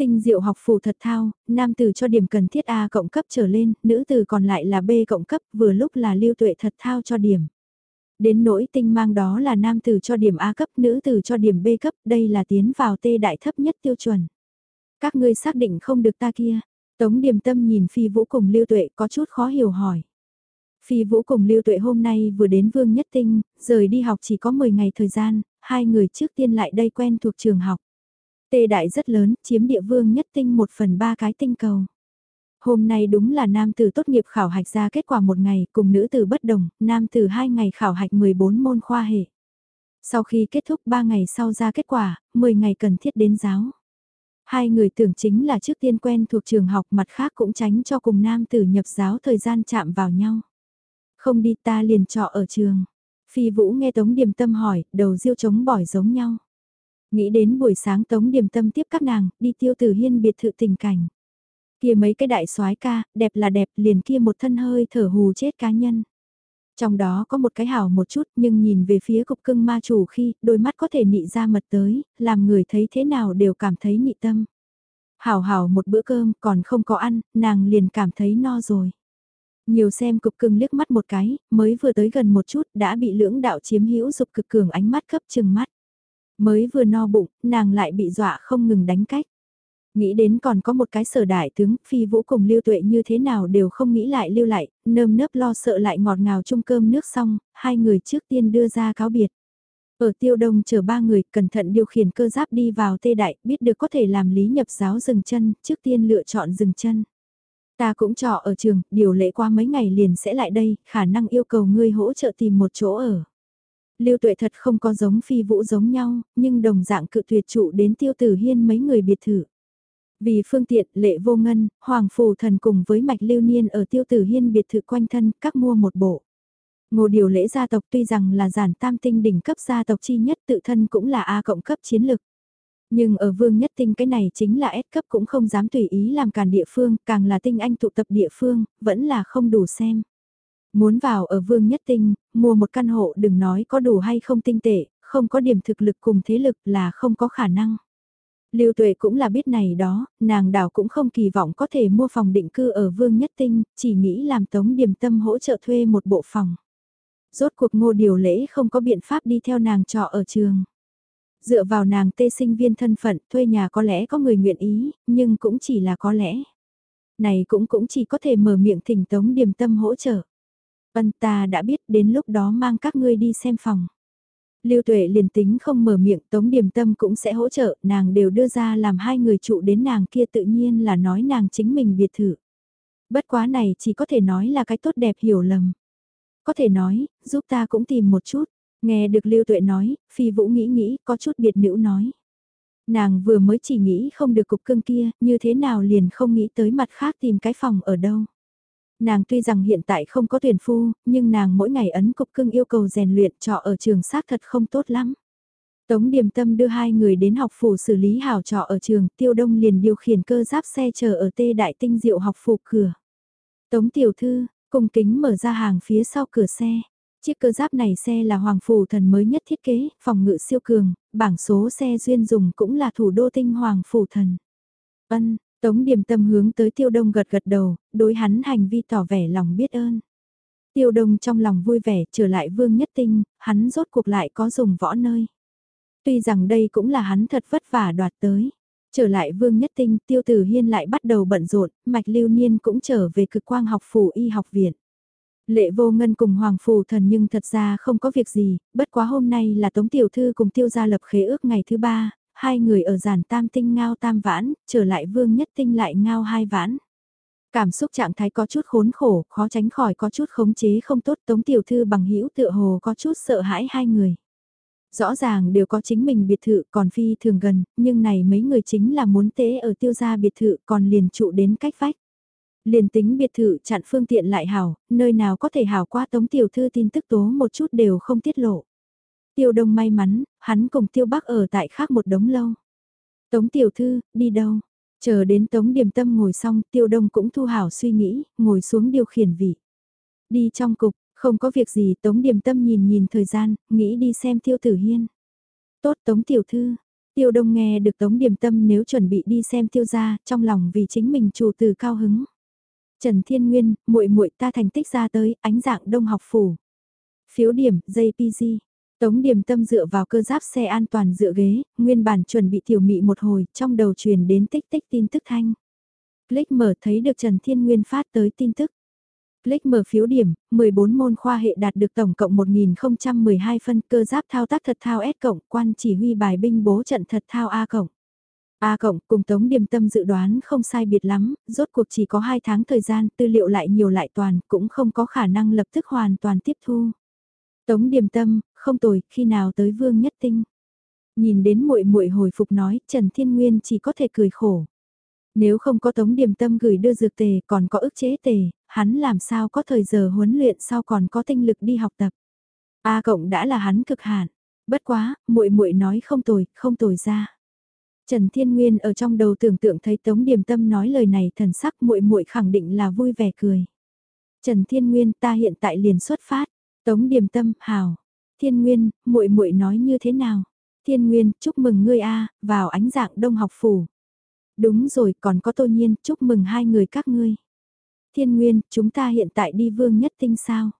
Tinh diệu học phù thật thao, nam từ cho điểm cần thiết A cộng cấp trở lên, nữ từ còn lại là B cộng cấp vừa lúc là lưu tuệ thật thao cho điểm. Đến nỗi tinh mang đó là nam từ cho điểm A cấp, nữ từ cho điểm B cấp, đây là tiến vào T đại thấp nhất tiêu chuẩn. Các ngươi xác định không được ta kia. Tống điểm tâm nhìn phi vũ cùng lưu tuệ có chút khó hiểu hỏi. Phi vũ cùng lưu tuệ hôm nay vừa đến vương nhất tinh, rời đi học chỉ có 10 ngày thời gian, hai người trước tiên lại đây quen thuộc trường học. Tê đại rất lớn, chiếm địa vương nhất tinh một phần ba cái tinh cầu. Hôm nay đúng là nam tử tốt nghiệp khảo hạch ra kết quả một ngày, cùng nữ tử bất đồng, nam tử hai ngày khảo hạch 14 môn khoa hệ. Sau khi kết thúc 3 ngày sau ra kết quả, 10 ngày cần thiết đến giáo. Hai người tưởng chính là trước tiên quen thuộc trường học mặt khác cũng tránh cho cùng nam tử nhập giáo thời gian chạm vào nhau. Không đi ta liền trọ ở trường. Phi Vũ nghe Tống Điềm Tâm hỏi, đầu diêu chống bỏi giống nhau. Nghĩ đến buổi sáng Tống Điềm Tâm tiếp các nàng, đi tiêu tử hiên biệt thự tình cảnh. Kia mấy cái đại soái ca, đẹp là đẹp, liền kia một thân hơi thở hù chết cá nhân. Trong đó có một cái hảo một chút nhưng nhìn về phía cục cưng ma chủ khi đôi mắt có thể nị ra mật tới, làm người thấy thế nào đều cảm thấy nị tâm. Hảo hảo một bữa cơm còn không có ăn, nàng liền cảm thấy no rồi. Nhiều xem cục cưng liếc mắt một cái, mới vừa tới gần một chút đã bị lưỡng đạo chiếm hữu dục cực cường ánh mắt cấp chừng mắt. Mới vừa no bụng, nàng lại bị dọa không ngừng đánh cách. Nghĩ đến còn có một cái sở đại tướng, phi vũ cùng lưu tuệ như thế nào đều không nghĩ lại lưu lại, nơm nớp lo sợ lại ngọt ngào chung cơm nước xong, hai người trước tiên đưa ra cáo biệt. Ở tiêu đông chờ ba người cẩn thận điều khiển cơ giáp đi vào tê đại, biết được có thể làm lý nhập giáo dừng chân, trước tiên lựa chọn dừng chân. Ta cũng trọ ở trường, điều lễ qua mấy ngày liền sẽ lại đây, khả năng yêu cầu ngươi hỗ trợ tìm một chỗ ở. Lưu tuệ thật không có giống phi vũ giống nhau, nhưng đồng dạng cự tuyệt trụ đến tiêu tử hiên mấy người biệt thự. Vì phương tiện, lệ vô ngân, hoàng phù thần cùng với mạch lưu niên ở tiêu tử hiên biệt thự quanh thân, các mua một bộ. Ngô điều lễ gia tộc tuy rằng là giản tam tinh đỉnh cấp gia tộc chi nhất tự thân cũng là A cộng cấp chiến lực. Nhưng ở vương nhất tinh cái này chính là S cấp cũng không dám tùy ý làm càn địa phương, càng là tinh anh tụ tập địa phương, vẫn là không đủ xem. Muốn vào ở vương nhất tinh, mua một căn hộ đừng nói có đủ hay không tinh tệ, không có điểm thực lực cùng thế lực là không có khả năng. Lưu Tuệ cũng là biết này đó, nàng đảo cũng không kỳ vọng có thể mua phòng định cư ở Vương Nhất Tinh, chỉ nghĩ làm Tống Điềm Tâm hỗ trợ thuê một bộ phòng. Rốt cuộc ngô điều lễ không có biện pháp đi theo nàng trọ ở trường. Dựa vào nàng tê sinh viên thân phận thuê nhà có lẽ có người nguyện ý, nhưng cũng chỉ là có lẽ. Này cũng cũng chỉ có thể mở miệng thỉnh Tống Điềm Tâm hỗ trợ. Ân ta đã biết đến lúc đó mang các ngươi đi xem phòng. Lưu Tuệ liền tính không mở miệng Tống Điềm Tâm cũng sẽ hỗ trợ, nàng đều đưa ra làm hai người trụ đến nàng kia tự nhiên là nói nàng chính mình biệt thự. Bất quá này chỉ có thể nói là cái tốt đẹp hiểu lầm. Có thể nói, giúp ta cũng tìm một chút. Nghe được Lưu Tuệ nói, Phi Vũ nghĩ nghĩ, có chút biệt nữ nói. Nàng vừa mới chỉ nghĩ không được cục cưng kia, như thế nào liền không nghĩ tới mặt khác tìm cái phòng ở đâu. Nàng tuy rằng hiện tại không có tuyển phu, nhưng nàng mỗi ngày ấn cục cưng yêu cầu rèn luyện trọ ở trường xác thật không tốt lắm. Tống Điềm Tâm đưa hai người đến học phủ xử lý hảo trọ ở trường, Tiêu Đông liền điều khiển cơ giáp xe chờ ở tê đại tinh diệu học phủ cửa. Tống Tiểu Thư, cùng kính mở ra hàng phía sau cửa xe. Chiếc cơ giáp này xe là Hoàng Phủ Thần mới nhất thiết kế, phòng ngự siêu cường, bảng số xe duyên dùng cũng là thủ đô tinh Hoàng Phủ Thần. Ân, Tống điềm tâm hướng tới tiêu đông gật gật đầu, đối hắn hành vi tỏ vẻ lòng biết ơn. Tiêu đông trong lòng vui vẻ trở lại vương nhất tinh, hắn rốt cuộc lại có dùng võ nơi. Tuy rằng đây cũng là hắn thật vất vả đoạt tới. Trở lại Vương Nhất Tinh, Tiêu Tử Hiên lại bắt đầu bận rộn, Mạch Lưu Niên cũng trở về cực quang học phủ y học viện. Lệ vô ngân cùng Hoàng Phù Thần nhưng thật ra không có việc gì, bất quá hôm nay là Tống Tiểu Thư cùng Tiêu gia lập khế ước ngày thứ ba, hai người ở giàn tam tinh ngao tam vãn, trở lại Vương Nhất Tinh lại ngao hai vãn. Cảm xúc trạng thái có chút khốn khổ, khó tránh khỏi có chút khống chế không tốt Tống Tiểu Thư bằng hữu tựa hồ có chút sợ hãi hai người. Rõ ràng đều có chính mình biệt thự còn phi thường gần, nhưng này mấy người chính là muốn tế ở tiêu gia biệt thự còn liền trụ đến cách vách. Liền tính biệt thự chặn phương tiện lại hảo, nơi nào có thể hảo qua tống tiểu thư tin tức tố một chút đều không tiết lộ. Tiêu đông may mắn, hắn cùng tiêu bắc ở tại khác một đống lâu. Tống tiểu thư, đi đâu? Chờ đến tống điềm tâm ngồi xong, tiêu đông cũng thu hảo suy nghĩ, ngồi xuống điều khiển vị. Đi trong cục, không có việc gì Tống Điềm Tâm nhìn nhìn thời gian, nghĩ đi xem Tiêu Tử Hiên. Tốt Tống Tiểu Thư, Tiêu Đông nghe được Tống Điềm Tâm nếu chuẩn bị đi xem Tiêu gia, trong lòng vì chính mình chủ từ cao hứng. Trần Thiên Nguyên, muội muội ta thành tích ra tới, ánh dạng đông học phủ. Phiếu điểm, JPG. Tống Điềm Tâm dựa vào cơ giáp xe an toàn dựa ghế, nguyên bản chuẩn bị tiểu mị một hồi, trong đầu truyền đến tích tích tin tức thanh. Click mở thấy được Trần Thiên Nguyên phát tới tin tức. Click mở phiếu điểm, 14 môn khoa hệ đạt được tổng cộng 1012 phân cơ giáp thao tác thật thao S cộng, quan chỉ huy bài binh bố trận thật thao A cộng. A cộng cùng Tống Điềm Tâm dự đoán không sai biệt lắm, rốt cuộc chỉ có 2 tháng thời gian, tư liệu lại nhiều lại toàn, cũng không có khả năng lập tức hoàn toàn tiếp thu. Tống Điềm Tâm, không tồi, khi nào tới Vương Nhất Tinh. Nhìn đến muội muội hồi phục nói, Trần Thiên Nguyên chỉ có thể cười khổ. Nếu không có Tống Điềm Tâm gửi đưa dược tề còn có ức chế tề, hắn làm sao có thời giờ huấn luyện sau còn có tinh lực đi học tập. A cộng đã là hắn cực hạn. Bất quá, muội muội nói không tồi, không tồi ra. Trần Thiên Nguyên ở trong đầu tưởng tượng thấy Tống Điềm Tâm nói lời này thần sắc muội muội khẳng định là vui vẻ cười. Trần Thiên Nguyên ta hiện tại liền xuất phát. Tống Điềm Tâm, hào. Thiên Nguyên, muội muội nói như thế nào? Thiên Nguyên, chúc mừng ngươi a, vào ánh dạng đông học phủ. Đúng rồi, còn có tô nhiên, chúc mừng hai người các ngươi. Thiên Nguyên, chúng ta hiện tại đi vương nhất tinh sao?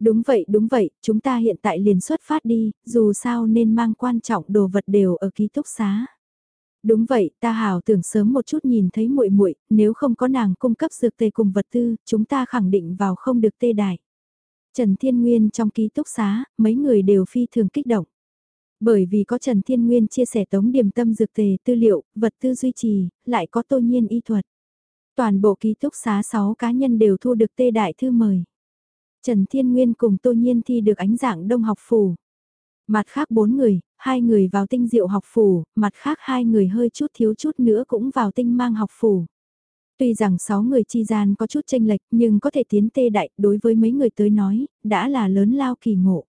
Đúng vậy, đúng vậy, chúng ta hiện tại liền xuất phát đi, dù sao nên mang quan trọng đồ vật đều ở ký túc xá. Đúng vậy, ta hào tưởng sớm một chút nhìn thấy muội muội, nếu không có nàng cung cấp dược tề cùng vật tư, chúng ta khẳng định vào không được tê đại. Trần Thiên Nguyên trong ký túc xá, mấy người đều phi thường kích động. Bởi vì có Trần Thiên Nguyên chia sẻ tống điểm tâm dược tề tư liệu, vật tư duy trì, lại có tô nhiên y thuật. Toàn bộ ký túc xá 6 cá nhân đều thu được tê đại thư mời. Trần Thiên Nguyên cùng tô nhiên thi được ánh dạng đông học phủ. Mặt khác bốn người, hai người vào tinh diệu học phủ, mặt khác hai người hơi chút thiếu chút nữa cũng vào tinh mang học phủ. Tuy rằng sáu người chi gian có chút tranh lệch nhưng có thể tiến tê đại đối với mấy người tới nói, đã là lớn lao kỳ ngộ.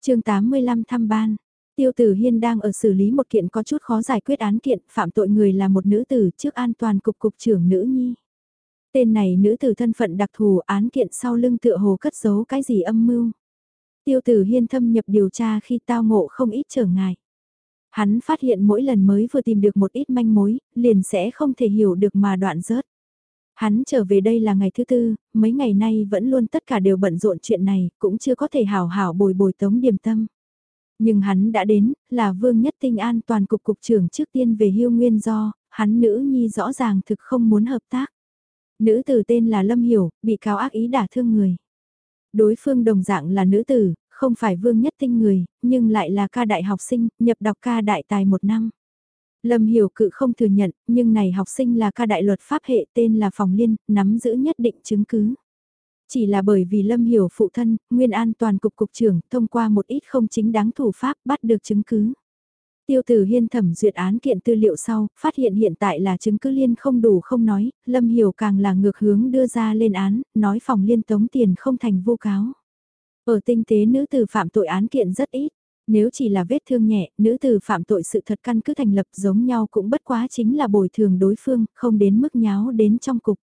chương 85 thăm ban, Tiêu Tử Hiên đang ở xử lý một kiện có chút khó giải quyết án kiện, phạm tội người là một nữ tử trước an toàn cục cục trưởng nữ nhi. Tên này nữ tử thân phận đặc thù án kiện sau lưng tựa hồ cất giấu cái gì âm mưu. Tiêu Tử Hiên thâm nhập điều tra khi tao ngộ không ít trở ngại. Hắn phát hiện mỗi lần mới vừa tìm được một ít manh mối, liền sẽ không thể hiểu được mà đoạn rớt. Hắn trở về đây là ngày thứ tư, mấy ngày nay vẫn luôn tất cả đều bận rộn chuyện này, cũng chưa có thể hào hảo bồi bồi tống điểm tâm. Nhưng hắn đã đến, là vương nhất tinh an toàn cục cục trưởng trước tiên về hưu nguyên do, hắn nữ nhi rõ ràng thực không muốn hợp tác. Nữ tử tên là Lâm Hiểu, bị cáo ác ý đả thương người. Đối phương đồng dạng là nữ tử, không phải vương nhất tinh người, nhưng lại là ca đại học sinh, nhập đọc ca đại tài một năm. Lâm Hiểu cự không thừa nhận, nhưng này học sinh là ca đại luật pháp hệ tên là Phòng Liên, nắm giữ nhất định chứng cứ. Chỉ là bởi vì Lâm Hiểu phụ thân, Nguyên an toàn cục cục trưởng, thông qua một ít không chính đáng thủ pháp bắt được chứng cứ. Tiêu tử hiên thẩm duyệt án kiện tư liệu sau, phát hiện hiện tại là chứng cứ liên không đủ không nói, Lâm Hiểu càng là ngược hướng đưa ra lên án, nói phòng liên tống tiền không thành vô cáo. Ở tinh tế nữ tử phạm tội án kiện rất ít, nếu chỉ là vết thương nhẹ, nữ tử phạm tội sự thật căn cứ thành lập giống nhau cũng bất quá chính là bồi thường đối phương, không đến mức nháo đến trong cục.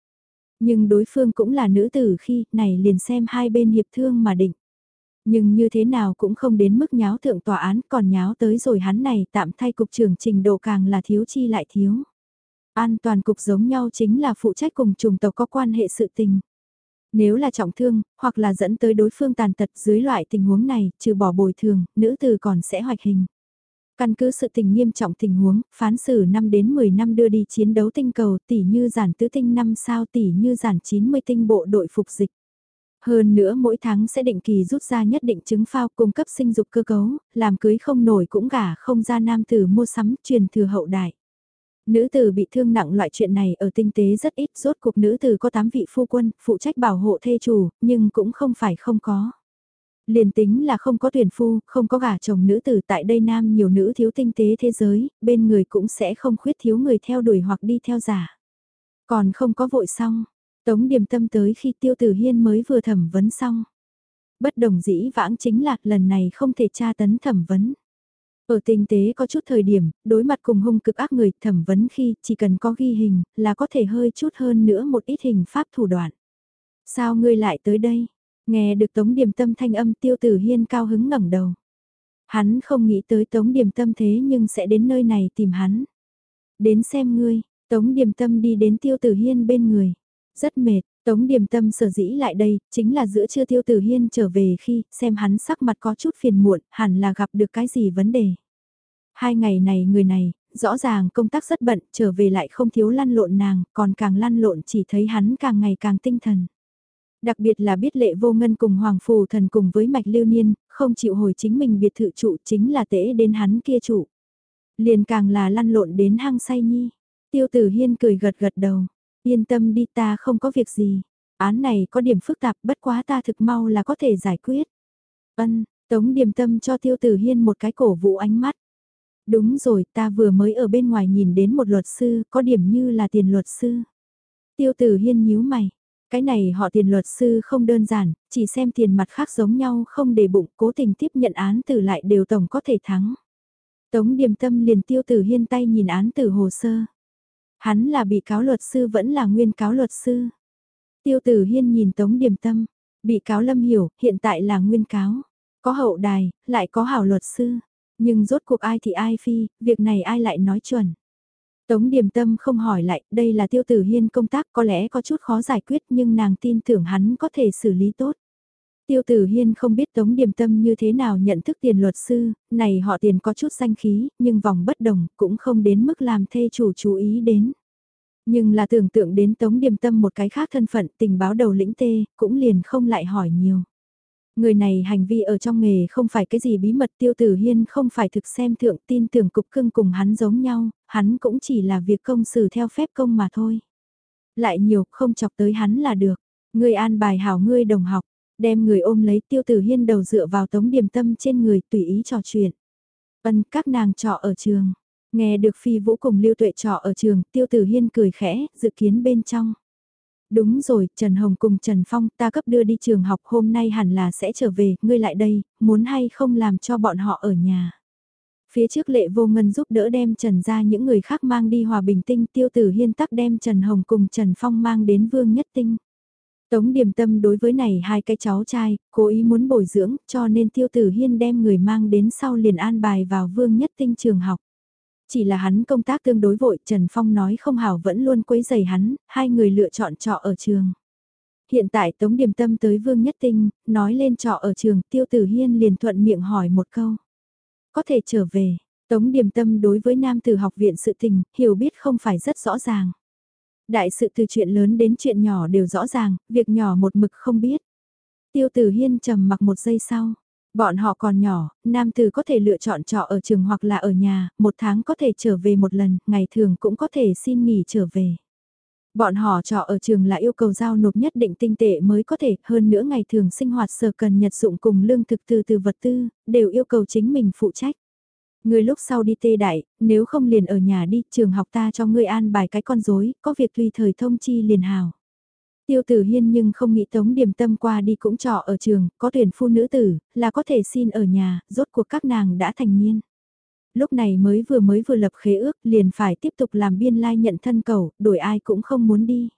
Nhưng đối phương cũng là nữ tử khi này liền xem hai bên hiệp thương mà định. Nhưng như thế nào cũng không đến mức nháo thượng tòa án còn nháo tới rồi hắn này tạm thay cục trưởng trình độ càng là thiếu chi lại thiếu. An toàn cục giống nhau chính là phụ trách cùng trùng tộc có quan hệ sự tình. Nếu là trọng thương, hoặc là dẫn tới đối phương tàn tật dưới loại tình huống này, trừ bỏ bồi thường, nữ tử còn sẽ hoạch hình. Căn cứ sự tình nghiêm trọng tình huống, phán xử 5 đến 10 năm đưa đi chiến đấu tinh cầu tỷ như giản tứ tinh 5 sao tỷ như giản 90 tinh bộ đội phục dịch. Hơn nữa mỗi tháng sẽ định kỳ rút ra nhất định chứng phao cung cấp sinh dục cơ cấu, làm cưới không nổi cũng gả không ra nam tử mua sắm truyền thừa hậu đại. Nữ tử bị thương nặng loại chuyện này ở tinh tế rất ít, rốt cuộc nữ tử có 8 vị phu quân, phụ trách bảo hộ thê chủ, nhưng cũng không phải không có. Liền tính là không có tuyển phu, không có gả chồng nữ tử tại đây nam nhiều nữ thiếu tinh tế thế giới, bên người cũng sẽ không khuyết thiếu người theo đuổi hoặc đi theo giả. Còn không có vội xong, Tống điểm tâm tới khi tiêu tử hiên mới vừa thẩm vấn xong. Bất đồng dĩ vãng chính là lần này không thể tra tấn thẩm vấn. Ở tinh tế có chút thời điểm, đối mặt cùng hung cực ác người thẩm vấn khi chỉ cần có ghi hình là có thể hơi chút hơn nữa một ít hình pháp thủ đoạn. Sao ngươi lại tới đây? Nghe được Tống Điềm Tâm thanh âm tiêu tử hiên cao hứng ngẩng đầu. Hắn không nghĩ tới Tống Điềm Tâm thế nhưng sẽ đến nơi này tìm hắn. Đến xem ngươi, Tống Điềm Tâm đi đến tiêu tử hiên bên người. Rất mệt, Tống Điềm Tâm sở dĩ lại đây, chính là giữa trưa tiêu tử hiên trở về khi xem hắn sắc mặt có chút phiền muộn, hẳn là gặp được cái gì vấn đề. Hai ngày này người này, rõ ràng công tác rất bận, trở về lại không thiếu lăn lộn nàng, còn càng lăn lộn chỉ thấy hắn càng ngày càng tinh thần. Đặc biệt là biết lệ vô ngân cùng Hoàng Phù Thần cùng với Mạch Lưu Niên, không chịu hồi chính mình biệt thự trụ chính là tễ đến hắn kia trụ. Liền càng là lăn lộn đến hang say nhi. Tiêu tử hiên cười gật gật đầu. Yên tâm đi ta không có việc gì. Án này có điểm phức tạp bất quá ta thực mau là có thể giải quyết. Ân, Tống điềm tâm cho tiêu tử hiên một cái cổ vũ ánh mắt. Đúng rồi, ta vừa mới ở bên ngoài nhìn đến một luật sư, có điểm như là tiền luật sư. Tiêu tử hiên nhíu mày, cái này họ tiền luật sư không đơn giản, chỉ xem tiền mặt khác giống nhau không để bụng cố tình tiếp nhận án tử lại đều tổng có thể thắng. Tống điềm tâm liền tiêu tử hiên tay nhìn án tử hồ sơ. Hắn là bị cáo luật sư vẫn là nguyên cáo luật sư. Tiêu tử hiên nhìn tống điềm tâm, bị cáo lâm hiểu hiện tại là nguyên cáo. Có hậu đài, lại có hảo luật sư. Nhưng rốt cuộc ai thì ai phi, việc này ai lại nói chuẩn. Tống Điềm Tâm không hỏi lại, đây là tiêu tử hiên công tác có lẽ có chút khó giải quyết nhưng nàng tin tưởng hắn có thể xử lý tốt. Tiêu tử hiên không biết Tống Điềm Tâm như thế nào nhận thức tiền luật sư, này họ tiền có chút danh khí, nhưng vòng bất đồng cũng không đến mức làm thê chủ chú ý đến. Nhưng là tưởng tượng đến Tống Điềm Tâm một cái khác thân phận tình báo đầu lĩnh tê, cũng liền không lại hỏi nhiều. Người này hành vi ở trong nghề không phải cái gì bí mật tiêu tử hiên không phải thực xem thượng tin tưởng cục cưng cùng hắn giống nhau, hắn cũng chỉ là việc công xử theo phép công mà thôi. Lại nhiều không chọc tới hắn là được, người an bài hảo ngươi đồng học, đem người ôm lấy tiêu tử hiên đầu dựa vào tống điểm tâm trên người tùy ý trò chuyện. vân các nàng trọ ở trường, nghe được phi vũ cùng lưu tuệ trọ ở trường tiêu tử hiên cười khẽ dự kiến bên trong. Đúng rồi, Trần Hồng cùng Trần Phong ta cấp đưa đi trường học hôm nay hẳn là sẽ trở về, ngươi lại đây, muốn hay không làm cho bọn họ ở nhà. Phía trước lệ vô ngân giúp đỡ đem Trần ra những người khác mang đi hòa bình tinh tiêu tử hiên tắc đem Trần Hồng cùng Trần Phong mang đến vương nhất tinh. Tống điểm tâm đối với này hai cái cháu trai, cố ý muốn bồi dưỡng cho nên tiêu tử hiên đem người mang đến sau liền an bài vào vương nhất tinh trường học. Chỉ là hắn công tác tương đối vội, Trần Phong nói không hảo vẫn luôn quấy giày hắn, hai người lựa chọn trọ ở trường. Hiện tại Tống Điềm Tâm tới Vương Nhất Tinh, nói lên trọ ở trường, Tiêu Tử Hiên liền thuận miệng hỏi một câu. Có thể trở về, Tống Điềm Tâm đối với Nam Tử học viện sự tình, hiểu biết không phải rất rõ ràng. Đại sự từ chuyện lớn đến chuyện nhỏ đều rõ ràng, việc nhỏ một mực không biết. Tiêu Tử Hiên trầm mặc một giây sau, Bọn họ còn nhỏ, nam tử có thể lựa chọn trọ ở trường hoặc là ở nhà, một tháng có thể trở về một lần, ngày thường cũng có thể xin nghỉ trở về. Bọn họ trọ ở trường là yêu cầu giao nộp nhất định tinh tệ mới có thể, hơn nữa ngày thường sinh hoạt sở cần nhật dụng cùng lương thực từ từ vật tư, đều yêu cầu chính mình phụ trách. Người lúc sau đi tê đại, nếu không liền ở nhà đi, trường học ta cho ngươi an bài cái con rối, có việc tùy thời thông chi liền hào. Tiêu tử hiên nhưng không nghĩ tống điểm tâm qua đi cũng trọ ở trường, có tuyển phu nữ tử, là có thể xin ở nhà, rốt cuộc các nàng đã thành niên. Lúc này mới vừa mới vừa lập khế ước, liền phải tiếp tục làm biên lai nhận thân cầu, đổi ai cũng không muốn đi.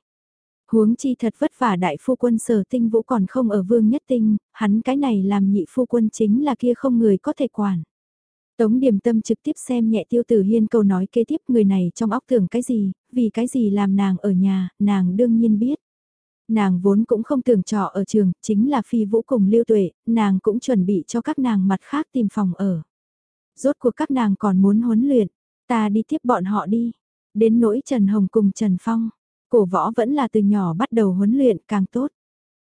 Huống chi thật vất vả đại phu quân sở tinh vũ còn không ở vương nhất tinh, hắn cái này làm nhị phu quân chính là kia không người có thể quản. Tống điểm tâm trực tiếp xem nhẹ tiêu tử hiên câu nói kế tiếp người này trong óc tưởng cái gì, vì cái gì làm nàng ở nhà, nàng đương nhiên biết. Nàng vốn cũng không tưởng trọ ở trường, chính là phi vũ cùng lưu tuệ, nàng cũng chuẩn bị cho các nàng mặt khác tìm phòng ở. Rốt cuộc các nàng còn muốn huấn luyện, ta đi tiếp bọn họ đi. Đến nỗi Trần Hồng cùng Trần Phong, cổ võ vẫn là từ nhỏ bắt đầu huấn luyện càng tốt.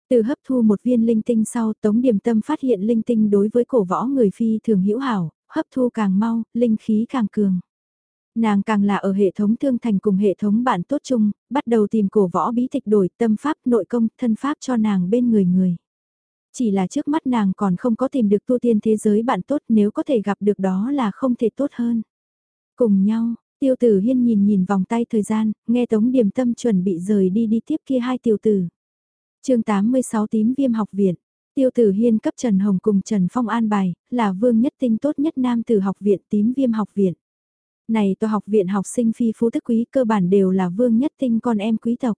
Từ hấp thu một viên linh tinh sau Tống Điểm Tâm phát hiện linh tinh đối với cổ võ người phi thường hữu hảo, hấp thu càng mau, linh khí càng cường. Nàng càng là ở hệ thống thương thành cùng hệ thống bạn tốt chung, bắt đầu tìm cổ võ bí tịch đổi tâm pháp nội công thân pháp cho nàng bên người người. Chỉ là trước mắt nàng còn không có tìm được tu tiên thế giới bạn tốt nếu có thể gặp được đó là không thể tốt hơn. Cùng nhau, tiêu tử hiên nhìn nhìn vòng tay thời gian, nghe tống điểm tâm chuẩn bị rời đi đi tiếp kia hai tiêu tử. chương 86 tím viêm học viện. Tiêu tử hiên cấp Trần Hồng cùng Trần Phong an bài, là vương nhất tinh tốt nhất nam từ học viện tím viêm học viện. Này tòa học viện học sinh phi phú tức quý cơ bản đều là vương nhất tinh con em quý tộc.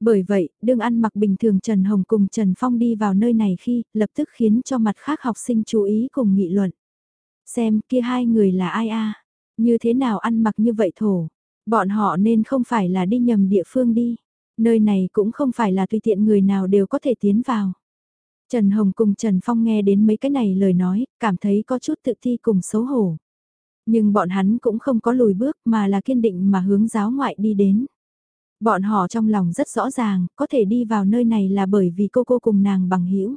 Bởi vậy, đương ăn mặc bình thường Trần Hồng cùng Trần Phong đi vào nơi này khi, lập tức khiến cho mặt khác học sinh chú ý cùng nghị luận. Xem kia hai người là ai a Như thế nào ăn mặc như vậy thổ? Bọn họ nên không phải là đi nhầm địa phương đi. Nơi này cũng không phải là tùy tiện người nào đều có thể tiến vào. Trần Hồng cùng Trần Phong nghe đến mấy cái này lời nói, cảm thấy có chút tự thi cùng xấu hổ. Nhưng bọn hắn cũng không có lùi bước mà là kiên định mà hướng giáo ngoại đi đến. Bọn họ trong lòng rất rõ ràng, có thể đi vào nơi này là bởi vì cô cô cùng nàng bằng hữu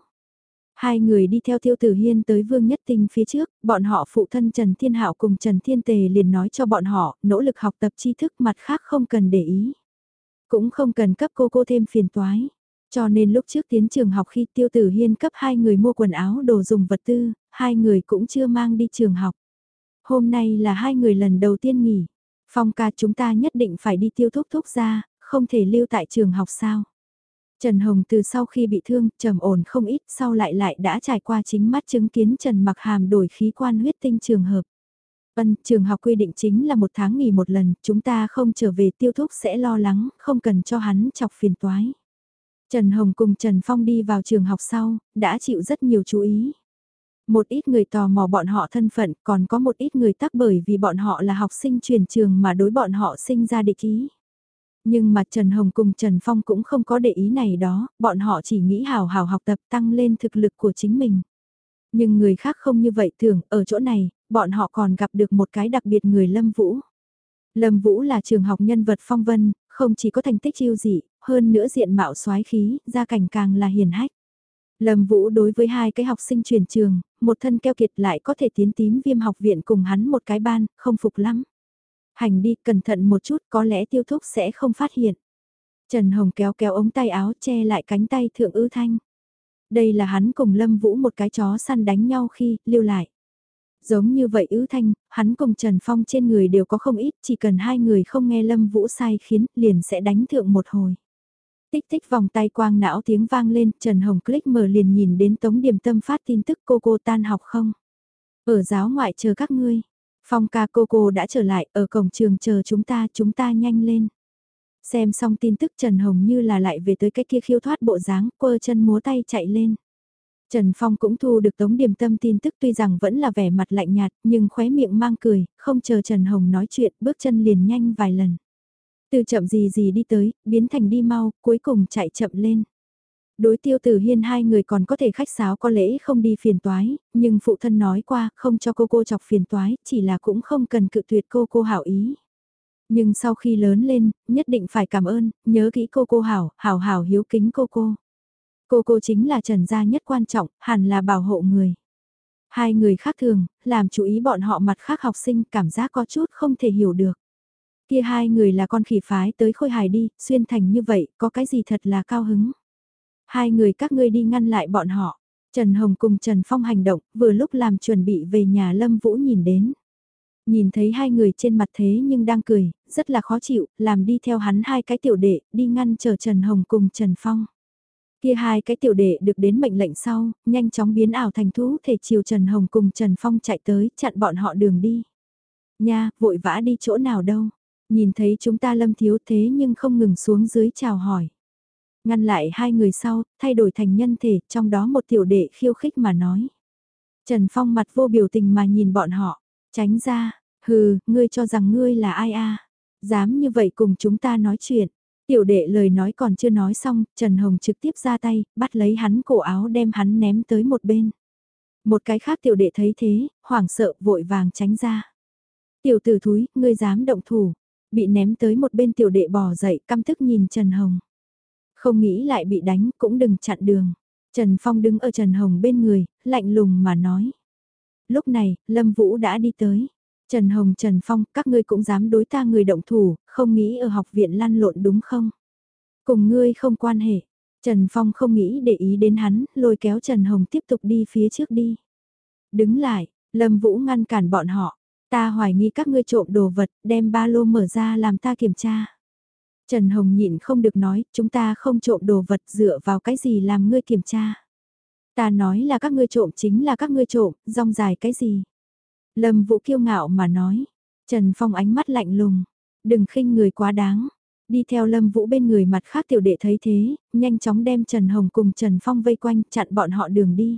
Hai người đi theo Tiêu Tử Hiên tới Vương Nhất Tinh phía trước, bọn họ phụ thân Trần Thiên Hạo cùng Trần Thiên Tề liền nói cho bọn họ, nỗ lực học tập tri thức mặt khác không cần để ý. Cũng không cần cấp cô cô thêm phiền toái. Cho nên lúc trước tiến trường học khi Tiêu Tử Hiên cấp hai người mua quần áo đồ dùng vật tư, hai người cũng chưa mang đi trường học. Hôm nay là hai người lần đầu tiên nghỉ. Phong ca chúng ta nhất định phải đi tiêu thúc thúc ra, không thể lưu tại trường học sao. Trần Hồng từ sau khi bị thương, trầm ổn không ít, sau lại lại đã trải qua chính mắt chứng kiến Trần Mặc Hàm đổi khí quan huyết tinh trường hợp. Vân, trường học quy định chính là một tháng nghỉ một lần, chúng ta không trở về tiêu thúc sẽ lo lắng, không cần cho hắn chọc phiền toái. Trần Hồng cùng Trần Phong đi vào trường học sau, đã chịu rất nhiều chú ý. Một ít người tò mò bọn họ thân phận, còn có một ít người tắc bởi vì bọn họ là học sinh truyền trường mà đối bọn họ sinh ra địch ý. Nhưng mà Trần Hồng cùng Trần Phong cũng không có để ý này đó, bọn họ chỉ nghĩ hào hào học tập tăng lên thực lực của chính mình. Nhưng người khác không như vậy thường, ở chỗ này, bọn họ còn gặp được một cái đặc biệt người Lâm Vũ. Lâm Vũ là trường học nhân vật phong vân, không chỉ có thành tích chiêu dị, hơn nữa diện mạo soái khí, gia cảnh càng là hiền hách. Lâm Vũ đối với hai cái học sinh truyền trường, một thân keo kiệt lại có thể tiến tím viêm học viện cùng hắn một cái ban, không phục lắm. Hành đi, cẩn thận một chút, có lẽ tiêu thúc sẽ không phát hiện. Trần Hồng kéo kéo ống tay áo che lại cánh tay thượng ư thanh. Đây là hắn cùng Lâm Vũ một cái chó săn đánh nhau khi, lưu lại. Giống như vậy ứ thanh, hắn cùng Trần Phong trên người đều có không ít, chỉ cần hai người không nghe Lâm Vũ sai khiến, liền sẽ đánh thượng một hồi. Tích tích vòng tay quang não tiếng vang lên, Trần Hồng click mở liền nhìn đến Tống Điềm Tâm phát tin tức cô cô tan học không? Ở giáo ngoại chờ các ngươi. Phong ca cô cô đã trở lại, ở cổng trường chờ chúng ta, chúng ta nhanh lên. Xem xong tin tức Trần Hồng như là lại về tới cái kia khiêu thoát bộ dáng, quơ chân múa tay chạy lên. Trần Phong cũng thu được Tống Điềm Tâm tin tức tuy rằng vẫn là vẻ mặt lạnh nhạt, nhưng khóe miệng mang cười, không chờ Trần Hồng nói chuyện, bước chân liền nhanh vài lần. Từ chậm gì gì đi tới, biến thành đi mau, cuối cùng chạy chậm lên. Đối tiêu tử hiên hai người còn có thể khách sáo có lẽ không đi phiền toái, nhưng phụ thân nói qua không cho cô cô chọc phiền toái, chỉ là cũng không cần cự tuyệt cô cô hảo ý. Nhưng sau khi lớn lên, nhất định phải cảm ơn, nhớ kỹ cô cô hảo, hảo hảo hiếu kính cô cô. Cô cô chính là trần gia nhất quan trọng, hẳn là bảo hộ người. Hai người khác thường, làm chú ý bọn họ mặt khác học sinh cảm giác có chút không thể hiểu được. Kia hai người là con khỉ phái tới khôi hài đi, xuyên thành như vậy, có cái gì thật là cao hứng. Hai người các ngươi đi ngăn lại bọn họ. Trần Hồng cùng Trần Phong hành động, vừa lúc làm chuẩn bị về nhà Lâm Vũ nhìn đến. Nhìn thấy hai người trên mặt thế nhưng đang cười, rất là khó chịu, làm đi theo hắn hai cái tiểu đệ, đi ngăn chờ Trần Hồng cùng Trần Phong. Kia hai cái tiểu đệ được đến mệnh lệnh sau, nhanh chóng biến ảo thành thú thể chiều Trần Hồng cùng Trần Phong chạy tới, chặn bọn họ đường đi. Nha, vội vã đi chỗ nào đâu. Nhìn thấy chúng ta lâm thiếu thế nhưng không ngừng xuống dưới chào hỏi. Ngăn lại hai người sau, thay đổi thành nhân thể, trong đó một tiểu đệ khiêu khích mà nói. Trần Phong mặt vô biểu tình mà nhìn bọn họ, tránh ra, hừ, ngươi cho rằng ngươi là ai a Dám như vậy cùng chúng ta nói chuyện. Tiểu đệ lời nói còn chưa nói xong, Trần Hồng trực tiếp ra tay, bắt lấy hắn cổ áo đem hắn ném tới một bên. Một cái khác tiểu đệ thấy thế, hoảng sợ vội vàng tránh ra. Tiểu tử thúi, ngươi dám động thủ. Bị ném tới một bên tiểu đệ bò dậy căm tức nhìn Trần Hồng. Không nghĩ lại bị đánh cũng đừng chặn đường. Trần Phong đứng ở Trần Hồng bên người, lạnh lùng mà nói. Lúc này, Lâm Vũ đã đi tới. Trần Hồng Trần Phong, các ngươi cũng dám đối ta người động thủ, không nghĩ ở học viện lăn lộn đúng không? Cùng ngươi không quan hệ. Trần Phong không nghĩ để ý đến hắn, lôi kéo Trần Hồng tiếp tục đi phía trước đi. Đứng lại, Lâm Vũ ngăn cản bọn họ. Ta hoài nghi các ngươi trộm đồ vật, đem ba lô mở ra làm ta kiểm tra. Trần Hồng nhịn không được nói, chúng ta không trộm đồ vật dựa vào cái gì làm ngươi kiểm tra. Ta nói là các ngươi trộm chính là các ngươi trộm, rong dài cái gì. Lâm Vũ kiêu ngạo mà nói. Trần Phong ánh mắt lạnh lùng. Đừng khinh người quá đáng. Đi theo Lâm Vũ bên người mặt khác tiểu đệ thấy thế, nhanh chóng đem Trần Hồng cùng Trần Phong vây quanh chặn bọn họ đường đi.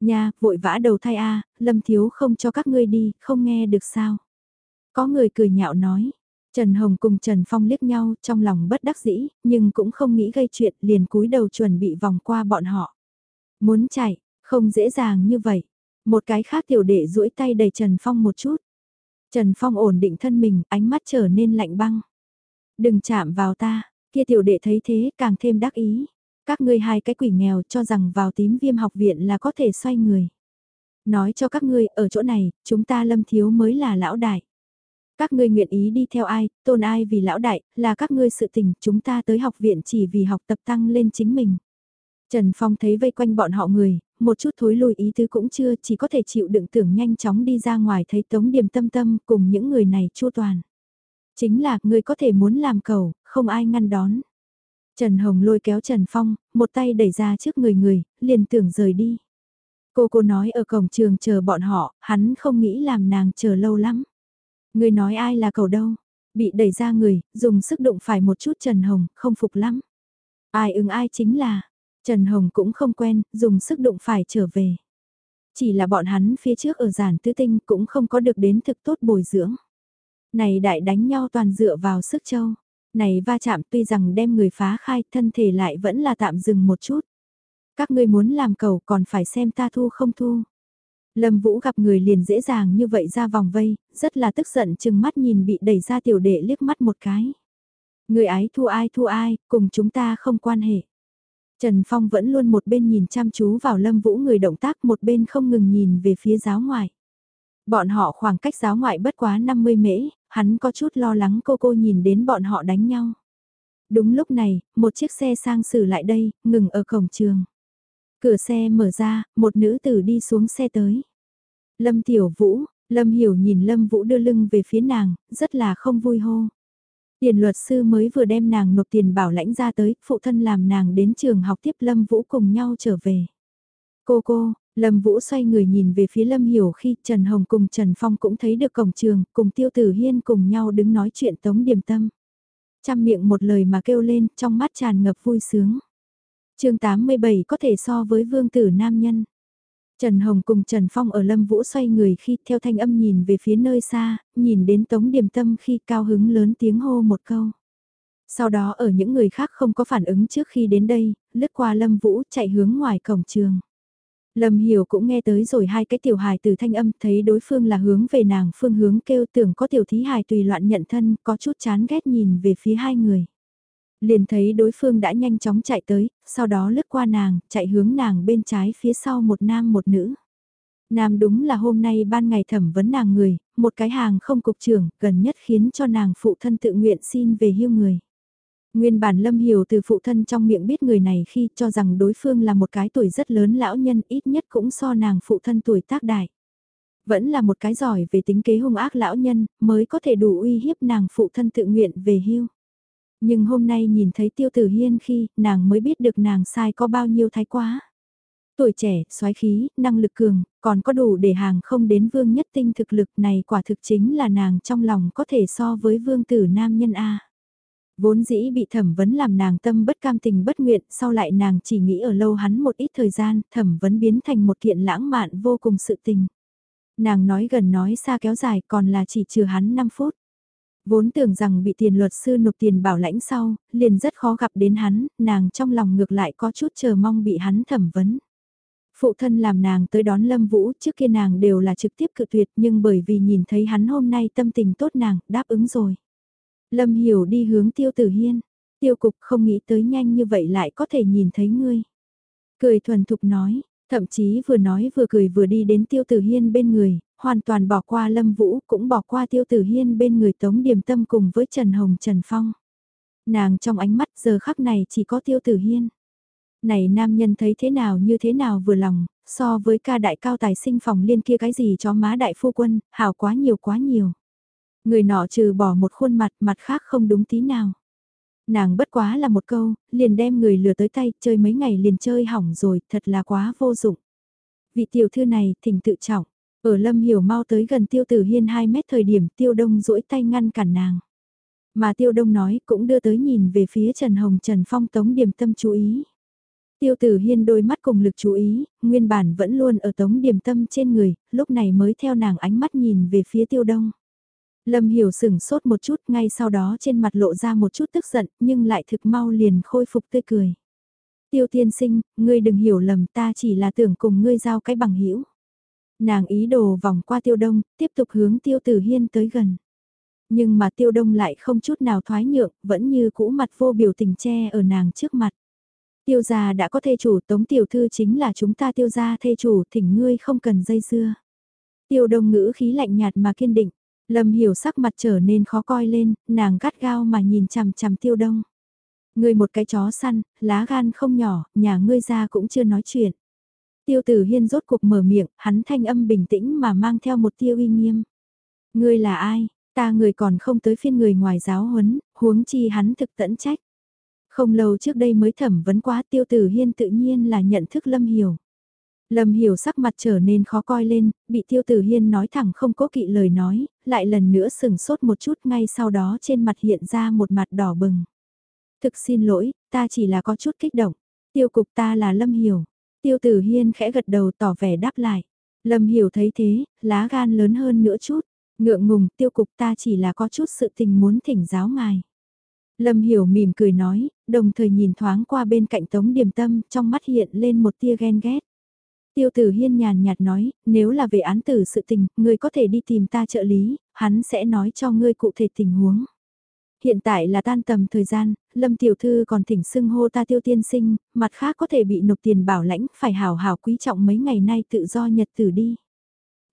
Nha, vội vã đầu thai a Lâm Thiếu không cho các ngươi đi, không nghe được sao. Có người cười nhạo nói. Trần Hồng cùng Trần Phong liếc nhau trong lòng bất đắc dĩ, nhưng cũng không nghĩ gây chuyện liền cúi đầu chuẩn bị vòng qua bọn họ. Muốn chạy, không dễ dàng như vậy. Một cái khác tiểu đệ duỗi tay đẩy Trần Phong một chút. Trần Phong ổn định thân mình, ánh mắt trở nên lạnh băng. Đừng chạm vào ta, kia tiểu đệ thấy thế càng thêm đắc ý. Các ngươi hai cái quỷ nghèo cho rằng vào tím viêm học viện là có thể xoay người. Nói cho các ngươi, ở chỗ này, chúng ta lâm thiếu mới là lão đại. Các ngươi nguyện ý đi theo ai, tôn ai vì lão đại, là các ngươi sự tình, chúng ta tới học viện chỉ vì học tập tăng lên chính mình. Trần Phong thấy vây quanh bọn họ người, một chút thối lùi ý tứ cũng chưa, chỉ có thể chịu đựng tưởng nhanh chóng đi ra ngoài thấy Tống Điềm tâm tâm cùng những người này chua toàn. Chính là, người có thể muốn làm cầu, không ai ngăn đón. Trần Hồng lôi kéo Trần Phong, một tay đẩy ra trước người người, liền tưởng rời đi. Cô cô nói ở cổng trường chờ bọn họ, hắn không nghĩ làm nàng chờ lâu lắm. Người nói ai là cầu đâu, bị đẩy ra người, dùng sức đụng phải một chút Trần Hồng, không phục lắm. Ai ứng ai chính là, Trần Hồng cũng không quen, dùng sức đụng phải trở về. Chỉ là bọn hắn phía trước ở giản tứ tinh cũng không có được đến thực tốt bồi dưỡng. Này đại đánh nhau toàn dựa vào sức châu. Này va chạm tuy rằng đem người phá khai thân thể lại vẫn là tạm dừng một chút. Các ngươi muốn làm cầu còn phải xem ta thu không thu. Lâm Vũ gặp người liền dễ dàng như vậy ra vòng vây, rất là tức giận chừng mắt nhìn bị đẩy ra tiểu đệ liếc mắt một cái. Người ái thu ai thu ai, cùng chúng ta không quan hệ. Trần Phong vẫn luôn một bên nhìn chăm chú vào Lâm Vũ người động tác một bên không ngừng nhìn về phía giáo ngoại. Bọn họ khoảng cách giáo ngoại bất quá 50 mễ, hắn có chút lo lắng cô cô nhìn đến bọn họ đánh nhau. Đúng lúc này, một chiếc xe sang xử lại đây, ngừng ở cổng trường. Cửa xe mở ra, một nữ tử đi xuống xe tới. Lâm Tiểu Vũ, Lâm Hiểu nhìn Lâm Vũ đưa lưng về phía nàng, rất là không vui hô. Tiền luật sư mới vừa đem nàng nộp tiền bảo lãnh ra tới, phụ thân làm nàng đến trường học tiếp Lâm Vũ cùng nhau trở về. Cô cô, Lâm Vũ xoay người nhìn về phía Lâm Hiểu khi Trần Hồng cùng Trần Phong cũng thấy được cổng trường, cùng Tiêu Tử Hiên cùng nhau đứng nói chuyện tống điểm tâm. Trăm miệng một lời mà kêu lên, trong mắt tràn ngập vui sướng. chương 87 có thể so với vương tử nam nhân. Trần Hồng cùng Trần Phong ở Lâm Vũ xoay người khi theo thanh âm nhìn về phía nơi xa, nhìn đến Tống Điềm Tâm khi cao hứng lớn tiếng hô một câu. Sau đó ở những người khác không có phản ứng trước khi đến đây, lướt qua Lâm Vũ chạy hướng ngoài cổng trường. Lâm Hiểu cũng nghe tới rồi hai cái tiểu hài từ thanh âm thấy đối phương là hướng về nàng phương hướng kêu tưởng có tiểu thí hài tùy loạn nhận thân có chút chán ghét nhìn về phía hai người. Liền thấy đối phương đã nhanh chóng chạy tới, sau đó lướt qua nàng, chạy hướng nàng bên trái phía sau một nam một nữ. Nam đúng là hôm nay ban ngày thẩm vấn nàng người, một cái hàng không cục trưởng, gần nhất khiến cho nàng phụ thân tự nguyện xin về hưu người. Nguyên bản Lâm Hiểu từ phụ thân trong miệng biết người này khi cho rằng đối phương là một cái tuổi rất lớn lão nhân ít nhất cũng so nàng phụ thân tuổi tác đại. Vẫn là một cái giỏi về tính kế hung ác lão nhân mới có thể đủ uy hiếp nàng phụ thân tự nguyện về hưu. Nhưng hôm nay nhìn thấy tiêu tử hiên khi nàng mới biết được nàng sai có bao nhiêu thái quá. Tuổi trẻ, soái khí, năng lực cường, còn có đủ để hàng không đến vương nhất tinh thực lực này quả thực chính là nàng trong lòng có thể so với vương tử nam nhân A. Vốn dĩ bị thẩm vấn làm nàng tâm bất cam tình bất nguyện, sau lại nàng chỉ nghĩ ở lâu hắn một ít thời gian, thẩm vấn biến thành một kiện lãng mạn vô cùng sự tình. Nàng nói gần nói xa kéo dài còn là chỉ trừ hắn 5 phút. Vốn tưởng rằng bị tiền luật sư nộp tiền bảo lãnh sau, liền rất khó gặp đến hắn, nàng trong lòng ngược lại có chút chờ mong bị hắn thẩm vấn. Phụ thân làm nàng tới đón Lâm Vũ, trước kia nàng đều là trực tiếp cự tuyệt nhưng bởi vì nhìn thấy hắn hôm nay tâm tình tốt nàng, đáp ứng rồi. Lâm Hiểu đi hướng Tiêu Tử Hiên, Tiêu Cục không nghĩ tới nhanh như vậy lại có thể nhìn thấy ngươi. Cười thuần thục nói, thậm chí vừa nói vừa cười vừa đi đến Tiêu Tử Hiên bên người, hoàn toàn bỏ qua Lâm Vũ cũng bỏ qua Tiêu Tử Hiên bên người Tống Điềm Tâm cùng với Trần Hồng Trần Phong. Nàng trong ánh mắt giờ khắc này chỉ có Tiêu Tử Hiên này nam nhân thấy thế nào như thế nào vừa lòng, so với ca đại cao tài sinh phòng liên kia cái gì cho má đại phu quân, hảo quá nhiều quá nhiều. Người nọ trừ bỏ một khuôn mặt, mặt khác không đúng tí nào. Nàng bất quá là một câu, liền đem người lừa tới tay, chơi mấy ngày liền chơi hỏng rồi, thật là quá vô dụng. Vị tiểu thư này, thỉnh tự trọng, ở lâm hiểu mau tới gần tiêu tử hiên 2 mét thời điểm tiêu đông duỗi tay ngăn cản nàng. Mà tiêu đông nói cũng đưa tới nhìn về phía Trần Hồng Trần Phong tống điểm tâm chú ý. Tiêu tử hiên đôi mắt cùng lực chú ý, nguyên bản vẫn luôn ở tống điểm tâm trên người, lúc này mới theo nàng ánh mắt nhìn về phía tiêu đông. Lâm hiểu sửng sốt một chút ngay sau đó trên mặt lộ ra một chút tức giận nhưng lại thực mau liền khôi phục tươi cười. Tiêu tiên sinh, ngươi đừng hiểu lầm ta chỉ là tưởng cùng ngươi giao cái bằng hữu Nàng ý đồ vòng qua tiêu đông, tiếp tục hướng tiêu tử hiên tới gần. Nhưng mà tiêu đông lại không chút nào thoái nhượng, vẫn như cũ mặt vô biểu tình che ở nàng trước mặt. Tiêu gia đã có thê chủ tống tiểu thư chính là chúng ta tiêu gia thê chủ thỉnh ngươi không cần dây dưa. Tiêu đông ngữ khí lạnh nhạt mà kiên định, lâm hiểu sắc mặt trở nên khó coi lên, nàng gắt gao mà nhìn chằm chằm tiêu đông. Ngươi một cái chó săn, lá gan không nhỏ, nhà ngươi ra cũng chưa nói chuyện. Tiêu tử hiên rốt cuộc mở miệng, hắn thanh âm bình tĩnh mà mang theo một tiêu uy nghiêm. Ngươi là ai, ta người còn không tới phiên người ngoài giáo huấn, huống chi hắn thực tẫn trách. Không lâu trước đây mới thẩm vấn quá tiêu tử hiên tự nhiên là nhận thức Lâm Hiểu. Lâm Hiểu sắc mặt trở nên khó coi lên, bị tiêu tử hiên nói thẳng không cố kỵ lời nói, lại lần nữa sừng sốt một chút ngay sau đó trên mặt hiện ra một mặt đỏ bừng. Thực xin lỗi, ta chỉ là có chút kích động. Tiêu cục ta là Lâm Hiểu. Tiêu tử hiên khẽ gật đầu tỏ vẻ đáp lại. Lâm Hiểu thấy thế, lá gan lớn hơn nữa chút. Ngượng ngùng, tiêu cục ta chỉ là có chút sự tình muốn thỉnh giáo ngài. Lâm Hiểu mỉm cười nói, đồng thời nhìn thoáng qua bên cạnh Tống Điềm Tâm, trong mắt hiện lên một tia ghen ghét. Tiêu tử hiên nhàn nhạt nói, nếu là về án tử sự tình, ngươi có thể đi tìm ta trợ lý, hắn sẽ nói cho ngươi cụ thể tình huống. Hiện tại là tan tầm thời gian, Lâm Tiểu Thư còn thỉnh xưng hô ta tiêu tiên sinh, mặt khác có thể bị nộp tiền bảo lãnh, phải hào hào quý trọng mấy ngày nay tự do nhật tử đi.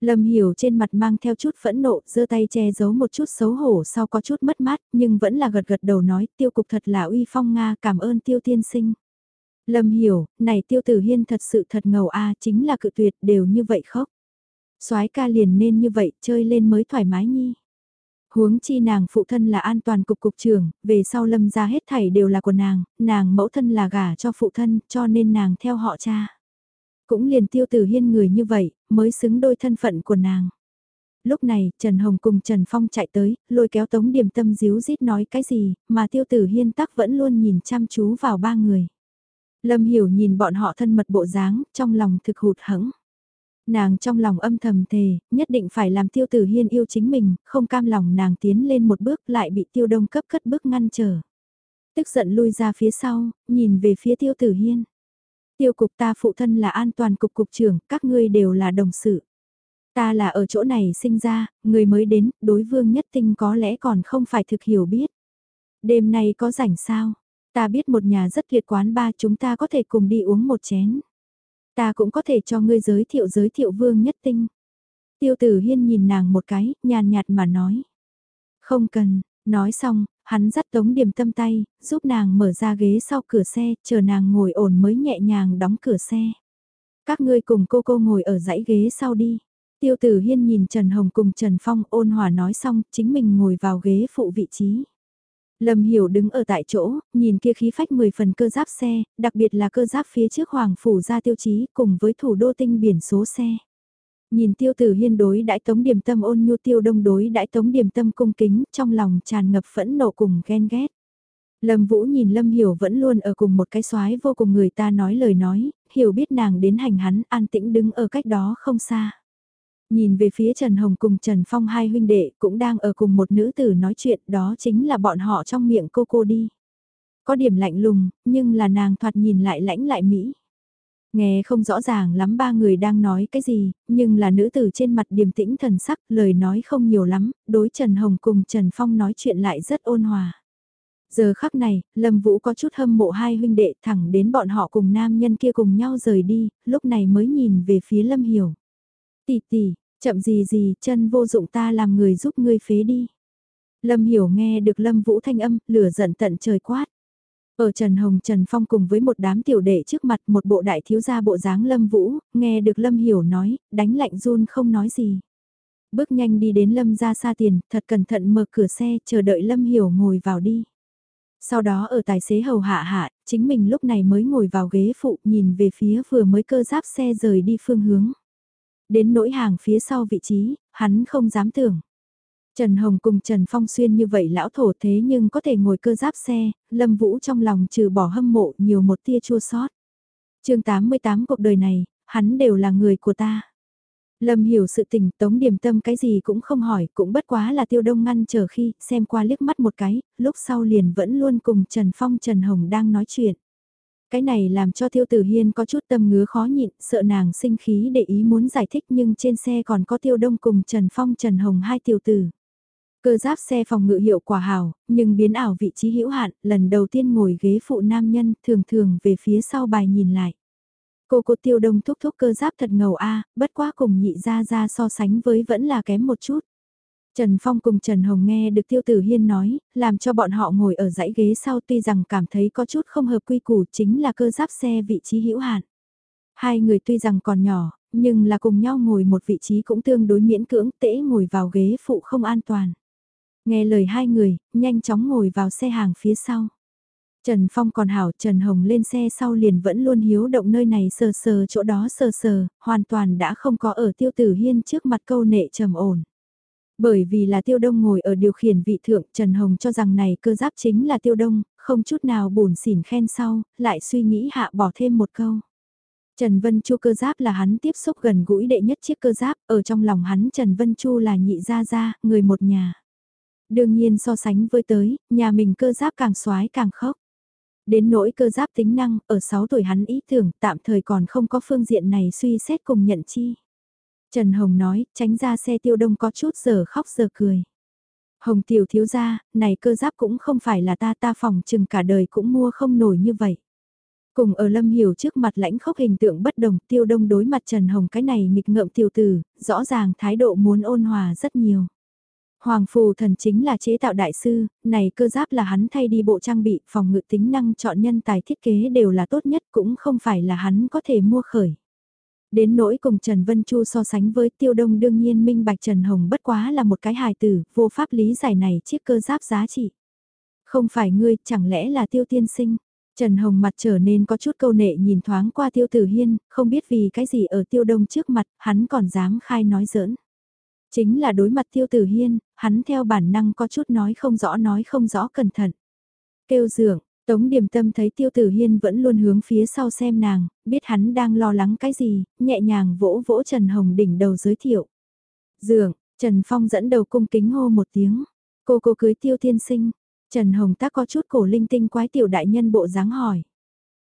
Lâm Hiểu trên mặt mang theo chút phẫn nộ, giơ tay che giấu một chút xấu hổ sau có chút mất mát, nhưng vẫn là gật gật đầu nói tiêu cục thật là uy phong Nga cảm ơn tiêu tiên sinh. Lâm Hiểu, này tiêu tử hiên thật sự thật ngầu a chính là cự tuyệt đều như vậy khóc. soái ca liền nên như vậy chơi lên mới thoải mái nhi. Huống chi nàng phụ thân là an toàn cục cục trưởng, về sau lâm ra hết thảy đều là của nàng, nàng mẫu thân là gả cho phụ thân cho nên nàng theo họ cha. Cũng liền tiêu tử hiên người như vậy, mới xứng đôi thân phận của nàng. Lúc này, Trần Hồng cùng Trần Phong chạy tới, lôi kéo tống điểm tâm díu dít nói cái gì, mà tiêu tử hiên tắc vẫn luôn nhìn chăm chú vào ba người. Lâm Hiểu nhìn bọn họ thân mật bộ dáng, trong lòng thực hụt hẫng. Nàng trong lòng âm thầm thề, nhất định phải làm tiêu tử hiên yêu chính mình, không cam lòng nàng tiến lên một bước lại bị tiêu đông cấp cất bước ngăn trở. Tức giận lui ra phía sau, nhìn về phía tiêu tử hiên. Tiêu cục ta phụ thân là an toàn cục cục trưởng, các ngươi đều là đồng sự. Ta là ở chỗ này sinh ra, người mới đến, đối vương nhất tinh có lẽ còn không phải thực hiểu biết. Đêm nay có rảnh sao? Ta biết một nhà rất tuyệt quán ba chúng ta có thể cùng đi uống một chén. Ta cũng có thể cho ngươi giới thiệu giới thiệu vương nhất tinh. Tiêu tử hiên nhìn nàng một cái, nhàn nhạt mà nói. Không cần, nói xong, hắn dắt tống điểm tâm tay, giúp nàng mở ra ghế sau cửa xe, chờ nàng ngồi ổn mới nhẹ nhàng đóng cửa xe. Các ngươi cùng cô cô ngồi ở dãy ghế sau đi. Tiêu tử hiên nhìn Trần Hồng cùng Trần Phong ôn hòa nói xong, chính mình ngồi vào ghế phụ vị trí. Lâm Hiểu đứng ở tại chỗ, nhìn kia khí phách 10 phần cơ giáp xe, đặc biệt là cơ giáp phía trước Hoàng Phủ ra tiêu chí cùng với thủ đô tinh biển số xe. Nhìn tiêu tử hiên đối đãi tống điểm tâm ôn nhu tiêu đông đối đãi tống điểm tâm cung kính trong lòng tràn ngập phẫn nộ cùng ghen ghét. Lâm Vũ nhìn Lâm Hiểu vẫn luôn ở cùng một cái soái vô cùng người ta nói lời nói, hiểu biết nàng đến hành hắn an tĩnh đứng ở cách đó không xa. Nhìn về phía Trần Hồng cùng Trần Phong hai huynh đệ cũng đang ở cùng một nữ tử nói chuyện đó chính là bọn họ trong miệng cô cô đi. Có điểm lạnh lùng, nhưng là nàng thoạt nhìn lại lãnh lại Mỹ. Nghe không rõ ràng lắm ba người đang nói cái gì, nhưng là nữ tử trên mặt điềm tĩnh thần sắc, lời nói không nhiều lắm, đối Trần Hồng cùng Trần Phong nói chuyện lại rất ôn hòa. Giờ khắc này, Lâm Vũ có chút hâm mộ hai huynh đệ thẳng đến bọn họ cùng nam nhân kia cùng nhau rời đi, lúc này mới nhìn về phía Lâm Hiểu. Tỷ tỷ, chậm gì gì, chân vô dụng ta làm người giúp ngươi phế đi. Lâm Hiểu nghe được Lâm Vũ thanh âm, lửa giận tận trời quát. Ở Trần Hồng Trần Phong cùng với một đám tiểu đệ trước mặt một bộ đại thiếu gia bộ dáng Lâm Vũ, nghe được Lâm Hiểu nói, đánh lạnh run không nói gì. Bước nhanh đi đến Lâm ra xa tiền, thật cẩn thận mở cửa xe, chờ đợi Lâm Hiểu ngồi vào đi. Sau đó ở tài xế hầu hạ hạ, chính mình lúc này mới ngồi vào ghế phụ nhìn về phía vừa mới cơ giáp xe rời đi phương hướng. Đến nỗi hàng phía sau vị trí, hắn không dám tưởng. Trần Hồng cùng Trần Phong Xuyên như vậy lão thổ thế nhưng có thể ngồi cơ giáp xe, Lâm Vũ trong lòng trừ bỏ hâm mộ nhiều một tia chua sót. chương 88 cuộc đời này, hắn đều là người của ta. Lâm hiểu sự tình tống điểm tâm cái gì cũng không hỏi, cũng bất quá là tiêu đông ngăn chờ khi xem qua liếc mắt một cái, lúc sau liền vẫn luôn cùng Trần Phong Trần Hồng đang nói chuyện. Cái này làm cho tiêu tử hiên có chút tâm ngứa khó nhịn, sợ nàng sinh khí để ý muốn giải thích nhưng trên xe còn có tiêu đông cùng Trần Phong Trần Hồng hai tiểu tử. Cơ giáp xe phòng ngự hiệu quả hảo nhưng biến ảo vị trí hữu hạn, lần đầu tiên ngồi ghế phụ nam nhân thường thường về phía sau bài nhìn lại. Cô cô tiêu đông thúc thúc cơ giáp thật ngầu a bất quá cùng nhị ra ra so sánh với vẫn là kém một chút. Trần Phong cùng Trần Hồng nghe được Tiêu Tử Hiên nói, làm cho bọn họ ngồi ở dãy ghế sau tuy rằng cảm thấy có chút không hợp quy củ chính là cơ giáp xe vị trí hữu hạn. Hai người tuy rằng còn nhỏ, nhưng là cùng nhau ngồi một vị trí cũng tương đối miễn cưỡng tễ ngồi vào ghế phụ không an toàn. Nghe lời hai người, nhanh chóng ngồi vào xe hàng phía sau. Trần Phong còn hảo Trần Hồng lên xe sau liền vẫn luôn hiếu động nơi này sờ sờ chỗ đó sờ sờ, hoàn toàn đã không có ở tiêu tử hiên trước mặt câu nệ trầm ổn. Bởi vì là tiêu đông ngồi ở điều khiển vị thượng Trần Hồng cho rằng này cơ giáp chính là tiêu đông, không chút nào buồn xỉn khen sau, lại suy nghĩ hạ bỏ thêm một câu. Trần Vân Chu cơ giáp là hắn tiếp xúc gần gũi đệ nhất chiếc cơ giáp, ở trong lòng hắn Trần Vân Chu là nhị gia gia, người một nhà. Đương nhiên so sánh với tới, nhà mình cơ giáp càng xoái càng khốc. Đến nỗi cơ giáp tính năng, ở 6 tuổi hắn ý tưởng tạm thời còn không có phương diện này suy xét cùng nhận chi. Trần Hồng nói, tránh ra xe tiêu đông có chút giờ khóc giờ cười. Hồng tiểu thiếu gia, này cơ giáp cũng không phải là ta ta phòng chừng cả đời cũng mua không nổi như vậy. Cùng ở Lâm Hiểu trước mặt lãnh khốc hình tượng bất đồng tiêu đông đối mặt Trần Hồng cái này nghịch ngợm tiểu tử, rõ ràng thái độ muốn ôn hòa rất nhiều. Hoàng phù thần chính là chế tạo đại sư, này cơ giáp là hắn thay đi bộ trang bị, phòng ngự tính năng chọn nhân tài thiết kế đều là tốt nhất cũng không phải là hắn có thể mua khởi. Đến nỗi cùng Trần Vân Chu so sánh với tiêu đông đương nhiên minh bạch Trần Hồng bất quá là một cái hài tử, vô pháp lý giải này chiếc cơ giáp giá trị. Không phải ngươi, chẳng lẽ là tiêu tiên sinh? Trần Hồng mặt trở nên có chút câu nệ nhìn thoáng qua tiêu tử hiên, không biết vì cái gì ở tiêu đông trước mặt, hắn còn dám khai nói giỡn. Chính là đối mặt tiêu tử hiên, hắn theo bản năng có chút nói không rõ nói không rõ cẩn thận. Kêu dưỡng, Tống điềm tâm thấy tiêu tử hiên vẫn luôn hướng phía sau xem nàng, biết hắn đang lo lắng cái gì, nhẹ nhàng vỗ vỗ Trần Hồng đỉnh đầu giới thiệu. Dường, Trần Phong dẫn đầu cung kính hô một tiếng. Cô cô cưới tiêu Thiên sinh. Trần Hồng tác có chút cổ linh tinh quái tiểu đại nhân bộ dáng hỏi.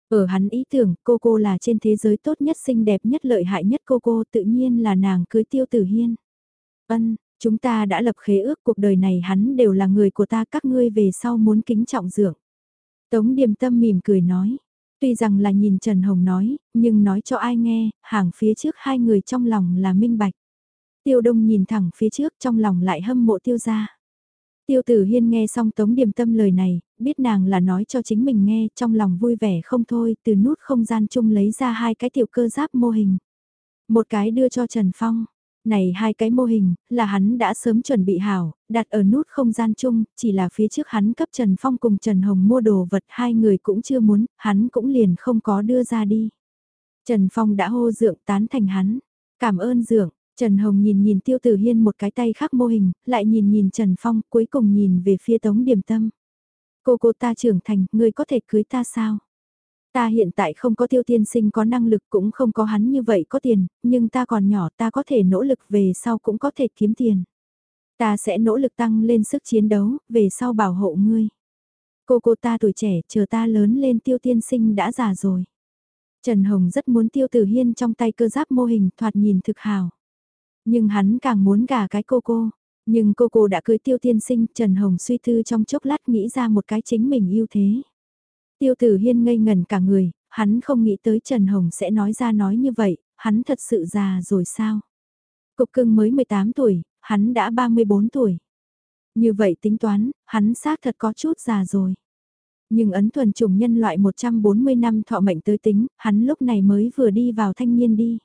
Ở hắn ý tưởng cô cô là trên thế giới tốt nhất xinh đẹp nhất lợi hại nhất cô cô tự nhiên là nàng cưới tiêu tử hiên. Ân, chúng ta đã lập khế ước cuộc đời này hắn đều là người của ta các ngươi về sau muốn kính trọng dưỡng. Tống điềm tâm mỉm cười nói. Tuy rằng là nhìn Trần Hồng nói, nhưng nói cho ai nghe, hàng phía trước hai người trong lòng là minh bạch. Tiêu đông nhìn thẳng phía trước trong lòng lại hâm mộ tiêu ra. Tiêu tử hiên nghe xong tống điềm tâm lời này, biết nàng là nói cho chính mình nghe, trong lòng vui vẻ không thôi, từ nút không gian chung lấy ra hai cái tiểu cơ giáp mô hình. Một cái đưa cho Trần Phong, này hai cái mô hình, là hắn đã sớm chuẩn bị hảo, đặt ở nút không gian chung, chỉ là phía trước hắn cấp Trần Phong cùng Trần Hồng mua đồ vật hai người cũng chưa muốn, hắn cũng liền không có đưa ra đi. Trần Phong đã hô dượng tán thành hắn. Cảm ơn dượng, Trần Hồng nhìn nhìn Tiêu Tử Hiên một cái tay khác mô hình, lại nhìn nhìn Trần Phong, cuối cùng nhìn về phía Tống Điểm Tâm. Cô cô ta trưởng thành, người có thể cưới ta sao? Ta hiện tại không có tiêu tiên sinh có năng lực cũng không có hắn như vậy có tiền, nhưng ta còn nhỏ ta có thể nỗ lực về sau cũng có thể kiếm tiền. Ta sẽ nỗ lực tăng lên sức chiến đấu, về sau bảo hộ ngươi. Cô cô ta tuổi trẻ, chờ ta lớn lên tiêu tiên sinh đã già rồi. Trần Hồng rất muốn tiêu tử hiên trong tay cơ giáp mô hình thoạt nhìn thực hào. Nhưng hắn càng muốn gả cái cô cô. Nhưng cô cô đã cưới tiêu tiên sinh, Trần Hồng suy tư trong chốc lát nghĩ ra một cái chính mình yêu thế. Tiêu tử hiên ngây ngần cả người, hắn không nghĩ tới Trần Hồng sẽ nói ra nói như vậy, hắn thật sự già rồi sao? Cục cưng mới 18 tuổi, hắn đã 34 tuổi. Như vậy tính toán, hắn xác thật có chút già rồi. Nhưng ấn thuần trùng nhân loại 140 năm thọ mệnh tới tính, hắn lúc này mới vừa đi vào thanh niên đi.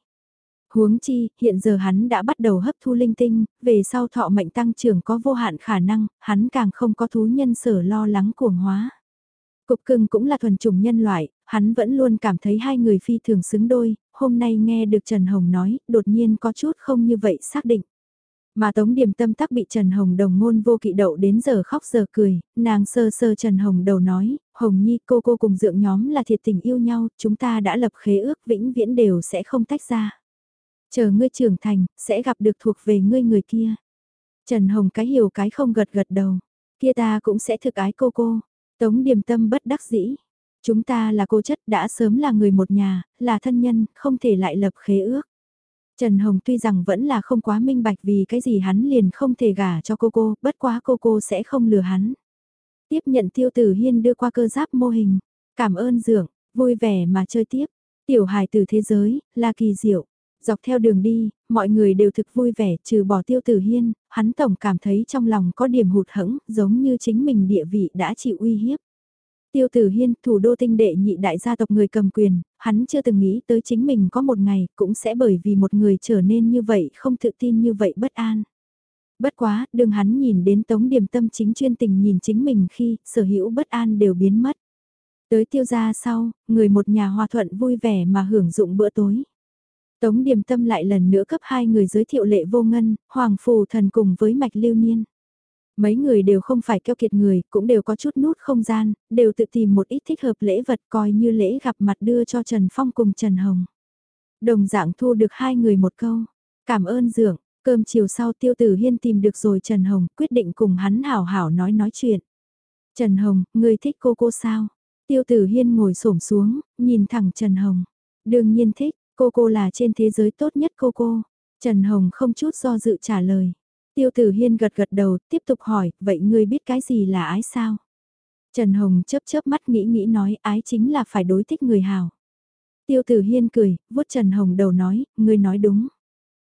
Huống chi, hiện giờ hắn đã bắt đầu hấp thu linh tinh, về sau thọ mệnh tăng trưởng có vô hạn khả năng, hắn càng không có thú nhân sở lo lắng cuồng hóa. Cục cưng cũng là thuần chủng nhân loại, hắn vẫn luôn cảm thấy hai người phi thường xứng đôi, hôm nay nghe được Trần Hồng nói, đột nhiên có chút không như vậy xác định. Mà Tống Điềm Tâm tắc bị Trần Hồng đồng ngôn vô kỵ đậu đến giờ khóc giờ cười, nàng sơ sơ Trần Hồng đầu nói, Hồng Nhi cô cô cùng dượng nhóm là thiệt tình yêu nhau, chúng ta đã lập khế ước vĩnh viễn đều sẽ không tách ra. Chờ ngươi trưởng thành, sẽ gặp được thuộc về ngươi người kia. Trần Hồng cái hiểu cái không gật gật đầu, kia ta cũng sẽ thực ái cô cô. Tống Điềm Tâm bất đắc dĩ. Chúng ta là cô chất đã sớm là người một nhà, là thân nhân, không thể lại lập khế ước. Trần Hồng tuy rằng vẫn là không quá minh bạch vì cái gì hắn liền không thể gả cho cô cô, bất quá cô cô sẽ không lừa hắn. Tiếp nhận tiêu tử hiên đưa qua cơ giáp mô hình, cảm ơn dưỡng, vui vẻ mà chơi tiếp. Tiểu hài từ thế giới, là kỳ diệu. Dọc theo đường đi, mọi người đều thực vui vẻ trừ bỏ tiêu tử hiên, hắn tổng cảm thấy trong lòng có điểm hụt hẫng giống như chính mình địa vị đã chịu uy hiếp. Tiêu tử hiên, thủ đô tinh đệ nhị đại gia tộc người cầm quyền, hắn chưa từng nghĩ tới chính mình có một ngày cũng sẽ bởi vì một người trở nên như vậy không tự tin như vậy bất an. Bất quá, đường hắn nhìn đến tống điểm tâm chính chuyên tình nhìn chính mình khi sở hữu bất an đều biến mất. Tới tiêu gia sau, người một nhà hòa thuận vui vẻ mà hưởng dụng bữa tối. Tống Điềm Tâm lại lần nữa cấp hai người giới thiệu lệ vô ngân, Hoàng Phù Thần cùng với Mạch Lưu Niên. Mấy người đều không phải keo kiệt người, cũng đều có chút nút không gian, đều tự tìm một ít thích hợp lễ vật coi như lễ gặp mặt đưa cho Trần Phong cùng Trần Hồng. Đồng dạng thu được hai người một câu, cảm ơn dưỡng, cơm chiều sau tiêu tử hiên tìm được rồi Trần Hồng, quyết định cùng hắn hảo hảo nói nói chuyện. Trần Hồng, người thích cô cô sao? Tiêu tử hiên ngồi xổm xuống, nhìn thẳng Trần Hồng. Đương nhiên thích, Cô cô là trên thế giới tốt nhất cô cô. Trần Hồng không chút do dự trả lời. Tiêu tử hiên gật gật đầu, tiếp tục hỏi, vậy ngươi biết cái gì là ái sao? Trần Hồng chớp chớp mắt nghĩ nghĩ nói ái chính là phải đối thích người hào. Tiêu tử hiên cười, vuốt Trần Hồng đầu nói, ngươi nói đúng.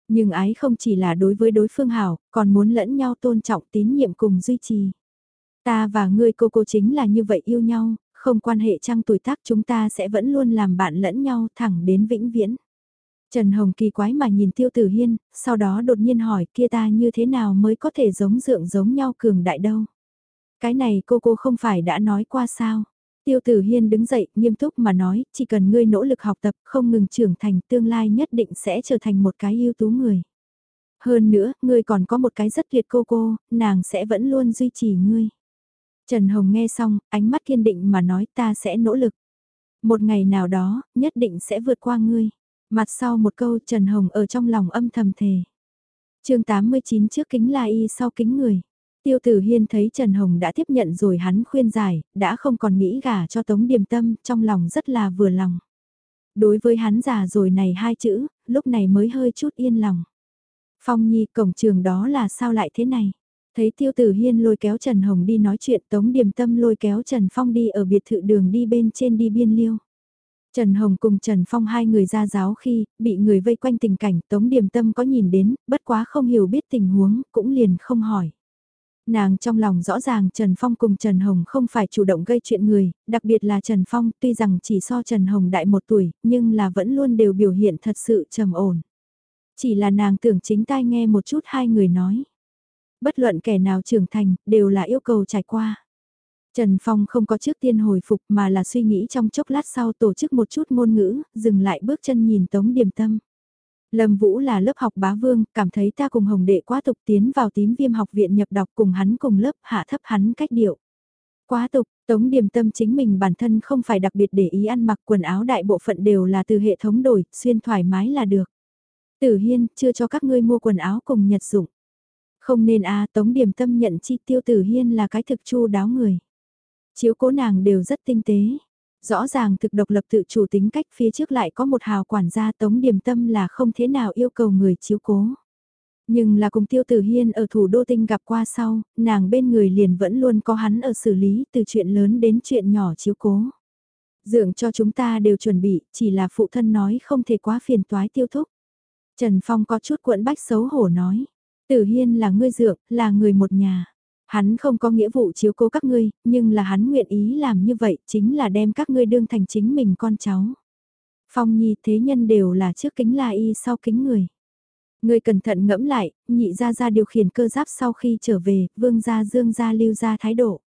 Nhưng ái không chỉ là đối với đối phương hảo, còn muốn lẫn nhau tôn trọng tín nhiệm cùng duy trì. Ta và ngươi cô cô chính là như vậy yêu nhau, không quan hệ trăng tuổi tác chúng ta sẽ vẫn luôn làm bạn lẫn nhau thẳng đến vĩnh viễn. Trần Hồng kỳ quái mà nhìn Tiêu Tử Hiên, sau đó đột nhiên hỏi kia ta như thế nào mới có thể giống dượng giống nhau cường đại đâu. Cái này cô cô không phải đã nói qua sao. Tiêu Tử Hiên đứng dậy, nghiêm túc mà nói, chỉ cần ngươi nỗ lực học tập, không ngừng trưởng thành, tương lai nhất định sẽ trở thành một cái ưu tú người. Hơn nữa, ngươi còn có một cái rất tuyệt cô cô, nàng sẽ vẫn luôn duy trì ngươi. Trần Hồng nghe xong, ánh mắt kiên định mà nói ta sẽ nỗ lực. Một ngày nào đó, nhất định sẽ vượt qua ngươi. Mặt sau một câu Trần Hồng ở trong lòng âm thầm thề. chương 89 trước kính là y sau kính người. Tiêu tử hiên thấy Trần Hồng đã tiếp nhận rồi hắn khuyên giải, đã không còn nghĩ gả cho Tống Điềm Tâm, trong lòng rất là vừa lòng. Đối với hắn già rồi này hai chữ, lúc này mới hơi chút yên lòng. Phong Nhi cổng trường đó là sao lại thế này? Thấy tiêu tử hiên lôi kéo Trần Hồng đi nói chuyện Tống Điềm Tâm lôi kéo Trần Phong đi ở biệt thự đường đi bên trên đi biên liêu. Trần Hồng cùng Trần Phong hai người ra giáo khi, bị người vây quanh tình cảnh Tống Điềm Tâm có nhìn đến, bất quá không hiểu biết tình huống, cũng liền không hỏi. Nàng trong lòng rõ ràng Trần Phong cùng Trần Hồng không phải chủ động gây chuyện người, đặc biệt là Trần Phong tuy rằng chỉ so Trần Hồng đại một tuổi, nhưng là vẫn luôn đều biểu hiện thật sự trầm ổn. Chỉ là nàng tưởng chính tai nghe một chút hai người nói. Bất luận kẻ nào trưởng thành, đều là yêu cầu trải qua. Trần Phong không có trước tiên hồi phục mà là suy nghĩ trong chốc lát sau tổ chức một chút ngôn ngữ, dừng lại bước chân nhìn Tống Điềm Tâm. Lâm Vũ là lớp học bá vương, cảm thấy ta cùng Hồng Đệ quá tục tiến vào tím viêm học viện nhập đọc cùng hắn cùng lớp hạ thấp hắn cách điệu. Quá tục, Tống Điềm Tâm chính mình bản thân không phải đặc biệt để ý ăn mặc quần áo đại bộ phận đều là từ hệ thống đổi, xuyên thoải mái là được. Tử Hiên, chưa cho các ngươi mua quần áo cùng nhật dụng. Không nên a Tống điểm Tâm nhận chi tiêu Tử Hiên là cái thực chu đáo người. Chiếu cố nàng đều rất tinh tế. Rõ ràng thực độc lập tự chủ tính cách phía trước lại có một hào quản gia tống điểm tâm là không thế nào yêu cầu người chiếu cố. Nhưng là cùng Tiêu Tử Hiên ở thủ đô tinh gặp qua sau, nàng bên người liền vẫn luôn có hắn ở xử lý từ chuyện lớn đến chuyện nhỏ chiếu cố. Dượng cho chúng ta đều chuẩn bị, chỉ là phụ thân nói không thể quá phiền toái tiêu thúc. Trần Phong có chút cuộn bách xấu hổ nói. Tử Hiên là ngươi dượng, là người một nhà. Hắn không có nghĩa vụ chiếu cố các ngươi, nhưng là hắn nguyện ý làm như vậy chính là đem các ngươi đương thành chính mình con cháu. Phong nhi thế nhân đều là trước kính la y sau kính người. Ngươi cẩn thận ngẫm lại, nhị ra ra điều khiển cơ giáp sau khi trở về, vương gia dương gia lưu ra thái độ.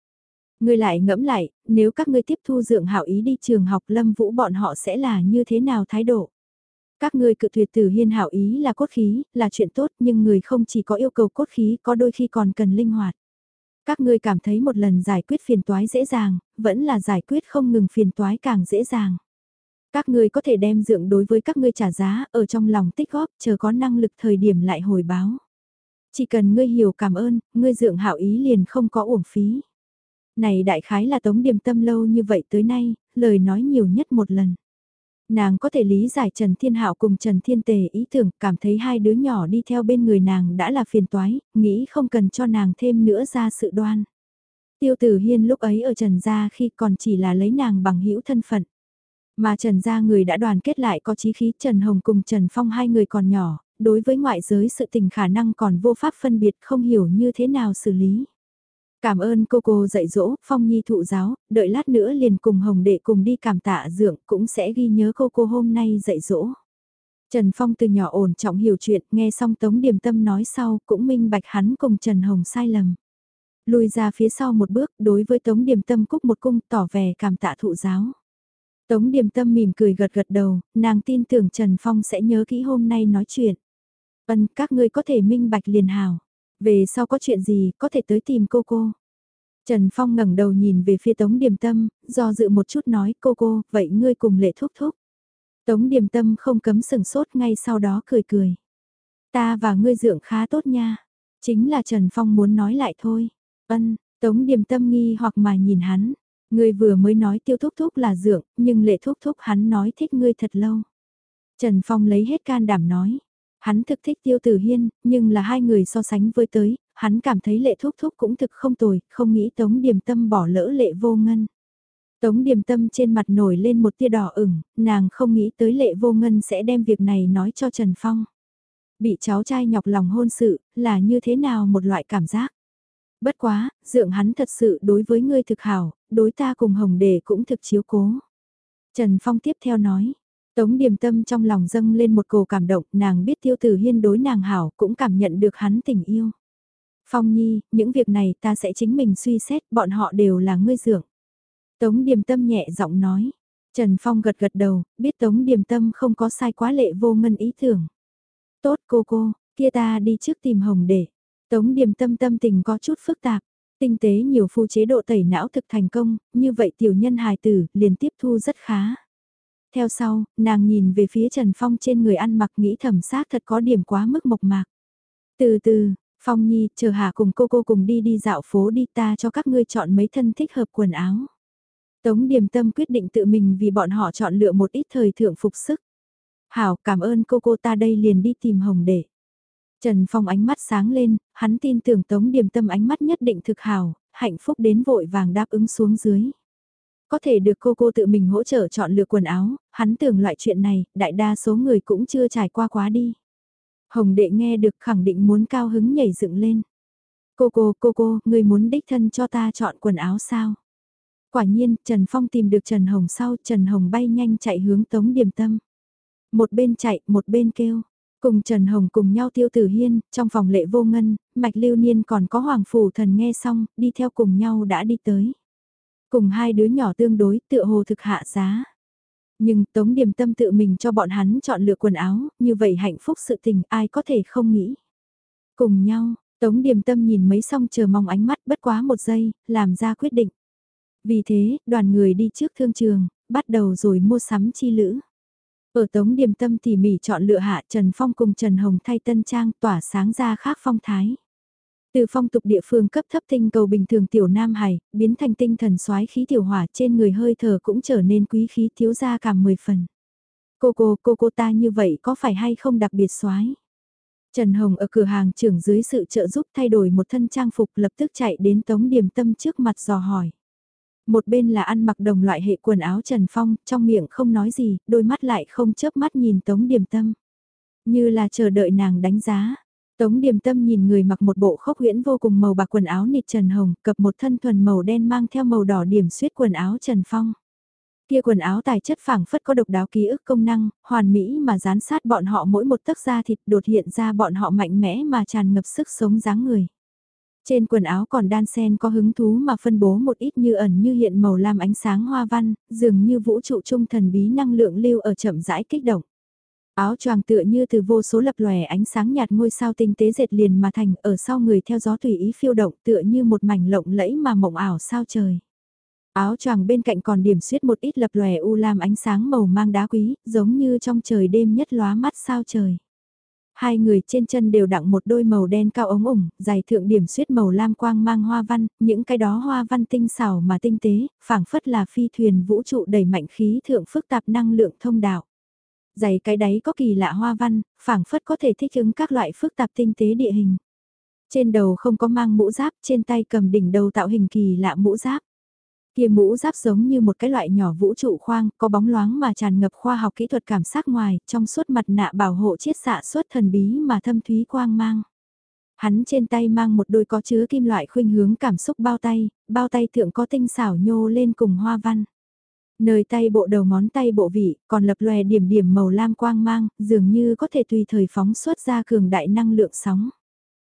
Ngươi lại ngẫm lại, nếu các ngươi tiếp thu dưỡng hảo ý đi trường học lâm vũ bọn họ sẽ là như thế nào thái độ? Các ngươi cự tuyệt tử hiên hảo ý là cốt khí, là chuyện tốt nhưng người không chỉ có yêu cầu cốt khí có đôi khi còn cần linh hoạt. Các ngươi cảm thấy một lần giải quyết phiền toái dễ dàng, vẫn là giải quyết không ngừng phiền toái càng dễ dàng. Các ngươi có thể đem dưỡng đối với các ngươi trả giá ở trong lòng tích góp chờ có năng lực thời điểm lại hồi báo. Chỉ cần ngươi hiểu cảm ơn, ngươi dưỡng hảo ý liền không có uổng phí. Này đại khái là tống điểm tâm lâu như vậy tới nay, lời nói nhiều nhất một lần. Nàng có thể lý giải Trần Thiên Hạo cùng Trần Thiên Tề ý tưởng cảm thấy hai đứa nhỏ đi theo bên người nàng đã là phiền toái, nghĩ không cần cho nàng thêm nữa ra sự đoan. Tiêu tử hiên lúc ấy ở Trần Gia khi còn chỉ là lấy nàng bằng hữu thân phận. Mà Trần Gia người đã đoàn kết lại có chí khí Trần Hồng cùng Trần Phong hai người còn nhỏ, đối với ngoại giới sự tình khả năng còn vô pháp phân biệt không hiểu như thế nào xử lý. Cảm ơn cô cô dạy dỗ, Phong Nhi thụ giáo, đợi lát nữa liền cùng Hồng Đệ cùng đi cảm tạ dưỡng cũng sẽ ghi nhớ cô cô hôm nay dạy dỗ. Trần Phong từ nhỏ ổn trọng hiểu chuyện, nghe xong Tống Điềm Tâm nói sau, cũng minh bạch hắn cùng Trần Hồng sai lầm. Lùi ra phía sau một bước, đối với Tống Điềm Tâm cúc một cung tỏ vẻ cảm tạ thụ giáo. Tống Điềm Tâm mỉm cười gật gật đầu, nàng tin tưởng Trần Phong sẽ nhớ kỹ hôm nay nói chuyện. vân các ngươi có thể minh bạch liền hào. Về sau có chuyện gì, có thể tới tìm cô cô. Trần Phong ngẩng đầu nhìn về phía Tống Điềm Tâm, do dự một chút nói cô cô, vậy ngươi cùng lệ thúc thúc. Tống Điềm Tâm không cấm sừng sốt ngay sau đó cười cười. Ta và ngươi dưỡng khá tốt nha. Chính là Trần Phong muốn nói lại thôi. Ân, Tống Điềm Tâm nghi hoặc mà nhìn hắn. Ngươi vừa mới nói tiêu thúc thúc là dưỡng, nhưng lệ thúc thúc hắn nói thích ngươi thật lâu. Trần Phong lấy hết can đảm nói. Hắn thực thích tiêu tử hiên, nhưng là hai người so sánh với tới, hắn cảm thấy lệ thúc thúc cũng thực không tồi, không nghĩ tống điềm tâm bỏ lỡ lệ vô ngân. Tống điềm tâm trên mặt nổi lên một tia đỏ ửng, nàng không nghĩ tới lệ vô ngân sẽ đem việc này nói cho Trần Phong. Bị cháu trai nhọc lòng hôn sự, là như thế nào một loại cảm giác. Bất quá, dượng hắn thật sự đối với ngươi thực hảo, đối ta cùng hồng đề cũng thực chiếu cố. Trần Phong tiếp theo nói, Tống điềm tâm trong lòng dâng lên một cổ cảm động, nàng biết tiêu tử hiên đối nàng hảo, cũng cảm nhận được hắn tình yêu. Phong Nhi, những việc này ta sẽ chính mình suy xét, bọn họ đều là ngươi dưỡng. Tống điềm tâm nhẹ giọng nói. Trần Phong gật gật đầu, biết Tống điềm tâm không có sai quá lệ vô ngân ý tưởng. Tốt cô cô, kia ta đi trước tìm hồng để. Tống điềm tâm tâm tình có chút phức tạp. Tinh tế nhiều phu chế độ tẩy não thực thành công, như vậy tiểu nhân hài tử liền tiếp thu rất khá. Theo sau, nàng nhìn về phía Trần Phong trên người ăn mặc nghĩ thẩm xác thật có điểm quá mức mộc mạc. Từ từ, Phong Nhi, chờ Hà cùng cô cô cùng đi đi dạo phố đi ta cho các ngươi chọn mấy thân thích hợp quần áo. Tống Điềm Tâm quyết định tự mình vì bọn họ chọn lựa một ít thời thượng phục sức. Hảo, cảm ơn cô cô ta đây liền đi tìm Hồng để. Trần Phong ánh mắt sáng lên, hắn tin tưởng Tống Điềm Tâm ánh mắt nhất định thực hảo, hạnh phúc đến vội vàng đáp ứng xuống dưới. Có thể được cô cô tự mình hỗ trợ chọn lựa quần áo, hắn tưởng loại chuyện này, đại đa số người cũng chưa trải qua quá đi. Hồng đệ nghe được khẳng định muốn cao hứng nhảy dựng lên. Cô cô, cô cô, người muốn đích thân cho ta chọn quần áo sao? Quả nhiên, Trần Phong tìm được Trần Hồng sau, Trần Hồng bay nhanh chạy hướng Tống Điềm Tâm. Một bên chạy, một bên kêu. Cùng Trần Hồng cùng nhau tiêu tử hiên, trong phòng lệ vô ngân, mạch lưu niên còn có hoàng phủ thần nghe xong, đi theo cùng nhau đã đi tới. Cùng hai đứa nhỏ tương đối tựa hồ thực hạ giá. Nhưng Tống Điềm Tâm tự mình cho bọn hắn chọn lựa quần áo, như vậy hạnh phúc sự tình ai có thể không nghĩ. Cùng nhau, Tống Điềm Tâm nhìn mấy song chờ mong ánh mắt bất quá một giây, làm ra quyết định. Vì thế, đoàn người đi trước thương trường, bắt đầu rồi mua sắm chi lữ. Ở Tống Điềm Tâm tỉ mỉ chọn lựa hạ Trần Phong cùng Trần Hồng thay tân trang tỏa sáng ra khác phong thái. Từ phong tục địa phương cấp thấp tinh cầu bình thường tiểu nam hải, biến thành tinh thần soái khí tiểu hỏa trên người hơi thở cũng trở nên quý khí thiếu ra cả 10 phần. Cô cô, cô cô ta như vậy có phải hay không đặc biệt soái Trần Hồng ở cửa hàng trưởng dưới sự trợ giúp thay đổi một thân trang phục lập tức chạy đến Tống Điềm Tâm trước mặt dò hỏi. Một bên là ăn mặc đồng loại hệ quần áo Trần Phong, trong miệng không nói gì, đôi mắt lại không chớp mắt nhìn Tống Điềm Tâm. Như là chờ đợi nàng đánh giá. Tống Điềm Tâm nhìn người mặc một bộ khốc huyễn vô cùng màu bạc quần áo nịt Trần Hồng, cập một thân thuần màu đen mang theo màu đỏ điểm xuyết quần áo Trần Phong. Kia quần áo tài chất phảng phất có độc đáo ký ức công năng, hoàn mỹ mà dán sát bọn họ mỗi một tấc da thịt đột hiện ra bọn họ mạnh mẽ mà tràn ngập sức sống dáng người. Trên quần áo còn đan sen có hứng thú mà phân bố một ít như ẩn như hiện màu lam ánh sáng hoa văn, dường như vũ trụ trung thần bí năng lượng lưu ở chậm rãi kích động. Áo choàng tựa như từ vô số lập lòe ánh sáng nhạt ngôi sao tinh tế dệt liền mà thành ở sau người theo gió tùy ý phiêu động tựa như một mảnh lộng lẫy mà mộng ảo sao trời. Áo choàng bên cạnh còn điểm xuyết một ít lập lòe u lam ánh sáng màu mang đá quý, giống như trong trời đêm nhất lóa mắt sao trời. Hai người trên chân đều đặng một đôi màu đen cao ống ủng, dài thượng điểm xuyết màu lam quang mang hoa văn, những cái đó hoa văn tinh xảo mà tinh tế, phảng phất là phi thuyền vũ trụ đầy mạnh khí thượng phức tạp năng lượng thông đạo giày cái đáy có kỳ lạ hoa văn, phảng phất có thể thích ứng các loại phức tạp tinh tế địa hình. Trên đầu không có mang mũ giáp, trên tay cầm đỉnh đầu tạo hình kỳ lạ mũ giáp. Kia mũ giáp giống như một cái loại nhỏ vũ trụ khoang, có bóng loáng mà tràn ngập khoa học kỹ thuật cảm giác ngoài, trong suốt mặt nạ bảo hộ chiết xạ suốt thần bí mà thâm thúy quang mang. Hắn trên tay mang một đôi có chứa kim loại khuynh hướng cảm xúc bao tay, bao tay thượng có tinh xảo nhô lên cùng hoa văn. Nơi tay bộ đầu ngón tay bộ vị, còn lập lòe điểm điểm màu lam quang mang, dường như có thể tùy thời phóng xuất ra cường đại năng lượng sóng.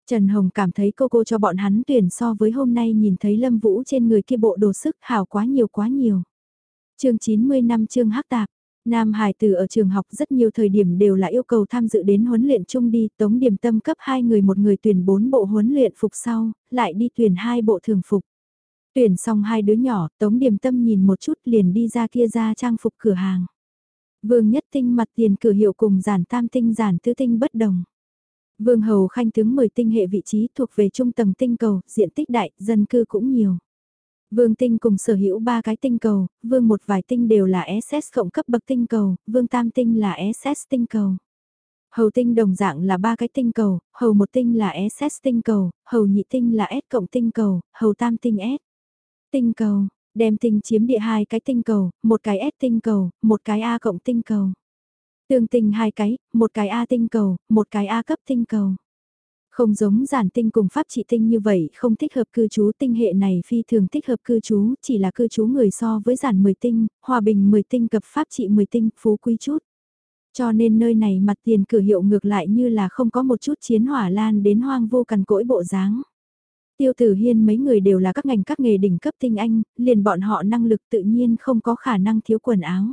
Trần Hồng cảm thấy cô cô cho bọn hắn tuyển so với hôm nay nhìn thấy Lâm Vũ trên người kia bộ đồ sức hào quá nhiều quá nhiều. chương 90 năm chương hắc tạp, Nam Hải Tử ở trường học rất nhiều thời điểm đều là yêu cầu tham dự đến huấn luyện chung đi, tống điểm tâm cấp hai người một người tuyển bốn bộ huấn luyện phục sau, lại đi tuyển hai bộ thường phục. Tuyển xong hai đứa nhỏ, tống điểm tâm nhìn một chút liền đi ra kia ra trang phục cửa hàng. Vương nhất tinh mặt tiền cửa hiệu cùng giản tam tinh giản tứ tinh bất đồng. Vương Hầu Khanh tướng 10 tinh hệ vị trí thuộc về trung tầng tinh cầu, diện tích đại, dân cư cũng nhiều. Vương tinh cùng sở hữu ba cái tinh cầu, vương một vài tinh đều là SS cộng cấp bậc tinh cầu, vương tam tinh là SS tinh cầu. Hầu tinh đồng dạng là ba cái tinh cầu, hầu một tinh là SS tinh cầu, hầu nhị tinh là S cộng tinh cầu, hầu tam tinh S. Tinh cầu, đem tinh chiếm địa hai cái tinh cầu, một cái S tinh cầu, một cái A cộng tinh cầu. Tương tinh hai cái, một cái A tinh cầu, một cái A cấp tinh cầu. Không giống giản tinh cùng pháp trị tinh như vậy, không thích hợp cư trú tinh hệ này phi thường thích hợp cư trú, chỉ là cư trú người so với giản 10 tinh, hòa bình 10 tinh cập pháp trị 10 tinh, phú quý chút. Cho nên nơi này mặt tiền cửa hiệu ngược lại như là không có một chút chiến hỏa lan đến hoang vô cằn cỗi bộ dáng. Tiêu tử hiên mấy người đều là các ngành các nghề đỉnh cấp tinh anh, liền bọn họ năng lực tự nhiên không có khả năng thiếu quần áo.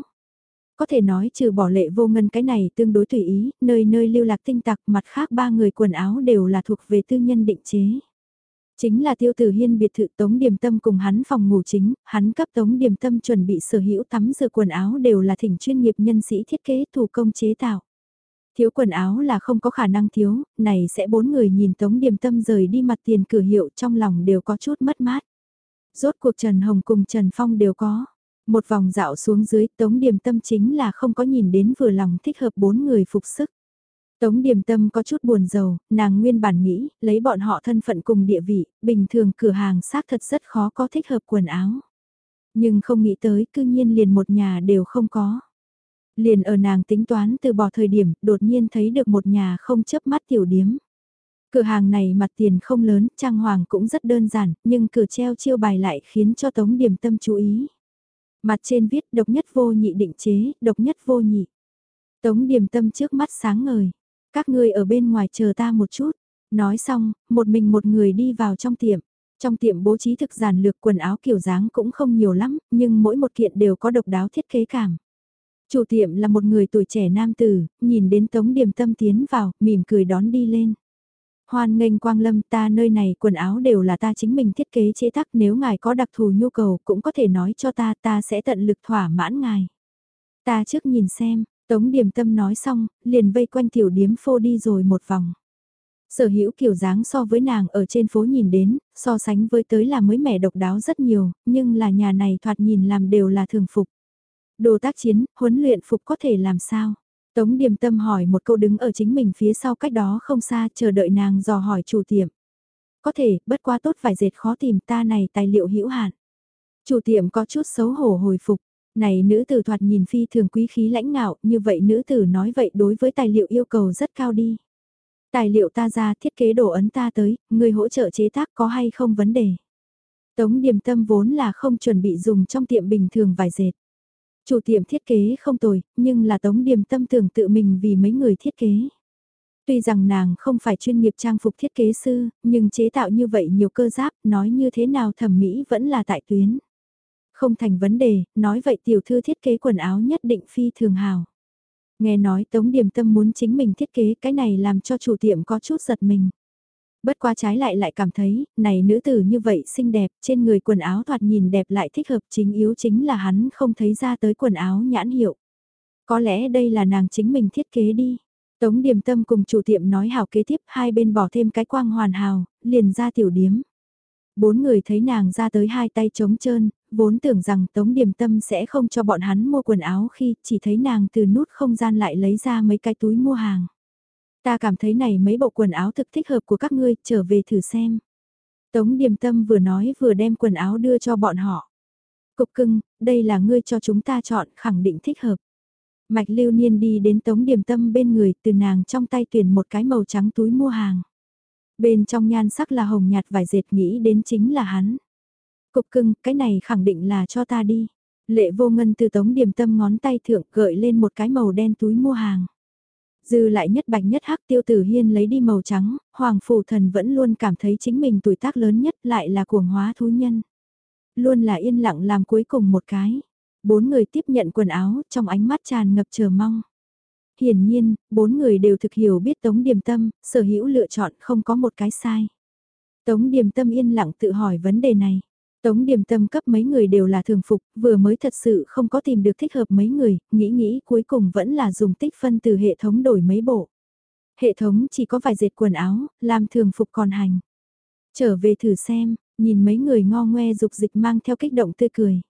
Có thể nói trừ bỏ lệ vô ngân cái này tương đối tùy ý, nơi nơi lưu lạc tinh tặc mặt khác ba người quần áo đều là thuộc về tư nhân định chế. Chính là tiêu tử hiên biệt thự tống điểm tâm cùng hắn phòng ngủ chính, hắn cấp tống điểm tâm chuẩn bị sở hữu tắm rửa quần áo đều là thỉnh chuyên nghiệp nhân sĩ thiết kế thủ công chế tạo. Thiếu quần áo là không có khả năng thiếu, này sẽ bốn người nhìn tống điềm tâm rời đi mặt tiền cửa hiệu trong lòng đều có chút mất mát. Rốt cuộc Trần Hồng cùng Trần Phong đều có. Một vòng dạo xuống dưới Tống Điềm Tâm chính là không có nhìn đến vừa lòng thích hợp bốn người phục sức. Tống Điềm Tâm có chút buồn giàu, nàng nguyên bản nghĩ, lấy bọn họ thân phận cùng địa vị, bình thường cửa hàng xác thật rất khó có thích hợp quần áo. Nhưng không nghĩ tới cư nhiên liền một nhà đều không có. Liền ở nàng tính toán từ bỏ thời điểm, đột nhiên thấy được một nhà không chấp mắt tiểu điếm. Cửa hàng này mặt tiền không lớn, trang hoàng cũng rất đơn giản, nhưng cửa treo chiêu bài lại khiến cho Tống điểm Tâm chú ý. Mặt trên viết độc nhất vô nhị định chế, độc nhất vô nhị. Tống điểm tâm trước mắt sáng ngời. Các ngươi ở bên ngoài chờ ta một chút. Nói xong, một mình một người đi vào trong tiệm. Trong tiệm bố trí thực giản lược quần áo kiểu dáng cũng không nhiều lắm, nhưng mỗi một kiện đều có độc đáo thiết kế cảm. Chủ tiệm là một người tuổi trẻ nam tử, nhìn đến tống điềm tâm tiến vào, mỉm cười đón đi lên. Hoan nghênh quang lâm ta nơi này quần áo đều là ta chính mình thiết kế chế tác nếu ngài có đặc thù nhu cầu cũng có thể nói cho ta ta sẽ tận lực thỏa mãn ngài. Ta trước nhìn xem, Tống Điềm Tâm nói xong, liền vây quanh tiểu điếm phô đi rồi một vòng. Sở hữu kiểu dáng so với nàng ở trên phố nhìn đến, so sánh với tới là mới mẻ độc đáo rất nhiều, nhưng là nhà này thoạt nhìn làm đều là thường phục. Đồ tác chiến, huấn luyện phục có thể làm sao? Tống điềm tâm hỏi một câu đứng ở chính mình phía sau cách đó không xa chờ đợi nàng dò hỏi chủ tiệm. Có thể, bất quá tốt vài dệt khó tìm ta này tài liệu hữu hạn. Chủ tiệm có chút xấu hổ hồi phục. Này nữ tử thoạt nhìn phi thường quý khí lãnh ngạo, như vậy nữ tử nói vậy đối với tài liệu yêu cầu rất cao đi. Tài liệu ta ra thiết kế đồ ấn ta tới, người hỗ trợ chế tác có hay không vấn đề. Tống điềm tâm vốn là không chuẩn bị dùng trong tiệm bình thường vài dệt. Chủ tiệm thiết kế không tồi, nhưng là tống điểm tâm tưởng tự mình vì mấy người thiết kế. Tuy rằng nàng không phải chuyên nghiệp trang phục thiết kế sư, nhưng chế tạo như vậy nhiều cơ giáp, nói như thế nào thẩm mỹ vẫn là tại tuyến. Không thành vấn đề, nói vậy tiểu thư thiết kế quần áo nhất định phi thường hào. Nghe nói Tống Điềm Tâm muốn chính mình thiết kế cái này làm cho chủ tiệm có chút giật mình. Bất qua trái lại lại cảm thấy, này nữ tử như vậy xinh đẹp, trên người quần áo thoạt nhìn đẹp lại thích hợp chính yếu chính là hắn không thấy ra tới quần áo nhãn hiệu. Có lẽ đây là nàng chính mình thiết kế đi. Tống Điềm Tâm cùng chủ tiệm nói hào kế tiếp hai bên bỏ thêm cái quang hoàn hào, liền ra tiểu điếm. Bốn người thấy nàng ra tới hai tay trống trơn, vốn tưởng rằng Tống Điềm Tâm sẽ không cho bọn hắn mua quần áo khi chỉ thấy nàng từ nút không gian lại lấy ra mấy cái túi mua hàng. Ta cảm thấy này mấy bộ quần áo thực thích hợp của các ngươi, trở về thử xem. Tống Điềm Tâm vừa nói vừa đem quần áo đưa cho bọn họ. Cục cưng, đây là ngươi cho chúng ta chọn, khẳng định thích hợp. Mạch lưu niên đi đến Tống Điềm Tâm bên người, từ nàng trong tay tuyển một cái màu trắng túi mua hàng. Bên trong nhan sắc là hồng nhạt vải dệt nghĩ đến chính là hắn. Cục cưng, cái này khẳng định là cho ta đi. Lệ vô ngân từ tống điểm tâm ngón tay thượng gợi lên một cái màu đen túi mua hàng. Dư lại nhất bạch nhất hắc tiêu tử hiên lấy đi màu trắng, hoàng phủ thần vẫn luôn cảm thấy chính mình tuổi tác lớn nhất lại là cuồng hóa thú nhân. Luôn là yên lặng làm cuối cùng một cái. Bốn người tiếp nhận quần áo trong ánh mắt tràn ngập chờ mong. Hiển nhiên, bốn người đều thực hiểu biết Tống Điềm Tâm, sở hữu lựa chọn không có một cái sai. Tống Điềm Tâm yên lặng tự hỏi vấn đề này. Tống Điềm Tâm cấp mấy người đều là thường phục, vừa mới thật sự không có tìm được thích hợp mấy người, nghĩ nghĩ cuối cùng vẫn là dùng tích phân từ hệ thống đổi mấy bộ. Hệ thống chỉ có vài dệt quần áo, làm thường phục còn hành. Trở về thử xem, nhìn mấy người ngo ngoe dục dịch mang theo kích động tươi cười.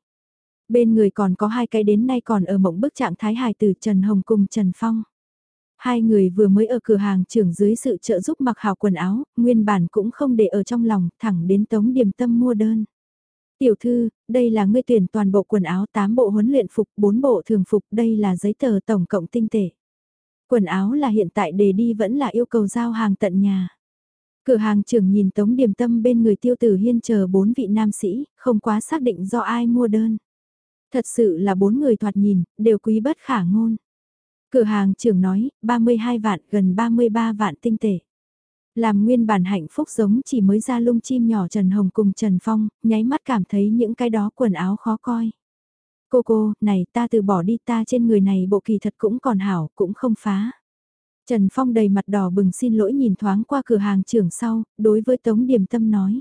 Bên người còn có hai cái đến nay còn ở mộng bức trạng thái hài từ Trần Hồng cùng Trần Phong. Hai người vừa mới ở cửa hàng trưởng dưới sự trợ giúp mặc hào quần áo, nguyên bản cũng không để ở trong lòng, thẳng đến tống điểm tâm mua đơn. Tiểu thư, đây là ngươi tuyển toàn bộ quần áo 8 bộ huấn luyện phục, 4 bộ thường phục, đây là giấy tờ tổng cộng tinh tể. Quần áo là hiện tại đề đi vẫn là yêu cầu giao hàng tận nhà. Cửa hàng trưởng nhìn Tống Điềm Tâm bên người tiêu tử hiên chờ bốn vị nam sĩ, không quá xác định do ai mua đơn. Thật sự là bốn người thoạt nhìn, đều quý bất khả ngôn. Cửa hàng trưởng nói, 32 vạn, gần 33 vạn tinh tể. Làm nguyên bản hạnh phúc giống chỉ mới ra lung chim nhỏ Trần Hồng cùng Trần Phong, nháy mắt cảm thấy những cái đó quần áo khó coi. Cô cô, này ta từ bỏ đi ta trên người này bộ kỳ thật cũng còn hảo, cũng không phá. Trần Phong đầy mặt đỏ bừng xin lỗi nhìn thoáng qua cửa hàng trưởng sau, đối với Tống Điềm Tâm nói.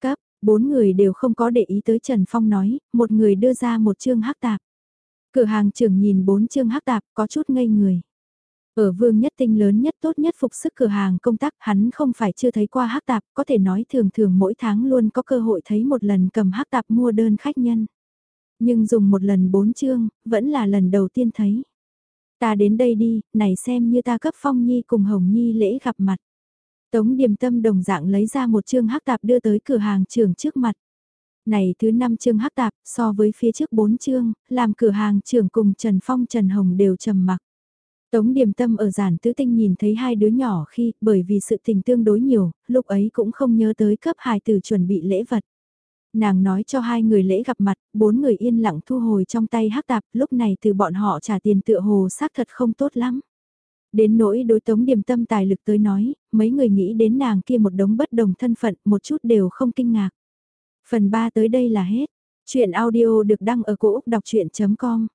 Cấp, bốn người đều không có để ý tới Trần Phong nói, một người đưa ra một chương hắc tạp. Cửa hàng trưởng nhìn bốn chương hắc tạp có chút ngây người. Ở vương nhất tinh lớn nhất tốt nhất phục sức cửa hàng công tác hắn không phải chưa thấy qua hắc tạp, có thể nói thường thường mỗi tháng luôn có cơ hội thấy một lần cầm hắc tạp mua đơn khách nhân. Nhưng dùng một lần bốn chương, vẫn là lần đầu tiên thấy. Ta đến đây đi, này xem như ta cấp Phong Nhi cùng Hồng Nhi lễ gặp mặt. Tống Điềm Tâm đồng dạng lấy ra một chương hắc tạp đưa tới cửa hàng trưởng trước mặt. Này thứ năm chương hắc tạp, so với phía trước bốn chương, làm cửa hàng trưởng cùng Trần Phong Trần Hồng đều trầm mặc. Tống Điềm Tâm ở giản tứ tinh nhìn thấy hai đứa nhỏ khi, bởi vì sự tình tương đối nhiều, lúc ấy cũng không nhớ tới cấp hài từ chuẩn bị lễ vật. Nàng nói cho hai người lễ gặp mặt, bốn người yên lặng thu hồi trong tay hắc tạp, lúc này từ bọn họ trả tiền tựa hồ xác thật không tốt lắm. Đến nỗi đối tống điềm tâm tài lực tới nói, mấy người nghĩ đến nàng kia một đống bất đồng thân phận, một chút đều không kinh ngạc. Phần 3 tới đây là hết. Chuyện audio được đăng ở cổ Úc đọc chuyện.com